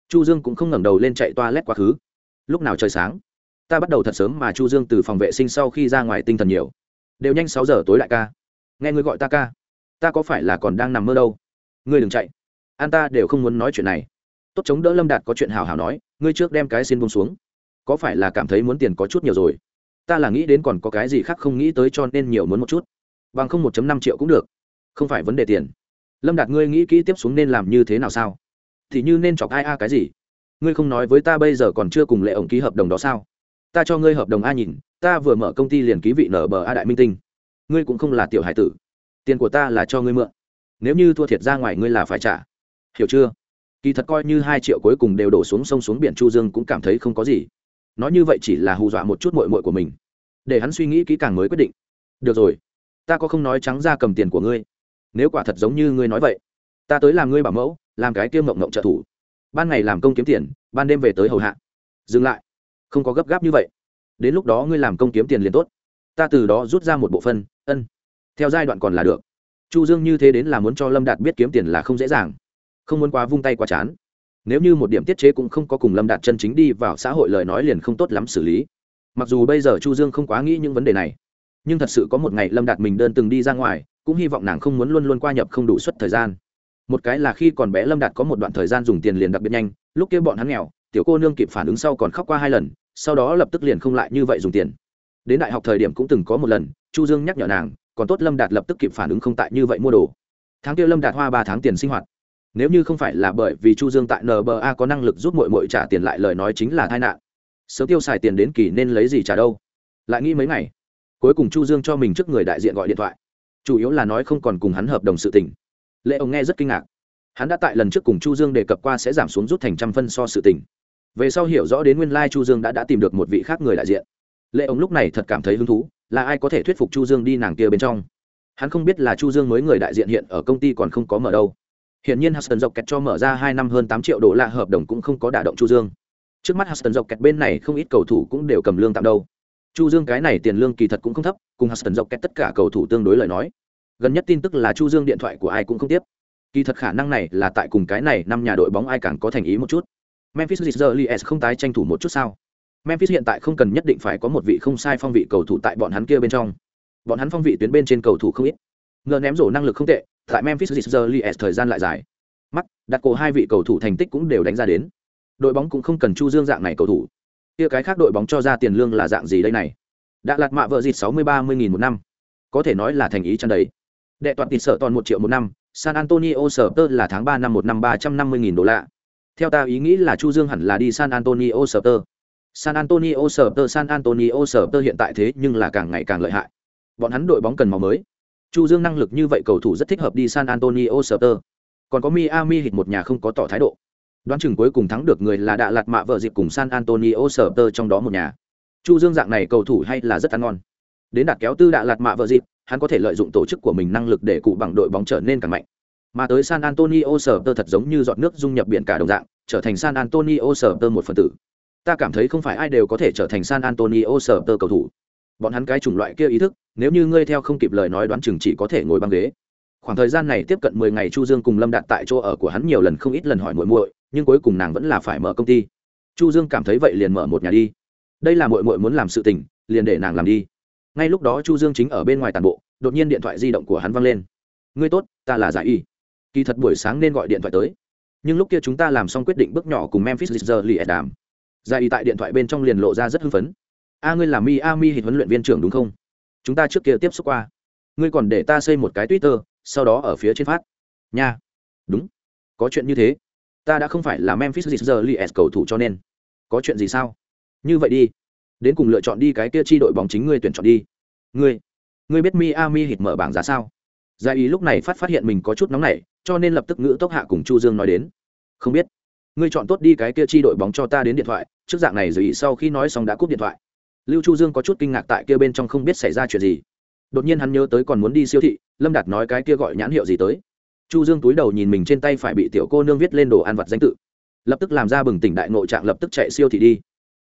Chu dương cũng không ngẩng đầu lên chạy toa lét quá khứ lúc nào trời sáng? Ta bắt đầu thật sớm mà chu dương từ phòng vệ sinh sau khi ra ngoài tinh thần nhiều. Đều nhanh sáu giờ tối lại ca. Nghe ngươi gọi ta ca, ta có phải là còn đang nằm mơ đâu? Ngươi đừng chạy. An ta đều không muốn nói chuyện này. Tốt chống đỡ lâm đạt có chuyện hào hào nói, ngươi trước đem cái xin bông xuống. Có phải là cảm thấy muốn tiền có chút nhiều rồi? Ta là nghĩ đến còn có cái gì khác không nghĩ tới cho nên nhiều muốn một chút. Bằng không một năm triệu cũng được. Không phải vấn đề tiền. Lâm đạt ngươi nghĩ kỹ tiếp xuống nên làm như thế nào sao? Thì như nên chọc ai a cái gì? Ngươi không nói với ta bây giờ còn chưa cùng lệ ổng ký hợp đồng đó sao? Ta cho ngươi hợp đồng a nhìn, ta vừa mở công ty liền ký vị nở bờ a đại minh tinh. Ngươi cũng không là tiểu hải tử. Tiền của ta là cho ngươi mượn. Nếu như thua thiệt ra ngoài ngươi là phải trả. Hiểu chưa? Kỳ thật coi như hai triệu cuối cùng đều đổ xuống sông xuống biển chu dương cũng cảm thấy không có gì. Nói như vậy chỉ là hù dọa một chút mội mội của mình. Để hắn suy nghĩ kỹ càng mới quyết định. Được rồi, ta có không nói trắng ra cầm tiền của ngươi. Nếu quả thật giống như ngươi nói vậy, ta tới làm ngươi bảo mẫu, làm cái tiêm mộng mộng trợ thủ ban ngày làm công kiếm tiền, ban đêm về tới hầu hạ. Dừng lại. Không có gấp gáp như vậy. Đến lúc đó ngươi làm công kiếm tiền liền tốt. Ta từ đó rút ra một bộ phân, ân. Theo giai đoạn còn là được. Chu dương như thế đến là muốn cho lâm đạt biết kiếm tiền là không dễ dàng. Không muốn quá vung tay quá chán. Nếu như một điểm tiết chế cũng không có cùng lâm đạt chân chính đi vào xã hội lời nói liền không tốt lắm xử lý. Mặc dù bây giờ chu dương không quá nghĩ những vấn đề này, nhưng thật sự có một ngày lâm đạt mình đơn từng đi ra ngoài, cũng hy vọng nàng không muốn luôn luôn qua nhập không đủ suất thời gian một cái là khi còn bé lâm đạt có một đoạn thời gian dùng tiền liền đặc biệt nhanh, lúc kia bọn hắn nghèo, tiểu cô nương kịp phản ứng sau còn khóc qua hai lần, sau đó lập tức liền không lại như vậy dùng tiền. Đến đại học thời điểm cũng từng có một lần, chu dương nhắc nhở nàng, còn tốt lâm đạt lập tức kịp phản ứng không tại như vậy mua đồ. Tháng kia lâm đạt hoa ba tháng tiền sinh hoạt. Nếu như không phải là bởi vì chu dương tại nba có năng lực giúp mội mội trả tiền lại lời nói chính là tai nạn. Sớm tiêu xài tiền đến kỳ nên lấy gì trả đâu? Lại nghĩ mấy ngày, cuối cùng chu dương cho mình trước người đại diện gọi điện thoại. Chủ yếu là nói không còn cùng hắn hợp đồng sự tình lệ ông nghe rất kinh ngạc hắn đã tại lần trước cùng chu dương đề cập qua sẽ giảm xuống rút thành trăm phân so sự tình về sau hiểu rõ đến nguyên lai chu dương đã đã tìm được một vị khác người đại diện lệ ông lúc này thật cảm thấy hứng thú là ai có thể thuyết phục chu dương đi nàng kia bên trong hắn không biết là chu dương mới người đại diện hiện ở công ty còn không có mở đâu hiện nhiên Huston dọc kẹt cho mở ra hai năm hơn tám triệu đô la hợp đồng cũng không có đả động Chu Dương. Trước mắt Huston dọc kẹt bên này không ít cầu thủ cũng đều cầm lương tạm đâu. Chu Dương cái này tiền lương kỳ thật cũng không thấp, cùng Huston dọc kẹt tất cả cầu thủ tương đối lời nói. Gần nhất tin tức là Chu Dương điện thoại của ai cũng không tiếp. Kỳ thật khả năng này là tại cùng cái này năm nhà đội bóng ai càng có thành ý một chút. Memphis Grizzlies không tái tranh thủ một chút sao? Memphis hiện tại không cần nhất định phải có một vị không sai phong vị cầu thủ tại bọn hắn kia bên trong. Bọn hắn phong vị tuyến bên trên cầu thủ không ít. Ngờ ném rổ năng lực không tệ, tại Memphis Grizzlies thời gian lại dài. Mắt, đặt cổ hai vị cầu thủ thành tích cũng đều đánh ra đến. Đội bóng cũng không cần Chu Dương dạng này cầu thủ. Kia cái khác đội bóng cho ra tiền lương là dạng gì đây này? Đã lạt mạ vợ dịt 60 30 nghìn một năm. Có thể nói là thành ý chân đấy. Đệ toàn tiền sở toàn một triệu một năm, San Antonio sở tơ là tháng ba năm một năm ba trăm năm mươi nghìn đô la. Theo ta ý nghĩ là Chu Dương hẳn là đi San Antonio sở tơ. San Antonio sở tơ San Antonio sở tơ hiện tại thế nhưng là càng ngày càng lợi hại. Bọn hắn đội bóng cần màu mới Chu Dương năng lực như vậy cầu thủ rất thích hợp đi San Antonio Spurs. Còn có Miami Heat một nhà không có tỏ thái độ. Đoán chừng cuối cùng thắng được người là Đạ Lạt Mạ vợ dịp cùng San Antonio Spurs trong đó một nhà. Chu Dương dạng này cầu thủ hay là rất ăn ngon. Đến đạt kéo tư Đạ Lạt Mạ vợ dịp, hắn có thể lợi dụng tổ chức của mình năng lực để cụ bằng đội bóng trở nên càng mạnh. Mà tới San Antonio Spurs thật giống như giọt nước dung nhập biển cả đồng dạng, trở thành San Antonio Spurs một phần tử. Ta cảm thấy không phải ai đều có thể trở thành San Antonio Spurs cầu thủ. Bọn hắn cái chủng loại kia ý thức nếu như ngươi theo không kịp lời nói đoán chừng chỉ có thể ngồi băng ghế. Khoảng thời gian này tiếp cận mười ngày chu dương cùng lâm đạt tại chỗ ở của hắn nhiều lần không ít lần hỏi muội muội nhưng cuối cùng nàng vẫn là phải mở công ty. Chu dương cảm thấy vậy liền mở một nhà đi. Đây là muội muội muốn làm sự tình liền để nàng làm đi ngay lúc đó chu dương chính ở bên ngoài tàn bộ, đột nhiên điện thoại di động của hắn văng lên. Ngươi tốt, ta là giải y. Kỳ thật buổi sáng nên gọi điện thoại tới. Nhưng lúc kia chúng ta làm xong quyết định bước nhỏ cùng memphis giờ lì đàm. Giải y tại điện thoại bên trong liền lộ ra rất hưng phấn. A, ngươi là Mi Ami hít huấn luyện viên trưởng đúng không? Chúng ta trước kia tiếp xúc qua. Ngươi còn để ta xây một cái twitter, sau đó ở phía trên phát. Nha. Đúng. Có chuyện như thế. Ta đã không phải là memphis Grizzlies cầu thủ cho nên. Có chuyện gì sao? Như vậy đi đến cùng lựa chọn đi cái kia chi đội bóng chính ngươi tuyển chọn đi. Ngươi ngươi biết miami hít mở bảng giá sao? Gia ý lúc này phát phát hiện mình có chút nóng nảy, cho nên lập tức ngữ tốc hạ cùng chu dương nói đến. Không biết, ngươi chọn tốt đi cái kia chi đội bóng cho ta đến điện thoại, trước dạng này rồi sau khi nói xong đã cúp điện thoại. Lưu chu dương có chút kinh ngạc tại kia bên trong không biết xảy ra chuyện gì. Đột nhiên hắn nhớ tới còn muốn đi siêu thị, lâm đạt nói cái kia gọi nhãn hiệu gì tới. Chu dương túi đầu nhìn mình trên tay phải bị tiểu cô nương viết lên đồ ăn vặt danh tự. Lập tức làm ra bừng tỉnh đại ngộ trạng lập tức chạy siêu thị đi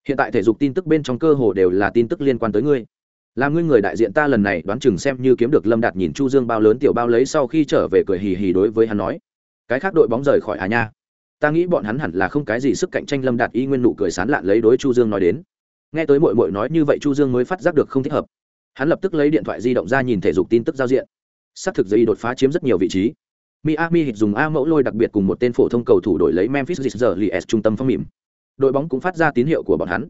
hiện tại thể dục tin tức bên trong cơ hồ đều là tin tức liên quan tới ngươi. Là ngươi người đại diện ta lần này đoán chừng xem như kiếm được lâm đạt nhìn chu dương bao lớn tiểu bao lấy sau khi trở về cười hì hì đối với hắn nói. Cái khác đội bóng rời khỏi à nha. Ta nghĩ bọn hắn hẳn là không cái gì sức cạnh tranh lâm đạt y nguyên nụ cười sán lạn lấy đối chu dương nói đến. Nghe tới mội mội nói như vậy chu dương mới phát giác được không thích hợp. Hắn lập tức lấy điện thoại di động ra nhìn thể dục tin tức giao diện. Xác thực dây đột phá chiếm rất nhiều vị trí. Miami hit dùng a mẫu lôi đặc biệt cùng một tên phổ thông cầu thủ đổi lấy memphis Grizzlies trung tâm phong mỉm đội bóng cũng phát ra tín hiệu của bọn hắn.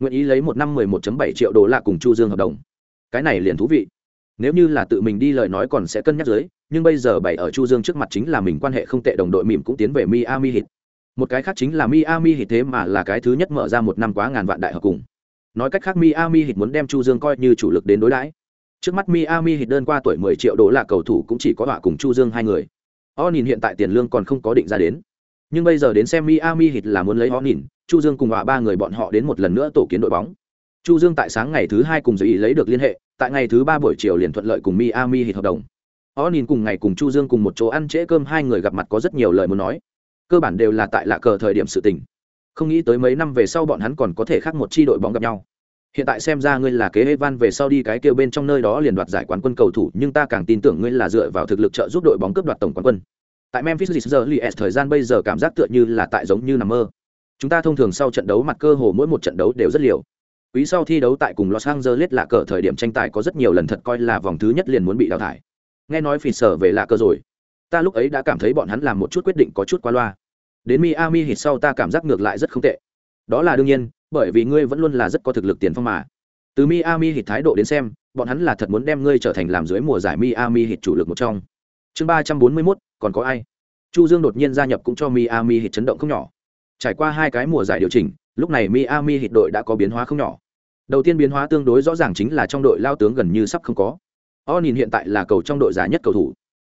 Nguyện ý lấy một năm 11.7 triệu đô la cùng chu dương hợp đồng. Cái này liền thú vị. Nếu như là tự mình đi lời nói còn sẽ cân nhắc dưới, nhưng bây giờ bày ở chu dương trước mặt chính là mình quan hệ không tệ đồng đội mỉm cũng tiến về miami hit một cái khác chính là miami hit thế mà là cái thứ nhất mở ra một năm quá ngàn vạn đại hợp cùng. Nói cách khác miami hit muốn đem chu dương coi như chủ lực đến đối đãi. Trước mắt miami hit đơn qua tuổi 10 triệu đô la cầu thủ cũng chỉ có họa cùng chu dương hai người. O nhìn hiện tại tiền lương còn không có định ra đến. Nhưng bây giờ đến xem miami hit là muốn lấy o nhìn chu dương cùng họa ba người bọn họ đến một lần nữa tổ kiến đội bóng. Chu dương tại sáng ngày thứ hai cùng giới ý lấy được liên hệ tại ngày thứ ba buổi chiều liền thuận lợi cùng miami hit hợp đồng. O nhìn cùng ngày cùng chu dương cùng một chỗ ăn trễ cơm hai người gặp mặt có rất nhiều lời muốn nói. Cơ bản đều là tại lạ cờ thời điểm sự tình. Không nghĩ tới mấy năm về sau bọn hắn còn có thể khác một chi đội bóng gặp nhau. Hiện tại xem ra ngươi là kế Evan về sau đi cái kêu bên trong nơi đó liền đoạt giải quán quân cầu thủ, nhưng ta càng tin tưởng ngươi là dựa vào thực lực trợ giúp đội bóng cướp đoạt tổng quán quân. Tại Memphis Grizzlies thời gian bây giờ cảm giác tựa như là tại giống như nằm mơ. Chúng ta thông thường sau trận đấu mặt cơ hồ mỗi một trận đấu đều rất liều. Quý sau thi đấu tại cùng Los Angeles là cờ thời điểm tranh tài có rất nhiều lần thật coi là vòng thứ nhất liền muốn bị đào thải. Nghe nói phỉ sở về là cờ rồi. Ta lúc ấy đã cảm thấy bọn hắn làm một chút quyết định có chút quá loa. Đến Miami hít sau ta cảm giác ngược lại rất không tệ. Đó là đương nhiên, bởi vì ngươi vẫn luôn là rất có thực lực tiền phong mà. Từ Miami hít thái độ đến xem, bọn hắn là thật muốn đem ngươi trở thành làm dưới mùa giải Miami hít chủ lực một trong. Chương ba trăm bốn mươi 341, còn có ai? Chu Dương đột nhiên gia nhập cũng cho Miami hít chấn động không nhỏ. Trải qua hai cái mùa giải điều chỉnh, lúc này Miami Hịt đội đã có biến hóa không nhỏ. Đầu tiên biến hóa tương đối rõ ràng chính là trong đội lao tướng gần như sắp không có. Onin hiện tại là cầu trong đội già nhất cầu thủ,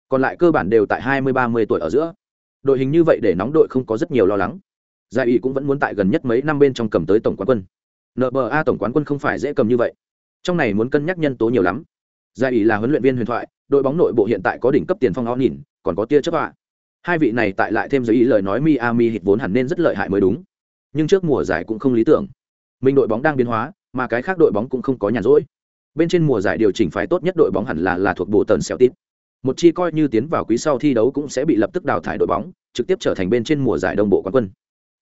còn lại cơ bản đều tại hai mươi ba mươi tuổi ở giữa. Đội hình như vậy để nóng đội không có rất nhiều lo lắng. Giải ủy cũng vẫn muốn tại gần nhất mấy năm bên trong cầm tới tổng quán quân. NBA tổng quán quân không phải dễ cầm như vậy. Trong này muốn cân nhắc nhân tố nhiều lắm. Giải ủy là huấn luyện viên huyền thoại, đội bóng nội bộ hiện tại có đỉnh cấp tiền phong Onin, còn có tia chấp ạ. Hai vị này tại lại thêm giới ý lời nói Miami hit vốn hẳn nên rất lợi hại mới đúng. Nhưng trước mùa giải cũng không lý tưởng. Mình đội bóng đang biến hóa, mà cái khác đội bóng cũng không có nhàn rỗi. Bên trên mùa giải điều chỉnh phải tốt nhất đội bóng hẳn là là thuộc bộ tần xẻo tít. Một chi coi như tiến vào quý sau thi đấu cũng sẽ bị lập tức đào thải đội bóng, trực tiếp trở thành bên trên mùa giải đông bộ quán quân.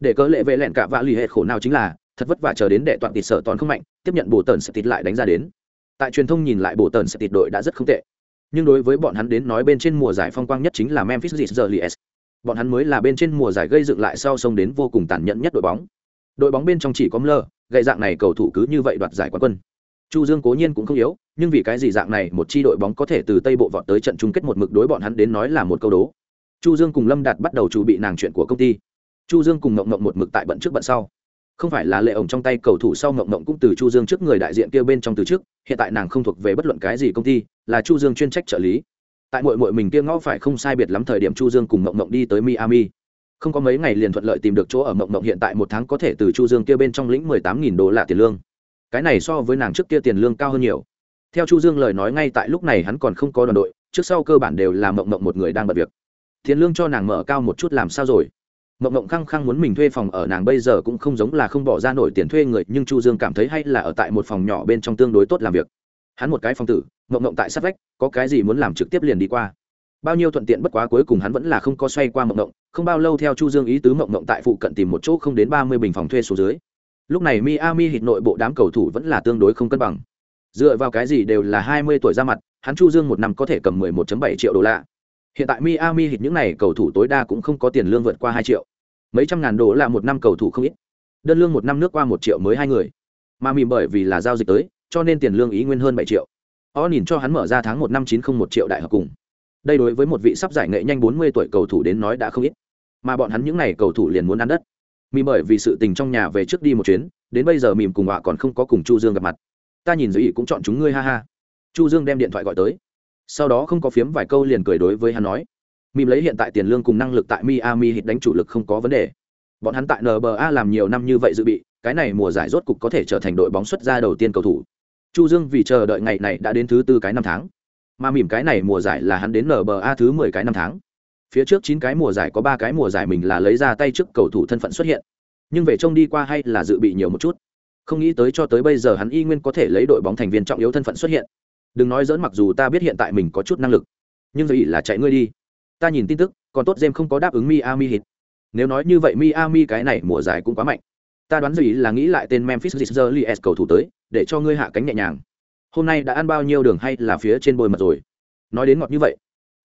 Để cớ lệ vệ lẹn cả vạ lì hệ khổ nào chính là, thật vất vả chờ đến đệ toàn tịt sở toàn không mạnh, tiếp nhận bộ tần sẽ tịt lại đánh ra đến. Tại truyền thông nhìn lại bộ tần sẽ tịt đội đã rất không tệ. Nhưng đối với bọn hắn đến nói bên trên mùa giải phong quang nhất chính là Memphis Grizzlies. Bọn hắn mới là bên trên mùa giải gây dựng lại sau sông đến vô cùng tàn nhẫn nhất đội bóng. Đội bóng bên trong chỉ có Mler, gậy dạng này cầu thủ cứ như vậy đoạt giải quán quân chu dương cố nhiên cũng không yếu nhưng vì cái gì dạng này một chi đội bóng có thể từ tây bộ vọt tới trận chung kết một mực đối bọn hắn đến nói là một câu đố chu dương cùng lâm đạt bắt đầu chuẩn bị nàng chuyện của công ty chu dương cùng ngộng ngộng một mực tại bận trước bận sau không phải là lệ ổng trong tay cầu thủ sau ngộng ngộng cũng từ chu dương trước người đại diện kia bên trong từ trước, hiện tại nàng không thuộc về bất luận cái gì công ty, là chu dương chuyên trách trợ lý. Tại mội muội mình kia ngõ phải không sai biệt lắm thời điểm chu dương cùng ngộng ngộng đi tới miami. Không có mấy ngày liền thuận lợi tìm được chỗ ở mộng mộng hiện tại một tháng có thể từ chu dương kia bên trong lĩnh mười tám nghìn đô la tiền lương. Cái này so với nàng trước kia tiền lương cao hơn nhiều. Theo chu dương lời nói ngay tại lúc này hắn còn không có đoàn đội, trước sau cơ bản đều là mộng mộng một người đang bật việc. Tiền lương cho nàng mở cao một chút làm sao rồi? Mộng mộng khăng khăng muốn mình thuê phòng ở nàng bây giờ cũng không giống là không bỏ ra nổi tiền thuê người, nhưng chu dương cảm thấy hay là ở tại một phòng nhỏ bên trong tương đối tốt làm việc. Hắn một cái phòng tử, mộng mộng tại sát vách, có cái gì muốn làm trực tiếp liền đi qua. Bao nhiêu thuận tiện bất quá cuối cùng hắn vẫn là không có xoay qua mộng mộng, không bao lâu theo chu dương ý tứ mộng mộng tại phụ cận tìm một chỗ không đến ba mươi bình phòng thuê số dưới. Lúc này miami hịt nội bộ đám cầu thủ vẫn là tương đối không cân bằng. Dựa vào cái gì đều là hai mươi tuổi ra mặt, hắn chu dương một năm có thể cầm mười 11 bảy triệu đô la. Hiện tại miami hịt những này cầu thủ tối đa cũng không có tiền lương vượt qua hai triệu mấy trăm ngàn đô là một năm cầu thủ không ít. Đơn lương một năm nước qua một triệu mới hai người. Mà mìm bởi vì là giao dịch tới, cho nên tiền lương ý nguyên hơn bảy triệu. O nhìn cho hắn mở ra tháng một năm chín không một triệu đại học cùng. Đây đối với một vị sắp giải nghệ nhanh bốn mươi tuổi cầu thủ đến nói đã không ít. Mà bọn hắn những n à y cầu thủ liền muốn ăn đất. Mìm bởi vì sự tình trong nhà về trước đi một chuyến, đến bây giờ mìm cùng họa còn không có cùng chu dương gặp mặt. Ta nhìn dưới ý cũng chọn chúng ngươi, ha ha. Chu dương đem điện thoại gọi tới. Sau đó không có phiếm vài câu liền cười đối với hắn nói mìm lấy hiện tại tiền lương cùng năng lực tại miami hit đánh chủ lực không có vấn đề. Bọn hắn tại nba làm nhiều năm như vậy dự bị, cái này mùa giải rốt cục có thể trở thành đội bóng xuất ra đầu tiên cầu thủ. Chu dương vì chờ đợi ngày này đã đến thứ tư cái năm tháng. Mà mỉm cái này mùa giải là hắn đến nba thứ mười cái năm tháng. Phía trước chín cái mùa giải có ba cái mùa giải mình là lấy ra tay trước cầu thủ thân phận xuất hiện. Nhưng về trông đi qua hay là dự bị nhiều một chút. Không nghĩ tới cho tới bây giờ hắn y nguyên có thể lấy đội bóng thành viên trọng yếu thân phận xuất hiện. Đừng nói dỡn mặc dù ta biết hiện tại mình có chút năng lực. Nhưng rồi là chạy ngươi đi ta nhìn tin tức, còn tốt jem không có đáp ứng miami hit nếu nói như vậy miami cái này mùa giải cũng quá mạnh. Ta đoán gì là nghĩ lại tên memphis Grizzlies cầu thủ tới, để cho ngươi hạ cánh nhẹ nhàng. Hôm nay đã ăn bao nhiêu đường hay là phía trên bồi mật rồi? Nói đến ngọt như vậy,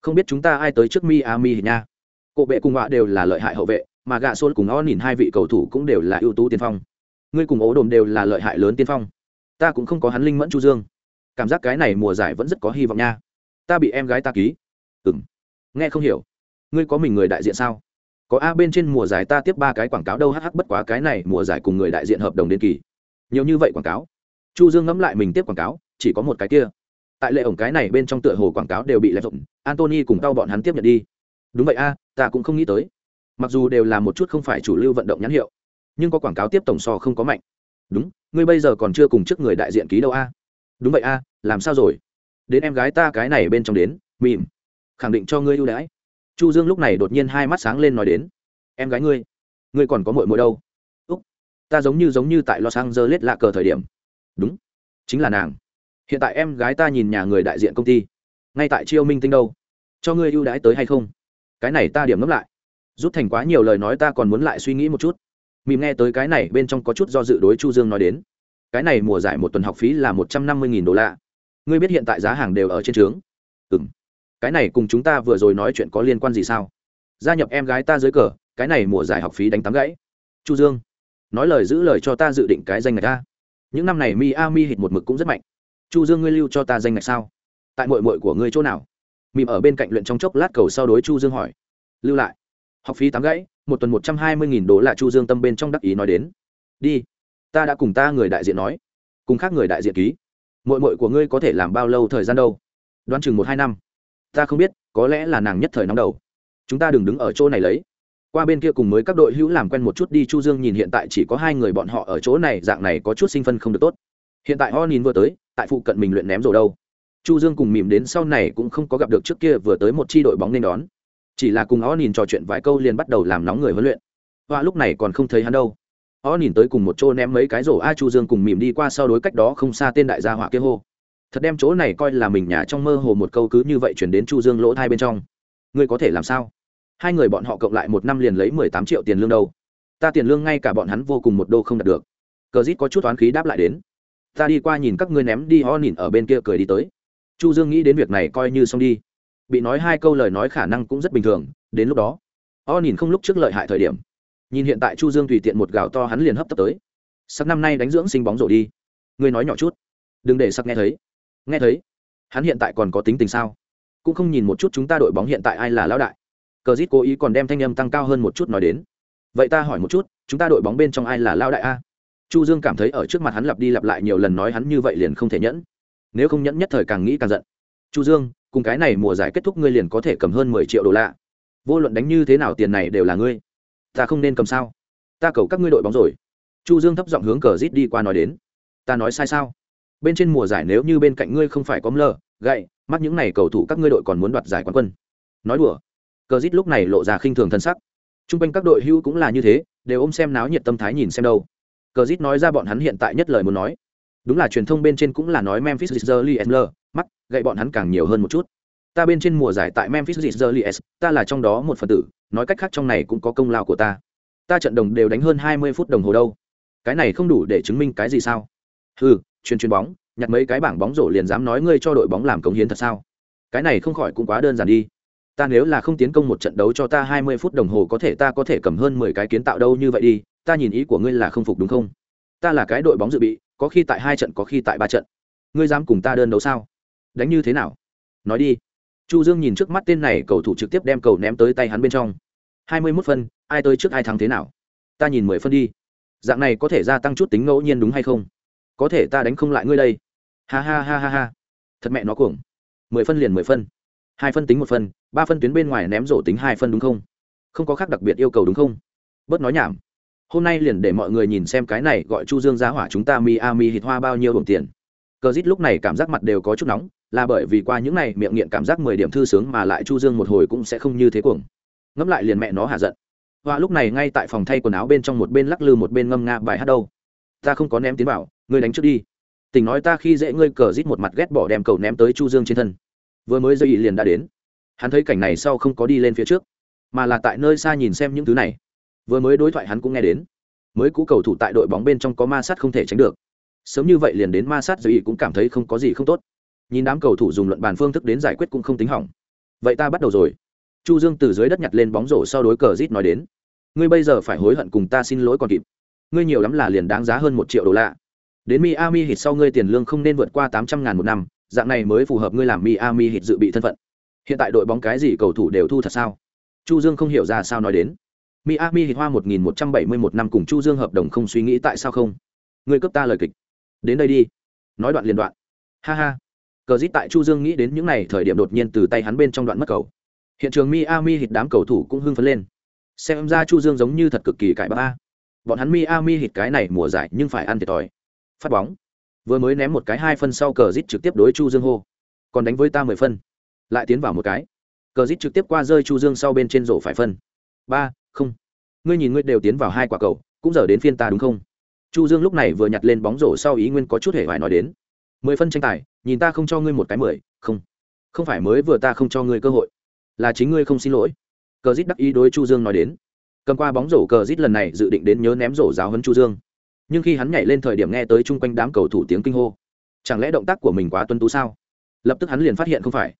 không biết chúng ta ai tới trước miami nha. Cộ bệ cùng họa đều là lợi hại hậu vệ, mà gạ xôn cùng o nhìn hai vị cầu thủ cũng đều là ưu tú tiên phong. Ngươi cùng ố đồm đều là lợi hại lớn tiên phong. Ta cũng không có hắn linh mẫn chu dương. Cảm giác cái này mùa giải vẫn rất có hy vọng nha. Ta bị em gái ta ký. Ừng nghe không hiểu. Ngươi có mình người đại diện sao? Có a bên trên mùa giải ta tiếp ba cái quảng cáo đâu hh bất quá cái này mùa giải cùng người đại diện hợp đồng đến kỳ. Nhiều như vậy quảng cáo. Chu dương ngẫm lại mình tiếp quảng cáo, chỉ có một cái kia. Tại lệ ổng cái này bên trong tựa hồ quảng cáo đều bị lẹp rộng antony cùng tao bọn hắn tiếp nhận đi. Đúng vậy a, ta cũng không nghĩ tới. Mặc dù đều là một chút không phải chủ lưu vận động nhãn hiệu, nhưng có quảng cáo tiếp tổng so không có mạnh. Đúng, ngươi bây giờ còn chưa cùng trước người đại diện ký đâu a. Đúng vậy a, làm sao rồi? Đến em gái ta cái này bên trong đến mìm khẳng định cho ngươi ưu đãi. Chu dương lúc này đột nhiên hai mắt sáng lên nói đến, em gái ngươi ngươi còn có muội muội đâu? Úc, ta giống như giống như tại los angeles lạ cờ thời điểm. Đúng, chính là nàng. Hiện tại em gái ta nhìn nhà người đại diện công ty, ngay tại chiêu minh tinh đâu, cho ngươi ưu đãi tới hay không? Cái này ta điểm ngẫm lại. Rút thành quá nhiều lời nói ta còn muốn lại suy nghĩ một chút. Mìm nghe tới cái này bên trong có chút do dự đối chu dương nói đến, cái này mùa giải một tuần học phí là một trăm năm mươi đô la. Ngươi biết hiện tại giá hàng đều ở trên trướng? Ừ m cái này cùng chúng ta vừa rồi nói chuyện có liên quan gì sao? Gia nhập em gái ta dưới cờ, cái này mùa giải học phí đánh tắm gãy. Chu dương, nói lời giữ lời cho ta dự định cái danh ngạch ta. Những năm này miami hít một mực cũng rất mạnh. Chu dương, ngươi lưu cho ta danh ngạch sao? Tại mội mội của ngươi chỗ nào? Mìm ở bên cạnh luyện trong chốc lát cầu sau đối chu dương hỏi. Lưu lại. Học phí tám gãy, một tuần một trăm hai mươi nghìn đô là chu dương tâm bên trong đắc ý nói đến. Đi. Ta đã cùng ta người đại diện nói. Cùng khác người đại diện ký. Mội mội của ngươi có thể làm bao lâu thời gian đâu? Đoán chừng một hai năm ta không biết, có lẽ là nàng nhất thời nóng đầu. Chúng ta đừng đứng ở chỗ này lấy. Qua bên kia cùng mới các đội hữu làm quen một chút đi, chu dương nhìn hiện tại chỉ có hai người bọn họ ở chỗ này, dạng này có chút sinh phân không được tốt. Hiện tại ho nhìn vừa tới, tại phụ cận mình luyện ném rồi đâu. Chu dương cùng mỉm đến sau này cũng không có gặp được trước kia vừa tới một chi đội bóng nên đón. Chỉ là cùng o nhìn trò chuyện vài câu liền bắt đầu làm nóng người huấn luyện. Và lúc này còn không thấy hắn đâu. O nhìn tới cùng một chỗ ném mấy cái rổ a chu dương cùng mỉm đi qua sau đối cách đó không xa tên đại gia hỏa kia hô thật đem chỗ này coi là mình nhà trong mơ hồ một câu cứ như vậy chuyển đến chu dương lỗ thai bên trong. Ngươi có thể làm sao? Hai người bọn họ cộng lại một năm liền lấy mười tám triệu tiền lương đâu. Ta tiền lương ngay cả bọn hắn vô cùng một đô không đạt được. Cờ rít có chút toán khí đáp lại đến. Ta đi qua nhìn các ngươi ném đi, ho nhìn ở bên kia cười đi tới. Chu dương nghĩ đến việc này coi như xong đi. Bị nói hai câu lời nói khả năng cũng rất bình thường, đến lúc đó o nhìn không lúc trước lợi hại thời điểm. Nhìn hiện tại chu dương tùy tiện một gạo to hắn liền hấp tấp tới. Sắc năm nay đánh dưỡng sinh bóng rổ đi. Ngươi nói nhỏ chút. Đừng để sắc nghe thấy nghe thấy, hắn hiện tại còn có tính tình sao? Cũng không nhìn một chút chúng ta đội bóng hiện tại ai là lão đại. Cờ dít cố ý còn đem thanh âm tăng cao hơn một chút nói đến. Vậy ta hỏi một chút, chúng ta đội bóng bên trong ai là lão đại a? Chu dương cảm thấy ở trước mặt hắn lặp đi lặp lại nhiều lần nói hắn như vậy liền không thể nhẫn. Nếu không nhẫn nhất thời càng nghĩ càng giận. Chu dương, cùng cái này mùa giải kết thúc ngươi liền có thể cầm hơn mười triệu đô la. Vô luận đánh như thế nào tiền này đều là ngươi. Ta không nên cầm sao? Ta cầu các ngươi đội bóng rồi. Chu dương thấp giọng hướng cờ rít đi qua nói đến. Ta nói sai sao? Bên trên mùa giải nếu như bên cạnh ngươi không phải có mlơ gậy mắt những này cầu thủ các ngươi đội còn muốn đoạt giải quán quân. Nói đùa. Cờ rít lúc này lộ ra khinh thường thân sắc. T r quanh các đội hưu cũng là như thế, đều ôm xem náo nhiệt tâm thái nhìn xem đâu. Cờ rít nói ra bọn hắn hiện tại nhất lời muốn nói. Đúng là truyền thông bên trên cũng là nói memphis Grizzlies mắt gậy bọn hắn càng nhiều hơn một chút. Ta bên trên mùa giải tại memphis Grizzlies ta là trong đó một phần tử, nói cách khác trong này cũng có công lao của ta. Ta trận đồng đều đánh hơn hai mươi phút đồng hồ đâu. Cái này không đủ để chứng minh cái gì sao? Ừ chuyên chuyên bóng, nhặt mấy cái bảng bóng rổ liền dám nói ngươi cho đội bóng làm cống hiến thật sao? Cái này không khỏi cũng quá đơn giản đi. Ta nếu là không tiến công một trận đấu cho ta hai mươi phút đồng hồ có thể ta có thể cầm hơn mười cái kiến tạo đâu như vậy đi, ta nhìn ý của ngươi là không phục đúng không? Ta là cái đội bóng dự bị, có khi tại hai trận, có khi tại ba trận. Ngươi dám cùng ta đơn đấu sao? Đánh như thế nào? Nói đi. Chu dương nhìn trước mắt tên này, cầu thủ trực tiếp đem cầu ném tới tay hắn bên trong. hai mươi 21 phân, ai tới trước ai thắng thế nào? Ta nhìn mười phân đi. Dạng này có thể gia tăng chút tính ngẫu nhiên đúng hay không? Có thể ta đánh không lại ngươi đây. Ha ha ha ha ha. Thật mẹ nó cuồng. Mười phân liền mười phân. Hai phân tính một phân, ba phân tuyến bên ngoài ném rổ tính hai phân đúng không? Không có khác đặc biệt yêu cầu đúng không? Bớt nói nhảm. Hôm nay liền để mọi người nhìn xem cái này gọi chu dương giá hỏa chúng ta miami hít hoa bao nhiêu đồng tiền. Cờ dít lúc này cảm giác mặt đều có chút nóng, là bởi vì qua những này miệng nghiện cảm giác mười điểm thư sướng mà lại chu dương một hồi cũng sẽ không như thế cuồng. Ngẫm lại liền mẹ nó hạ giận. Hoa lúc này ngay tại phòng thay quần áo bên trong một bên lắc lư một bên ngâm nga bài hát đâu. Ta không có ném tiến bảo ngươi đánh trước đi. Tình nói ta khi dễ ngươi cờ rít một mặt ghét bỏ đem cầu ném tới chu dương trên thân. Vừa mới dây liền đã đến. Hắn thấy cảnh này sau không có đi lên phía trước, mà là tại nơi xa nhìn xem những thứ này. Vừa mới đối thoại hắn cũng nghe đến. Mới cũ cầu thủ tại đội bóng bên trong có ma sát không thể tránh được. Sớm như vậy liền đến ma sát dây cũng cảm thấy không có gì không tốt. Nhìn đám cầu thủ dùng luận bàn phương thức đến giải quyết cũng không tính hỏng. Vậy ta bắt đầu rồi. Chu dương từ dưới đất nhặt lên bóng rổ sau đối cờ rít nói đến. Ngươi bây giờ phải hối hận cùng ta xin lỗi còn kịp. Ngươi nhiều lắm là liền đáng giá hơn một triệu đô la đến miami Heat sau ngươi tiền lương không nên vượt qua tám trăm ngàn một năm, dạng này mới phù hợp ngươi làm miami Heat dự bị thân phận. Hiện tại đội bóng cái gì cầu thủ đều thu thật sao? Chu dương không hiểu ra sao nói đến. Miami Heat hoa một nghìn một trăm bảy mươi một năm cùng chu dương hợp đồng không suy nghĩ tại sao không? Ngươi cấp ta lời kịch. Đến đây đi. Nói đoạn liền đoạn. Ha ha. Cờ dít tại chu dương nghĩ đến những n à y thời điểm đột nhiên từ tay hắn bên trong đoạn mất cầu. Hiện trường miami hít đám cầu thủ cũng hưng phấn lên. Xem ra chu dương giống như thật cực kỳ cải ba bọn hắn miami hít cái này mùa giải nhưng phải ăn thiệt thòi phát bóng. Vừa mới ném một cái hai phân sau cờ rít trực tiếp đối chu dương hô. Còn đánh với ta mười phân. Lại tiến vào một cái. Cờ rít trực tiếp qua rơi chu dương sau bên trên rổ phải phân. Ba, không. Ngươi nhìn ngươi đều tiến vào hai quả cầu, cũng giờ đến phiên ta đúng không? Chu dương lúc này vừa nhặt lên bóng rổ sau ý nguyên có chút hề hoài nói đến. Mười phân tranh tài, nhìn ta không cho ngươi một cái mười, không. Không phải mới vừa ta không cho ngươi cơ hội. Là chính ngươi không xin lỗi. Cờ rít đắc ý đối chu dương nói đến. Cầm qua bóng rổ, cờ rít lần này dự định đến nhớ ném rổ giáo hấn chu dương nhưng khi hắn nhảy lên thời điểm nghe tới chung quanh đám cầu thủ tiếng kinh hô, chẳng lẽ động tác của mình quá tuân tú sao? Lập tức hắn liền phát hiện không phải.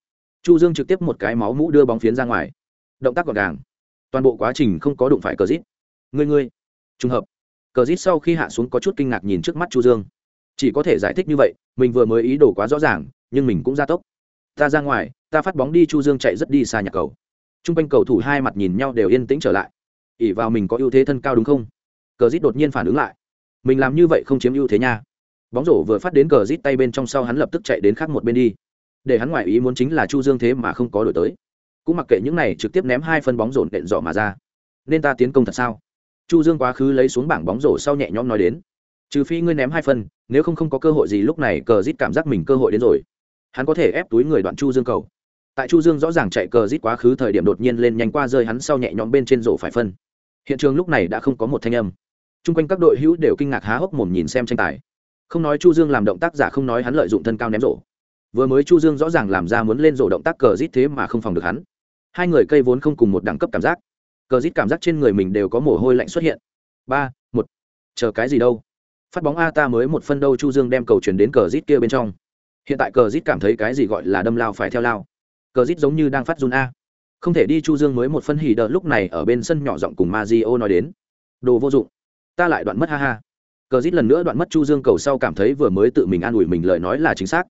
Chu dương trực tiếp một cái máu mũ đưa bóng phiến ra ngoài. Động tác gọn gàng. Toàn bộ quá trình không có đụng phải cờ rít ngươi ngươi. Trùng hợp. Cờ rít sau khi hạ xuống có chút kinh ngạc nhìn trước mắt chu dương. Chỉ có thể giải thích như vậy, mình vừa mới ý đồ quá rõ ràng, nhưng mình cũng ra tốc. Ta ra ngoài, ta phát bóng đi, chu dương chạy rất đi xa nhà cầu. T r u n g quanh cầu thủ hai mặt nhìn nhau đều yên tĩnh trở lại. Ỉ vào mình có ưu thế thân cao đúng không? Cờ rít đột nhiên phản ứng lại mình làm như vậy không chiếm ưu thế nha. Bóng rổ vừa phát đến cờ rít tay bên trong sau hắn lập tức chạy đến khác một bên đi. Để hắn ngoại ý muốn chính là chu dương thế mà không có đổi tới. Cũng mặc kệ những này trực tiếp ném hai phân bóng rổ nện dọ mà ra. Nên ta tiến công thật sao? Chu dương quá khứ lấy xuống bảng bóng rổ sau nhẹ nhõm nói đến. Trừ phi ngươi ném hai phân, nếu không không có cơ hội gì lúc này cờ rít cảm giác mình cơ hội đến rồi. Hắn có thể ép túi người đoạn chu dương cầu. Tại chu dương rõ ràng chạy cờ rít quá khứ thời điểm đột nhiên lên nhanh qua rơi hắn sau nhẹ nhõm bên trên rổ phải phân. Hiện trường lúc này đã không có một thanh âm chung quanh các đội hữu đều kinh ngạc há hốc mồm nhìn xem tranh tài. Không nói chu dương làm động tác giả, không nói hắn lợi dụng thân cao ném rổ. Vừa mới chu dương rõ ràng làm ra muốn lên rổ động tác cờ rít thế mà không phòng được hắn. Hai người cây vốn không cùng một đẳng cấp cảm giác. Cờ rít cảm giác trên người mình đều có mồ hôi lạnh xuất hiện. Ba, một. Chờ cái gì đâu? Phát bóng a ta mới một phân đâu, chu dương đem cầu chuyển đến cờ rít kia bên trong. Hiện tại cờ rít cảm thấy cái gì gọi là đâm lao phải theo lao. Cờ rít giống như đang phát run a. Không thể đi, chu dương mới một phân hỉ đợt lúc này ở bên sân nhỏ giọng cùng Mazio nói đến. Đồ vô dụng ta lại đoạn mất ha ha. Cờ dít lần nữa đoạn mất chu dương cầu sau cảm thấy vừa mới tự mình an ủi mình lời nói là chính xác.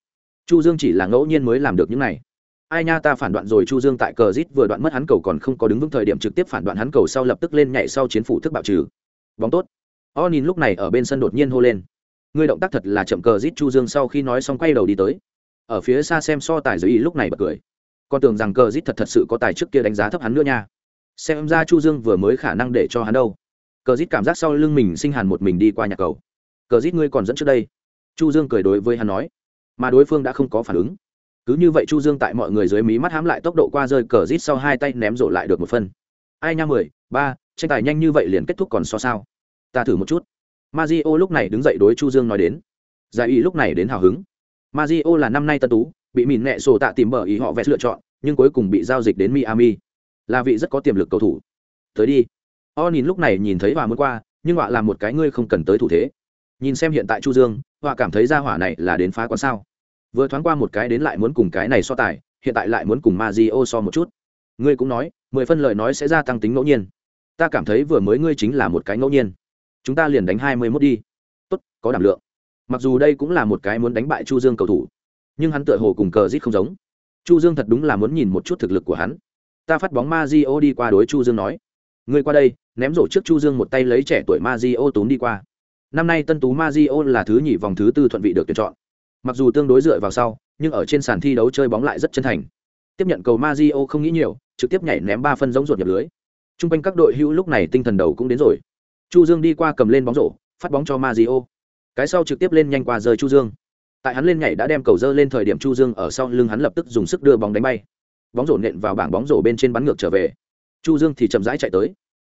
Chu dương chỉ là ngẫu nhiên mới làm được những này. Ai nha ta phản đoạn rồi chu dương tại cờ dít vừa đoạn mất hắn cầu còn không có đứng vững thời điểm trực tiếp phản đoạn hắn cầu sau lập tức lên nhảy sau chiến phủ thức bạo trừ. Bóng tốt. O nhìn lúc này ở bên sân đột nhiên hô lên. Người động tác thật là chậm cờ dít chu dương sau khi nói xong quay đầu đi tới. Ở phía xa xem so tài giới ý lúc này bật cười. Con tưởng rằng cờ dít thật thật sự có tài trước kia đánh giá thấp hắn nữa nha. Xem ra chu dương vừa mới khả năng để cho hắn đâu cờ rít cảm giác sau lưng mình sinh hàn một mình đi qua nhà cầu cờ rít ngươi còn dẫn trước đây chu dương cười đối với hắn nói mà đối phương đã không có phản ứng cứ như vậy chu dương tại mọi người dưới mí mắt hám lại tốc độ qua rơi cờ rít sau hai tay ném rổ lại được một phân ai nha mười ba tranh tài nhanh như vậy liền kết thúc còn so sao ta thử một chút Mazio lúc này đứng dậy đối Chu Dương nói đến. Giải ý lúc này đến hào hứng. Mazio là năm nay tân tú, bị mìn nẹ sổ tạ tìm bờ ý họ vẽ lựa chọn, nhưng cuối cùng bị giao dịch đến Miami. Là vị rất có tiềm lực cầu thủ. Tới đi. O nhìn lúc này nhìn thấy họa muốn qua, nhưng họa là một cái ngươi không cần tới thủ thế. Nhìn xem hiện tại Chu Dương, họa cảm thấy ra hỏa này là đến phá quán sao. Vừa thoáng qua một cái đến lại muốn cùng cái này so tài, hiện tại lại muốn cùng Mazio so một chút. Ngươi cũng nói, mười phân lời nói sẽ gia tăng tính ngẫu nhiên. Ta cảm thấy vừa mới ngươi chính là một cái ngẫu nhiên chúng ta liền đánh hai mươi mốt đi tốt có đảm lượng mặc dù đây cũng là một cái muốn đánh bại chu dương cầu thủ nhưng hắn tựa hồ cùng cờ rít không giống chu dương thật đúng là muốn nhìn một chút thực lực của hắn ta phát bóng ma di o đi qua đối chu dương nói người qua đây, ném rổ trước chu dương một tay lấy trẻ tuổi ma di ô tốn đi qua. Năm nay tân tú ma di ô là thứ nhì vòng thứ tư thuận vị được tuyển chọn. Mặc dù tương đối dựa vào sau, nhưng ở trên sàn thi đấu chơi bóng lại rất chân thành. Tiếp nhận cầu ma di ô không nghĩ nhiều, trực tiếp nhảy ném ba phân giống ruột nhập lưới. T r u n g quanh các đội hữu lúc này tinh thần đầu cũng đến rồi. Chu dương đi qua cầm lên bóng rổ, phát bóng cho Mario. cái sau trực tiếp lên nhanh qua rơi chu dương. Tại hắn lên nhảy đã đem cầu dơ lên thời điểm chu dương ở sau lưng hắn lập tức dùng sức đưa bóng đánh bay. Bóng rổ nện vào bảng bóng rổ bên trên bắn ngược trở về chu dương thì chậm rãi chạy tới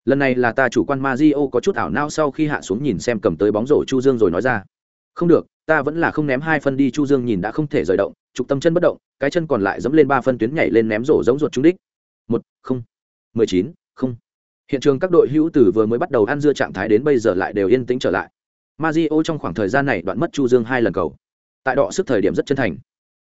lần này là ta chủ quan Mario có chút ảo não sau khi hạ xuống nhìn xem cầm tới bóng rổ chu dương rồi nói ra không được ta vẫn là không ném hai phân đi chu dương nhìn đã không thể rời động trục tâm chân bất động cái chân còn lại dẫm lên ba phân tuyến nhảy lên ném rổ giống ruột trúng đích một không mười chín không Hiện trường các đội hữu tử vừa mới bắt đầu ăn dưa trạng thái đến bây giờ lại đều yên tĩnh trở lại. Mario trong khoảng thời gian này đoạn mất Chu Dương hai lần cầu. Tại đọ sức thời điểm rất chân thành,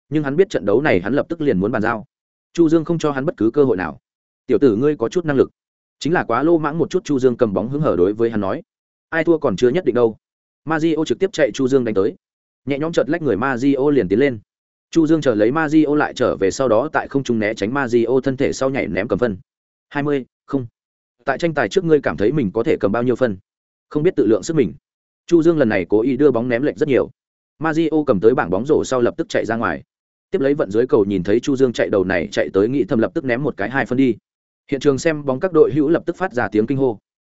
nhưng hắn biết trận đấu này hắn lập tức liền muốn bàn giao. Chu Dương không cho hắn bất cứ cơ hội nào. "Tiểu tử ngươi có chút năng lực." Chính là quá lô mãng một chút Chu Dương cầm bóng hứng hở đối với hắn nói. "Ai thua còn chưa nhất định đâu." Mario trực tiếp chạy Chu Dương đánh tới. Nhẹ nhõm chợt lách người Mario liền tiến lên. Chu Dương chờ lấy Mario lại trở về sau đó tại không trung né tránh Mario thân thể sau nhảy ném cầm phân. 20, không tại tranh tài trước ngươi cảm thấy mình có thể cầm bao nhiêu phân không biết tự lượng sức mình chu dương lần này cố ý đưa bóng ném lệch rất nhiều Mazio cầm tới bảng bóng rổ sau lập tức chạy ra ngoài tiếp lấy vận dưới cầu nhìn thấy chu dương chạy đầu này chạy tới nghĩ thầm lập tức ném một cái hai phân đi hiện trường xem bóng các đội hữu lập tức phát ra tiếng kinh hô.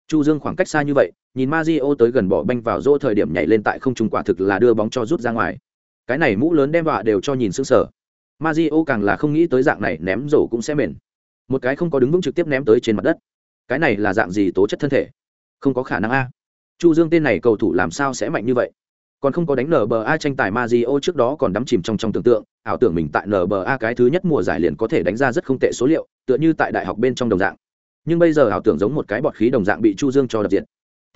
Chu dương khoảng cách xa như vậy, nhìn Mario tới gần bỏ banh vào rô thời điểm nhảy lên tại không trung quả thực là đưa bóng cho rút ra ngoài. Cái này mũ lớn đem vạ đều cho nhìn sững sờ. Mario càng là không nghĩ tới dạng này ném rổ cũng sẽ mền. Một cái không có đứng vững trực tiếp ném tới trên mặt đất. Cái này là dạng gì tố chất thân thể? Không có khả năng a. Chu dương tên này cầu thủ làm sao sẽ mạnh như vậy? Còn không có đánh lờ bờ ai tranh tài Mario trước đó còn đắm chìm trong trong tưởng tượng ảo tưởng mình tại nba cái thứ nhất mùa giải liền có thể đánh ra rất không tệ số liệu tựa như tại đại học bên trong đồng dạng. Nhưng bây giờ ảo tưởng giống một cái bọt khí đồng dạng bị chu dương cho đập diện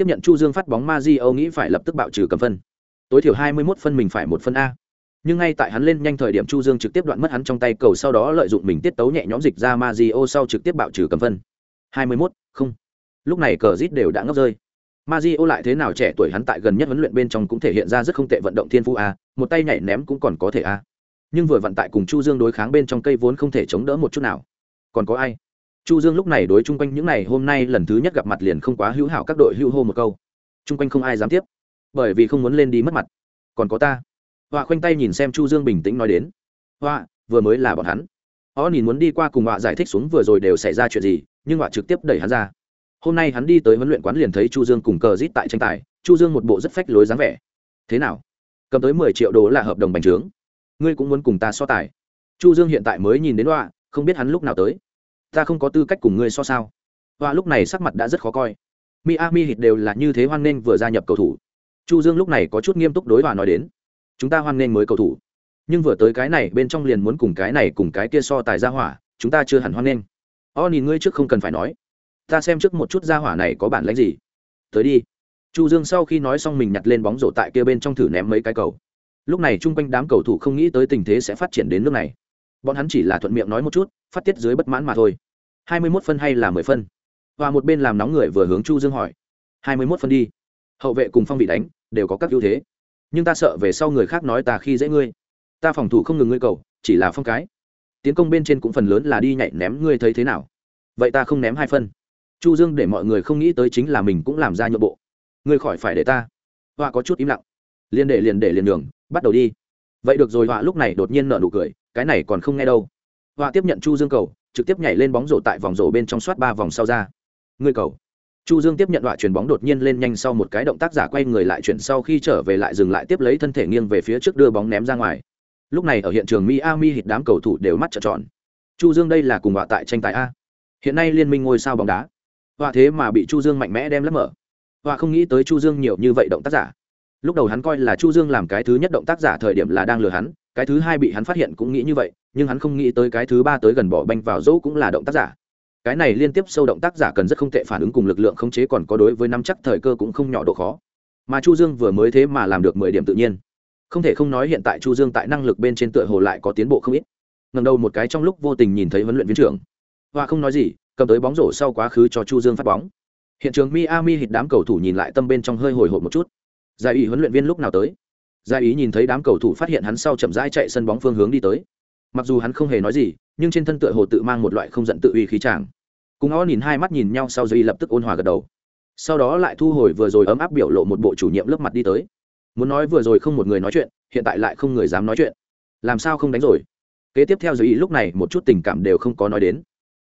tiếp nhận chu dương phát bóng Mario nghĩ phải lập tức bạo trừ cầm phân. Tối thiểu 21 phân mình phải một phân a. Nhưng ngay tại hắn lên nhanh thời điểm chu dương trực tiếp đoạn mất hắn trong tay cầu sau đó lợi dụng mình tiết tấu nhẹ nhõm dịch ra Mario sau trực tiếp bạo trừ cầm phân. 21, không. Lúc này cờ rít đều đã ngốc rơi. Mario lại thế nào trẻ tuổi hắn tại gần nhất huấn luyện bên trong cũng thể hiện ra rất không tệ vận động thiên phú a, một tay nhảy ném cũng còn có thể a. Nhưng vừa vận tại cùng Chu Dương đối kháng bên trong cây vốn không thể chống đỡ một chút nào. Còn có ai? Chu Dương lúc này đối chung quanh những này hôm nay lần thứ nhất gặp mặt liền không quá hữu hảo các đội hữu hô một câu. Chung quanh không ai dám tiếp, bởi vì không muốn lên đi mất mặt. Còn có ta. Họa khoanh tay nhìn xem Chu Dương bình tĩnh nói đến. Họa, vừa mới là bọn hắn. Họ nhìn muốn đi qua cùng họa giải thích xuống vừa rồi đều xảy ra chuyện gì, nhưng họa trực tiếp đẩy hắn ra hôm nay hắn đi tới huấn luyện quán liền thấy chu dương cùng cờ rít tại tranh tài chu dương một bộ rất phách lối dáng vẻ thế nào cầm tới mười triệu đô là hợp đồng bành trướng ngươi cũng muốn cùng ta so tài. Chu dương hiện tại mới nhìn đến họa, không biết hắn lúc nào tới. Ta không có tư cách cùng ngươi so sao? Họa lúc này sắc mặt đã rất khó coi. Miami hít đều là như thế hoan nghênh vừa gia nhập cầu thủ. Chu dương lúc này có chút nghiêm túc đối họa nói đến, chúng ta hoan nghênh mới cầu thủ. Nhưng vừa tới cái này, bên trong liền muốn cùng cái này, cùng cái kia so tài ra hỏa, chúng ta chưa hẳn hoan nghênh. O nhìn ngươi trước không cần phải nói. Ta xem trước một chút ra hỏa này có bản lãnh gì. Tới đi. Chu dương sau khi nói xong mình nhặt lên bóng rổ tại kia bên trong thử ném mấy cái cầu lúc này chung quanh đám cầu thủ không nghĩ tới tình thế sẽ phát triển đến nước này. Bọn hắn chỉ là thuận miệng nói một chút, phát tiết dưới bất mãn mà thôi. Hai mươi 21 phân hay là mười phân? Và một bên làm nóng người vừa hướng chu dương hỏi. Hai mươi 21 phân đi. Hậu vệ cùng phong bị đánh, đều có các ưu thế. Nhưng ta sợ về sau người khác nói ta khi dễ ngươi. Ta phòng thủ không ngừng ngươi cầu, chỉ là phong cái. Tiến công bên trên cũng phần lớn là đi nhảy ném ngươi thấy thế nào? Vậy ta không ném hai phân. Chu dương để mọi người không nghĩ tới chính là mình cũng làm ra nhượng bộ. Ngươi khỏi phải để ta. Họa có chút im lặng. Liền để liền để liền đường bắt đầu đi. Vậy được rồi, họa lúc này đột nhiên nở nụ cười, cái này còn không nghe đâu. Họa tiếp nhận chu dương cầu, trực tiếp nhảy lên bóng rổ tại vòng rổ bên trong soát ba vòng sau ra. Ngươi cầu. Chu dương tiếp nhận họa chuyền bóng đột nhiên lên nhanh sau một cái động tác giả quay người lại chuyển sau khi trở về lại dừng lại tiếp lấy thân thể nghiêng về phía trước đưa bóng ném ra ngoài. Lúc này ở hiện trường miami hít đám cầu thủ đều mắt trợn tròn. Chu dương đây là cùng họa tại tranh tài a. Hiện nay liên minh ngôi sao bóng đá. Họa thế mà bị chu dương mạnh mẽ đem lấp mở. Họa không nghĩ tới chu dương nhiều như vậy động tác giả lúc đầu hắn coi là chu dương làm cái thứ nhất động tác giả thời điểm là đang lừa hắn, cái thứ hai bị hắn phát hiện cũng nghĩ như vậy, nhưng hắn không nghĩ tới cái thứ ba tới gần bỏ banh vào dỗ cũng là động tác giả. Cái này liên tiếp sâu động tác giả cần rất không tệ phản ứng cùng lực lượng khống chế còn có đối với năm chắc thời cơ cũng không nhỏ độ khó. Mà chu dương vừa mới thế mà làm được mười điểm tự nhiên. Không thể không nói hiện tại chu dương tại năng lực bên trên tựa hồ lại có tiến bộ không ít. Ngần đầu một cái trong lúc vô tình nhìn thấy huấn luyện viên trưởng. Và không nói gì, cầm tới bóng rổ sau quá khứ cho chu dương phát bóng. Hiện trường miami hít đám cầu thủ nhìn lại tâm bên trong hơi hồi hộp một chút giải ý huấn luyện viên lúc nào tới? Giải ý nhìn thấy đám cầu thủ phát hiện hắn sau chậm rãi chạy sân bóng phương hướng đi tới. Mặc dù hắn không hề nói gì, nhưng trên thân tựa hồ tự mang một loại không giận tự uy khí tràng. Cùng o nhìn hai mắt nhìn nhau sau giây lập tức ôn hòa gật đầu. Sau đó lại thu hồi vừa rồi ấm áp biểu lộ một bộ chủ nhiệm lớp mặt đi tới. Muốn nói vừa rồi không một người nói chuyện, hiện tại lại không người dám nói chuyện. Làm sao không đánh rồi? Kế tiếp theo giới ý lúc này một chút tình cảm đều không có nói đến.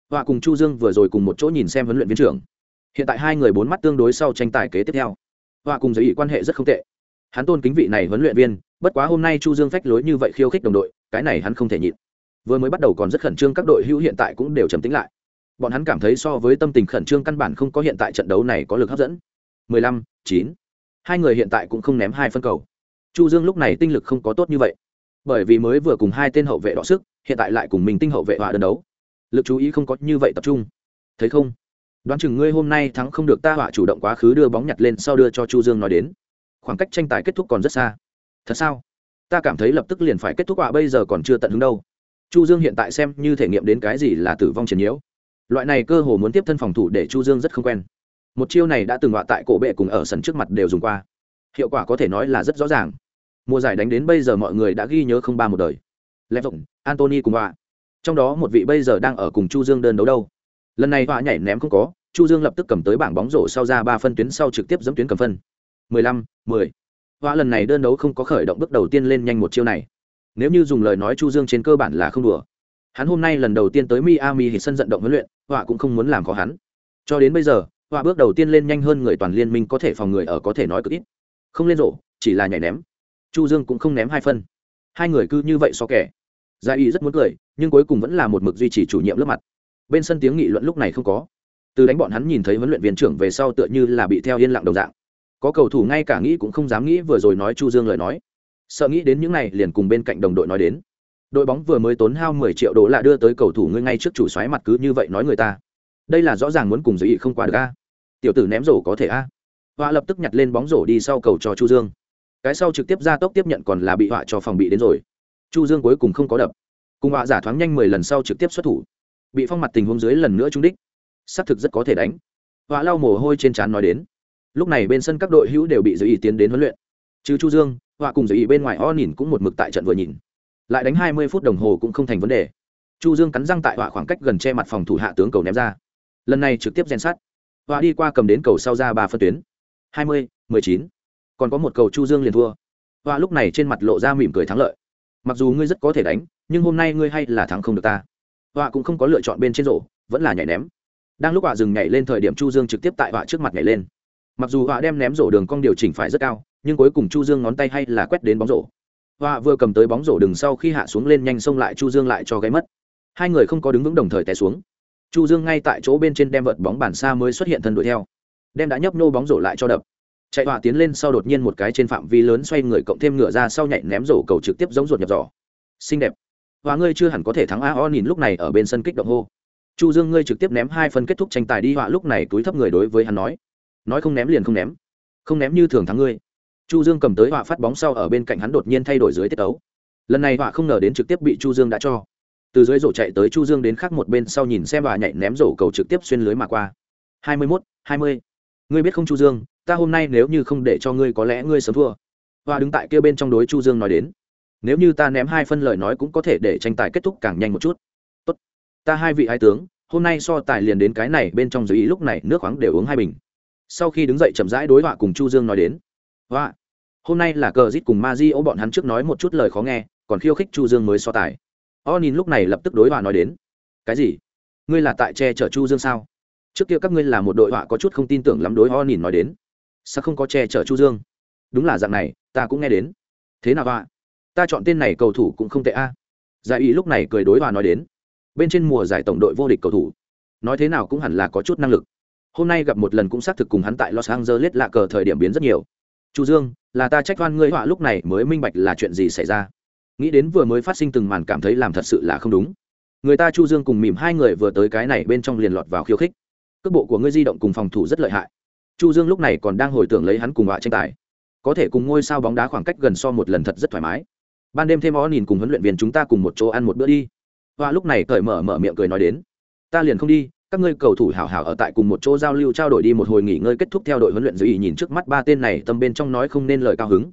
Họa cùng chu dương vừa rồi cùng một chỗ nhìn xem huấn luyện viên trưởng. Hiện tại hai người bốn mắt tương đối sau tranh tài kế tiếp theo họa cùng giới ý quan hệ rất không tệ. Hắn tôn kính vị này huấn luyện viên bất quá hôm nay chu dương phách lối như vậy khiêu khích đồng đội cái này hắn không thể nhịn. Vừa mới bắt đầu còn rất khẩn trương các đội hữu hiện tại cũng đều trầm tĩnh lại. Bọn hắn cảm thấy so với tâm tình khẩn trương căn bản không có hiện tại trận đấu này có lực hấp dẫn. 15, 9. hai người hiện tại cũng không ném hai phân cầu. Chu dương lúc này tinh lực không có tốt như vậy. Bởi vì mới vừa cùng hai tên hậu vệ đọ sức hiện tại lại cùng mình tinh hậu vệ họa đơn đấu. Lực chú ý không có như vậy tập trung. Thấy không? Đoán chừng ngươi hôm nay thắng không được ta họa chủ động quá khứ đưa bóng nhặt lên sau đưa cho chu dương nói đến. Khoảng cách tranh tài kết thúc còn rất xa. Thật sao? Ta cảm thấy lập tức liền phải kết thúc họa bây giờ còn chưa tận hứng đâu. Chu dương hiện tại xem như thể nghiệm đến cái gì là tử vong chiến nhiễu. Loại này cơ hồ muốn tiếp thân phòng thủ để chu dương rất không quen. Một chiêu này đã từng họa tại cổ bệ cùng ở sân trước mặt đều dùng qua. Hiệu quả có thể nói là rất rõ ràng. Mùa giải đánh đến bây giờ mọi người đã ghi nhớ không ba một đời. Lẹp rộng antony cùng họa. Trong đó một vị bây giờ đang ở cùng chu dương đơn đấu đâu? Lần này họa nhảy ném không có chu dương lập tức cầm tới bảng bóng rổ sau ra ba phân tuyến sau trực tiếp dẫm tuyến cầm phân. 15, 10. họa lần này đơn đấu không có khởi động bước đầu tiên lên nhanh một chiêu này. Nếu như dùng lời nói chu dương trên cơ bản là không đùa. Hắn hôm nay lần đầu tiên tới miami thì sân vận động huấn luyện họa cũng không muốn làm khó hắn. Cho đến bây giờ họa bước đầu tiên lên nhanh hơn người toàn liên minh có thể phòng người ở có thể nói cực ít. Không lên rổ chỉ là nhảy ném. Chu dương cũng không ném hai phân. Hai người cứ như vậy so kẻ. Gia y rất muốn cười nhưng cuối cùng vẫn là một mực duy trì chủ nhiệm lớp mặt bên sân tiếng nghị luận lúc này không có. Từ đánh bọn hắn nhìn thấy huấn luyện viên trưởng về sau tựa như là bị theo yên lặng đồng dạng. Có cầu thủ ngay cả nghĩ cũng không dám nghĩ vừa rồi nói chu dương lời nói. Sợ nghĩ đến những này liền cùng bên cạnh đồng đội nói đến. Đội bóng vừa mới tốn hao 10 triệu đô la đưa tới cầu thủ ngươi ngay trước chủ xoáy mặt cứ như vậy nói người ta. Đây là rõ ràng muốn cùng giới ý không qua được a. Tiểu tử ném rổ có thể a. Họa lập tức nhặt lên bóng rổ đi sau cầu cho chu dương. Cái sau trực tiếp ra tốc tiếp nhận còn là bị họa cho phòng bị đến rồi. Chu dương cuối cùng không có đập. Cùng họa giả thoáng nhanh 10 lần sau trực tiếp xuất thủ bị phong mặt tình huống dưới lần nữa trúng đích. Xác thực rất có thể đánh. Họa lau mồ hôi trên trán nói đến. Lúc này bên sân các đội hữu đều bị giới ý tiến đến huấn luyện. Trừ chu dương họa cùng giới ý bên ngoài o nhìn cũng một mực tại trận vừa nhìn. Lại đánh 20 phút đồng hồ cũng không thành vấn đề. Chu dương cắn răng tại họa khoảng cách gần che mặt phòng thủ hạ tướng cầu ném ra. Lần này trực tiếp gen sát họa đi qua cầm đến cầu sau ra ba phân tuyến. 20, 19. còn có một cầu chu dương liền thua. Họa lúc này trên mặt lộ ra mỉm cười thắng lợi. Mặc dù ngươi rất có thể đánh nhưng hôm nay ngươi hay là thắng không được ta họa cũng không có lựa chọn bên trên rổ, vẫn là nhảy ném. Đang lúc họa dừng nhảy lên thời điểm chu dương trực tiếp tại họa trước mặt nhảy lên. Mặc dù họa đem ném rổ đường cong điều chỉnh phải rất cao, nhưng cuối cùng chu dương ngón tay hay là quét đến bóng rổ. Họa vừa cầm tới bóng rổ đường sau khi hạ xuống lên nhanh xông lại chu dương lại cho gáy mất. Hai người không có đứng vững đồng thời té xuống. Chu dương ngay tại chỗ bên trên đem vợt bóng bàn xa mới xuất hiện thân đuổi theo. Đem đã nhấp nô bóng rổ lại cho đập. Chạy họa tiến lên sau đột nhiên một cái trên phạm vi lớn xoay người cộng thêm ngựa ra sau nhảy ném rổ cầu trực tiếp giống ruột nhập giỏ. Xinh đẹp hóa ngươi chưa hẳn có thể thắng a o nhìn lúc này ở bên sân kích động hô. Chu dương ngươi trực tiếp ném hai phân kết thúc tranh tài đi họa lúc này túi thấp người đối với hắn nói. Nói không ném liền không ném. Không ném như thường thắng ngươi. Chu dương cầm tới họa phát bóng sau ở bên cạnh hắn đột nhiên thay đổi dưới tiết ấu. Lần này họa không ngờ đến trực tiếp bị chu dương đã cho. Từ dưới rổ chạy tới chu dương đến khác một bên sau nhìn xem họa nhảy ném rổ cầu trực tiếp xuyên lưới mà qua. Hai mươi 21, 20. ngươi biết không chu dương ta hôm nay nếu như không để cho ngươi có lẽ ngươi sớm thua. Họa đứng tại kia bên trong đối chu dương nói đến nếu như ta ném hai phân lời nói cũng có thể để tranh tài kết thúc càng nhanh một chút. Tốt. Ta hai vị hai tướng, hôm nay so tài liền đến cái này bên trong dưới ý lúc này nước khoáng đều uống hai bình. Sau khi đứng dậy chậm rãi đối họa cùng chu dương nói đến. Họa, hôm nay là cờ rít cùng ma di ô bọn hắn trước nói một chút lời khó nghe, còn khiêu khích chu dương mới so tài. O nhìn lúc này lập tức đối họa nói đến. Cái gì? Ngươi là tại che chở chu dương sao? Trước kia các ngươi là một đội họa có chút không tin tưởng lắm đối o nhìn nói đến. Sao không có che chở chu dương? Đúng là dạng này, ta cũng nghe đến. Thế nào họa? Ta chọn tên này cầu thủ cũng không tệ a. Giải ý lúc này cười đối họa nói đến. Bên trên mùa giải tổng đội vô địch cầu thủ. Nói thế nào cũng hẳn là có chút năng lực. Hôm nay gặp một lần cũng xác thực cùng hắn tại los angeles lạ cờ thời điểm biến rất nhiều. Chu dương, là ta trách oan ngươi họa lúc này mới minh bạch là chuyện gì xảy ra. Nghĩ đến vừa mới phát sinh từng màn cảm thấy làm thật sự là không đúng. Người ta chu dương cùng mỉm hai người vừa tới cái này bên trong liền lọt vào khiêu khích. Cước bộ của ngươi di động cùng phòng thủ rất lợi hại. Chu dương lúc này còn đang hồi tưởng lấy hắn cùng họa tranh tài. Có thể cùng ngôi sao bóng đá khoảng cách gần so một lần thật rất thoải mái ban đêm thêm ó nhìn cùng huấn luyện viên chúng ta cùng một chỗ ăn một bữa đi. Và lúc này cởi mở mở miệng cười nói đến, ta liền không đi, các ngươi cầu thủ hảo hảo ở tại cùng một chỗ giao lưu trao đổi đi một hồi nghỉ ngơi kết thúc theo đội huấn luyện dưới ý nhìn trước mắt ba tên này tâm bên trong nói không nên lời cao hứng.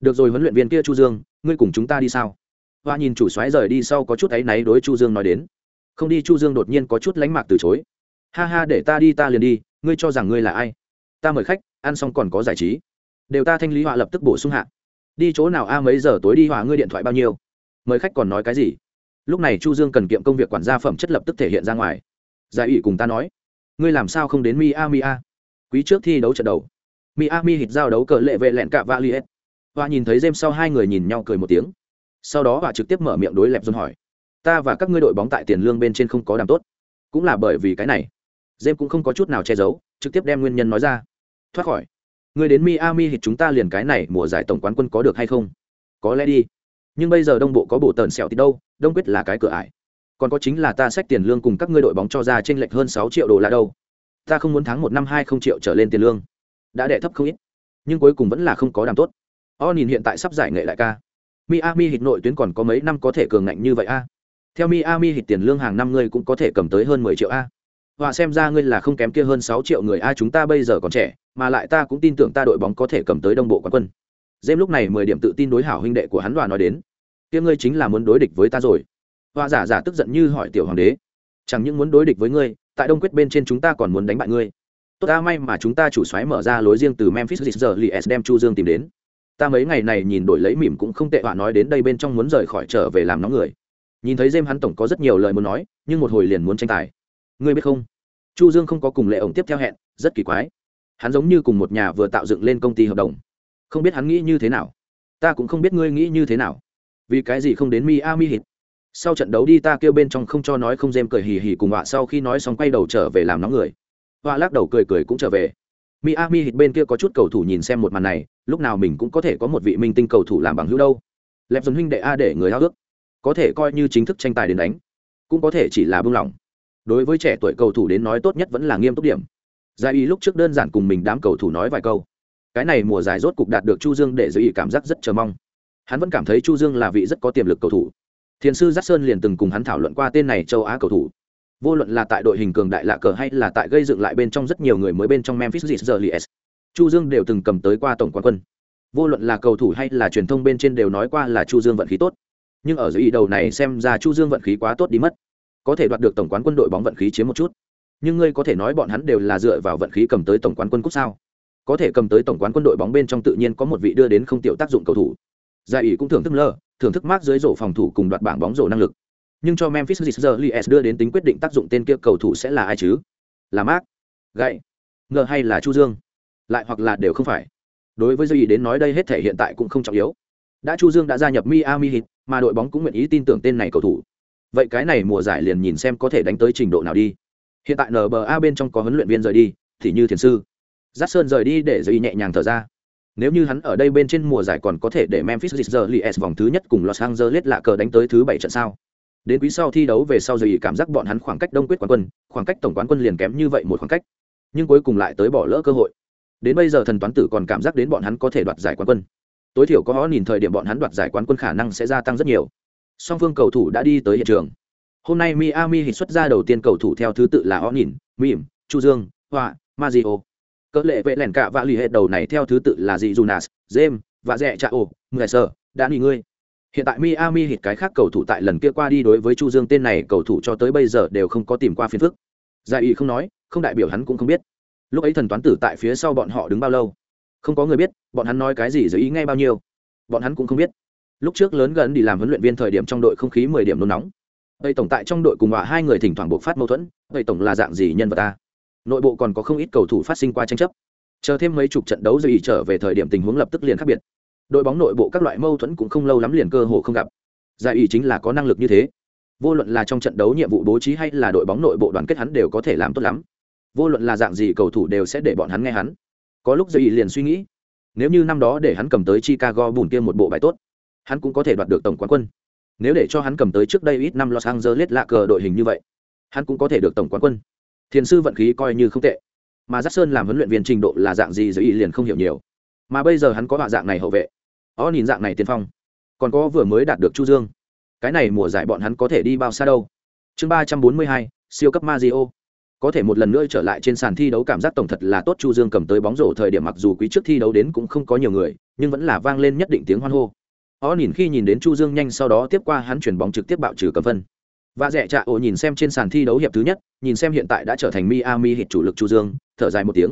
Được rồi huấn luyện viên kia chu dương, ngươi cùng chúng ta đi sao? Hoa nhìn chủ xoáy rời đi sau có chút áy náy đối chu dương nói đến, không đi chu dương đột nhiên có chút lánh mạc từ chối. Ha ha, để ta đi, ta liền đi, ngươi cho rằng ngươi là ai? Ta mời khách, ăn xong còn có giải trí. Đều ta thanh lý họa lập tức bổ sung hạ đi chỗ nào a, mấy giờ tối đi hòa ngươi điện thoại bao nhiêu? Mời khách còn nói cái gì? Lúc này chu dương cần kiệm công việc quản gia phẩm chất lập tức thể hiện ra ngoài. Giải ủy cùng ta nói, ngươi làm sao không đến miami a? Quý trước thi đấu trận đầu. Miami hít giao đấu cờ lệ vệ lẹn cạ va liet và nhìn thấy jem sau hai người nhìn nhau cười một tiếng. Sau đó và trực tiếp mở miệng đối lẹp dôn hỏi, ta và các ngươi đội bóng tại tiền lương bên trên không có đàm tốt. Cũng là bởi vì cái này. Jem cũng không có chút nào che giấu, trực tiếp đem nguyên nhân nói ra. Thoát khỏi ngươi đến miami hít chúng ta liền cái này mùa giải tổng quán quân có được hay không? Có lẽ đi. Nhưng bây giờ đông bộ có bộ tần sẹo thì đâu? Đông quyết là cái cửa ải. Còn có chính là ta xách tiền lương cùng các ngươi đội bóng cho ra trên lệch hơn sáu triệu đô la đâu. Ta không muốn tháng một năm hai không triệu trở lên tiền lương. Đã đệ thấp không ít, nhưng cuối cùng vẫn là không có đảm tốt. O nhìn hiện tại sắp giải nghệ lại ca. Miami hít nội tuyến còn có mấy năm có thể cường ngạnh như vậy a? Theo miami hít tiền lương hàng năm ngươi cũng có thể cầm tới hơn mười triệu a. Họa xem ra ngươi là không kém kia hơn sáu triệu người, a, chúng ta bây giờ còn trẻ, mà lại ta cũng tin tưởng ta đội bóng có thể cầm tới đông bộ quán quân. Dêm lúc này mười điểm tự tin đối hảo huynh đệ của hắn đoàn nói đến. Kia ngươi chính là muốn đối địch với ta rồi. Họa giả giả tức giận như hỏi tiểu hoàng đế. Chẳng những muốn đối địch với ngươi, tại đông quyết bên trên chúng ta còn muốn đánh bại ngươi. Tốt, ta may mà chúng ta chủ xoáy mở ra lối riêng từ memphis giờ li đem chu dương tìm đến. Ta mấy ngày này nhìn đổi lấy mỉm cũng không tệ họa nói đến đây bên trong muốn rời khỏi trở về làm nóng người. Nhìn thấy dêm hắn tổng có rất nhiều lời muốn nói, nhưng một hồi liền muốn tranh tài ngươi biết không? Chu dương không có cùng lệ ổng tiếp theo hẹn, rất kỳ quái. Hắn giống như cùng một nhà vừa tạo dựng lên công ty hợp đồng. Không biết hắn nghĩ như thế nào. Ta cũng không biết ngươi nghĩ như thế nào. Vì cái gì không đến miami hit sau trận đấu đi ta kêu bên trong không cho nói không dêm cười hì hì cùng họa sau khi nói xong quay đầu trở về làm nóng người. Họa lắc đầu cười cười cũng trở về. Miami hit bên kia có chút cầu thủ nhìn xem một màn này, lúc nào mình cũng có thể có một vị minh tinh cầu thủ làm bằng hữu đâu. Lẹp dồn huynh đệ a để người hao ước. Có thể coi như chính thức tranh tài đến đánh, cũng có thể chỉ là buông lỏng đối với trẻ tuổi cầu thủ đến nói tốt nhất vẫn là nghiêm túc điểm. Giải ý lúc trước đơn giản cùng mình đám cầu thủ nói vài câu. Cái này mùa giải rốt cục đạt được chu dương để giới ý cảm giác rất chờ mong. Hắn vẫn cảm thấy chu dương là vị rất có tiềm lực cầu thủ. Thiền sư giác sơn liền từng cùng hắn thảo luận qua tên này châu á cầu thủ. Vô luận là tại đội hình cường đại lạ cờ hay là tại gây dựng lại bên trong rất nhiều người mới bên trong memphis Grizzlies, chu dương đều từng cầm tới qua tổng quán quân. Vô luận là cầu thủ hay là truyền thông bên trên đều nói qua là chu dương vận khí tốt. Nhưng ở dưới ý đầu này xem ra chu dương vận khí quá tốt đi mất có thể đoạt được tổng quán quân đội bóng vận khí chiếm một chút. Nhưng ngươi có thể nói bọn hắn đều là dựa vào vận khí cầm tới tổng quán quân cúp sao? Có thể cầm tới tổng quán quân đội bóng bên trong tự nhiên có một vị đưa đến không tiểu tác dụng cầu thủ. Giải ủy cũng thưởng thức lơ, thưởng thức mát dưới rổ phòng thủ cùng đoạt bảng bóng rổ năng lực. Nhưng cho memphis Grizzlies đưa đến tính quyết định tác dụng tên kia cầu thủ sẽ là ai chứ? Là mát gậy. Ngờ hay là chu dương? Lại hoặc là đều không phải. Đối với duy đến nói đây hết thể hiện tại cũng không trọng yếu. Đã chu dương đã gia nhập miami heat, mà đội bóng cũng nguyện ý tin tưởng tên này cầu thủ vậy cái này mùa giải liền nhìn xem có thể đánh tới trình độ nào đi. Hiện tại nba bên trong có huấn luyện viên rời đi, thì như thiền sư. Giắt sơn rời đi để dây nhẹ nhàng thở ra. Nếu như hắn ở đây bên trên mùa giải còn có thể để memphis Grizzlies vòng thứ nhất cùng los angeles lạ cờ đánh tới thứ bảy trận sao? Đến quý sau thi đấu về sau rồi cảm giác bọn hắn khoảng cách đông quyết quán quân, khoảng cách tổng quán quân liền kém như vậy một khoảng cách. Nhưng cuối cùng lại tới bỏ lỡ cơ hội. Đến bây giờ thần toán tử còn cảm giác đến bọn hắn có thể đoạt giải quán quân. Tối thiểu có họ nhìn thời điểm bọn hắn đoạt giải quán quân khả năng sẽ gia tăng rất nhiều song phương cầu thủ đã đi tới hiện trường. Hôm nay miami hít xuất ra đầu tiên cầu thủ theo thứ tự là o nhìn mỉm chu dương họa mazio cỡ lệ vệ lẻn cả và lì hệ đầu này theo thứ tự là dị jonas james và rẽ cha ô người sơ đã nghỉ ngươi. Hiện tại miami hít cái khác cầu thủ tại lần kia qua đi đối với chu dương tên này cầu thủ cho tới bây giờ đều không có tìm qua phiền phức. Giải ý không nói, không đại biểu hắn cũng không biết. Lúc ấy thần toán tử tại phía sau bọn họ đứng bao lâu? Không có người biết, bọn hắn nói cái gì giới ý ngay bao nhiêu? Bọn hắn cũng không biết lúc trước lớn gần đi làm huấn luyện viên thời điểm trong đội không khí mười điểm nôn nóng. Tây tổng tại trong đội cùng họa hai người thỉnh thoảng buộc phát mâu thuẫn tây tổng là dạng gì nhân vật ta? Nội bộ còn có không ít cầu thủ phát sinh qua tranh chấp. Chờ thêm mấy chục trận đấu rồi trở về thời điểm tình huống lập tức liền khác biệt. Đội bóng nội bộ các loại mâu thuẫn cũng không lâu lắm liền cơ hồ không gặp. Giải ủy chính là có năng lực như thế. Vô luận là trong trận đấu nhiệm vụ bố trí hay là đội bóng nội bộ đoàn kết hắn đều có thể làm tốt lắm. Vô luận là dạng gì cầu thủ đều sẽ để bọn hắn nghe hắn. Có lúc giải ủy liền suy nghĩ, nếu như năm đó để hắn cầm tới chicago bùn kia một bộ bài tốt hắn cũng có thể đoạt được tổng quán quân. Nếu để cho hắn cầm tới trước đây ít năm los angeles lạ cờ đội hình như vậy, hắn cũng có thể được tổng quán quân. Thiền sư vận khí coi như không tệ. Mà giác sơn làm huấn luyện viên trình độ là dạng gì giới y liền không hiểu nhiều. Mà bây giờ hắn có họa dạng này hậu vệ. Ó nhìn dạng này tiên phong. Còn có vừa mới đạt được chu dương. Cái này mùa giải bọn hắn có thể đi bao xa đâu? Chương ba trăm bốn mươi hai, siêu cấp Mario. Có thể một lần nữa trở lại trên sàn thi đấu cảm giác tổng thật là tốt chu dương cầm tới bóng rổ thời điểm mặc dù quý trước thi đấu đến cũng không có nhiều người, nhưng vẫn là vang lên nhất định tiếng hoan hô ó nhìn khi nhìn đến chu dương nhanh sau đó tiếp qua hắn chuyển bóng trực tiếp bạo trừ cầm phân. Và rẻ trạ ổ nhìn xem trên sàn thi đấu hiệp thứ nhất, nhìn xem hiện tại đã trở thành miami hit chủ lực chu dương, thở dài một tiếng.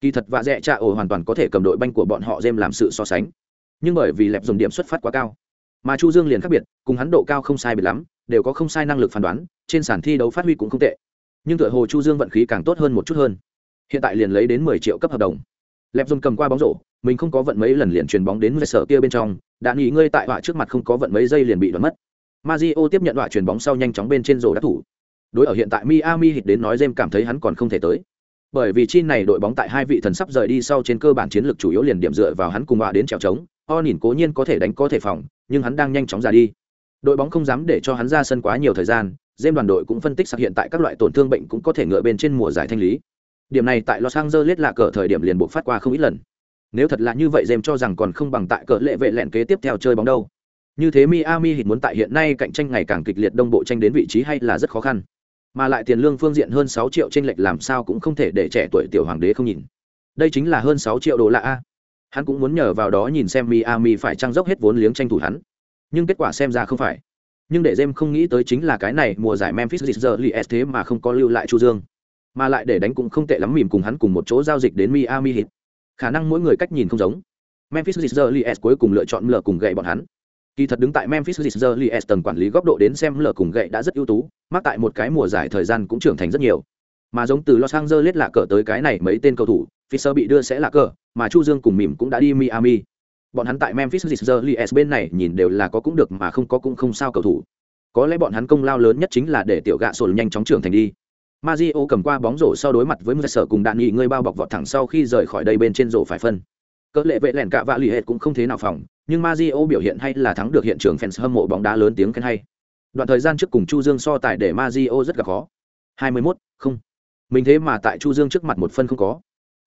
Kỳ thật và rẻ trạ ổ hoàn toàn có thể cầm đội banh của bọn họ dêm làm sự so sánh. Nhưng bởi vì lẹp dùng điểm xuất phát quá cao, mà chu dương liền khác biệt, cùng hắn độ cao không sai biệt lắm, đều có không sai năng lực phán đoán, trên sàn thi đấu phát huy cũng không tệ. Nhưng tựa hồ chu dương vận khí càng tốt hơn một chút hơn. Hiện tại liền lấy đến 10 triệu cấp hợp đồng. Lẹp dùng cầm qua bóng rổ, mình không có vận mấy lần liền truyền bóng đến người sở kia bên trong đã nghỉ ngơi tại họa trước mặt không có vận mấy giây liền bị đoán mất. Mazio tiếp nhận họa truyền bóng sau nhanh chóng bên trên rổ đắc thủ. Đối ở hiện tại Miami hít đến nói James cảm thấy hắn còn không thể tới. Bởi vì chi này đội bóng tại hai vị thần sắp rời đi sau trên cơ bản chiến lược chủ yếu liền điểm dựa vào hắn cùng họa đến trèo trống o nhìn cố nhiên có thể đánh có thể phòng, nhưng hắn đang nhanh chóng ra đi. Đội bóng không dám để cho hắn ra sân quá nhiều thời gian, James đoàn đội cũng phân tích sạc hiện tại các loại tổn thương bệnh cũng có thể ngựa bên trên mùa giải thanh lý. Điểm này tại los angeles là cờ thời điểm liền buộc phát qua không ít lần nếu thật là như vậy James cho rằng còn không bằng tại cờ lệ vệ lẹn kế tiếp theo chơi bóng đâu. Như thế miami hít muốn tại hiện nay cạnh tranh ngày càng kịch liệt đông bộ tranh đến vị trí hay là rất khó khăn. Mà lại tiền lương phương diện hơn sáu triệu tranh lệch làm sao cũng không thể để trẻ tuổi tiểu hoàng đế không nhìn. Đây chính là hơn sáu triệu đô la a. Hắn cũng muốn nhờ vào đó nhìn xem miami phải trang dốc hết vốn liếng tranh thủ hắn. Nhưng kết quả xem ra không phải. Nhưng để James không nghĩ tới chính là cái này mùa giải Memphis Grizzlies thế mà không có lưu lại Chu Dương, mà lại để đánh cũng không tệ lắm mỉm cùng hắn cùng một chỗ giao dịch đến Miami Heat. Khả năng mỗi người cách nhìn không giống. memphis Grizzlies cuối cùng lựa chọn lờ cùng gậy bọn hắn. Kỳ thật đứng tại memphis Grizzlies tầng quản lý góc độ đến xem lờ cùng gậy đã rất ưu tú, mắc tại một cái mùa giải thời gian cũng trưởng thành rất nhiều. Mà giống từ los angeles lạ cờ tới cái này mấy tên cầu thủ, fisher bị đưa sẽ lạ cờ, mà chu dương cùng mỉm cũng đã đi miami. Bọn hắn tại memphis Grizzlies bên này nhìn đều là có cũng được mà không có cũng không sao cầu thủ. Có lẽ bọn hắn công lao lớn nhất chính là để tiểu gạ sổ nhanh chóng trưởng thành đi. Mazio cầm qua bóng rổ sau đối mặt với Messer cùng đạn nghị người bao bọc vọt thẳng sau khi rời khỏi đây bên trên rổ phải phân. Cỡ lệ vệ lẻn cả vạ lì hệt cũng không thế nào phòng, nhưng Mazio biểu hiện hay là thắng được hiện trường fans hâm mộ bóng đá lớn tiếng khen hay. Đoạn thời gian trước cùng Chu Dương so tài để Mazio rất gặp khó. 21, không. Mình thế mà tại Chu Dương trước mặt một phân không có.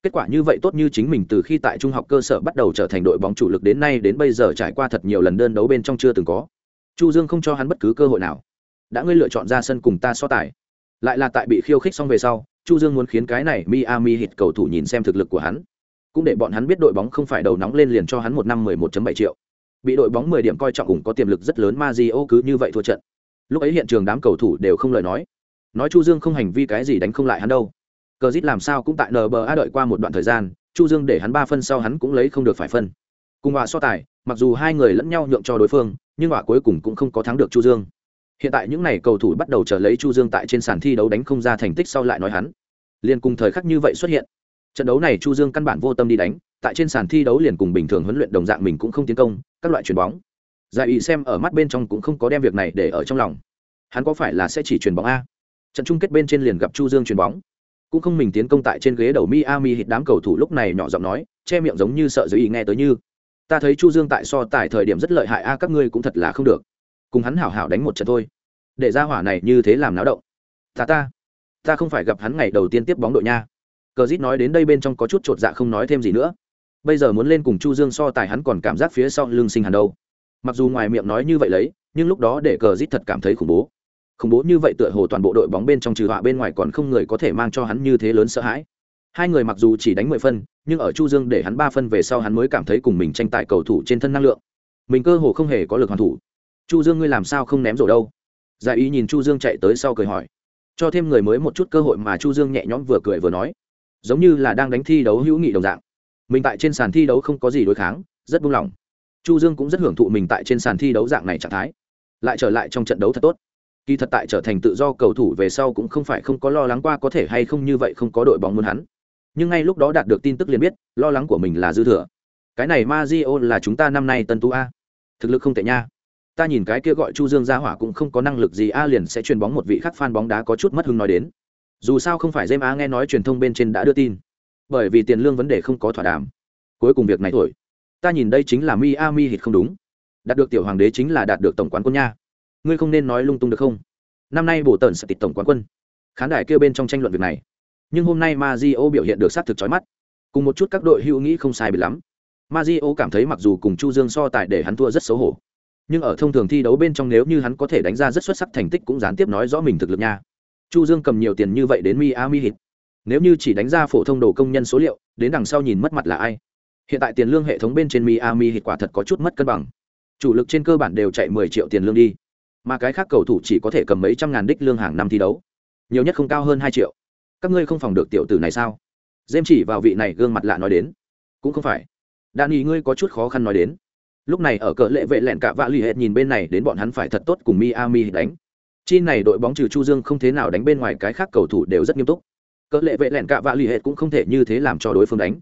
Kết quả như vậy tốt như chính mình từ khi tại trung học cơ sở bắt đầu trở thành đội bóng chủ lực đến nay đến bây giờ trải qua thật nhiều lần đơn đấu bên trong chưa từng có. Chu Dương không cho hắn bất cứ cơ hội nào. Đã ngươi lựa chọn ra sân cùng ta so tài lại là tại bị khiêu khích xong về sau, chu dương muốn khiến cái này miami hit cầu thủ nhìn xem thực lực của hắn. Cũng để bọn hắn biết đội bóng không phải đầu nóng lên liền cho hắn một năm mười một bảy triệu. Bị đội bóng mười điểm coi trọng ủng có tiềm lực rất lớn, Mario cứ như vậy thua trận. Lúc ấy hiện trường đám cầu thủ đều không lời nói. Nói chu dương không hành vi cái gì đánh không lại hắn đâu. Cờ dít làm sao cũng tại nba đợi qua một đoạn thời gian, chu dương để hắn ba phân sau hắn cũng lấy không được phải phân. Cùng họa so tài, mặc dù hai người lẫn nhau nhượng cho đối phương, nhưng họa cuối cùng cũng không có thắng được chu dương hiện tại những n à y cầu thủ bắt đầu trở lấy chu dương tại trên sàn thi đấu đánh không ra thành tích sau lại nói hắn. Liền cùng thời khắc như vậy xuất hiện. Trận đấu này chu dương căn bản vô tâm đi đánh, tại trên sàn thi đấu liền cùng bình thường huấn luyện đồng dạng mình cũng không tiến công, các loại chuyền bóng. Giải ý xem ở mắt bên trong cũng không có đem việc này để ở trong lòng. Hắn có phải là sẽ chỉ chuyền bóng a? Trận chung kết bên trên liền gặp chu dương chuyền bóng. Cũng không mình tiến công tại trên ghế đầu miami hít đám cầu thủ lúc này nhỏ giọng nói, che miệng giống như sợ giới ý nghe tới như. Ta thấy chu dương tại so tài thời điểm rất lợi hại a, các ngươi cũng thật là không được cùng hắn hảo hảo đánh một trận thôi. Để ra hỏa này như thế làm náo động. Ta ta ta không phải gặp hắn ngày đầu tiên tiếp bóng đội nha. Cờ dít nói đến đây bên trong có chút chột dạ không nói thêm gì nữa. Bây giờ muốn lên cùng chu dương so tài hắn còn cảm giác phía sau lưng sinh hẳn đâu. Mặc dù ngoài miệng nói như vậy lấy, nhưng lúc đó để cờ dít thật cảm thấy khủng bố. Khủng bố như vậy tựa hồ toàn bộ đội bóng bên trong trừ họa bên ngoài còn không người có thể mang cho hắn như thế lớn sợ hãi. Hai người mặc dù chỉ đánh mười phân, nhưng ở chu dương để hắn ba phân về sau hắn mới cảm thấy cùng mình tranh tài cầu thủ trên thân năng lượng. Mình cơ hồ không hề có lực hoàn thủ chu dương ngươi làm sao không ném rổ đâu? Giải ý nhìn chu dương chạy tới sau cười hỏi. Cho thêm người mới một chút cơ hội mà chu dương nhẹ nhõm vừa cười vừa nói. Giống như là đang đánh thi đấu hữu nghị đồng dạng. Mình tại trên sàn thi đấu không có gì đối kháng, rất buông lỏng. Chu dương cũng rất hưởng thụ mình tại trên sàn thi đấu dạng này trạng thái. Lại trở lại trong trận đấu thật tốt. Kỳ thật tại trở thành tự do cầu thủ về sau cũng không phải không có lo lắng qua có thể hay không như vậy không có đội bóng muốn hắn. Nhưng ngay lúc đó đạt được tin tức liền biết, lo lắng của mình là dư thừa. Cái này Mazio là chúng ta năm nay tân tú a. Thực lực không tệ nha ta nhìn cái kia gọi chu dương ra hỏa cũng không có năng lực gì, a liền sẽ truyền bóng một vị khác fan bóng đá có chút mất hứng nói đến. Dù sao không phải dêm A nghe nói truyền thông bên trên đã đưa tin. Bởi vì tiền lương vấn đề không có thỏa đàm. Cuối cùng việc này thổi ta nhìn đây chính là Miami hít không đúng. Đạt được tiểu hoàng đế chính là đạt được tổng quán quân nha. Ngươi không nên nói lung tung được không? Năm nay bổ tần sẽ tịch tổng quán quân. Khán đài kêu bên trong tranh luận việc này. Nhưng hôm nay Mazio biểu hiện được sát thực chói mắt. Cùng một chút các đội hữu nghĩ không sai bị lắm. Mazio cảm thấy mặc dù cùng Chu Dương so tài để hắn thua rất xấu hổ nhưng ở thông thường thi đấu bên trong nếu như hắn có thể đánh ra rất xuất sắc thành tích cũng gián tiếp nói rõ mình thực lực nha. Chu dương cầm nhiều tiền như vậy đến miami hit nếu như chỉ đánh ra phổ thông đồ công nhân số liệu, đến đằng sau nhìn mất mặt là ai? Hiện tại tiền lương hệ thống bên trên miami hit quả thật có chút mất cân bằng. Chủ lực trên cơ bản đều chạy 10 triệu tiền lương đi. Mà cái khác cầu thủ chỉ có thể cầm mấy trăm ngàn đích lương hàng năm thi đấu. Nhiều nhất không cao hơn 2 triệu. Các ngươi không phòng được tiểu tử này sao? Dêm chỉ vào vị này gương mặt lạ nói đến. Cũng không phải. Đạn ý ngươi có chút khó khăn nói đến lúc này ở cỡ lệ vệ lẹn cả vạ l ì hệt nhìn bên này đến bọn hắn phải thật tốt cùng miami đánh chi này đội bóng trừ chu dương không thế nào đánh bên ngoài cái khác cầu thủ đều rất nghiêm túc cỡ lệ vệ lẹn cả vạ l ì hệt cũng không thể như thế làm cho đối phương đánh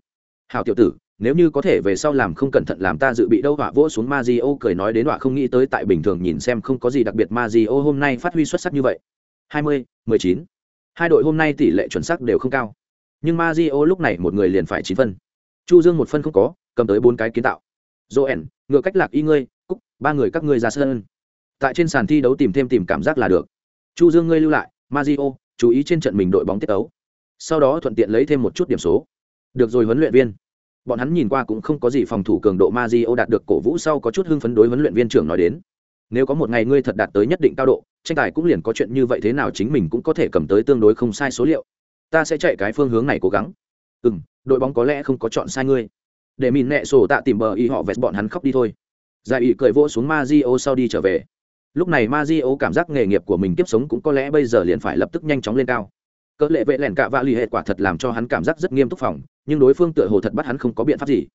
hào tiểu tử nếu như có thể về sau làm không cẩn thận làm ta dự bị đâu họa vỗ xuống Mazio cười nói đến họa không nghĩ tới tại bình thường nhìn xem không có gì đặc biệt Mazio hôm nay phát huy xuất sắc như vậy. 20, 19. Hai đội hôm nay tỷ lệ chuẩn xác đều không cao. Nhưng Mazio lúc này một người liền phải 9 phân. Chu Dương một phân không có, cầm tới bốn cái kiến tạo. Joen, ngựa cách lạc y ngươi, cúc, ba người các ngươi ra sân. Tại trên sàn thi đấu tìm thêm tìm cảm giác là được. Chu dương ngươi lưu lại mazio chú ý trên trận mình đội bóng tiết ấu. Sau đó thuận tiện lấy thêm một chút điểm số. Được rồi, huấn luyện viên. Bọn hắn nhìn qua cũng không có gì phòng thủ cường độ mazio đạt được cổ vũ sau có chút hưng phấn đối huấn luyện viên trưởng nói đến. Nếu có một ngày ngươi thật đạt tới nhất định cao độ, tranh tài cũng liền có chuyện như vậy thế nào chính mình cũng có thể cầm tới tương đối không sai số liệu. Ta sẽ chạy cái phương hướng này cố gắng. Ừ đội bóng có lẽ không có chọn sai ngươi để mìn nẹ sổ tạ tìm bờ y họ vẹt bọn hắn khóc đi thôi. Giải ý cười vỗ xuống ma di o sau đi trở về. Lúc này ma di o cảm giác nghề nghiệp của mình tiếp sống cũng có lẽ bây giờ liền phải lập tức nhanh chóng lên cao. Cỡ lệ vệ lẻn cạ vạ l ì hệ quả thật làm cho hắn cảm giác rất nghiêm túc phòng, nhưng đối phương tựa hồ thật bắt hắn không có biện pháp gì.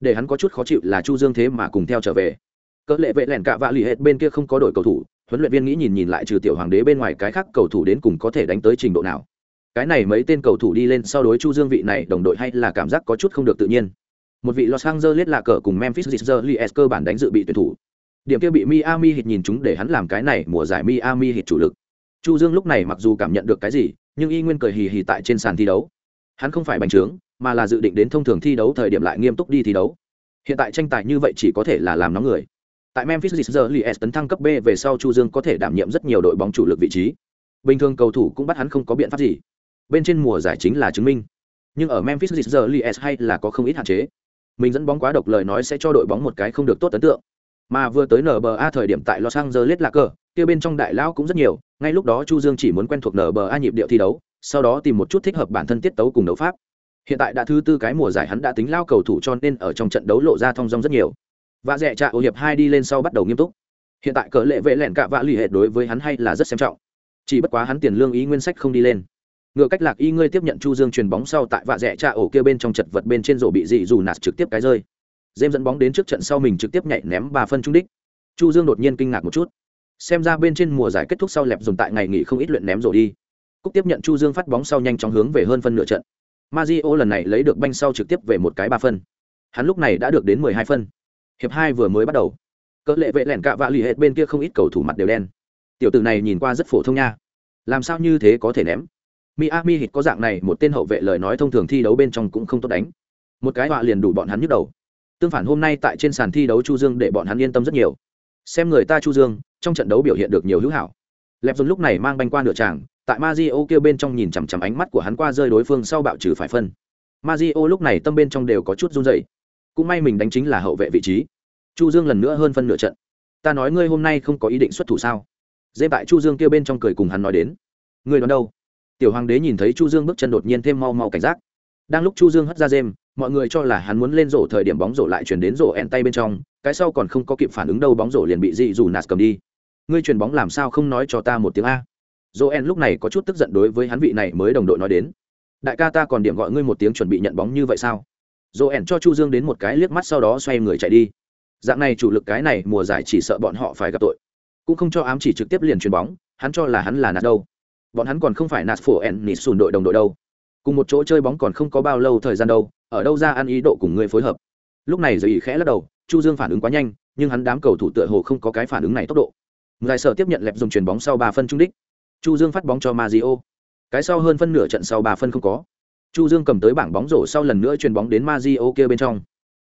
Để hắn có chút khó chịu là chu dương thế mà cùng theo trở về. Cỡ lệ vệ lẻn cạ vạ lì hết bên kia không có đội cầu thủ, huấn luyện viên nghĩ nhìn nhìn lại trừ tiểu hoàng đế bên ngoài cái khác cầu thủ đến cùng có thể đánh tới trình độ nào. Cái này mấy tên cầu thủ đi lên sau đối chu dương vị này đồng đội hay là cảm giác có chút không được tự nhiên một vị los angeles là cờ cùng memphis Grizzlies cơ bản đánh dự bị tuyển thủ. Điểm kia bị miami hit nhìn chúng để hắn làm cái này mùa giải miami hit chủ lực. Chu dương lúc này mặc dù cảm nhận được cái gì, nhưng y nguyên cười hì hì tại trên sàn thi đấu. Hắn không phải bành trướng, mà là dự định đến thông thường thi đấu thời điểm lại nghiêm túc đi thi đấu. Hiện tại tranh tài như vậy chỉ có thể là làm nóng người. Tại memphis Grizzlies tấn thăng cấp b về sau chu dương có thể đảm nhiệm rất nhiều đội bóng chủ lực vị trí. Bình thường cầu thủ cũng bắt hắn không có biện pháp gì. Bên trên mùa giải chính là chứng minh. Nhưng ở memphis Grizzlies hay là có không ít hạn chế mình dẫn bóng quá độc lời nói sẽ cho đội bóng một cái không được tốt ấn tượng. Mà vừa tới nba thời điểm tại los angeles là cờ, kia bên trong đại lão cũng rất nhiều, ngay lúc đó chu dương chỉ muốn quen thuộc nba nhịp điệu thi đấu, sau đó tìm một chút thích hợp bản thân tiết tấu cùng đấu pháp. Hiện tại đã thứ tư cái mùa giải hắn đã tính lao cầu thủ cho nên ở trong trận đấu lộ ra thong dong rất nhiều. Và rẻ trạ ô hiệp hai đi lên sau bắt đầu nghiêm túc. Hiện tại cờ lệ vệ lẻn cạ vạ lì hệ đối với hắn hay là rất xem trọng. Chỉ bất quá hắn tiền lương ý nguyên sách không đi lên ngựa cách lạc y ngươi tiếp nhận chu dương truyền bóng sau tại vạ rẽ trạ ổ kia bên trong chật vật bên trên rổ bị dị dù nạt trực tiếp cái rơi. Dêm dẫn bóng đến trước trận sau mình trực tiếp nhảy ném ba phân trung đích. Chu dương đột nhiên kinh ngạc một chút. Xem ra bên trên mùa giải kết thúc sau lẹp dùng tại ngày nghỉ không ít luyện ném rổ đi. Cúc tiếp nhận chu dương phát bóng sau nhanh chóng hướng về hơn phân nửa trận. Mazio lần này lấy được banh sau trực tiếp về một cái ba phân. Hắn lúc này đã được đến mười hai phân. Hiệp hai vừa mới bắt đầu. Cỡ lệ vệ lẻn cạ vạ lì hết bên kia không ít cầu thủ mặt đều đen. Tiểu tử này nhìn qua rất phổ thông nha. Làm sao như thế có thể ném? Miami Heat có dạng này một tên hậu vệ lời nói thông thường thi đấu bên trong cũng không tốt đánh. Một cái họa liền đủ bọn hắn nhức đầu. Tương phản hôm nay tại trên sàn thi đấu Chu Dương để bọn hắn yên tâm rất nhiều. Xem người ta Chu Dương, trong trận đấu biểu hiện được nhiều hữu hảo. Lẹp dùng lúc này mang banh qua nửa tràng, tại Mario kêu bên trong nhìn chằm chằm ánh mắt của hắn qua rơi đối phương sau bạo trừ phải phân. Mario lúc này tâm bên trong đều có chút run rẩy. Cũng may mình đánh chính là hậu vệ vị trí. Chu Dương lần nữa hơn phân nửa trận. Ta nói ngươi hôm nay không có ý định xuất thủ sao? Dễ tại Chu Dương kêu bên trong cười cùng hắn nói đến. Ngươi đoán đâu? Tiểu hoàng đế nhìn thấy chu dương bước chân đột nhiên thêm mau mau cảnh giác. Đang lúc chu dương hất ra dêm mọi người cho là hắn muốn lên rổ thời điểm bóng rổ lại chuyển đến rổ En tay bên trong, cái sau còn không có kịp phản ứng đâu bóng rổ liền bị dị dù nạt cầm đi. Ngươi chuyền bóng làm sao không nói cho ta một tiếng a? Rổ En lúc này có chút tức giận đối với hắn vị này mới đồng đội nói đến. Đại ca ta còn điểm gọi ngươi một tiếng chuẩn bị nhận bóng như vậy sao? Rổ En cho chu dương đến một cái liếc mắt sau đó xoay người chạy đi. Dạng này chủ lực cái này mùa giải chỉ sợ bọn họ phải gặp tội. Cũng không cho ám chỉ trực tiếp liền chuyền bóng, hắn cho là hắn là nạt đâu bọn hắn còn không phải nạt phổ ẹn nịt sùn đội đồng đội đâu. Cùng một chỗ chơi bóng còn không có bao lâu thời gian đâu, ở đâu ra ăn ý độ cùng người phối hợp. Lúc này giới ý khẽ lắc đầu, chu dương phản ứng quá nhanh, nhưng hắn đám cầu thủ tựa hồ không có cái phản ứng này tốc độ. Giải sở tiếp nhận lẹp dùng chuyền bóng sau ba phân trung đích. Chu dương phát bóng cho mazio cái sau hơn phân nửa trận sau ba phân không có. Chu dương cầm tới bảng bóng rổ sau lần nữa chuyền bóng đến mazio kia bên trong.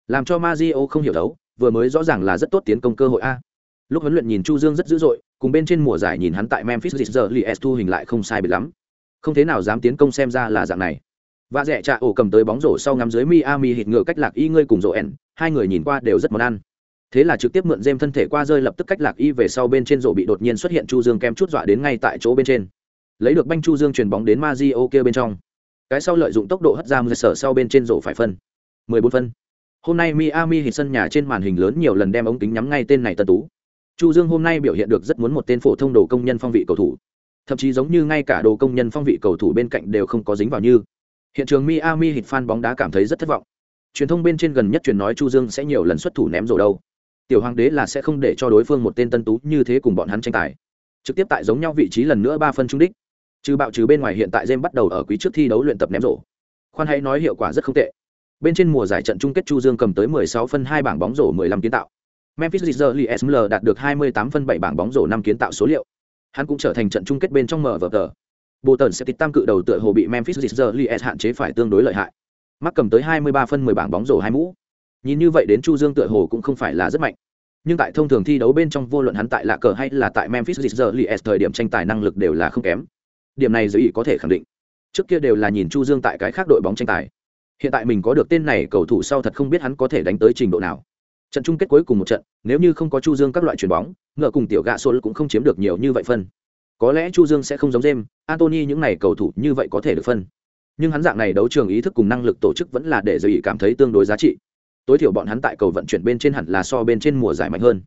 Làm cho mazio không hiểu đấu, vừa mới rõ ràng là rất tốt tiến công cơ hội a lúc huấn luyện nhìn chu dương rất dữ dội, cùng bên trên mùa giải nhìn hắn tại memphis giờ li thu hình lại không sai biệt lắm. Không thế nào dám tiến công xem ra là dạng này. Và rẻ trạ ổ cầm tới bóng rổ sau ngắm dưới miami hít ngựa cách lạc y ngươi cùng rổ ẻn, hai người nhìn qua đều rất món ăn. Thế là trực tiếp mượn dêm thân thể qua rơi lập tức cách lạc y về sau bên trên rổ bị đột nhiên xuất hiện chu dương kem chút dọa đến ngay tại chỗ bên trên. Lấy được banh chu dương chuyền bóng đến mazio kia bên trong. Cái sau lợi dụng tốc độ hất ra mười sở sau bên trên rổ phải phân. 14 phân. Hôm nay miami hít sân nhà trên màn hình lớn nhiều lần đem ống kính nhắm ngay tên này tân tú chu dương hôm nay biểu hiện được rất muốn một tên phổ thông đồ công nhân phong vị cầu thủ. Thậm chí giống như ngay cả đồ công nhân phong vị cầu thủ bên cạnh đều không có dính vào như. Hiện trường miami hit fan bóng đá cảm thấy rất thất vọng. Truyền thông bên trên gần nhất truyền nói chu dương sẽ nhiều lần xuất thủ ném rổ đâu. Tiểu hoàng đế là sẽ không để cho đối phương một tên tân tú như thế cùng bọn hắn tranh tài. Trực tiếp tại giống nhau vị trí lần nữa ba phân trung đích. Trừ bạo trừ bên ngoài hiện tại jem bắt đầu ở quý trước thi đấu luyện tập ném rổ. Khoan hãy nói hiệu quả rất không tệ. Bên trên mùa giải trận chung kết chu dương cầm tới 16 phân hai bảng bóng rổ 15 kiến tạo. Memphis Grizzlies SML đạt được 28 phân 7 bảng bóng rổ năm kiến tạo số liệu. Hắn cũng trở thành trận chung kết bên trong mở vở tờ. Bộ tần sẽ tịch tam cự đầu tựa hồ bị Memphis Grizzlies hạn chế phải tương đối lợi hại. Mắc cầm tới 23 phân 10 bảng bóng rổ hai mũ. Nhìn như vậy đến Chu Dương tựa hồ cũng không phải là rất mạnh. Nhưng tại thông thường thi đấu bên trong vô luận hắn tại lạ cờ hay là tại Memphis Grizzlies thời điểm tranh tài năng lực đều là không kém. Điểm này giới ý có thể khẳng định. Trước kia đều là nhìn Chu Dương tại cái khác đội bóng tranh tài. Hiện tại mình có được tên này, cầu thủ sau thật không biết hắn có thể đánh tới trình độ nào trận chung kết cuối cùng một trận, nếu như không có chu dương các loại chuyền bóng, ngựa cùng tiểu gạ xô cũng không chiếm được nhiều như vậy phân. Có lẽ chu dương sẽ không giống jem antony những này cầu thủ như vậy có thể được phân. Nhưng hắn dạng này đấu trường ý thức cùng năng lực tổ chức vẫn là để giới cảm thấy tương đối giá trị. Tối thiểu bọn hắn tại cầu vận chuyển bên trên hẳn là so bên trên mùa giải mạnh hơn.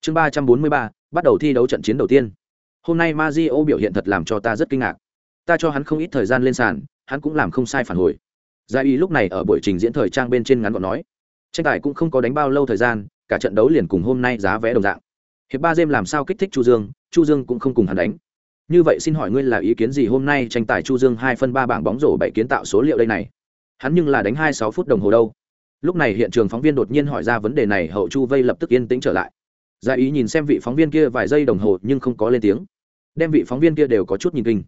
Chương ba trăm bốn mươi ba, bắt đầu thi đấu trận chiến đầu tiên. Hôm nay Mazio biểu hiện thật làm cho ta rất kinh ngạc. Ta cho hắn không ít thời gian lên sàn, hắn cũng làm không sai phản hồi. Gia y lúc này ở buổi trình diễn thời trang bên trên ngắn gọn nói tranh tài cũng không có đánh bao lâu thời gian, cả trận đấu liền cùng hôm nay giá vé đồng dạng. Hiệp ba dêm làm sao kích thích chu dương chu dương cũng không cùng hắn đánh. Như vậy xin hỏi ngươi là ý kiến gì hôm nay tranh tài chu dương hai phân ba bảng bóng rổ bảy kiến tạo số liệu đây này? Hắn nhưng là đánh hai sáu phút đồng hồ đâu. Lúc này hiện trường phóng viên đột nhiên hỏi ra vấn đề này, hậu chu vây lập tức yên tĩnh trở lại. Gia ý nhìn xem vị phóng viên kia vài giây đồng hồ nhưng không có lên tiếng. Đem vị phóng viên kia đều có chút nhìn kinh.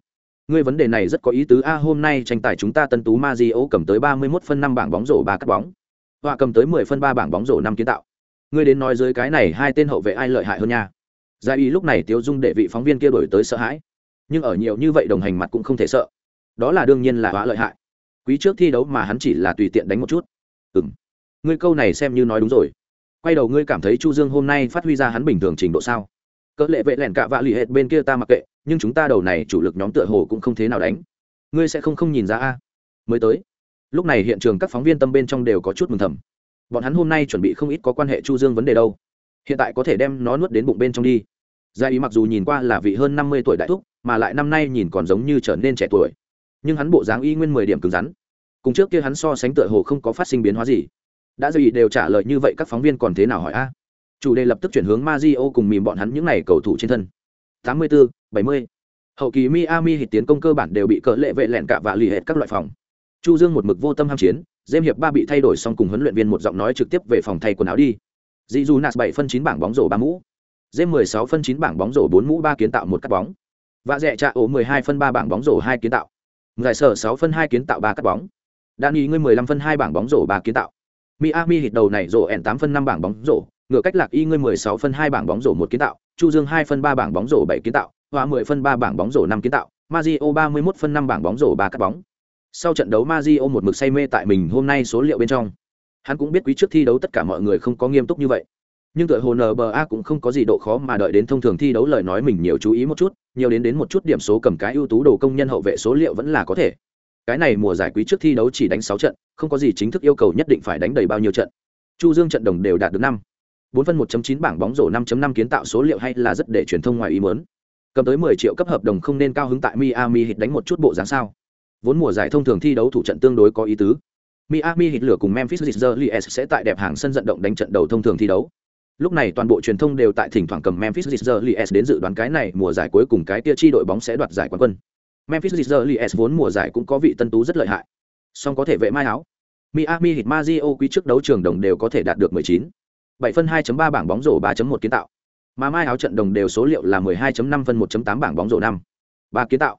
Ngươi vấn đề này rất có ý tứ a, hôm nay tranh tài chúng ta tân tú ma di ấu cầm tới ba mươi 31 phân năm bảng bóng rổ ba cắt bóng họa cầm tới mười phân ba bảng bóng rổ năm kiến tạo. Ngươi đến nói dưới cái này hai tên hậu vệ ai lợi hại hơn nha? Gia ý lúc này tiêu dung để vị phóng viên kia đổi tới sợ hãi. Nhưng ở nhiều như vậy đồng hành mặt cũng không thể sợ. Đó là đương nhiên là họa lợi hại. Quý trước thi đấu mà hắn chỉ là tùy tiện đánh một chút. Ừ m ngươi câu này xem như nói đúng rồi. Quay đầu ngươi cảm thấy chu dương hôm nay phát huy ra hắn bình thường trình độ sao? Cỡ lệ vệ lẻn cạ vạ lì hết bên kia ta mặc kệ, nhưng chúng ta đầu này chủ lực nhóm tựa hồ cũng không thế nào đánh. Ngươi sẽ không không nhìn ra a? Mới tới lúc này hiện trường các phóng viên tâm bên trong đều có chút mừng thầm. Bọn hắn hôm nay chuẩn bị không ít có quan hệ chu dương vấn đề đâu. Hiện tại có thể đem nó nuốt đến bụng bên trong đi. Gia ý mặc dù nhìn qua là vị hơn năm mươi tuổi đại thúc mà lại năm nay nhìn còn giống như trở nên trẻ tuổi. Nhưng hắn bộ dáng y nguyên mười điểm cứng rắn. Cùng trước kia hắn so sánh tựa hồ không có phát sinh biến hóa gì. Đã gia ý đều trả lời như vậy các phóng viên còn thế nào hỏi a? Chủ đề lập tức chuyển hướng Mazio cùng mìm bọn hắn những này cầu thủ trên thân. 84, 70. hậu kỳ Miami hit tiến công cơ bản đều bị cỡ lệ vệ lẹn cả và lì hết các loại phòng chu dương một mực vô tâm ham chiến, dêm hiệp ba bị thay đổi xong cùng huấn luyện viên một giọng nói trực tiếp về phòng thay quần áo đi. Dị dù nạt bảy phân chín bảng bóng rổ ba mũ. Dêm mười sáu phân chín bảng bóng rổ bốn mũ ba kiến tạo một cắt bóng. Và rẻ trạ ổ mười hai phân ba bảng bóng rổ hai kiến tạo. Giải sở sáu phân hai kiến tạo ba cắt bóng. Đan y ngươi mười lăm phân hai bảng bóng rổ ba kiến tạo. Miami hit đầu này rổ ẻn tám phân năm bảng bóng rổ. Ngựa cách lạc y ngươi mười sáu phân hai bảng bóng rổ một kiến tạo. Chu dương hai phân ba bảng bóng rổ bảy kiến tạo. Hòa mười phân ba bảng bóng rổ năm kiến tạo. Mazio 31 phân năm bảng bóng rổ ba cắt bóng. Sau trận đấu Mazio một mực say mê tại mình hôm nay số liệu bên trong. Hắn cũng biết quý trước thi đấu tất cả mọi người không có nghiêm túc như vậy. Nhưng đội hồ NBA cũng không có gì độ khó mà đợi đến thông thường thi đấu lời nói mình nhiều chú ý một chút, nhiều đến đến một chút điểm số cầm cái ưu tú đồ công nhân hậu vệ số liệu vẫn là có thể. Cái này mùa giải quý trước thi đấu chỉ đánh 6 trận, không có gì chính thức yêu cầu nhất định phải đánh đầy bao nhiêu trận. Chu Dương trận đồng đều đạt được 5. 4 phân 1.9 bảng bóng rổ 5.5 kiến tạo số liệu hay là rất để truyền thông ngoài ý muốn. Cầm tới 10 triệu cấp hợp đồng không nên cao hứng tại Miami Heat đánh một chút bộ dáng sao? Vốn mùa giải thông thường thi đấu thủ trận tương đối có ý tứ. Miami Heat lửa cùng Memphis Grizzlies sẽ tại đẹp hàng sân vận động đánh trận đầu thông thường thi đấu. Lúc này toàn bộ truyền thông đều tại thỉnh thoảng cầm Memphis Grizzlies đến dự đoán cái này mùa giải cuối cùng cái kia chi đội bóng sẽ đoạt giải quán quân. Memphis Grizzlies vốn mùa giải cũng có vị tân tú rất lợi hại. Song có thể vệ mai áo. Miami Heat Mario quý trước đấu trường đồng đều có thể đạt được 19. 7 phân 2.3 bảng bóng rổ 3.1 kiến tạo. Mà mai áo trận đồng đều số liệu là 12.5 phân 1.8 bảng bóng rổ 5. 3 kiến tạo.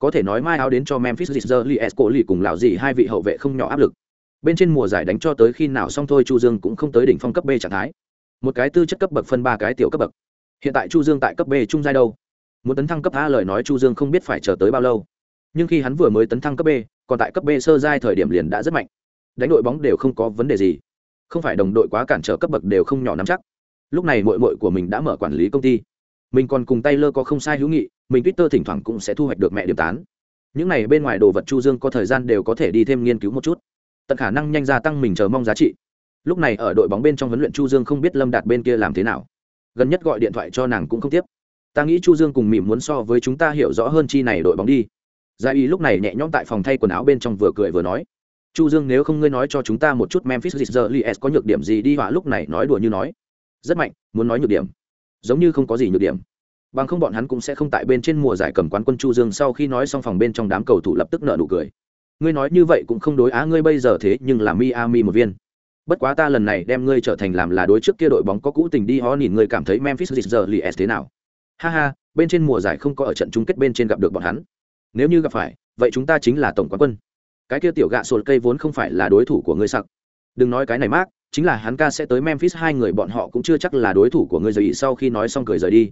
Có thể nói mai áo đến cho Memphis Grizzlies cổ lì cùng lão gì hai vị hậu vệ không nhỏ áp lực. Bên trên mùa giải đánh cho tới khi nào xong thôi Chu Dương cũng không tới đỉnh phong cấp B trạng thái. Một cái tư chất cấp bậc phân ba cái tiểu cấp bậc. Hiện tại chu dương tại cấp b trung giai đâu? Muốn tấn thăng cấp a lời nói chu dương không biết phải chờ tới bao lâu. Nhưng khi hắn vừa mới tấn thăng cấp b, còn tại cấp b sơ giai thời điểm liền đã rất mạnh. Đánh đội bóng đều không có vấn đề gì. Không phải đồng đội quá cản trở cấp bậc đều không nhỏ nắm chắc. Lúc này muội muội của mình đã mở quản lý công ty mình còn cùng tay lơ có không sai hữu nghị, mình twitter thỉnh thoảng cũng sẽ thu hoạch được mẹ điểm tán. Những này bên ngoài đồ vật chu dương có thời gian đều có thể đi thêm nghiên cứu một chút. Tận khả năng nhanh gia tăng mình chờ mong giá trị. Lúc này ở đội bóng bên trong huấn luyện chu dương không biết lâm đạt bên kia làm thế nào. Gần nhất gọi điện thoại cho nàng cũng không tiếp. Ta nghĩ chu dương cùng mỉm muốn so với chúng ta hiểu rõ hơn chi này đội bóng đi. Gia y lúc này nhẹ nhõm tại phòng thay quần áo bên trong vừa cười vừa nói. Chu dương nếu không ngươi nói cho chúng ta một chút memphis Grizzlies có nhược điểm gì đi, họa lúc này nói đùa như nói. Rất mạnh, muốn nói nhược điểm giống như không có gì nhược điểm. Bằng không bọn hắn cũng sẽ không tại bên trên mùa giải cầm quán quân chu dương sau khi nói xong phòng bên trong đám cầu thủ lập tức nợ nụ cười. Ngươi nói như vậy cũng không đối á ngươi bây giờ thế, nhưng là miami một viên. Bất quá ta lần này đem ngươi trở thành làm là đối trước kia đội bóng có cũ tình đi ho nhìn ngươi cảm thấy Memphis Grizzlies thế nào. Ha ha, bên trên mùa giải không có ở trận chung kết bên trên gặp được bọn hắn. Nếu như gặp phải, vậy chúng ta chính là tổng quán quân. Cái kia tiểu gạ sột cây vốn không phải là đối thủ của ngươi sặc đừng nói cái này mát chính là hắn ca sẽ tới Memphis, hai người bọn họ cũng chưa chắc là đối thủ của ngươi rồi, sau khi nói xong cười rời đi.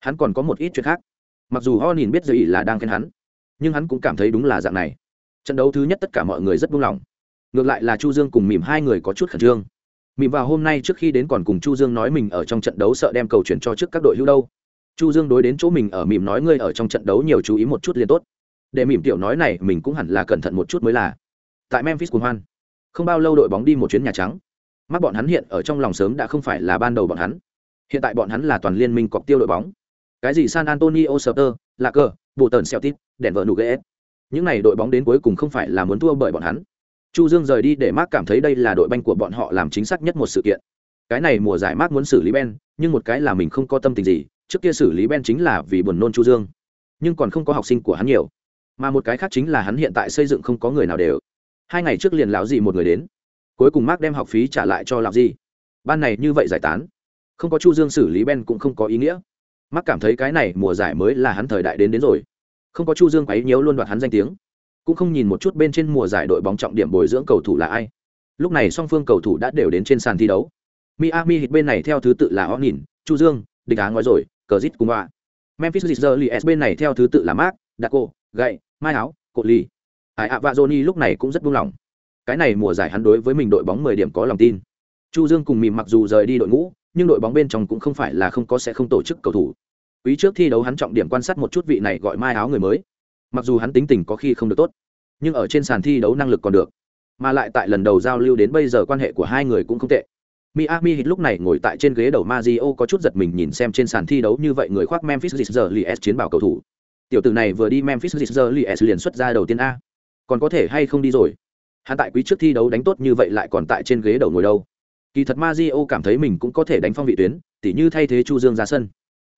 Hắn còn có một ít chuyện khác. Mặc dù ho nhìn biết rồi là đang khen hắn, nhưng hắn cũng cảm thấy đúng là dạng này. Trận đấu thứ nhất tất cả mọi người rất buông lòng ngược lại là chu dương cùng mỉm hai người có chút khẩn trương. Mỉm vào hôm nay trước khi đến còn cùng chu dương nói mình ở trong trận đấu sợ đem cầu chuyển cho trước các đội hữu đâu. Chu dương đối đến chỗ mình ở mỉm nói ngươi ở trong trận đấu nhiều chú ý một chút liền tốt. Để mỉm tiểu nói này mình cũng hẳn là cẩn thận một chút mới là. Tại memphis cuồng hoan, không bao lâu đội bóng đi một chuyến nhà trắng mắt bọn hắn hiện ở trong lòng sớm đã không phải là ban đầu bọn hắn. Hiện tại bọn hắn là toàn liên minh cọc tiêu đội bóng. Cái gì san antonio Spurs, là cờ bộ tần celtic đèn vợ nụ ghế những này đội bóng đến cuối cùng không phải là muốn thua bởi bọn hắn. Chu dương rời đi để mark cảm thấy đây là đội banh của bọn họ làm chính xác nhất một sự kiện. Cái này mùa giải mark muốn xử lý ben nhưng một cái là mình không có tâm tình gì trước kia xử lý ben chính là vì buồn nôn chu dương. Nhưng còn không có học sinh của hắn nhiều. Mà một cái khác chính là hắn hiện tại xây dựng không có người nào đều. Hai ngày trước liền lão gì một người đến cuối cùng mark đem học phí trả lại cho làm gì ban này như vậy giải tán, không có chu dương xử lý ben cũng không có ý nghĩa. Mark cảm thấy cái này mùa giải mới là hắn thời đại đến đến rồi. Không có chu dương quấy nhiễu luôn đoạt hắn danh tiếng, cũng không nhìn một chút bên trên mùa giải đội bóng trọng điểm bồi dưỡng cầu thủ là ai. Lúc này song phương cầu thủ đã đều đến trên sàn thi đấu. Miami hit bên này theo thứ tự là onin chu dương, địch á ngói rồi cờ zit cùng họa memphis Grizzlies bên này theo thứ tự là mark daco gậy mai áo cột ly ai ạ và johnny lúc này cũng rất buông lỏng cái này mùa giải hắn đối với mình đội bóng 10 điểm có lòng tin chu dương cùng mìm mặc dù rời đi đội ngũ, nhưng đội bóng bên trong cũng không phải là không có sẽ không tổ chức cầu thủ quý trước thi đấu hắn trọng điểm quan sát một chút vị này gọi mai áo người mới mặc dù hắn tính tình có khi không được tốt, nhưng ở trên sàn thi đấu năng lực còn được mà lại tại lần đầu giao lưu đến bây giờ quan hệ của hai người cũng không tệ Miami Heat lúc này ngồi tại trên ghế đầu Mario có chút giật mình nhìn xem trên sàn thi đấu như vậy người khoác Memphis Grizzlies chiến bảo cầu thủ. Tiểu tử này vừa đi Memphis Grizzlies liền xuất ra đầu tiên a. Còn có thể hay không đi rồi? Hắn tại quý trước thi đấu đánh tốt như vậy lại còn tại trên ghế đầu ngồi đâu. Kỳ thật Mario cảm thấy mình cũng có thể đánh phong vị tuyến, tỉ như thay thế Chu Dương ra sân.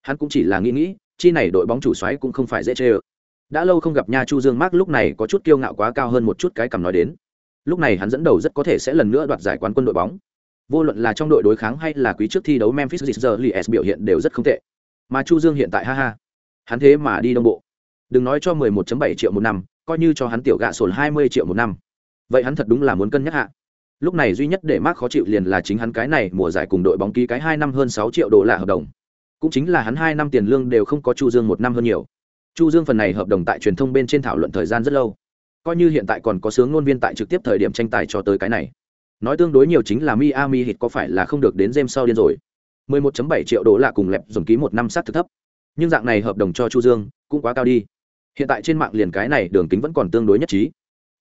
Hắn cũng chỉ là nghĩ nghĩ, chi này đội bóng chủ soái cũng không phải dễ chơi. Đã lâu không gặp nha Chu Dương Mark lúc này có chút kiêu ngạo quá cao hơn một chút cái cầm nói đến. Lúc này hắn dẫn đầu rất có thể sẽ lần nữa đoạt giải quán quân đội bóng. Vô luận là trong đội đối kháng hay là quý trước thi đấu Memphis Grizzlies biểu hiện đều rất không tệ. Mà Chu Dương hiện tại ha ha, hắn thế mà đi đông bộ. Đừng nói cho 11.7 triệu một năm, coi như cho hắn tiểu gạ sồn 20 triệu một năm. Vậy hắn thật đúng là muốn cân nhắc hạ. Lúc này duy nhất để Mark khó chịu liền là chính hắn cái này mùa giải cùng đội bóng ký cái hai năm hơn sáu triệu đô la hợp đồng. Cũng chính là hắn hai năm tiền lương đều không có Chu Dương một năm hơn nhiều. Chu Dương phần này hợp đồng tại truyền thông bên trên thảo luận thời gian rất lâu. Coi như hiện tại còn có sướng ngôn viên tại trực tiếp thời điểm tranh tài cho tới cái này Nói tương đối nhiều chính là Miami hit có phải là không được đến James sau điên rồi. 11.7 triệu đô la cùng lẹp dùng ký một năm sát thực thấp. Nhưng dạng này hợp đồng cho Chu Dương cũng quá cao đi. Hiện tại trên mạng liền cái này đường kính vẫn còn tương đối nhất trí.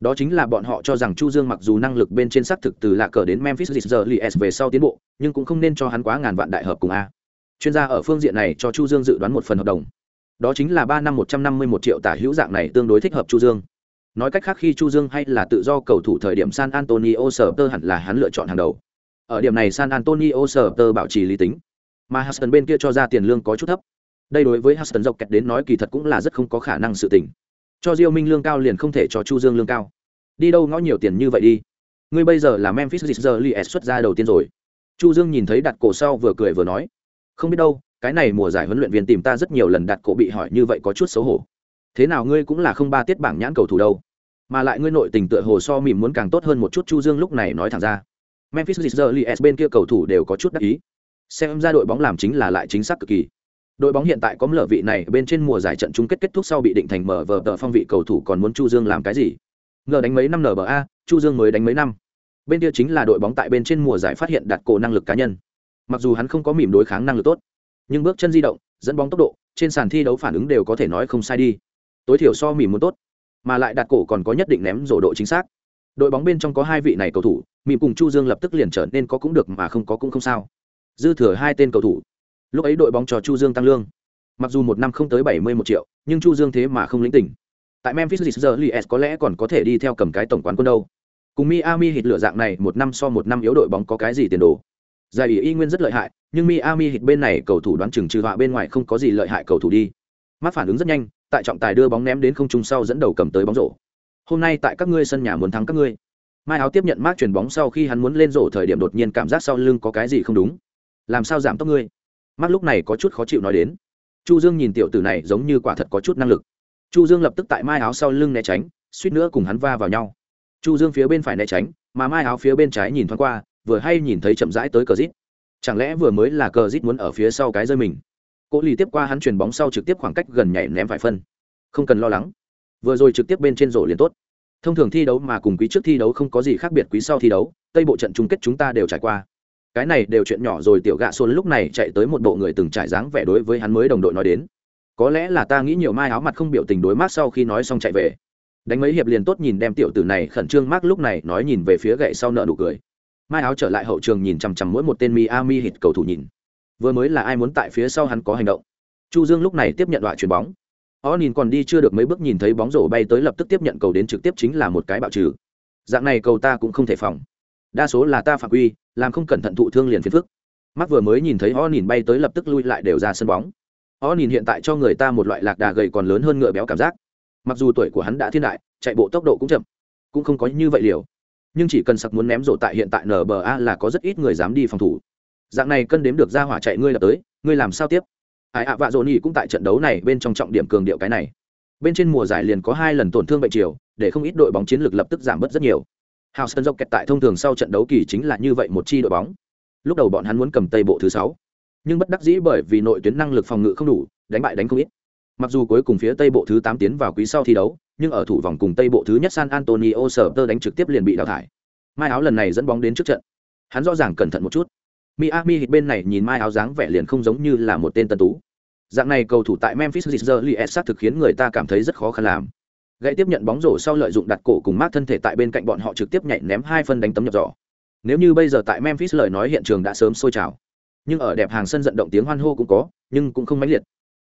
Đó chính là bọn họ cho rằng Chu Dương mặc dù năng lực bên trên xác thực từ lạ cờ đến Memphis Grizzlies về sau tiến bộ, nhưng cũng không nên cho hắn quá ngàn vạn đại hợp cùng a. Chuyên gia ở phương diện này cho Chu Dương dự đoán một phần hợp đồng. Đó chính là ba năm 151 triệu tả hữu dạng này tương đối thích hợp Chu Dương. Nói cách khác khi Chu Dương hay là tự do cầu thủ thời điểm San Antonio Spurs hẳn là hắn lựa chọn hàng đầu. Ở điểm này San Antonio Spurs bảo trì lý tính, mà Huston bên kia cho ra tiền lương có chút thấp. Đây đối với Huston dọc kẹt đến nói kỳ thật cũng là rất không có khả năng sự tình. Cho Diêu Minh lương cao liền không thể cho Chu Dương lương cao. Đi đâu ngõ nhiều tiền như vậy đi. Ngươi bây giờ là Memphis Grizzlies xuất ra đầu tiên rồi. Chu Dương nhìn thấy đặt cổ sau vừa cười vừa nói, không biết đâu, cái này mùa giải huấn luyện viên tìm ta rất nhiều lần đặt cổ bị hỏi như vậy có chút xấu hổ thế nào ngươi cũng là không ba tiết bảng nhãn cầu thủ đâu mà lại ngươi nội tình tựa hồ so mỉm muốn càng tốt hơn một chút chu dương lúc này nói thẳng ra memphis Grizzlies bên kia cầu thủ đều có chút đắc ý xem ra đội bóng làm chính là lại chính xác cực kỳ đội bóng hiện tại có lở vị này, bên trên mùa giải trận chung kết kết thúc sau bị định thành mở vờ tờ phong vị cầu thủ còn muốn chu dương làm cái gì? Ngờ đánh mấy năm nba chu dương mới đánh mấy năm. Bên kia chính là đội bóng tại bên trên mùa giải phát hiện đặt cổ năng lực cá nhân. Mặc dù hắn không có mỉm đối kháng năng lực tốt, nhưng bước chân di động, dẫn bóng tốc độ, trên sàn thi đấu phản ứng đều có thể nói không sai đi. Tối thiểu so mỉm muốn tốt, mà lại đặt cổ còn có nhất định ném rổ độ chính xác. Đội bóng bên trong có hai vị này cầu thủ, mỉm cùng chu dương lập tức liền trở nên có cũng được mà không có cũng không sao. Dư thừa hai tên cầu thủ lúc ấy đội bóng cho chu dương tăng lương. Mặc dù một năm không tới bảy mươi một triệu, nhưng chu dương thế mà không lĩnh tỉnh. Tại memphis Grizzlies có lẽ còn có thể đi theo cầm cái tổng quán quân đâu. Cùng miami hit lửa dạng này, một năm so một năm yếu đội bóng có cái gì tiền đồ? Giải ý y nguyên rất lợi hại, nhưng miami hit bên này cầu thủ đoán chừng trừ họa bên ngoài không có gì lợi hại cầu thủ đi. Mắt phản ứng rất nhanh, tại trọng tài đưa bóng ném đến không trung sau dẫn đầu cầm tới bóng rổ. Hôm nay tại các ngươi sân nhà muốn thắng các ngươi. Mai áo tiếp nhận mát chuyền bóng sau khi hắn muốn lên rổ thời điểm đột nhiên cảm giác sau lưng có cái gì không đúng. Làm sao giảm tốc ngươi? Mắt lúc này có chút khó chịu nói đến chu dương nhìn tiểu tử này giống như quả thật có chút năng lực chu dương lập tức tại mai áo sau lưng né tránh suýt nữa cùng hắn va vào nhau chu dương phía bên phải né tránh mà mai áo phía bên trái nhìn thoáng qua vừa hay nhìn thấy chậm rãi tới cờ rít chẳng lẽ vừa mới là cờ rít muốn ở phía sau cái rơi mình Cố Lì tiếp qua hắn chuyền bóng sau trực tiếp khoảng cách gần nhảy ném phải phân. Không cần lo lắng. Vừa rồi trực tiếp bên trên rổ liền tốt. Thông thường thi đấu mà cùng quý trước thi đấu không có gì khác biệt quý sau thi đấu, tây bộ trận chung kết chúng ta đều trải qua. Cái này đều chuyện nhỏ rồi, tiểu gạ xuân lúc này chạy tới một bộ người từng trải dáng vẻ đối với hắn mới đồng đội nói đến. Có lẽ là ta nghĩ nhiều mai áo mặt không biểu tình đối mắt sau khi nói xong chạy về. Đánh mấy hiệp liền tốt nhìn đem tiểu tử này khẩn trương mát lúc này nói nhìn về phía gậy sau nợ nụ cười. Mai áo trở lại hậu trường nhìn chằm chằm mỗi một tên Miami hit cầu thủ nhìn vừa mới là ai muốn tại phía sau hắn có hành động chu dương lúc này tiếp nhận đoạn chuyền bóng o nhìn còn đi chưa được mấy bước nhìn thấy bóng rổ bay tới lập tức tiếp nhận cầu đến trực tiếp chính là một cái bạo trừ dạng này cầu ta cũng không thể phòng đa số là ta phạm quy, làm không cẩn thận thụ thương liền phiền phức. Mắt vừa mới nhìn thấy o nhìn bay tới lập tức lui lại đều ra sân bóng. O nhìn hiện tại cho người ta một loại lạc đà gầy còn lớn hơn ngựa béo cảm giác. Mặc dù tuổi của hắn đã thiên đại, chạy bộ tốc độ cũng chậm, cũng không có như vậy liều. Nhưng chỉ cần sặc muốn ném rổ tại hiện tại nba là có rất ít người dám đi phòng thủ. Dạng này cân đếm được ra hỏa chạy ngươi lập tới, ngươi làm sao tiếp? Ai ạ, vạ dỗ nhì cũng tại trận đấu này bên trong trọng điểm cường điệu cái này. Bên trên mùa giải liền có hai lần tổn thương bệnh chiều để không ít đội bóng chiến lược lập tức giảm bớt rất nhiều. Houston Rockets tại thông thường sau trận đấu kỳ chính là như vậy một chi đội bóng. Lúc đầu bọn hắn muốn cầm tây bộ thứ sáu, nhưng bất đắc dĩ bởi vì nội tuyến năng lực phòng ngự không đủ, đánh bại đánh không ít. Mặc dù cuối cùng phía tây bộ thứ tám tiến vào quý sau thi đấu, nhưng ở thủ vòng cùng tây bộ thứ nhất San Antonio Spurs đánh trực tiếp liền bị đào thải. Mai áo lần này dẫn bóng đến trước trận. Hắn rõ ràng cẩn thận một chút. Miami Heat bên này nhìn Mai áo dáng vẻ liền không giống như là một tên tân tú. Dạng này cầu thủ tại Memphis Grizzlies sát thực khiến người ta cảm thấy rất khó khăn làm. Gãy tiếp nhận bóng rổ sau lợi dụng đặt cổ cùng mát thân thể tại bên cạnh bọn họ trực tiếp nhảy ném hai phân đánh tấm nhập giỏ. Nếu như bây giờ tại Memphis lời nói hiện trường đã sớm sôi trào. Nhưng ở đẹp hàng sân vận động tiếng hoan hô cũng có, nhưng cũng không mãnh liệt.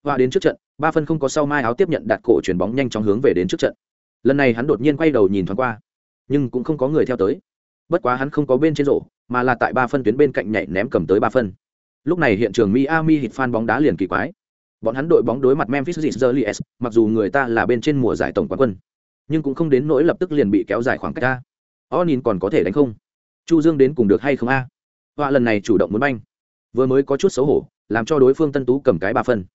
Và đến trước trận, ba phân không có sau mai áo tiếp nhận đặt cổ chuyển bóng nhanh chóng hướng về đến trước trận. Lần này hắn đột nhiên quay đầu nhìn thoáng qua, nhưng cũng không có người theo tới. Bất quá hắn không có bên trên rổ, mà là tại ba phân tuyến bên cạnh nhảy ném cầm tới ba phân. Lúc này hiện trường Miami Heat fan bóng đá liền kỳ quái Bọn hắn đội bóng đối mặt Memphis Grizzlies, mặc dù người ta là bên trên mùa giải tổng quán quân, nhưng cũng không đến nỗi lập tức liền bị kéo dài khoảng cách a. Onin còn có thể đánh không? Chu Dương đến cùng được hay không a? À? Họa lần này chủ động muốn banh, vừa mới có chút xấu hổ, làm cho đối phương Tân Tú cầm cái ba phần.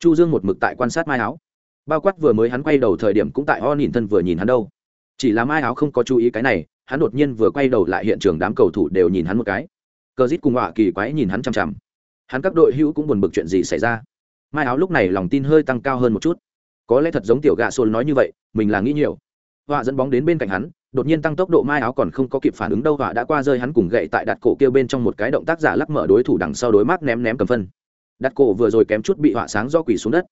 Chu Dương một mực tại quan sát Mai Áo. Bao quát vừa mới hắn quay đầu thời điểm cũng tại Onin thân vừa nhìn hắn đâu. Chỉ là Mai Áo không có chú ý cái này, hắn đột nhiên vừa quay đầu lại hiện trường đám cầu thủ đều nhìn hắn một cái. Cờ Dít cùng họa kỳ quái nhìn hắn chằm chằm. Hắn các đội hữu cũng buồn bực chuyện gì xảy ra mai áo lúc này lòng tin hơi tăng cao hơn một chút. Có lẽ thật giống tiểu gạ xôn nói như vậy, mình là nghĩ nhiều. Họa dẫn bóng đến bên cạnh hắn, đột nhiên tăng tốc độ mai áo còn không có kịp phản ứng đâu, họa đã qua rơi hắn cùng gậy tại đặt cổ kêu bên trong một cái động tác giả lắc mở đối thủ đằng sau đối mắt ném ném cầm phân. Đặt cổ vừa rồi kém chút bị họa sáng do quỷ xuống đất.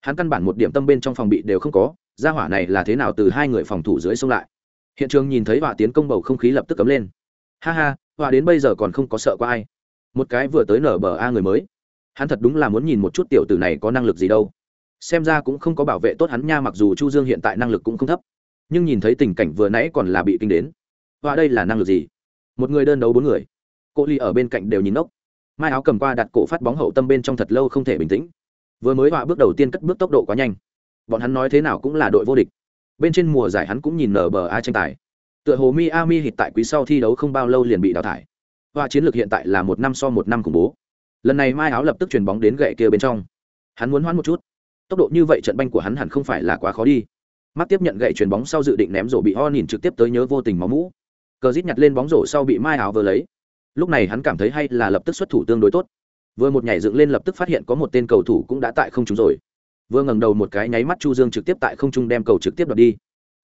Hắn căn bản một điểm tâm bên trong phòng bị đều không có ra hỏa này là thế nào từ hai người phòng thủ dưới xông lại. Hiện trường nhìn thấy họa tiến công bầu không khí lập tức cấm lên. Ha ha, họa đến bây giờ còn không có sợ qua ai. Một cái vừa tới nở bờ a người mới hắn thật đúng là muốn nhìn một chút tiểu tử này có năng lực gì đâu. Xem ra cũng không có bảo vệ tốt hắn nha, mặc dù chu dương hiện tại năng lực cũng không thấp. Nhưng nhìn thấy tình cảnh vừa nãy còn là bị kinh đến. Và đây là năng lực gì? Một người đơn đấu bốn người. Cô ly ở bên cạnh đều nhìn ốc. Mai áo cầm qua đặt cổ phát bóng hậu tâm bên trong thật lâu không thể bình tĩnh. Vừa mới họa bước đầu tiên cất bước tốc độ quá nhanh. Bọn hắn nói thế nào cũng là đội vô địch. Bên trên mùa giải hắn cũng nhìn nở bờ ai tranh tài. Tựa hồ miami hít tại quý sau thi đấu không bao lâu liền bị đào thải. Họa chiến lược hiện tại là một năm so một năm khủng bố lần này mai áo lập tức chuyền bóng đến gậy kia bên trong. Hắn muốn hoãn một chút. Tốc độ như vậy trận banh của hắn hẳn không phải là quá khó đi. Mắt tiếp nhận gậy chuyền bóng sau dự định ném rổ bị ho nhìn trực tiếp tới nhớ vô tình máu mũ. Cờ rít nhặt lên bóng rổ sau bị mai áo vừa lấy. Lúc này hắn cảm thấy hay là lập tức xuất thủ tương đối tốt. Vừa một nhảy dựng lên lập tức phát hiện có một tên cầu thủ cũng đã tại không trung rồi. Vừa ngẩng đầu một cái nháy mắt chu dương trực tiếp tại không trung đem cầu trực tiếp đoạt đi.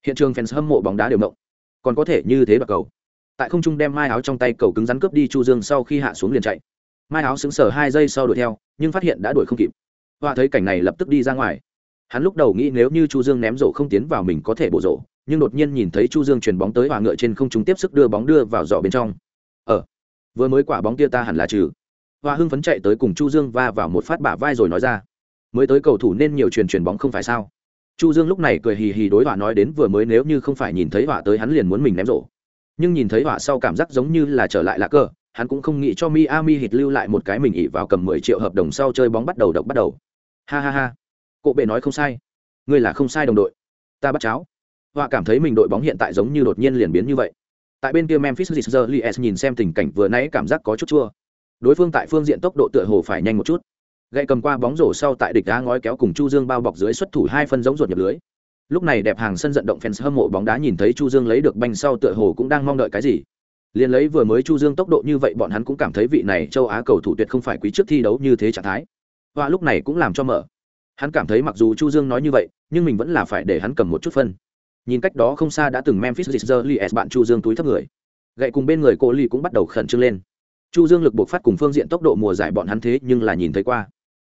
Hiện trường fans hâm mộ bóng đá đều mộng còn có thể như thế đoạt cầu. Tại không trung đem mai áo trong tay cầu cứng rắn cướp đi chu dương sau khi hạ xuống liền chạy mai áo xứng sở hai giây sau đuổi theo, nhưng phát hiện đã đuổi không kịp. Họa thấy cảnh này lập tức đi ra ngoài. Hắn lúc đầu nghĩ nếu như chu dương ném rổ không tiến vào mình có thể bổ rổ, nhưng đột nhiên nhìn thấy chu dương chuyền bóng tới hỏa ngựa trên không trung tiếp sức đưa bóng đưa vào giỏ bên trong. Ờ vừa mới quả bóng kia ta hẳn là trừ. Hoa hưng phấn chạy tới cùng chu dương va vào một phát bả vai rồi nói ra. Mới tới cầu thủ nên nhiều truyền truyền bóng không phải sao? Chu dương lúc này cười hì hì đối họa nói đến vừa mới nếu như không phải nhìn thấy họa tới hắn liền muốn mình ném rổ. Nhưng nhìn thấy họa sau cảm giác giống như là trở lại lạ cơ hắn cũng không nghĩ cho Miami Heat lưu lại một cái mình ỷ vào cầm 10 triệu hợp đồng sau chơi bóng bắt đầu độc bắt đầu. Ha ha ha. Cổ bệ nói không sai. Ngươi là không sai đồng đội. Ta bắt cháo. Họa cảm thấy mình đội bóng hiện tại giống như đột nhiên liền biến như vậy. Tại bên kia Memphis Grizzlies nhìn xem tình cảnh vừa nãy cảm giác có chút chua. Đối phương tại phương diện tốc độ tựa hồ phải nhanh một chút. Gậy cầm qua bóng rổ sau tại địch đá ngói kéo cùng Chu Dương bao bọc dưới xuất thủ hai phân giống ruột nhập lưới. Lúc này đẹp hàng sân vận động fans hâm mộ bóng đá nhìn thấy Chu Dương lấy được banh sau tựa hồ cũng đang mong đợi cái gì liền lấy vừa mới chu dương tốc độ như vậy, bọn hắn cũng cảm thấy vị này châu á cầu thủ tuyệt không phải quý trước thi đấu như thế trạng thái. Và lúc này cũng làm cho mở. Hắn cảm thấy mặc dù chu dương nói như vậy, nhưng mình vẫn là phải để hắn cầm một chút phân. Nhìn cách đó không xa đã từng memphis Grizzlies bạn chu dương túi thấp người. Gậy cùng bên người cô ly cũng bắt đầu khẩn trương lên. Chu dương lực buộc phát cùng phương diện tốc độ mùa giải bọn hắn thế nhưng là nhìn thấy qua.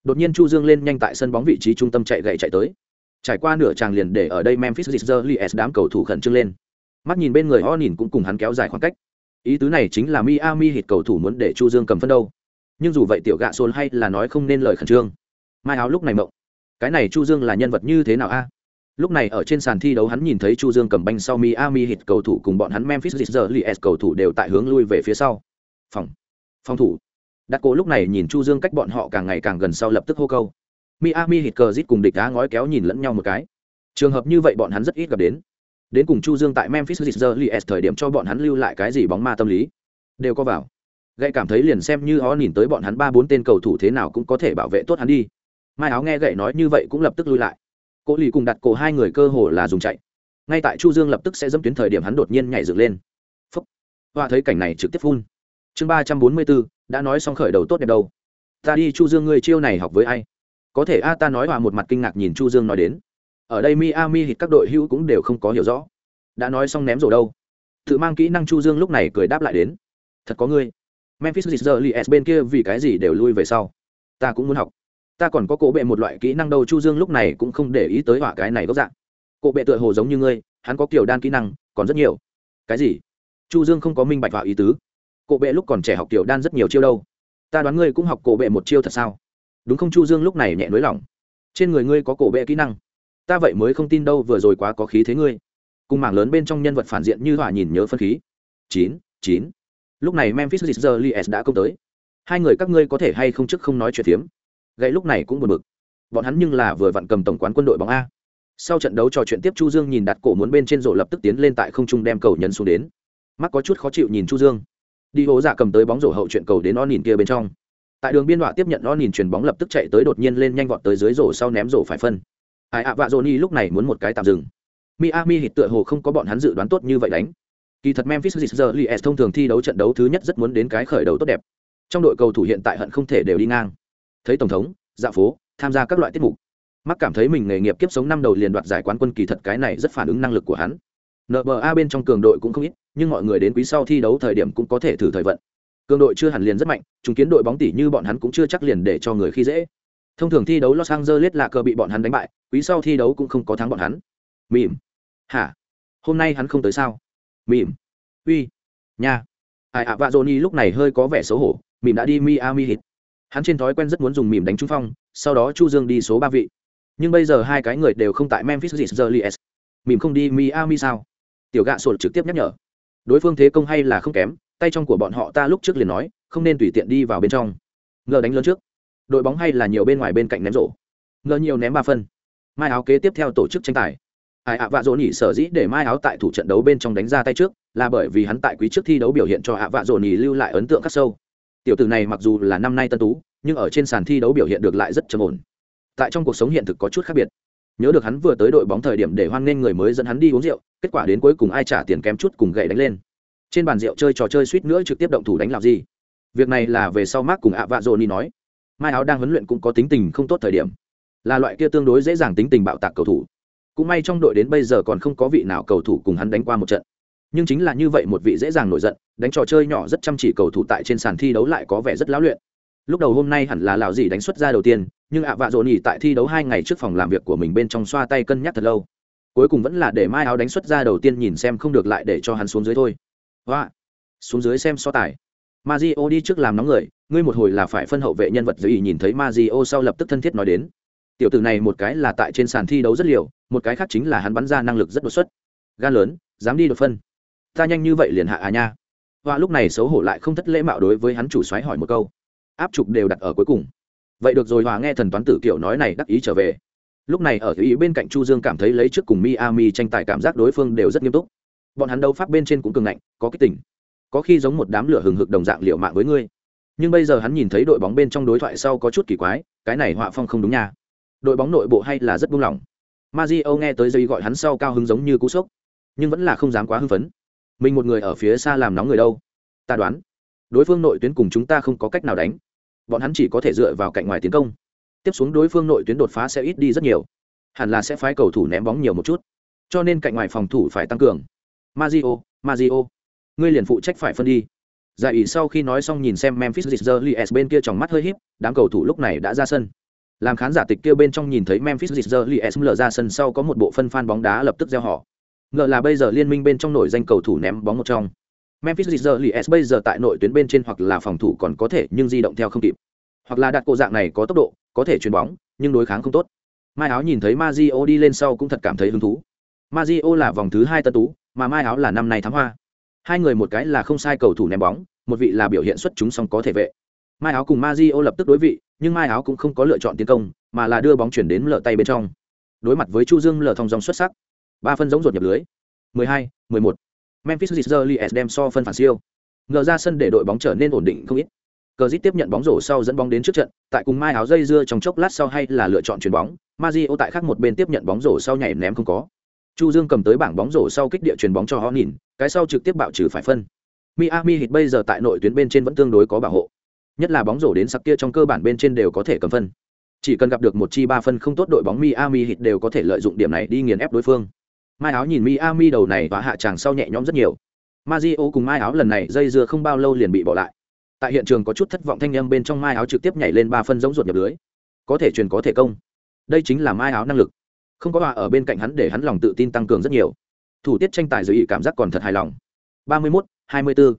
Đột nhiên chu dương lên nhanh tại sân bóng vị trí trung tâm chạy gậy chạy tới. Trải qua nửa tràng liền để ở đây memphis Grizzlies đám cầu thủ khẩn trương lên. Mắt nhìn bên người o nhìn cũng cùng hắn kéo dài khoảng cách ý tứ này chính là miami hít cầu thủ muốn để chu dương cầm phân đâu nhưng dù vậy tiểu gạ xôn hay là nói không nên lời khẩn trương mai áo lúc này mộng cái này chu dương là nhân vật như thế nào a Lúc này ở trên sàn thi đấu hắn nhìn thấy Chu Dương cầm banh sau Miami Heat cầu thủ cùng bọn hắn Memphis Grizzlies cầu thủ đều tại hướng lui về phía sau. Phòng, phòng thủ. đặc cổ lúc này nhìn Chu Dương cách bọn họ càng ngày càng gần sau lập tức hô câu. Miami Heat cờ rít cùng địch đá ngói kéo nhìn lẫn nhau một cái. Trường hợp như vậy bọn hắn rất ít gặp đến. Đến cùng Chu Dương tại Memphis Grizzlies thời điểm cho bọn hắn lưu lại cái gì bóng ma tâm lý. Đều có vào. Gậy cảm thấy liền xem như họ nhìn tới bọn hắn ba bốn tên cầu thủ thế nào cũng có thể bảo vệ tốt hắn đi. Mai áo nghe gậy nói như vậy cũng lập tức lui lại Cố Lì cùng đặt cổ hai người cơ hồ là dùng chạy. Ngay tại Chu Dương lập tức sẽ dâm tuyến thời điểm hắn đột nhiên nhảy dựng lên. Phúc. họa thấy cảnh này trực tiếp phun. Chương ba trăm bốn mươi bốn, đã nói xong khởi đầu tốt đẹp đâu. Ta đi Chu Dương, ngươi chiêu này học với ai? Có thể a, ta nói hòa một mặt kinh ngạc nhìn Chu Dương nói đến. Ở đây Miami hit các đội hữu cũng đều không có hiểu rõ. Đã nói xong ném rồi đâu. Tự mang kỹ năng Chu Dương lúc này cười đáp lại đến. Thật có ngươi. Memphis Grizzlies bên kia vì cái gì đều lui về sau. Ta cũng muốn học ta còn có cổ bệ một loại kỹ năng đâu, chu dương lúc này cũng không để ý tới hỏa cái này gốc dạng cổ bệ tựa hồ giống như ngươi, hắn có kiểu đan kỹ năng, còn rất nhiều cái gì chu dương không có minh bạch vào ý tứ cổ bệ lúc còn trẻ học kiểu đan rất nhiều chiêu đâu ta đoán ngươi cũng học cổ bệ một chiêu thật sao đúng không, chu dương lúc này nhẹ nới lỏng trên người ngươi có cổ bệ kỹ năng ta vậy mới không tin đâu, vừa rồi quá có khí thế ngươi. Cùng mảng lớn bên trong nhân vật phản diện như hỏa nhìn nhớ phân khí. Chín chín. Lúc này memphis Grizzlies đã công tới. Hai người các ngươi có thể hay không trước không nói chuyện phiếm gậy lúc này cũng buồn bực. Bọn hắn nhưng là vừa vặn cầm tổng quán quân đội bóng a. Sau trận đấu trò chuyện tiếp chu dương nhìn đặt cổ muốn bên trên rổ lập tức tiến lên tại không trung đem cầu nhấn xuống đến. Mắt có chút khó chịu nhìn chu dương. Đi hố dạ cầm tới bóng rổ hậu chuyện cầu đến o nhìn kia bên trong. Tại đường biên đoạn tiếp nhận o nhìn chuyền bóng lập tức chạy tới đột nhiên lên nhanh vọt tới dưới rổ sau ném rổ phải phân ai ạ, vạ johnny lúc này muốn một cái tạm dừng. Miami hít tựa hồ không có bọn hắn dự đoán tốt như vậy đánh. Kỳ thật memphis Grizzlies thông thường thi đấu trận đấu thứ nhất rất muốn đến cái khởi đầu tốt đẹp. Trong đội cầu thủ hiện tại hận không thể đều đi ngang. Thấy tổng thống dạ phố, tham gia các loại tiết mục. Mắc cảm thấy mình nghề nghiệp kiếp sống năm đầu liền đoạt giải quán quân kỳ thật cái này rất phản ứng năng lực của hắn. Nba bên trong cường đội cũng không ít, nhưng mọi người đến quý sau thi đấu thời điểm cũng có thể thử thời vận. Cường đội chưa hẳn liền rất mạnh, chúng kiến đội bóng tỷ như bọn hắn cũng chưa chắc liền để cho người khi dễ thông thường thi đấu los angeles là cờ bị bọn hắn đánh bại, quý sau thi đấu cũng không có thắng bọn hắn. Mỉm. Hả? Hôm nay hắn không tới sao? Mỉm. Uy. Nha. Ai ạ, vạ johnny lúc này hơi có vẻ xấu hổ, mỉm đã đi miami hit hắn trên thói quen rất muốn dùng mìm đánh trúng phong, sau đó chu dương đi số ba vị. Nhưng bây giờ hai cái người đều không tại memphis Grizzlies. mìm không đi miami sao? Tiểu gạ sột trực tiếp nhắc nhở. Đối phương thế công hay là không kém, tay trong của bọn họ ta lúc trước liền nói, không nên tùy tiện đi vào bên trong. Ngờ đánh lớn trước đội bóng hay là nhiều bên ngoài bên cạnh ném rổ. Ngờ nhiều ném ba phân. Mai áo kế tiếp theo tổ chức tranh tài. Ai ạ vạ dỗ nhỉ sở dĩ để mai áo tại thủ trận đấu bên trong đánh ra tay trước, là bởi vì hắn tại quý trước thi đấu biểu hiện cho ạ vạ dỗ nhỉ lưu lại ấn tượng khắc sâu. Tiểu tử này mặc dù là năm nay tân tú, nhưng ở trên sàn thi đấu biểu hiện được lại rất trầm ổn. Tại trong cuộc sống hiện thực có chút khác biệt. Nhớ được hắn vừa tới đội bóng thời điểm để hoan nghênh người mới dẫn hắn đi uống rượu, kết quả đến cuối cùng ai trả tiền kém chút cùng gậy đánh lên. Trên bàn rượu chơi trò chơi suýt nữa trực tiếp động thủ đánh làm gì việc này là về sau mark cùng ạ vạ dỗ nỉ nói mai áo đang huấn luyện cũng có tính tình không tốt thời điểm. Là loại kia tương đối dễ dàng tính tình bạo tạc cầu thủ. Cũng may trong đội đến bây giờ còn không có vị nào cầu thủ cùng hắn đánh qua một trận. Nhưng chính là như vậy một vị dễ dàng nổi giận đánh trò chơi nhỏ rất chăm chỉ cầu thủ tại trên sàn thi đấu lại có vẻ rất lão luyện. Lúc đầu hôm nay hẳn là lào gì đánh xuất ra đầu tiên nhưng ạ vạ dồn nhỉ tại thi đấu hai ngày trước phòng làm việc của mình bên trong xoa tay cân nhắc thật lâu. Cuối cùng vẫn là để mai áo đánh xuất ra đầu tiên nhìn xem không được lại để cho hắn xuống dưới thôi. Và xuống dưới xem so tài. Mazio đi trước làm nóng người, ngươi một hồi là phải phân hậu vệ nhân vật dưới nhìn thấy Mazio sau lập tức thân thiết nói đến. Tiểu tử này một cái là tại trên sàn thi đấu rất liều, một cái khác chính là hắn bắn ra năng lực rất đột xuất. Gan lớn, dám đi đột phân. Ta nhanh như vậy liền hạ à nha. Và lúc này xấu hổ lại không thất lễ mạo đối với hắn chủ xoáy hỏi một câu. Áp trục đều đặt ở cuối cùng. Vậy được rồi hòa nghe thần toán tử kiểu nói này đắc ý trở về. Lúc này ở ý bên cạnh chu dương cảm thấy lấy trước cùng miami tranh tài cảm giác đối phương đều rất nghiêm túc. Bọn hắn đấu pháp bên trên cũng cường ngạnh có cái tình. Có khi giống một đám lửa hừng hực đồng dạng liệu mạng với ngươi nhưng bây giờ hắn nhìn thấy đội bóng bên trong đối thoại sau có chút kỳ quái, cái này họa phong không đúng nha. Đội bóng nội bộ hay là rất buông lỏng. Mazio nghe tới giây gọi hắn sau cao hứng giống như cú sốc, nhưng vẫn là không dám quá hưng phấn. Mình một người ở phía xa làm nóng người đâu? Ta đoán, đối phương nội tuyến cùng chúng ta không có cách nào đánh. Bọn hắn chỉ có thể dựa vào cạnh ngoài tiến công. Tiếp xuống đối phương nội tuyến đột phá sẽ ít đi rất nhiều. Hẳn là sẽ phái cầu thủ ném bóng nhiều một chút. Cho nên cạnh ngoài phòng thủ phải tăng cường. Mazio mazio ngươi liền phụ trách phải phân đi giải ủy sau khi nói xong nhìn xem memphis Grizzlies bên kia trong mắt hơi híp, đám cầu thủ lúc này đã ra sân. Làm khán giả tịch kia bên trong nhìn thấy memphis Grizzlies lở ra sân sau có một bộ phân fan bóng đá lập tức gieo họ. Ngờ là bây giờ liên minh bên trong nổi danh cầu thủ ném bóng một trong. Memphis Grizzlies bây giờ tại nội tuyến bên trên hoặc là phòng thủ còn có thể nhưng di động theo không kịp. Hoặc là đặt cổ dạng này có tốc độ, có thể chuyền bóng, nhưng đối kháng không tốt. Mai áo nhìn thấy Mario đi lên sau cũng thật cảm thấy hứng thú. Mario là vòng thứ hai tân tú, mà mai áo là năm nay thám hoa hai người một cái là không sai cầu thủ ném bóng một vị là biểu hiện xuất chúng song có thể vệ. Mai áo cùng Mario lập tức đối vị nhưng mai áo cũng không có lựa chọn tiến công mà là đưa bóng chuyển đến lợ tay bên trong. Đối mặt với chu dương lờ thong dòng xuất sắc. Ba phân giống ruột nhập lưới. 12, 11. Memphis Grizzlies đem so phân phản siêu. Ngờ ra sân để đội bóng trở nên ổn định không ít. Cờ dít tiếp nhận bóng rổ sau dẫn bóng đến trước trận tại cùng mai áo dây dưa trong chốc lát sau hay là lựa chọn chuyền bóng Mario tại khác một bên tiếp nhận bóng rổ sau nhảy ném không có chu dương cầm tới bảng bóng rổ sau kích địa chuyền bóng cho họ nhìn, cái sau trực tiếp bạo trừ phải phân. Miami Heat bây giờ tại nội tuyến bên trên vẫn tương đối có bảo hộ. Nhất là bóng rổ đến sặc kia trong cơ bản bên trên đều có thể cầm phân. Chỉ cần gặp được một chi ba phân không tốt đội bóng miami Heat đều có thể lợi dụng điểm này đi nghiền ép đối phương. Mai áo nhìn miami đầu này và hạ tràng sau nhẹ nhõm rất nhiều. Mario cùng mai áo lần này dây dưa không bao lâu liền bị bỏ lại. Tại hiện trường có chút thất vọng thanh âm bên trong mai áo trực tiếp nhảy lên ba phân giống ruột nhập lưới. Có thể truyền có thể công. Đây chính là mai áo năng lực không có hòa ở bên cạnh hắn để hắn lòng tự tin tăng cường rất nhiều. Thủ tiết tranh tài dưới ý cảm giác còn thật hài lòng. Ba mươi 31, 24.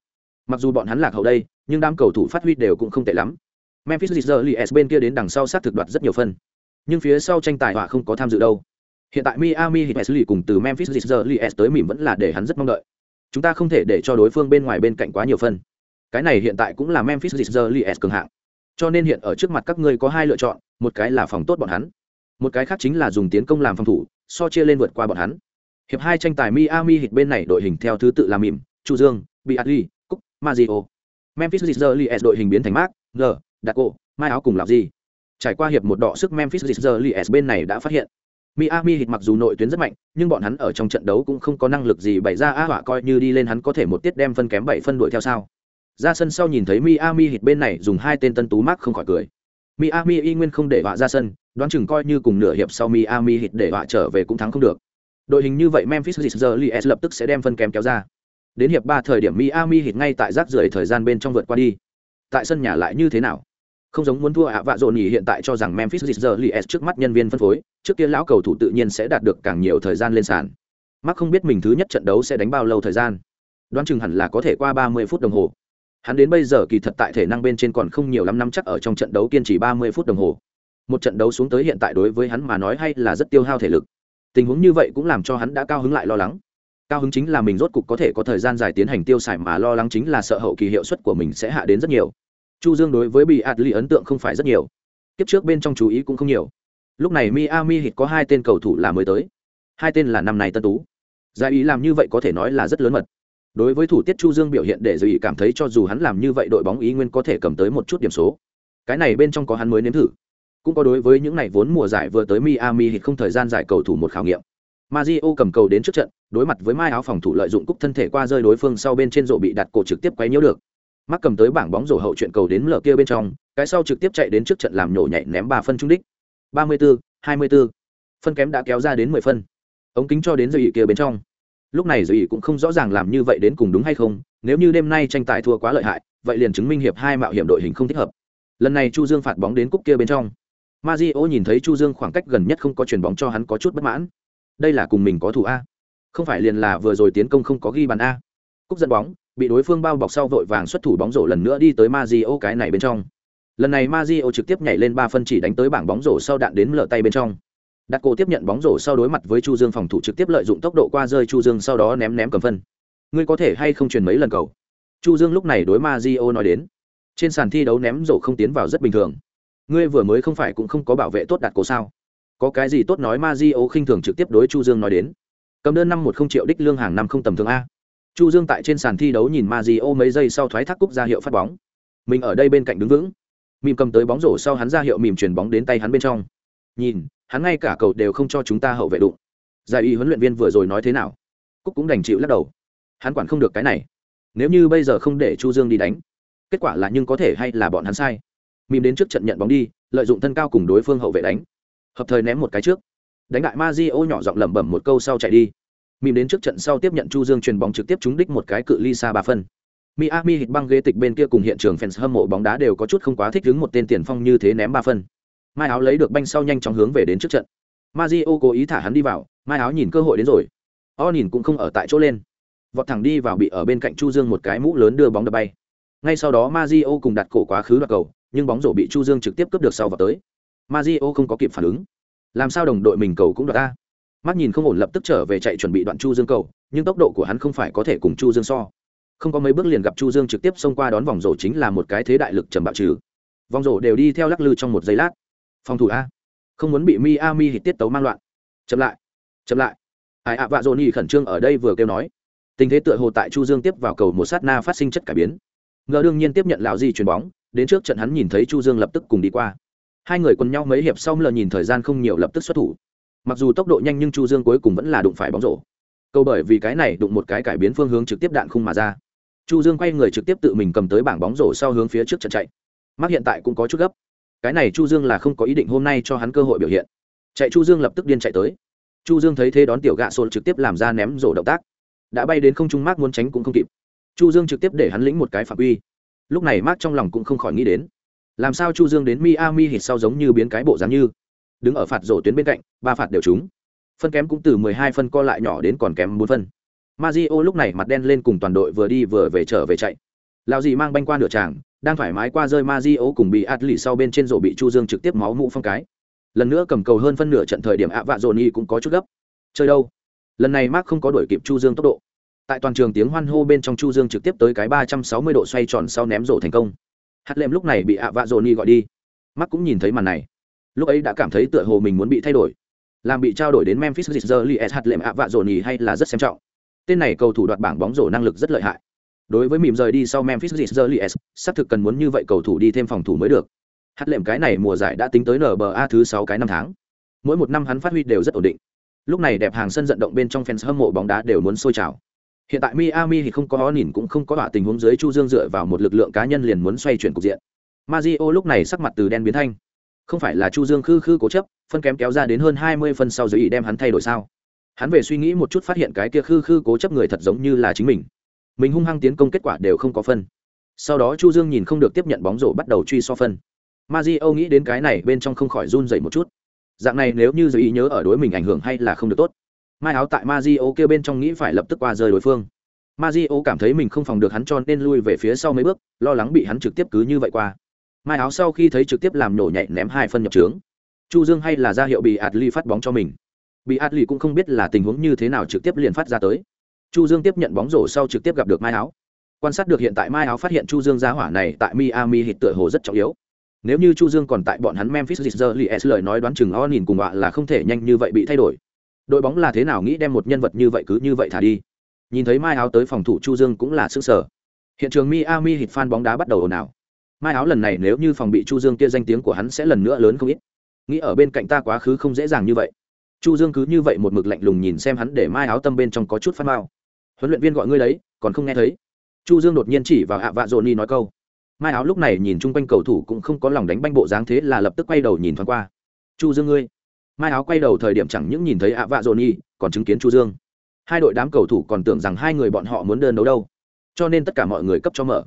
mặc dù bọn hắn lạc hậu đây nhưng đám cầu thủ phát huy đều cũng không tệ lắm. Memphis Grizzlies bên kia đến đằng sau sát thực đoạt rất nhiều phân. Nhưng phía sau tranh tài họa không có tham dự đâu. Hiện tại miami hit Wesley cùng từ memphis Grizzlies tới mỉm vẫn là để hắn rất mong đợi. Chúng ta không thể để cho đối phương bên ngoài bên cạnh quá nhiều phân. Cái này hiện tại cũng là memphis Grizzlies cường hạng. Cho nên hiện ở trước mặt các ngươi có hai lựa chọn một cái là phòng tốt bọn hắn một cái khác chính là dùng tiến công làm phòng thủ so chia lên vượt qua bọn hắn hiệp hai tranh tài miami hit bên này đội hình theo thứ tự là mỉm chu dương bị adli cúc mazio memphis Grizzlies đội hình biến thành mark g đặc cổ mai áo cùng làm gì trải qua hiệp một đỏ sức memphis Grizzlies bên này đã phát hiện Miami Heat mặc dù nội tuyến rất mạnh, nhưng bọn hắn ở trong trận đấu cũng không có năng lực gì bày ra a họa coi như đi lên hắn có thể một tiết đem phân kém bảy phân đuổi theo sao. Ra sân sau nhìn thấy Miami Heat bên này dùng hai tên tân tú mắc không khỏi cười. Miami y nguyên không để họa ra sân, đoán chừng coi như cùng nửa hiệp sau Miami Heat để họa trở về cũng thắng không được. Đội hình như vậy Memphis Grizzlies lập tức sẽ đem phân kém kéo ra. Đến hiệp ba thời điểm Miami Heat ngay tại rác rưởi thời gian bên trong vượt qua đi. Tại sân nhà lại như thế nào? Không giống muốn thua ạ vạ dồn nhỉ hiện tại cho rằng Memphis Grizzlies trước mắt nhân viên phân phối, trước kia lão cầu thủ tự nhiên sẽ đạt được càng nhiều thời gian lên sàn. Mark không biết mình thứ nhất trận đấu sẽ đánh bao lâu thời gian. Đoán chừng hẳn là có thể qua 30 phút đồng hồ. Hắn đến bây giờ kỳ thật tại thể năng bên trên còn không nhiều lắm năm chắc ở trong trận đấu kiên trì 30 phút đồng hồ. Một trận đấu xuống tới hiện tại đối với hắn mà nói hay là rất tiêu hao thể lực. Tình huống như vậy cũng làm cho hắn đã cao hứng lại lo lắng. Cao hứng chính là mình rốt cục có thể có thời gian dài tiến hành tiêu xài mà lo lắng chính là sợ hậu kỳ hiệu suất của mình sẽ hạ đến rất nhiều. Chu dương đối với bị adli ấn tượng không phải rất nhiều. Kiếp trước bên trong chú ý cũng không nhiều. Lúc này miami hit có hai tên cầu thủ là mới tới. Hai tên là năm này tân tú. Giải ý làm như vậy có thể nói là rất lớn mật. Đối với thủ tiết chu dương biểu hiện để dự ý cảm thấy cho dù hắn làm như vậy đội bóng ý nguyên có thể cầm tới một chút điểm số. Cái này bên trong có hắn mới nếm thử cũng có đối với những này vốn mùa giải vừa tới miami hit không thời gian giải cầu thủ một khảo nghiệm. Mario cầm cầu đến trước trận, đối mặt với mai áo phòng thủ lợi dụng cúc thân thể qua rơi đối phương sau bên trên rổ bị đặt cổ trực tiếp quấy nhiễu được. Mắc cầm tới bảng bóng rổ hậu chuyện cầu đến lờ kia bên trong cái sau trực tiếp chạy đến trước trận làm nhổ nhảy ném ba phân trung đích. Ba mươi bốn hai mươi bốn phân kém đã kéo ra đến mười phân. Ống kính cho đến dự kia bên trong. Lúc này dự cũng không rõ ràng làm như vậy đến cùng đúng hay không nếu như đêm nay tranh tài thua quá lợi hại vậy liền chứng minh hiệp hai mạo hiểm đội hình không thích hợp. Lần này chu dương phạt bóng đến cúc kia bên trong. Mazio nhìn thấy Chu Dương khoảng cách gần nhất không có chuyền bóng cho hắn có chút bất mãn. Đây là cùng mình có thủ a. Không phải liền là vừa rồi tiến công không có ghi bàn a. Cúc dẫn bóng, bị đối phương bao bọc sau vội vàng xuất thủ bóng rổ lần nữa đi tới Mario cái này bên trong. Lần này Mario trực tiếp nhảy lên ba phân chỉ đánh tới bảng bóng rổ sau đạn đến lở tay bên trong. Đặt cổ tiếp nhận bóng rổ sau đối mặt với Chu Dương phòng thủ trực tiếp lợi dụng tốc độ qua rơi Chu Dương sau đó ném ném cầm phân. Ngươi có thể hay không truyền mấy lần cầu? Chu Dương lúc này đối Mario nói đến. Trên sàn thi đấu ném rổ không tiến vào rất bình thường. Ngươi vừa mới không phải cũng không có bảo vệ tốt đạt cổ sao? Có cái gì tốt nói Mario khinh thường trực tiếp đối Chu Dương nói đến. Cầm đơn năm một không triệu đích lương hàng năm không tầm thường a. Chu dương tại trên sàn thi đấu nhìn Mario mấy giây sau thoái thác cúc ra hiệu phát bóng. Mình ở đây bên cạnh đứng vững. Mìm cầm tới bóng rổ sau hắn ra hiệu mìm chuyển bóng đến tay hắn bên trong. Nhìn, hắn ngay cả cầu đều không cho chúng ta hậu vệ đụng. Giải y huấn luyện viên vừa rồi nói thế nào? Cúc cũng đành chịu lắc đầu. Hắn quản không được cái này. Nếu như bây giờ không để chu dương đi đánh, kết quả là nhưng có thể hay là bọn hắn sai mìm đến trước trận nhận bóng đi, lợi dụng thân cao cùng đối phương hậu vệ đánh. Hợp thời ném một cái trước. Đánh đại ma di ô nhỏ giọng lẩm bẩm một câu sau chạy đi. Mìm đến trước trận sau tiếp nhận chu dương truyền bóng trực tiếp trúng đích một cái cự ly xa ba phân. Miami hit băng ghế tịch bên kia cùng hiện trường fans hâm mộ bóng đá đều có chút không quá thích đứng một tên tiền phong như thế ném ba phân. Mai áo lấy được banh sau nhanh chóng hướng về đến trước trận. Mazio cố ý thả hắn đi vào, mai áo nhìn cơ hội đến rồi. O nhìn cũng không ở tại chỗ lên. Vọt thẳng đi vào bị ở bên cạnh chu dương một cái mũ lớn đưa bóng đập bay. Ngay sau đó Mazio cùng đặt cổ quá khứ đoạt cầu nhưng bóng rổ bị chu dương trực tiếp cướp được sau vào tới. Mario không có kịp phản ứng. Làm sao đồng đội mình cầu cũng đoạt ta? Mắt nhìn không ổn lập tức trở về chạy chuẩn bị đoạn chu dương cầu, nhưng tốc độ của hắn không phải có thể cùng chu dương so. Không có mấy bước liền gặp chu dương trực tiếp xông qua đón vòng rổ chính là một cái thế đại lực trầm bạo trừ. Vòng rổ đều đi theo lắc lư trong một giây lát. Phòng thủ a. Không muốn bị miami hít tiết tấu mang loạn. Chậm lại. Chậm lại. Ai ạ, vạ dồn khẩn trương ở đây vừa kêu nói. Tình thế tựa hồ tại chu dương tiếp vào cầu một sát na phát sinh chất cải biến. Ngờ đương nhiên tiếp nhận lão di chuyền bóng đến trước trận hắn nhìn thấy chu dương lập tức cùng đi qua. Hai người quần nhau mấy hiệp sau lờ nhìn thời gian không nhiều lập tức xuất thủ. Mặc dù tốc độ nhanh nhưng chu dương cuối cùng vẫn là đụng phải bóng rổ. Câu bởi vì cái này đụng một cái cải biến phương hướng trực tiếp đạn khung mà ra. Chu dương quay người trực tiếp tự mình cầm tới bảng bóng rổ sau hướng phía trước trận chạy. Mắc hiện tại cũng có chút gấp. Cái này chu dương là không có ý định hôm nay cho hắn cơ hội biểu hiện. Chạy chu dương lập tức điên chạy tới. Chu dương thấy thế đón tiểu gạ sồn trực tiếp làm ra ném rổ động tác. Đã bay đến không trung mác muốn tránh cũng không kịp. Chu dương trực tiếp để hắn lĩnh một cái phạm uy lúc này mark trong lòng cũng không khỏi nghĩ đến, làm sao chu dương đến miami hít sau giống như biến cái bộ dáng như, đứng ở phạt rổ tuyến bên cạnh, ba phạt đều trúng. Phân kém cũng từ 12 phân co lại nhỏ đến còn kém 4 phân. Mazio lúc này mặt đen lên cùng toàn đội vừa đi vừa về trở về chạy. Lão gì mang banh qua nửa tràng, đang thoải mái qua rơi Mazio cùng bị Atli sau bên trên rổ bị Chu Dương trực tiếp máu mũ phong cái. Lần nữa cầm cầu hơn phân nửa trận thời điểm ạ vạ dồn y cũng có chút gấp. Chơi đâu? Lần này mark không có đuổi kịp chu dương tốc độ tại toàn trường tiếng hoan hô bên trong chu dương trực tiếp tới cái ba trăm sáu mươi độ xoay tròn sau ném rổ thành công. Hạt lệm lúc này bị ạ vạ dồn ni gọi đi. Mắt cũng nhìn thấy màn này. Lúc ấy đã cảm thấy tựa hồ mình muốn bị thay đổi. Làm bị trao đổi đến memphis Grizzlies hạt lệm ạ vạ dồn ni hay là rất xem trọng. Tên này cầu thủ đoạt bảng bóng rổ năng lực rất lợi hại. Đối với mỉm rời đi sau memphis Grizzlies xác thực cần muốn như vậy cầu thủ đi thêm phòng thủ mới được. Hát lệm cái này mùa giải đã tính tới nba thứ sáu cái năm tháng. Mỗi một năm hắn phát huy đều rất ổn định. Lúc này đẹp hàng sân vận động bên trong fans hâm mộ bóng đá đều muốn sôi trào hiện tại miami thì không có hó nhìn cũng không có họa tình huống dưới chu dương dựa vào một lực lượng cá nhân liền muốn xoay chuyển cục diện. Mazio lúc này sắc mặt từ đen biến thanh. Không phải là chu dương khư khư cố chấp, phân kém kéo ra đến hơn hai mươi phân sau dưới ý đem hắn thay đổi sao? Hắn về suy nghĩ một chút phát hiện cái kia khư khư cố chấp người thật giống như là chính mình. Mình hung hăng tiến công kết quả đều không có phân. Sau đó chu dương nhìn không được tiếp nhận bóng rổ bắt đầu truy so phân. Mario nghĩ đến cái này bên trong không khỏi run rẩy một chút. Dạng này nếu như giới ý nhớ ở đối mình ảnh hưởng hay là không được tốt. Mai áo tại Mario kia bên trong nghĩ phải lập tức qua rơi đối phương. Mario cảm thấy mình không phòng được hắn cho nên lui về phía sau mấy bước, lo lắng bị hắn trực tiếp cứ như vậy qua. Mai áo sau khi thấy trực tiếp làm nổ nhảy ném hai phân nhập trướng. Chu Dương hay là ra hiệu bị Atli phát bóng cho mình. Bị Atli cũng không biết là tình huống như thế nào trực tiếp liền phát ra tới. Chu Dương tiếp nhận bóng rổ sau trực tiếp gặp được Mai áo. Quan sát được hiện tại Mai áo phát hiện Chu Dương giá hỏa này tại Miami hit tựa hồ rất trọng yếu nếu như Chu Dương còn tại bọn hắn Memphis Grizzlies lời nói đoán chừng o nhìn cùng ạ là không thể nhanh như vậy bị thay đổi. Đội bóng là thế nào nghĩ đem một nhân vật như vậy cứ như vậy thả đi. Nhìn thấy Mai Áo tới phòng thủ Chu Dương cũng là sức sở. Hiện trường Miami hit fan bóng đá bắt đầu ồn ào. Mai Áo lần này nếu như phòng bị Chu Dương kia danh tiếng của hắn sẽ lần nữa lớn không ít. Nghĩ ở bên cạnh ta quá khứ không dễ dàng như vậy. Chu Dương cứ như vậy một mực lạnh lùng nhìn xem hắn để Mai Áo tâm bên trong có chút phát mao. Huấn luyện viên gọi ngươi đấy, còn không nghe thấy. Chu Dương đột nhiên chỉ vào hạ vạ Johnny nói câu mai áo lúc này nhìn chung quanh cầu thủ cũng không có lòng đánh banh bộ dáng thế là lập tức quay đầu nhìn thoáng qua chu dương ngươi mai áo quay đầu thời điểm chẳng những nhìn thấy ạ vạ dồn y, còn chứng kiến chu dương. Hai đội đám cầu thủ còn tưởng rằng hai người bọn họ muốn đơn đấu đâu. Cho nên tất cả mọi người cấp cho mở.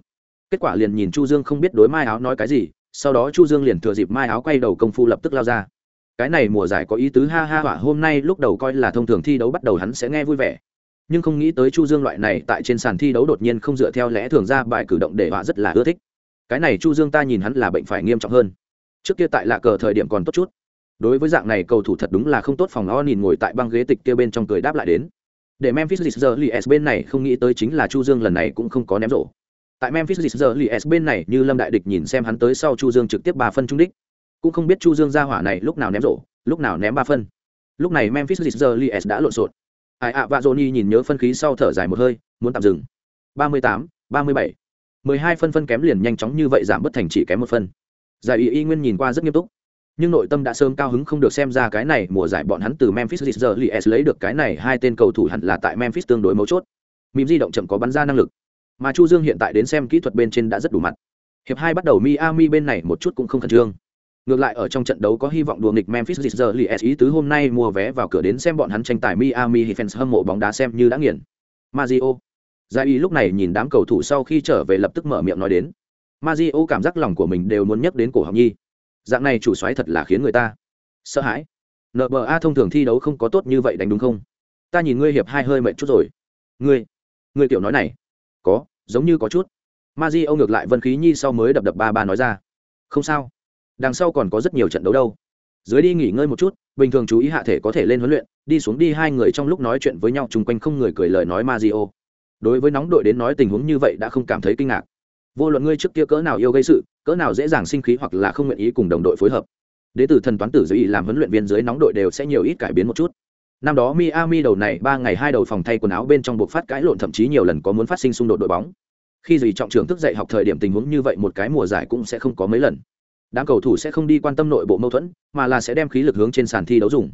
Kết quả liền nhìn chu dương không biết đối mai áo nói cái gì, sau đó chu dương liền thừa dịp mai áo quay đầu công phu lập tức lao ra. Cái này mùa giải có ý tứ ha ha hỏa, hôm nay lúc đầu coi là thông thường thi đấu bắt đầu hắn sẽ nghe vui vẻ. Nhưng không nghĩ tới chu dương loại này tại trên sàn thi đấu đột nhiên không dựa theo lẽ thường ra bài cử động để họa rất là ưa thích. Cái này chu dương ta nhìn hắn là bệnh phải nghiêm trọng hơn. Trước kia tại lạ cờ thời điểm còn tốt chút đối với dạng này cầu thủ thật đúng là không tốt phòng o nhìn ngồi tại băng ghế tịch kia bên trong cười đáp lại đến. Để memphis Grizzlies bên này không nghĩ tới chính là chu dương lần này cũng không có ném rổ. Tại memphis Grizzlies bên này như lâm đại địch nhìn xem hắn tới sau chu dương trực tiếp ba phân trung đích. Cũng không biết chu dương ra hỏa này lúc nào ném rổ lúc nào ném ba phân. Lúc này memphis Grizzlies đã lộn xộn. Ai ạ và johnny nhìn nhớ phân khí sau thở dài một hơi muốn tạm dừng. 38, 37 mười hai phân phân kém liền nhanh chóng như vậy giảm bất thành chỉ kém một phân. Giải y y nguyên nhìn qua rất nghiêm túc nhưng nội tâm đã sớm cao hứng không được xem ra cái này mùa giải bọn hắn từ Memphis Grizzlies lấy được cái này hai tên cầu thủ hẳn là tại Memphis tương đối mấu chốt. Mìm di động chậm có bắn ra năng lực, mà Chu Dương hiện tại đến xem kỹ thuật bên trên đã rất đủ mặt. Hiệp hai bắt đầu Miami bên này một chút cũng không khẩn trương. Ngược lại ở trong trận đấu có hy vọng đùa nghịch Memphis Grizzlies ý tứ hôm nay mua vé vào cửa đến xem bọn hắn tranh tài Miami fans hâm mộ bóng đá xem như đã nghiền. Mario giải Y lúc này nhìn đám cầu thủ sau khi trở về lập tức mở miệng nói đến. Mario cảm giác lòng của mình đều muốn nhắc đến cổ Học Nhi. Dạng này chủ soái thật là khiến người ta sợ hãi. NBA thông thường thi đấu không có tốt như vậy đánh đúng không? Ta nhìn ngươi hiệp hai hơi mệt chút rồi. Ngươi, ngươi tiểu nói này, có, giống như có chút. Mario ngược lại Vân Khí Nhi sau mới đập đập ba ba nói ra. Không sao, đằng sau còn có rất nhiều trận đấu đâu. dưới đi nghỉ ngơi một chút bình thường chú ý hạ thể có thể lên huấn luyện đi xuống đi hai người trong lúc nói chuyện với nhau chung quanh không người cười lời nói Mazio. đối với nóng đội đến nói tình huống như vậy đã không cảm thấy kinh ngạc vô luận ngươi trước kia cỡ nào yêu gây sự cỡ nào dễ dàng sinh khí hoặc là không nguyện ý cùng đồng đội phối hợp. Đế tử thần toán tử dưới làm huấn luyện viên dưới nóng đội đều sẽ nhiều ít cải biến một chút. Năm đó miami đầu này ba ngày hai đầu phòng thay quần áo bên trong buộc phát cãi lộn thậm chí nhiều lần có muốn phát sinh xung đột đội bóng. Khi dì trọng trưởng thức dậy học thời điểm tình huống như vậy một cái mùa giải cũng sẽ không có mấy lần. Đám cầu thủ sẽ không đi quan tâm nội bộ mâu thuẫn, mà là sẽ đem khí lực hướng trên sàn thi đấu dùng.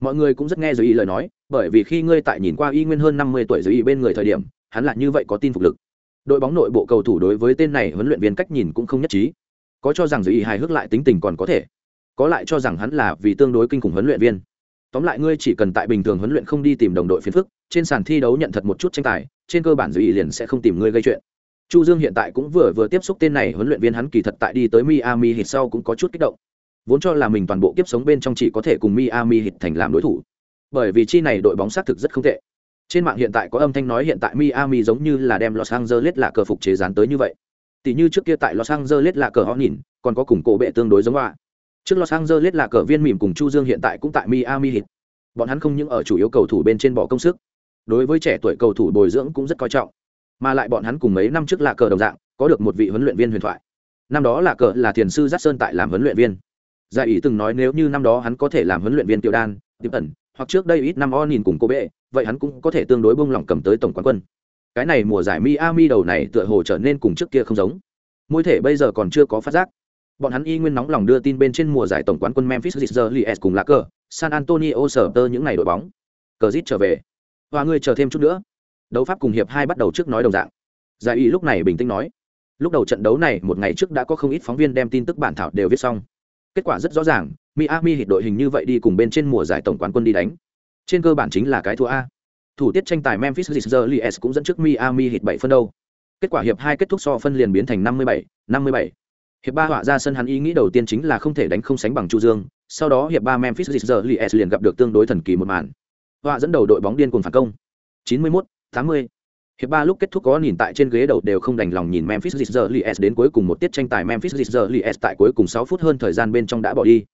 Mọi người cũng rất nghe dưới ý lời nói, bởi vì khi ngươi tại nhìn qua y nguyên hơn năm mươi tuổi dưới ý bên người thời điểm, hắn lại như vậy có tin phục lực đội bóng nội bộ cầu thủ đối với tên này huấn luyện viên cách nhìn cũng không nhất trí. Có cho rằng giới ý hài hước lại tính tình còn có thể, có lại cho rằng hắn là vì tương đối kinh khủng huấn luyện viên. Tóm lại ngươi chỉ cần tại bình thường huấn luyện không đi tìm đồng đội phiền phức, trên sàn thi đấu nhận thật một chút tranh tài, trên cơ bản giới ý liền sẽ không tìm ngươi gây chuyện. Chu dương hiện tại cũng vừa vừa tiếp xúc tên này huấn luyện viên hắn kỳ thật tại đi tới miami hít sau cũng có chút kích động. Vốn cho là mình toàn bộ kiếp sống bên trong chỉ có thể cùng miami hít thành làm đối thủ. Bởi vì chi này đội bóng xác thực rất không tệ trên mạng hiện tại có âm thanh nói hiện tại miami giống như là đem los angeles là cờ phục chế dán tới như vậy. Tỷ như trước kia tại los angeles là cờ họ nhìn, còn có cùng cổ bệ tương đối giống họa trước los angeles là cờ viên mỉm cùng chu dương hiện tại cũng tại miami hit bọn hắn không những ở chủ yếu cầu thủ bên trên bỏ công sức, đối với trẻ tuổi cầu thủ bồi dưỡng cũng rất coi trọng. Mà lại bọn hắn cùng mấy năm trước là cờ đồng dạng, có được một vị huấn luyện viên huyền thoại. Năm đó là cờ là thiền sư giác sơn tại làm huấn luyện viên. Gia ý từng nói nếu như năm đó hắn có thể làm huấn luyện viên tiểu đan, tiếp ẩn hoặc trước đây ít năm o nhìn cùng cô bệ, vậy hắn cũng có thể tương đối bông lỏng cầm tới tổng quán quân. Cái này mùa giải miami đầu này tựa hồ trở nên cùng trước kia không giống. Môi thể bây giờ còn chưa có phát giác. Bọn hắn y nguyên nóng lòng đưa tin bên trên mùa giải tổng quán quân memphis Grizzlies cùng lá cờ san antonio sở tơ những ngày đội bóng. Cờ zit trở về. Và ngươi chờ thêm chút nữa. Đấu pháp cùng hiệp hai bắt đầu trước nói đồng dạng. Giải y lúc này bình tĩnh nói. Lúc đầu trận đấu này, một ngày trước đã có không ít phóng viên đem tin tức bản thảo đều viết xong. Kết quả rất rõ ràng miami hit đội hình như vậy đi cùng bên trên mùa giải tổng quán quân đi đánh. Trên cơ bản chính là cái thua a. Thủ tiết tranh tài memphis Grizzlies cũng dẫn trước miami hit bảy phân đâu. Kết quả hiệp hai kết thúc so phân liền biến thành năm mươi bảy năm mươi bảy. Hiệp ba họa ra sân hắn ý nghĩ đầu tiên chính là không thể đánh không sánh bằng chu dương sau đó hiệp ba memphis Grizzlies liền gặp được tương đối thần kỳ một màn. Họa dẫn đầu đội bóng điên cuồng phản công. 91, 80. Hiệp ba lúc kết thúc có nhìn tại trên ghế đầu đều không đành lòng nhìn Memphis Grizzlies đến cuối cùng một tiết tranh tài Memphis Grizzlies tại cuối cùng 6 phút hơn thời gian bên trong đã bỏ đi.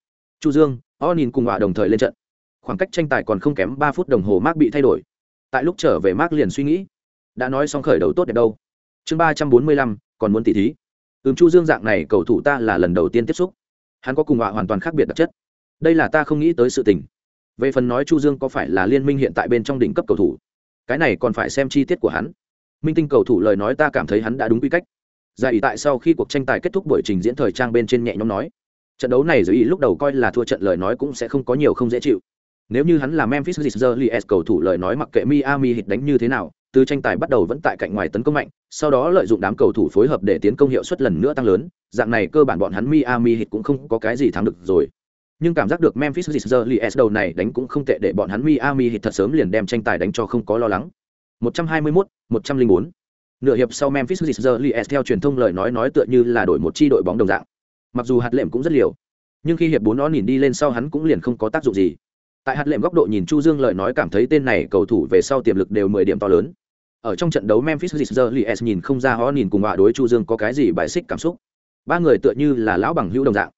Chu Dương, nhìn cùng họa đồng thời lên trận. Khoảng cách tranh tài còn không kém ba phút đồng hồ Mark bị thay đổi. Tại lúc trở về Mark liền suy nghĩ, đã nói xong khởi đầu tốt đẹp đâu. Chương 345, còn muốn tỉ thí. Ừm Chu Dương dạng này cầu thủ ta là lần đầu tiên tiếp xúc. Hắn có cùng họa hoàn toàn khác biệt đặc chất. Đây là ta không nghĩ tới sự tình. Về phần nói Chu Dương có phải là liên minh hiện tại bên trong đỉnh cấp cầu thủ, cái này còn phải xem chi tiết của hắn minh tinh cầu thủ lời nói ta cảm thấy hắn đã đúng quy cách giải ý tại sau khi cuộc tranh tài kết thúc buổi trình diễn thời trang bên trên nhẹ nhõm nói trận đấu này giới ý lúc đầu coi là thua trận lời nói cũng sẽ không có nhiều không dễ chịu nếu như hắn là memphis Grizzlies cầu thủ lời nói mặc kệ miami hit đánh như thế nào từ tranh tài bắt đầu vẫn tại cạnh ngoài tấn công mạnh sau đó lợi dụng đám cầu thủ phối hợp để tiến công hiệu suất lần nữa tăng lớn dạng này cơ bản bọn hắn miami hit cũng không có cái gì thắng được rồi nhưng cảm giác được Memphis Grizzlies đầu này đánh cũng không tệ để bọn hắn Miami hit thật sớm liền đem tranh tài đánh cho không có lo lắng. 121, 104. Nửa hiệp sau Memphis Grizzlies theo truyền thông lời nói nói tựa như là đổi một chi đội bóng đồng dạng. Mặc dù hạt lệm cũng rất liều, nhưng khi hiệp bốn nó nhìn đi lên sau hắn cũng liền không có tác dụng gì. Tại hạt lệm góc độ nhìn Chu Dương lời nói cảm thấy tên này cầu thủ về sau tiềm lực đều 10 điểm to lớn. Ở trong trận đấu Memphis Grizzlies nhìn không ra họ nhìn cùng họa đối Chu Dương có cái gì bài xích cảm xúc. Ba người tựa như là lão bằng hữu đồng dạng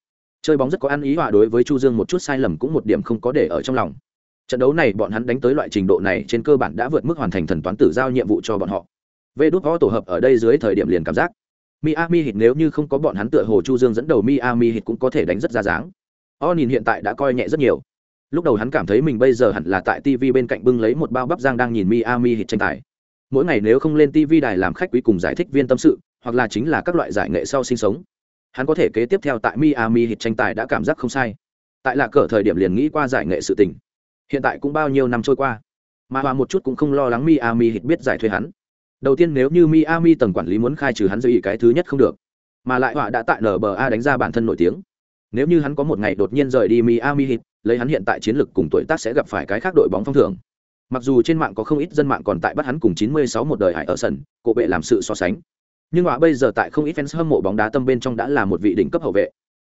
chơi bóng rất có ăn ý họa đối với chu dương một chút sai lầm cũng một điểm không có để ở trong lòng trận đấu này bọn hắn đánh tới loại trình độ này trên cơ bản đã vượt mức hoàn thành thần toán tử giao nhiệm vụ cho bọn họ vê đốt võ tổ hợp ở đây dưới thời điểm liền cảm giác miami hit nếu như không có bọn hắn tựa hồ chu dương dẫn đầu miami hit cũng có thể đánh rất ra dáng. Onin hiện tại đã coi nhẹ rất nhiều. Lúc đầu hắn cảm thấy mình bây giờ hẳn là tại tv bên cạnh bưng lấy một bao bắp rang đang nhìn miami hit tranh tài. Mỗi ngày nếu không lên tv đài làm khách quý cùng giải thích viên tâm sự, hoặc là chính là các loại giải nghệ sau sinh sống, hắn có thể kế tiếp theo tại miami hit tranh tài đã cảm giác không sai. Tại là cỡ thời điểm liền nghĩ qua giải nghệ sự tình. Hiện tại cũng bao nhiêu năm trôi qua. Mà hòa một chút cũng không lo lắng miami hit biết giải thuê hắn đầu tiên nếu như miami tầng quản lý muốn khai trừ hắn dư ý cái thứ nhất không được, mà lại họa đã tại nba đánh ra bản thân nổi tiếng. Nếu như hắn có một ngày đột nhiên rời đi miami hit lấy hắn hiện tại chiến lược cùng tuổi tác sẽ gặp phải cái khác đội bóng phong thưởng. Mặc dù trên mạng có không ít dân mạng còn tại bắt hắn cùng 96 một đời hải ở sân, cổ bệ làm sự so sánh. Nhưng họa bây giờ tại không ít fans hâm mộ bóng đá tâm bên trong đã là một vị đỉnh cấp hậu vệ.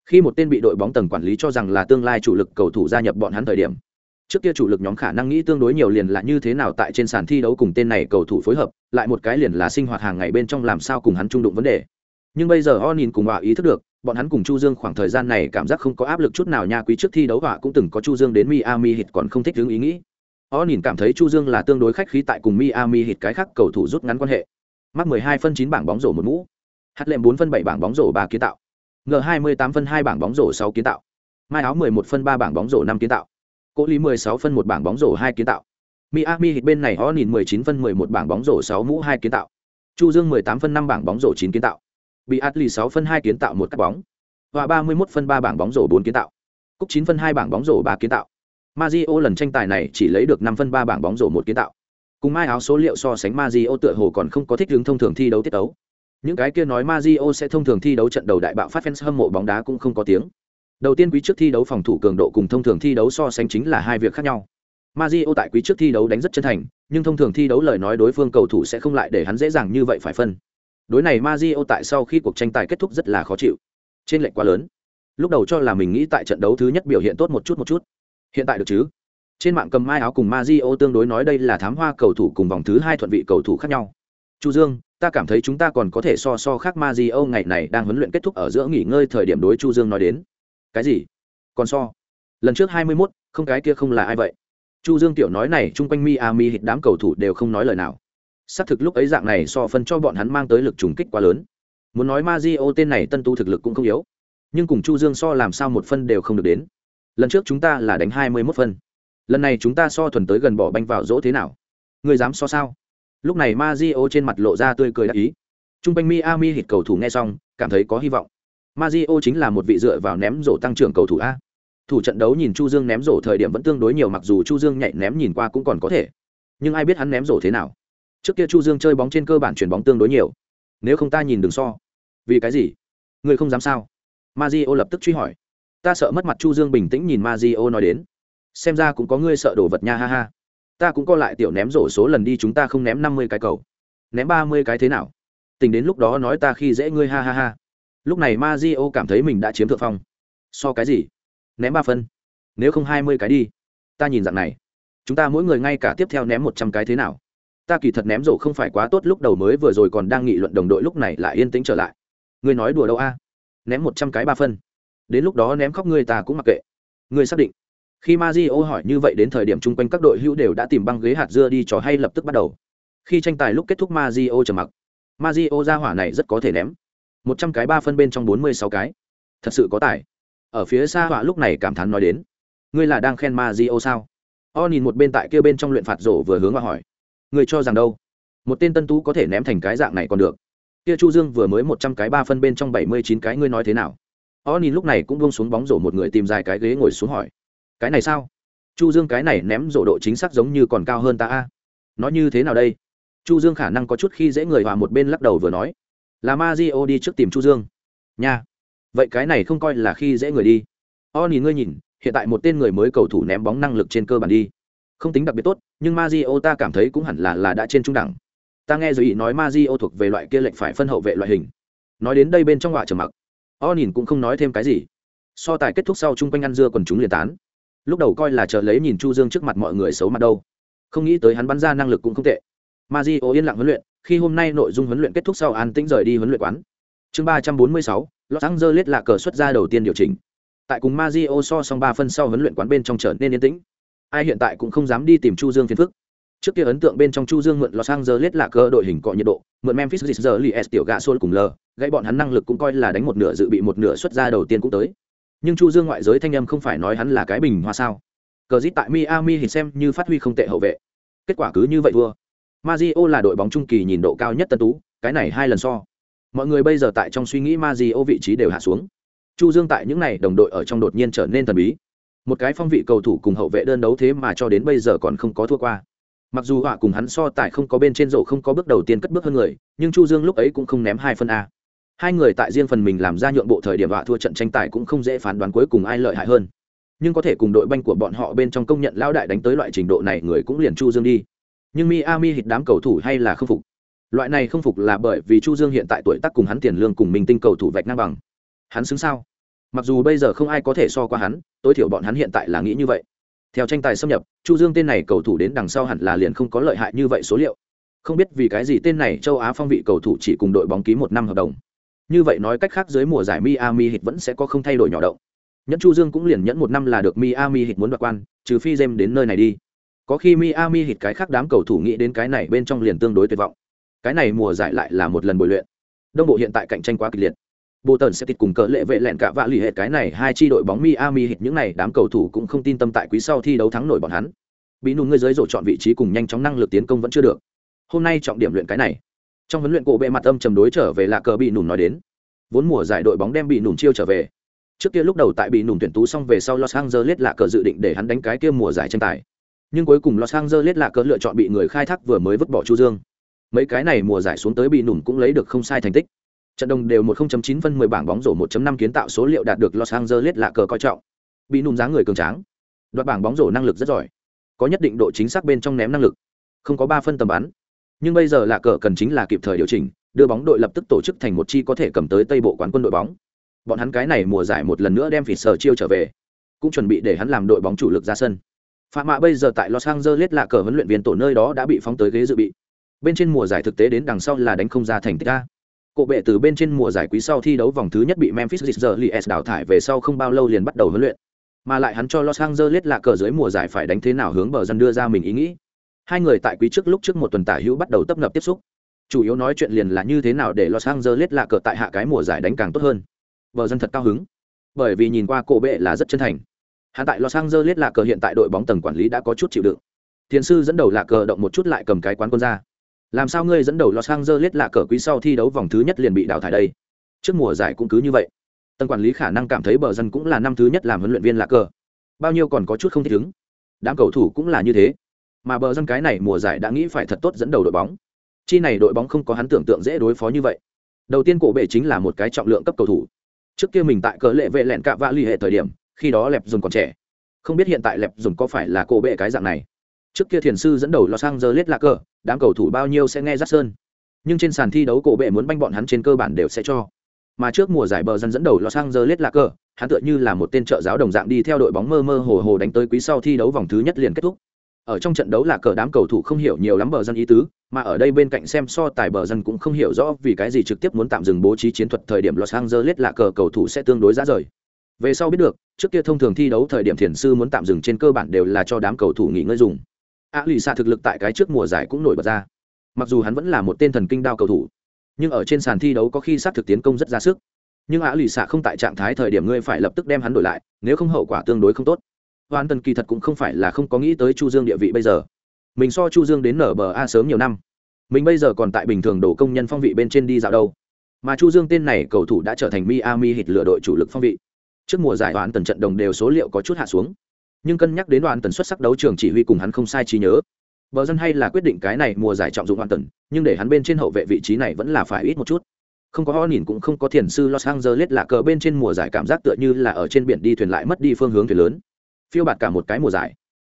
Khi một tên bị đội bóng tầng quản lý cho rằng là tương lai chủ lực cầu thủ gia nhập bọn hắn thời điểm trước kia chủ lực nhóm khả năng nghĩ tương đối nhiều liền là như thế nào tại trên sàn thi đấu cùng tên này cầu thủ phối hợp, lại một cái liền là sinh hoạt hàng ngày bên trong làm sao cùng hắn trung đụng vấn đề. Nhưng bây giờ o nhìn cùng họa ý thức được, bọn hắn cùng chu dương khoảng thời gian này cảm giác không có áp lực chút nào nha, quý trước thi đấu họa cũng từng có chu dương đến miami hit còn không thích hướng ý nghĩ. O nhìn cảm thấy chu dương là tương đối khách khí tại cùng miami hit cái khác cầu thủ rút ngắn quan hệ. Mắc 12 phân 9 bảng bóng rổ một mũ. Hát lệm 4 phân 7 bảng bóng rổ 3 kiến tạo. Ngờ 28 phân 2 bảng bóng rổ 6 kiến tạo. Mai áo 11 phân 3 bảng bóng rổ 5 kiến tạo. Cố Lý 16 phân một bảng bóng rổ 2 kiến tạo. Miami Heat bên này họ nhìn 19 phân 11 bảng bóng rổ 6 mũ 2 kiến tạo. Chu Dương 18 phân 5 bảng bóng rổ 9 kiến tạo. Bị Atli 6 phân 2 kiến tạo một cắt bóng. Và 31 phân 3 bảng bóng rổ 4 kiến tạo. Cúc 9 phân 2 bảng bóng rổ 3 kiến tạo. Mario lần tranh tài này chỉ lấy được 5 phân 3 bảng bóng rổ 1 kiến tạo. Cùng mai áo số liệu so sánh Mario tựa hồ còn không có thích ứng thông thường thi đấu tiết đấu. Những cái kia nói Mario sẽ thông thường thi đấu trận đầu đại bạo phát fans hâm mộ bóng đá cũng không có tiếng. Đầu tiên quý trước thi đấu phòng thủ cường độ cùng thông thường thi đấu so sánh chính là hai việc khác nhau. Mario tại quý trước thi đấu đánh rất chân thành, nhưng thông thường thi đấu lời nói đối phương cầu thủ sẽ không lại để hắn dễ dàng như vậy phải phân. Đối này Mario tại sau khi cuộc tranh tài kết thúc rất là khó chịu. Trên lệnh quá lớn. Lúc đầu cho là mình nghĩ tại trận đấu thứ nhất biểu hiện tốt một chút một chút. Hiện tại được chứ? Trên mạng cầm mai áo cùng Mario tương đối nói đây là thám hoa cầu thủ cùng vòng thứ hai thuận vị cầu thủ khác nhau. Chu Dương, ta cảm thấy chúng ta còn có thể so so khác Mario ngày này đang huấn luyện kết thúc ở giữa nghỉ ngơi thời điểm đối Chu Dương nói đến cái gì? Còn so. Lần trước hai mươi mốt không cái kia không là ai vậy? Chu dương tiểu nói này chung quanh miami hít đám cầu thủ đều không nói lời nào. Xác thực lúc ấy dạng này so phân cho bọn hắn mang tới lực trùng kích quá lớn. Muốn nói Mazio tên này tân tu thực lực cũng không yếu. Nhưng cùng chu dương so làm sao một phân đều không được đến. Lần trước chúng ta là đánh hai mươi mốt phân. Lần này chúng ta so thuần tới gần bỏ banh vào dỗ thế nào? Người dám so sao? Lúc này Mazio trên mặt lộ ra tươi cười đắc ý. Trung quanh Miami hít cầu thủ nghe xong, cảm thấy có hy vọng. Mario chính là một vị dựa vào ném rổ tăng trưởng cầu thủ a. Thủ trận đấu nhìn Chu Dương ném rổ thời điểm vẫn tương đối nhiều, mặc dù Chu Dương nhạy ném nhìn qua cũng còn có thể. Nhưng ai biết hắn ném rổ thế nào? Trước kia Chu Dương chơi bóng trên cơ bản chuyển bóng tương đối nhiều. Nếu không ta nhìn đừng so. Vì cái gì? Người không dám sao? Mario lập tức truy hỏi. Ta sợ mất mặt Chu Dương bình tĩnh nhìn Mario nói đến. Xem ra cũng có ngươi sợ đồ vật nha, ha ha. Ta cũng có lại tiểu ném rổ số lần đi, chúng ta không ném năm mươi cái cầu. Ném ba mươi cái thế nào? Tình đến lúc đó nói ta khi dễ ngươi, ha ha ha lúc này Mario cảm thấy mình đã chiếm thượng phong. So cái gì? Ném ba phân. Nếu không hai mươi cái đi. Ta nhìn dạng này. Chúng ta mỗi người ngay cả tiếp theo ném một trăm cái thế nào? Ta kỳ thật ném rổ không phải quá tốt, lúc đầu mới vừa rồi còn đang nghị luận đồng đội lúc này lại yên tĩnh trở lại. Ngươi nói đùa đâu a? Ném một trăm cái ba phân. Đến lúc đó ném khóc ngươi ta cũng mặc kệ. Ngươi xác định. Khi Mario hỏi như vậy đến thời điểm chung quanh các đội hữu đều đã tìm băng ghế hạt dưa đi trò hay lập tức bắt đầu. Khi tranh tài lúc kết thúc Mario trầm mặc. Mario ra hỏa này rất có thể ném một trăm cái ba phân bên trong bốn mươi sáu cái. Thật sự có tài. Ở phía xa họa lúc này cảm thán nói đến, ngươi là đang khen ma di ô sao? O nhìn một bên tại kia bên trong luyện phạt rổ vừa hướng họa hỏi, ngươi cho rằng đâu? Một tên tân tú có thể ném thành cái dạng này còn được. Kia chu dương vừa mới một trăm cái ba phân bên trong bảy mươi chín cái ngươi nói thế nào? O nhìn lúc này cũng buông xuống bóng rổ một người tìm dài cái ghế ngồi xuống hỏi, cái này sao? Chu dương cái này ném rổ độ chính xác giống như còn cao hơn ta a. Nó như thế nào đây? Chu dương khả năng có chút khi dễ người hòa một bên lắc đầu vừa nói là ma di o đi trước tìm chu dương. Nha. Vậy cái này không coi là khi dễ người đi. O nhìn ngươi nhìn, hiện tại một tên người mới cầu thủ ném bóng năng lực trên cơ bản đi. Không tính đặc biệt tốt, nhưng ma di o ta cảm thấy cũng hẳn là là đã trên trung đẳng. Ta nghe rồi ý nói ma di o thuộc về loại kia lệnh phải phân hậu vệ loại hình. Nói đến đây bên trong họa trầm mặc. O nhìn cũng không nói thêm cái gì. So tài kết thúc sau chung quanh ăn dưa còn chúng liền tán. Lúc đầu coi là chờ lấy nhìn chu dương trước mặt mọi người xấu mặt đâu. Không nghĩ tới hắn bắn ra năng lực cũng không tệ. Ma di o yên lặng huấn luyện khi hôm nay nội dung huấn luyện kết thúc sau an tĩnh rời đi huấn luyện quán. Chương ba trăm bốn mươi sáu, los angeles là cờ xuất ra đầu tiên điều chỉnh. Tại cùng Mazio so xong ba phân sau huấn luyện quán bên trong trở nên yên tĩnh. Ai hiện tại cũng không dám đi tìm chu dương phiền phức. Trước kia ấn tượng bên trong chu dương mượn los angeles là cờ đội hình cọ nhiệt độ, mượn memphis Grizzlies tiểu gạ xôn cùng lờ gãy bọn hắn năng lực cũng coi là đánh một nửa dự bị một nửa xuất ra đầu tiên cũng tới. Nhưng chu dương ngoại giới thanh âm không phải nói hắn là cái bình hoa sao. Cờ dít tại miami thì xem như phát huy không tệ hậu vệ. Kết quả cứ như vậy thua. Mario là đội bóng trung kỳ nhìn độ cao nhất tân tú, cái này hai lần so. Mọi người bây giờ tại trong suy nghĩ Mario vị trí đều hạ xuống. Chu Dương tại những này đồng đội ở trong đột nhiên trở nên thần bí. Một cái phong vị cầu thủ cùng hậu vệ đơn đấu thế mà cho đến bây giờ còn không có thua qua. Mặc dù họa cùng hắn so tại không có bên trên rổ không có bước đầu tiên cất bước hơn người, nhưng Chu Dương lúc ấy cũng không ném hai phân a. Hai người tại riêng phần mình làm ra nhượng bộ thời điểm họa thua trận tranh tài cũng không dễ phán đoán cuối cùng ai lợi hại hơn. Nhưng có thể cùng đội banh của bọn họ bên trong công nhận lao đại đánh tới loại trình độ này người cũng liền Chu Dương đi nhưng Miami hít đám cầu thủ hay là không phục. Loại này không phục là bởi vì Chu Dương hiện tại tuổi tác cùng hắn tiền lương cùng minh tinh cầu thủ vạch ngang bằng. Hắn xứng sao? Mặc dù bây giờ không ai có thể so qua hắn, tối thiểu bọn hắn hiện tại là nghĩ như vậy. Theo tranh tài xâm nhập, Chu Dương tên này cầu thủ đến đằng sau hẳn là liền không có lợi hại như vậy số liệu. Không biết vì cái gì tên này châu Á phong vị cầu thủ chỉ cùng đội bóng ký một năm hợp đồng. như vậy nói cách khác dưới mùa giải Miami Heat vẫn sẽ có không thay đổi nhỏ động. Nhẫn Chu Dương cũng liền nhẫn một năm là được Miami Heat muốn đoạt quan, trừ phi James đến nơi này đi. Có khi Miami hít cái khác đám cầu thủ nghĩ đến cái này bên trong liền tương đối tuyệt vọng. Cái này mùa giải lại là một lần bồi luyện. Đông bộ hiện tại cạnh tranh quá kịch liệt. Bộ tần sẽ tịt cùng cỡ lệ vệ lẹn cả vạ lì hệ cái này hai chi đội bóng Miami hít những này đám cầu thủ cũng không tin tâm tại quý sau thi đấu thắng nổi bọn hắn. Bị nụ người dưới rổ chọn vị trí cùng nhanh chóng năng lực tiến công vẫn chưa được. Hôm nay trọng điểm luyện cái này. Trong huấn luyện cổ bệ mặt âm trầm đối trở về là cờ bị nùn nói đến. Vốn mùa giải đội bóng đem bị nùn chiêu trở về. Trước kia lúc đầu tại bị nùn tuyển tú xong về sau Los Angeles là cờ dự định để hắn đánh cái kia mùa giải tranh tài. Nhưng cuối cùng Los Angeles là cờ lựa chọn bị người khai thác vừa mới vứt bỏ Chu Dương. Mấy cái này mùa giải xuống tới bị nùm cũng lấy được không sai thành tích trận đồng đều 1.9 phân 10 bảng bóng rổ 1.5 kiến tạo số liệu đạt được Los Angeles là cờ coi trọng. Bị nùm dáng người cường tráng, đoạt bảng bóng rổ năng lực rất giỏi, có nhất định độ chính xác bên trong ném năng lực, không có 3 phân tầm bắn. Nhưng bây giờ là cờ cần chính là kịp thời điều chỉnh, đưa bóng đội lập tức tổ chức thành một chi có thể cầm tới Tây Bộ quán quân đội bóng. Bọn hắn cái này mùa giải một lần nữa đem sở chiêu trở về, cũng chuẩn bị để hắn làm đội bóng chủ lực ra sân. Phạm Mạ bây giờ tại Los Angeles là cờ huấn luyện viên tổ nơi đó đã bị phóng tới ghế dự bị. Bên trên mùa giải thực tế đến đằng sau là đánh không ra thành tích a. Cổ bệ từ bên trên mùa giải quý sau thi đấu vòng thứ nhất bị Memphis Grizzlies đào thải về sau không bao lâu liền bắt đầu huấn luyện. Mà lại hắn cho Los Angeles là cờ dưới mùa giải phải đánh thế nào hướng bờ dân đưa ra mình ý nghĩ. Hai người tại quý trước lúc trước một tuần tả hữu bắt đầu tập ngập tiếp xúc. Chủ yếu nói chuyện liền là như thế nào để Los Angeles là cờ tại hạ cái mùa giải đánh càng tốt hơn. Bờ dân thật cao hứng, bởi vì nhìn qua cổ bệ là rất chân thành. Hắn tại Los Angeles là cờ hiện tại đội bóng tầng quản lý đã có chút chịu đựng. Thiền sư dẫn đầu là cờ động một chút lại cầm cái quán quân ra. Làm sao ngươi dẫn đầu los angeles là cờ quý sau thi đấu vòng thứ nhất liền bị đào thải đây? Trước mùa giải cũng cứ như vậy. Tầng quản lý khả năng cảm thấy bờ dân cũng là năm thứ nhất làm huấn luyện viên là cờ. Bao nhiêu còn có chút không thích ứng. Đám cầu thủ cũng là như thế. Mà bờ dân cái này mùa giải đã nghĩ phải thật tốt dẫn đầu đội bóng. Chi này đội bóng không có hắn tưởng tượng dễ đối phó như vậy. Đầu tiên cổ bệ chính là một cái trọng lượng cấp cầu thủ. Trước kia mình tại cờ lệ vệ lẹn cạ vạ l ì hệ thời điểm khi đó lẹp dùng còn trẻ. Không biết hiện tại lẹp dùng có phải là cổ bệ cái dạng này. Trước kia thiền sư dẫn đầu los angeles là cờ, đám cầu thủ bao nhiêu sẽ nghe rắt sơn nhưng trên sàn thi đấu cổ bệ muốn banh bọn hắn trên cơ bản đều sẽ cho. Mà trước mùa giải bờ dân dẫn đầu los angeles là cờ, hắn tựa như là một tên trợ giáo đồng dạng đi theo đội bóng mơ mơ hồ hồ đánh tới quý sau thi đấu vòng thứ nhất liền kết thúc. Ở trong trận đấu là cờ, đám cầu thủ không hiểu nhiều lắm bờ dân ý tứ, mà ở đây bên cạnh xem so tài bờ dân cũng không hiểu rõ vì cái gì trực tiếp muốn tạm dừng bố trí chiến thuật thời điểm los angeles là cờ, cầu thủ sẽ tương đối giá rời. Về sau biết được trước kia thông thường thi đấu thời điểm thiền sư muốn tạm dừng trên cơ bản đều là cho đám cầu thủ nghỉ ngơi dùng. A lì xạ thực lực tại cái trước mùa giải cũng nổi bật ra. Mặc dù hắn vẫn là một tên thần kinh đao cầu thủ, nhưng ở trên sàn thi đấu có khi sát thực tiến công rất ra sức. Nhưng a lì xạ không tại trạng thái thời điểm ngươi phải lập tức đem hắn đổi lại, nếu không hậu quả tương đối không tốt. Hoàn tần kỳ thật cũng không phải là không có nghĩ tới chu dương địa vị bây giờ. Mình so chu dương đến nở bờ a sớm nhiều năm. Mình bây giờ còn tại bình thường đổ công nhân phong vị bên trên đi dạo đâu. Mà chu dương tên này cầu thủ đã trở thành miami hit lựa đội chủ lực phong vị trước mùa giải đoàn tần trận đồng đều số liệu có chút hạ xuống. Nhưng cân nhắc đến đoàn tần xuất sắc đấu trường chỉ huy cùng hắn không sai trí nhớ. Bờ dân hay là quyết định cái này mùa giải trọng dụng đoàn tần, nhưng để hắn bên trên hậu vệ vị trí này vẫn là phải ít một chút. Không có ho nhìn cũng không có thiền sư los angeles là cờ bên trên mùa giải cảm giác tựa như là ở trên biển đi thuyền lại mất đi phương hướng thuyền lớn. Phiêu bạt cả một cái mùa giải.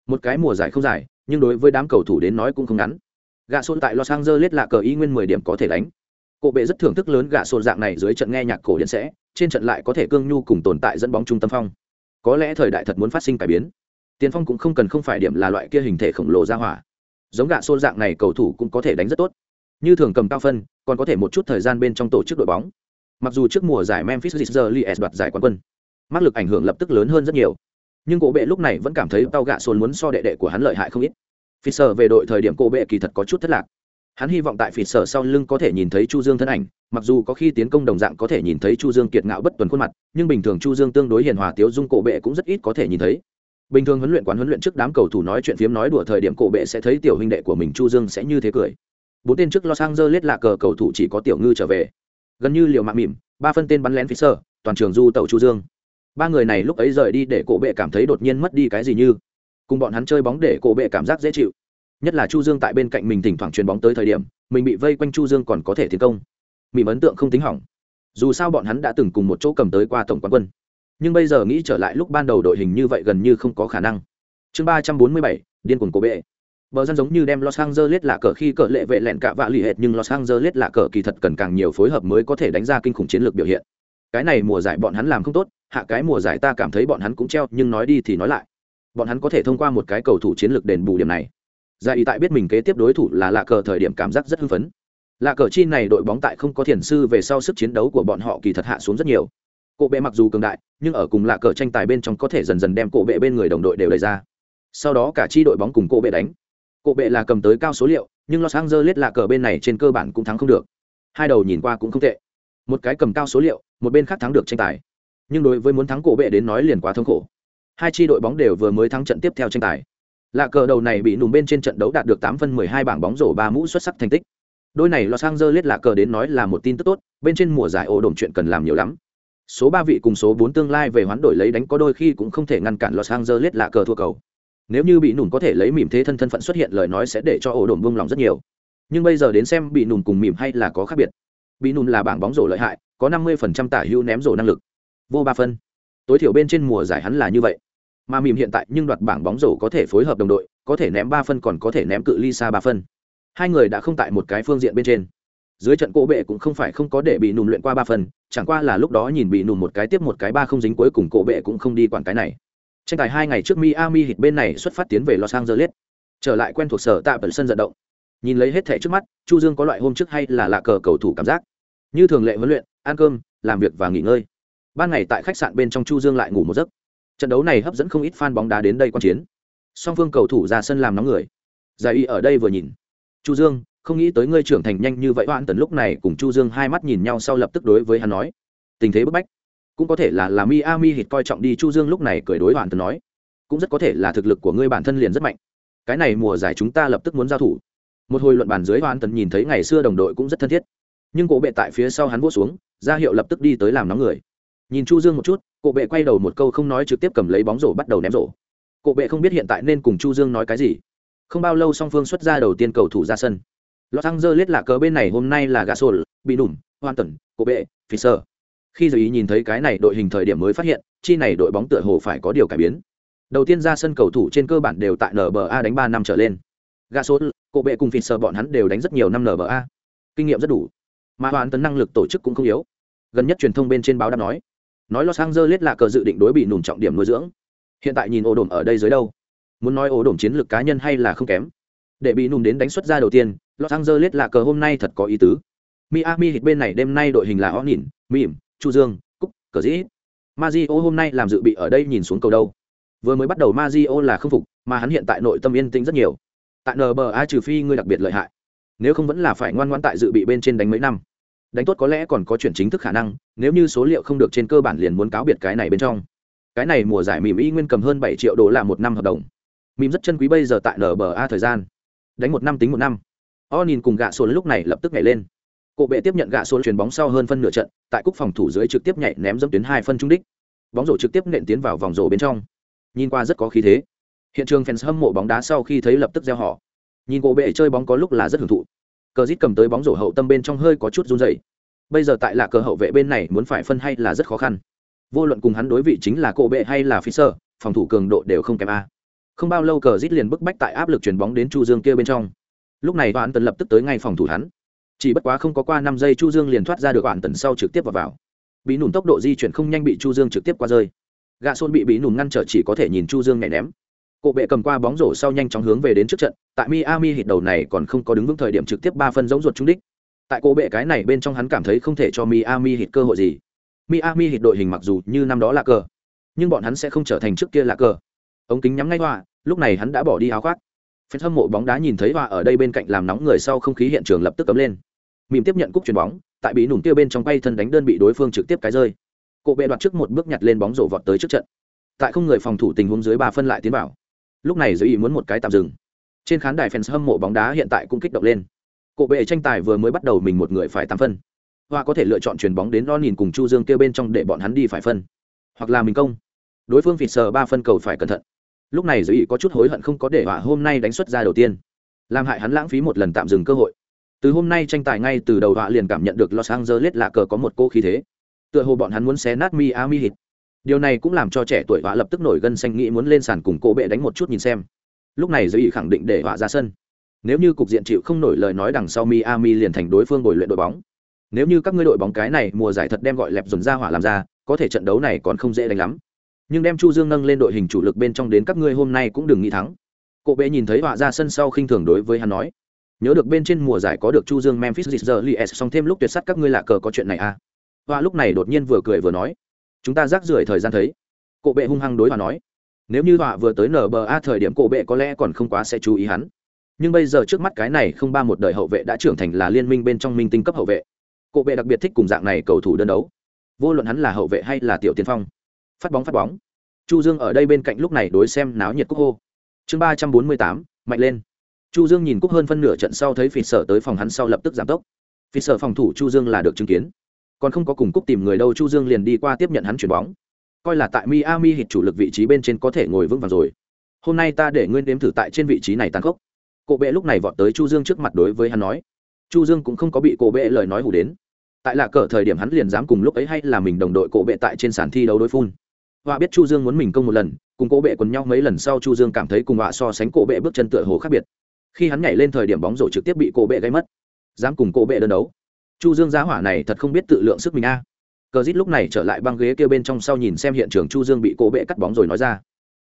Một cái mùa giải không dài, nhưng đối với đám cầu thủ đến nói cũng không ngắn. Gạ xôn tại los angeles là cờ y nguyên mười điểm có thể đánh cổ bệ rất thưởng thức lớn gạ xôn dạng này dưới trận nghe nhạc cổ điện sẽ, trên trận lại có thể cương nhu cùng tồn tại dẫn bóng trung tâm phong. Có lẽ thời đại thật muốn phát sinh cải biến. Tiền phong cũng không cần không phải điểm là loại kia hình thể khổng lồ ra hỏa. Giống gạ xôn dạng này cầu thủ cũng có thể đánh rất tốt. Như thường cầm cao phân, còn có thể một chút thời gian bên trong tổ chức đội bóng. Mặc dù trước mùa giải memphis Grizzlies đoạt giải quán quân, mắc lực ảnh hưởng lập tức lớn hơn rất nhiều. Nhưng cổ bệ lúc này vẫn cảm thấy tao gạ xôn muốn so đệ đệ của hắn lợi hại không ít. Fisher về đội thời điểm cổ bệ kỳ thật có chút thất lạc hắn hy vọng tại Fisher sau lưng có thể nhìn thấy chu dương thân ảnh, mặc dù có khi tiến công đồng dạng có thể nhìn thấy chu dương kiệt ngạo bất tuần khuôn mặt, nhưng bình thường chu dương tương đối hiền hòa tiếu dung cổ bệ cũng rất ít có thể nhìn thấy. Bình thường huấn luyện quán huấn luyện trước đám cầu thủ nói chuyện phiếm nói đùa thời điểm cổ bệ sẽ thấy tiểu huynh đệ của mình chu dương sẽ như thế cười. Bốn tên trước los angeles là cờ cầu thủ chỉ có tiểu ngư trở về. Gần như liều mạng mỉm, ba phân tên bắn lén phía sở, toàn trường du tàu chu dương. Ba người này lúc ấy rời đi để cổ bệ cảm thấy đột nhiên mất đi cái gì như. Cùng bọn hắn chơi bóng để cổ bệ cảm giác dễ chịu nhất là chu dương tại bên cạnh mình thỉnh thoảng chuyền bóng tới thời điểm, mình bị vây quanh chu dương còn có thể tiến công. Mỉm ấn tượng không tính hỏng. Dù sao bọn hắn đã từng cùng một chỗ cầm tới qua tổng quán quân. Nhưng bây giờ nghĩ trở lại lúc ban đầu đội hình như vậy gần như không có khả năng. Chương ba trăm bốn mươi bảy, điên cuồng cố bệ. Bờ dân giống như đem los angeles là cờ khi cờ lệ vệ lẹn cạ vạ lì hệt, nhưng los angeles là cờ kỳ thật cần càng nhiều phối hợp mới có thể đánh ra kinh khủng chiến lược biểu hiện. Cái này mùa giải bọn hắn làm không tốt, hạ cái mùa giải ta cảm thấy bọn hắn cũng treo, nhưng nói đi thì nói lại. Bọn hắn có thể thông qua một cái cầu thủ chiến lược đền bù điểm này giải ý tại biết mình kế tiếp đối thủ là lạ cờ thời điểm cảm giác rất hưng phấn Lạ cờ chi này đội bóng tại không có thiền sư về sau sức chiến đấu của bọn họ kỳ thật hạ xuống rất nhiều. Cổ bệ mặc dù cường đại, nhưng ở cùng lạ cờ tranh tài bên trong có thể dần dần đem cổ bệ bên người đồng đội đều đẩy ra. Sau đó cả chi đội bóng cùng cổ bệ đánh. Cổ bệ là cầm tới cao số liệu, nhưng Los Angeles lạ cờ bên này trên cơ bản cũng thắng không được. Hai đầu nhìn qua cũng không tệ. Một cái cầm cao số liệu, một bên khác thắng được tranh tài. Nhưng đối với muốn thắng cổ bệ đến nói liền quá thống khổ. Hai chi đội bóng đều vừa mới thắng trận tiếp theo tranh tài. Lạ cờ đầu này bị nùm bên trên trận đấu đạt được tám phân mười hai bảng bóng rổ ba mũ xuất sắc thành tích. Đôi này los angeles lạ cờ đến nói là một tin tức tốt, bên trên mùa giải ổ đồn chuyện cần làm nhiều lắm. Số ba vị cùng số bốn tương lai về hoán đổi lấy đánh có đôi khi cũng không thể ngăn cản los angeles lạ cờ thua cầu. Nếu như bị nùm có thể lấy mỉm thế thân thân phận xuất hiện lời nói sẽ để cho ổ đồn buông lòng rất nhiều. Nhưng bây giờ đến xem bị nùm cùng mỉm hay là có khác biệt. Bị nùm là bảng bóng rổ lợi hại, có năm mươi phần trăm tả hữu ném rổ năng lực. Vô ba phân. Tối thiểu bên trên mùa giải hắn là như vậy mà Mìm hiện tại nhưng đoạt bảng bóng rổ có thể phối hợp đồng đội, có thể ném ba phân còn có thể ném cự ly xa ba phân. Hai người đã không tại một cái phương diện bên trên. Dưới trận cổ bệ cũng không phải không có để bị nùm luyện qua ba phần, chẳng qua là lúc đó nhìn bị nùm một cái tiếp một cái ba không dính cuối cùng cổ bệ cũng không đi quản cái này. Tranh tài hai ngày trước miami hit bên này xuất phát tiến về los angeles. Trở lại quen thuộc sở tạ bẩn sân vận động. Nhìn lấy hết thẻ trước mắt, chu dương có loại hôm trước hay là lạ cờ cầu thủ cảm giác. Như thường lệ huấn luyện, ăn cơm, làm việc và nghỉ ngơi. Ban ngày tại khách sạn bên trong chu dương lại ngủ một giấc trận đấu này hấp dẫn không ít fan bóng đá đến đây quan chiến. Song phương cầu thủ ra sân làm nóng người. Giải y ở đây vừa nhìn. Chu dương, không nghĩ tới ngươi trưởng thành nhanh như vậy. Hoãn tần lúc này cùng chu dương hai mắt nhìn nhau sau lập tức đối với hắn nói. Tình thế bức bách. Cũng có thể là là miami hít coi trọng đi. Chu dương lúc này cười đối hoãn tần nói. Cũng rất có thể là thực lực của ngươi bản thân liền rất mạnh. Cái này mùa giải chúng ta lập tức muốn giao thủ. Một hồi luận bàn dưới hoãn tần nhìn thấy ngày xưa đồng đội cũng rất thân thiết. Nhưng cổ bệ tại phía sau hắn vỗ xuống, ra hiệu lập tức đi tới làm nóng người nhìn chu dương một chút cổ bệ quay đầu một câu không nói trực tiếp cầm lấy bóng rổ bắt đầu ném rổ cổ bệ không biết hiện tại nên cùng chu dương nói cái gì không bao lâu song phương xuất ra đầu tiên cầu thủ ra sân Los Angeles là cờ bên này hôm nay là Gasol, bị đủm, hoàn tần, cổ bệ, Fisher. Khi giới ý nhìn thấy cái này đội hình thời điểm mới phát hiện, chi này đội bóng tựa hồ phải có điều cải biến. Đầu tiên ra sân cầu thủ trên cơ bản đều tại NBA đánh ba năm trở lên. Gasol, cổ bệ cùng Fisher bọn hắn đều đánh rất nhiều năm NBA. Kinh nghiệm rất đủ. Mà hoàn tấn năng lực tổ chức cũng không yếu. Gần nhất truyền thông bên trên báo đã nói, nói Los Angeles là cờ dự định đối bị nùn trọng điểm nuôi dưỡng. Hiện tại nhìn ổ đồn ở đây dưới đâu? Muốn nói ổ đồn chiến lược cá nhân hay là không kém? Để bị nùn đến đánh xuất ra đầu tiên, los angeles là cờ hôm nay thật có ý tứ. Miami hit bên này đêm nay đội hình là họ nhìn mỉm, chu dương, cúc, cờ dĩ. Mazio hôm nay làm dự bị ở đây nhìn xuống cầu đâu? Vừa mới bắt đầu mazio là không phục, mà hắn hiện tại nội tâm yên tĩnh rất nhiều. Tại nba trừ phi ngươi đặc biệt lợi hại. Nếu không vẫn là phải ngoan ngoãn tại dự bị bên trên đánh mấy năm đánh tốt có lẽ còn có chuyển chính thức khả năng, nếu như số liệu không được trên cơ bản liền muốn cáo biệt cái này bên trong. Cái này mùa giải mìm y nguyên cầm hơn bảy triệu đô la một năm hợp đồng. Mìm rất chân quý bây giờ tại nba thời gian. Đánh một năm tính một năm. O nhìn cùng gạ sồn lúc này lập tức nhảy lên. Cộ bệ tiếp nhận gạ sồn chuyền bóng sau hơn phân nửa trận, tại cúc phòng thủ dưới trực tiếp nhảy ném dẫm tuyến hai phân trung đích. Bóng rổ trực tiếp nện tiến vào vòng rổ bên trong. Nhìn qua rất có khí thế. Hiện trường fans hâm mộ bóng đá sau khi thấy lập tức gieo họ. Nhìn cộ bệ chơi bóng có lúc là rất hưởng thụ cờ dít cầm tới bóng rổ hậu tâm bên trong hơi có chút run dày bây giờ tại là cờ hậu vệ bên này muốn phải phân hay là rất khó khăn. Vô luận cùng hắn đối vị chính là cổ bệ hay là phi sơ, phòng thủ cường độ đều không kém a. Không bao lâu cờ rít liền bức bách tại áp lực chuyền bóng đến chu dương kia bên trong. Lúc này toàn tần lập tức tới ngay phòng thủ hắn. Chỉ bất quá không có qua năm giây chu dương liền thoát ra được toàn tần sau trực tiếp vào vào. Bị nùn tốc độ di chuyển không nhanh bị chu dương trực tiếp qua rơi. Gạ xôn bị bị nùn ngăn trở chỉ có thể nhìn chu dương nhảy ném. Cổ bệ cầm qua bóng rổ sau nhanh chóng hướng về đến trước trận, tại miami hit đầu này còn không có đứng vững thời điểm trực tiếp ba phân giống ruột trúng đích. Tại cổ bệ cái này bên trong hắn cảm thấy không thể cho miami hit cơ hội gì. Miami hit đội hình mặc dù như năm đó là cờ, nhưng bọn hắn sẽ không trở thành trước kia là cờ. Ống kính nhắm ngay hoa lúc này hắn đã bỏ đi áo khoác. Phần hâm mộ bóng đá nhìn thấy hoa ở đây bên cạnh làm nóng người sau không khí hiện trường lập tức cấm lên. Mỉm tiếp nhận cúp chuyền bóng, tại bị nùng tiêu bên trong bay thân đánh đơn bị đối phương trực tiếp cái rơi. Cổ bệ đoạt trước một bước nhặt lên bóng rổ vọt tới trước trận. Tại không người phòng thủ tình huống dưới ba phân lại tiến vào lúc này giới ý muốn một cái tạm dừng. Trên khán đài fans hâm mộ bóng đá hiện tại cũng kích động lên. Cổ bệ tranh tài vừa mới bắt đầu mình một người phải tám phân. Hoa có thể lựa chọn chuyền bóng đến lo nhìn cùng chu dương kêu bên trong để bọn hắn đi phải phân. Hoặc là mình công. Đối phương phịt sờ ba phân cầu phải cẩn thận. Lúc này giới ý có chút hối hận không có để họa hôm nay đánh xuất ra đầu tiên. Làm hại hắn lãng phí một lần tạm dừng cơ hội. Từ hôm nay tranh tài ngay từ đầu họa liền cảm nhận được los angeles lạ cờ có một cô khí thế. Tựa hồ bọn hắn muốn xé nát miami hit điều này cũng làm cho trẻ tuổi họa lập tức nổi gân xanh nghĩ muốn lên sàn cùng cô bệ đánh một chút nhìn xem. Lúc này giới ý khẳng định để họa ra sân. Nếu như cục diện chịu không nổi lời nói đằng sau miami liền thành đối phương bồi luyện đội bóng. Nếu như các ngươi đội bóng cái này mùa giải thật đem gọi lẹp dồn ra hỏa làm ra, có thể trận đấu này còn không dễ đánh lắm. Nhưng đem chu dương nâng lên đội hình chủ lực bên trong đến các ngươi hôm nay cũng đừng nghĩ thắng. Cộ bệ nhìn thấy họa ra sân sau khinh thường đối với hắn nói, nhớ được bên trên mùa giải có được chu dương memphis Grizzlies xong thêm lúc tuyệt sắt các ngươi lạ cờ có chuyện này à? Họa lúc này đột nhiên vừa cười vừa nói chúng ta rác rưởi thời gian thấy. Cổ bệ hung hăng đối hòa nói. Nếu như họa vừa tới nba thời điểm cổ bệ có lẽ còn không quá sẽ chú ý hắn. Nhưng bây giờ trước mắt cái này không ba một đời hậu vệ đã trưởng thành là liên minh bên trong minh tinh cấp hậu vệ. Cổ bệ đặc biệt thích cùng dạng này cầu thủ đơn đấu. Vô luận hắn là hậu vệ hay là tiểu tiên phong. Phát bóng phát bóng. Chu dương ở đây bên cạnh lúc này đối xem náo nhiệt cúc hô. Chương ba trăm bốn mươi tám, mạnh lên. Chu dương nhìn cúc hơn phân nửa trận sau thấy phì sở tới phòng hắn sau lập tức giảm tốc. Phì sở phòng thủ chu dương là được chứng kiến còn không có cùng cúc tìm người đâu, chu dương liền đi qua tiếp nhận hắn chuyển bóng. Coi là tại miami hit chủ lực vị trí bên trên có thể ngồi vững vàng rồi. Hôm nay ta để nguyên đếm thử tại trên vị trí này tàn khốc. Cổ bệ lúc này vọt tới chu dương trước mặt đối với hắn nói. Chu dương cũng không có bị cổ bệ lời nói hủ đến. Tại lạ cờ thời điểm hắn liền dám cùng lúc ấy hay là mình đồng đội cổ bệ tại trên sàn thi đấu đối phun. Họa biết chu dương muốn mình công một lần, cùng cổ bệ quần nhau mấy lần sau chu dương cảm thấy cùng họa so sánh cổ bệ bước chân tựa hồ khác biệt. Khi hắn nhảy lên thời điểm bóng rổ trực tiếp bị cổ bệ gây mất. Dám cùng cổ bệ đơn đấu chu dương giá hỏa này thật không biết tự lượng sức mình a. À. Cờ dít lúc này trở lại băng ghế kia bên trong sau nhìn xem hiện trường chu dương bị cổ bệ cắt bóng rồi nói ra.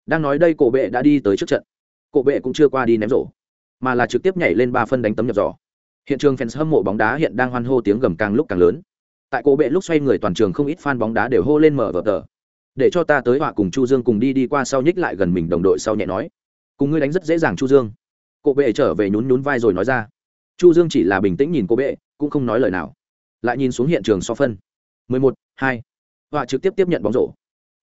Đang nói đây cổ bệ đã đi tới trước trận. Cổ bệ cũng chưa qua đi ném rổ, mà là trực tiếp nhảy lên ba phân đánh tấm nhập giỏ. Hiện trường fans hâm mộ bóng đá hiện đang hoan hô tiếng gầm càng lúc càng lớn. Tại cổ bệ lúc xoay người toàn trường không ít fan bóng đá đều hô lên mở vở tờ. Để cho ta tới họa cùng chu dương cùng đi đi qua sau nhích lại gần mình đồng đội sau nhẹ nói. Cùng ngươi đánh rất dễ dàng chu dương. Cổ bệ trở về nhún nhún vai rồi nói ra chu dương chỉ là bình tĩnh nhìn cô bệ cũng không nói lời nào. Lại nhìn xuống hiện trường so phân. 11, 2. họa trực tiếp tiếp nhận bóng rổ.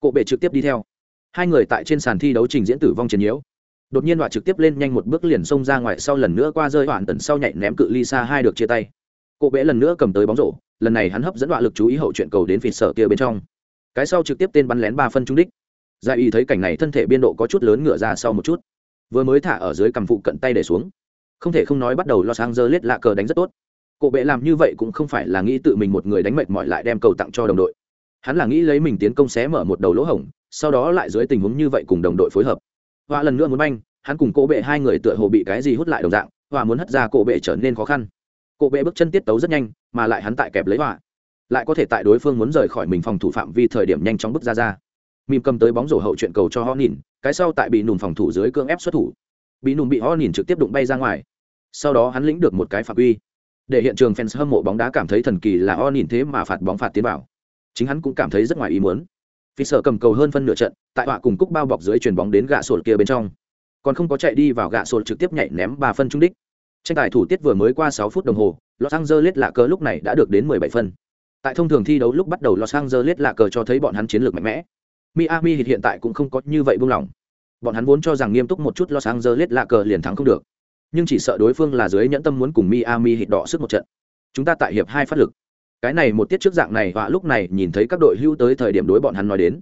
Cô bệ trực tiếp đi theo. Hai người tại trên sàn thi đấu trình diễn tử vong chiến nhiễu. Đột nhiên họa trực tiếp lên nhanh một bước liền xông ra ngoài sau lần nữa qua rơi hoạn tần sau nhảy ném cự ly xa hai được chia tay. Cô bệ lần nữa cầm tới bóng rổ lần này hắn hấp dẫn họa lực chú ý hậu chuyện cầu đến phịt sở kia bên trong. Cái sau trực tiếp tên bắn lén ba phân trung đích. Gia y thấy cảnh này thân thể biên độ có chút lớn ngựa ra sau một chút. Vừa mới thả ở dưới cầm phụ cận tay để xuống không thể không nói bắt đầu los sang lết lạ cờ đánh rất tốt. Cổ bệ làm như vậy cũng không phải là nghĩ tự mình một người đánh mệt mỏi lại đem cầu tặng cho đồng đội. Hắn là nghĩ lấy mình tiến công xé mở một đầu lỗ hổng, sau đó lại dưới tình huống như vậy cùng đồng đội phối hợp. Họa lần nữa muốn banh, hắn cùng cổ bệ hai người tựa hồ bị cái gì hút lại đồng dạng họa muốn hất ra cổ bệ trở nên khó khăn. Cổ bệ bước chân tiết tấu rất nhanh, mà lại hắn tại kẹp lấy họa lại có thể tại đối phương muốn rời khỏi mình phòng thủ phạm vi thời điểm nhanh chóng bước ra ra. Mìm cầm tới bóng rổ hậu chuyện cầu cho họ nhìn cái sau tại bị nùm phòng thủ dưới cương ép xuất thủ. Bị nùm bị họ nhìn trực tiếp đụng bay ra ngoài sau đó hắn lĩnh được một cái phạm quy để hiện trường fans hâm mộ bóng đá cảm thấy thần kỳ là o nhìn thế mà phạt bóng phạt tiến vào. Chính hắn cũng cảm thấy rất ngoài ý muốn. Vì sợ cầm cầu hơn phân nửa trận, tại họa cùng cúc bao bọc dưới chuyền bóng đến gạ sổ kia bên trong. Còn không có chạy đi vào gạ sổ trực tiếp nhảy ném ba phân trung đích. Tranh tài thủ tiết vừa mới qua sáu phút đồng hồ, los angeles lạ cờ lúc này đã được đến mười bảy phân. Tại thông thường thi đấu lúc bắt đầu los angeles lạ cờ cho thấy bọn hắn chiến lược mạnh mẽ. Miami hiện tại cũng không có như vậy buông lỏng. Bọn hắn vốn cho rằng nghiêm túc một chút los angeles lạ cờ liền thắng không được nhưng chỉ sợ đối phương là dưới nhẫn tâm muốn cùng miami hít đỏ sức một trận. Chúng ta tại hiệp hai phát lực. Cái này một tiết trước dạng này, và lúc này nhìn thấy các đội hưu tới thời điểm đối bọn hắn nói đến.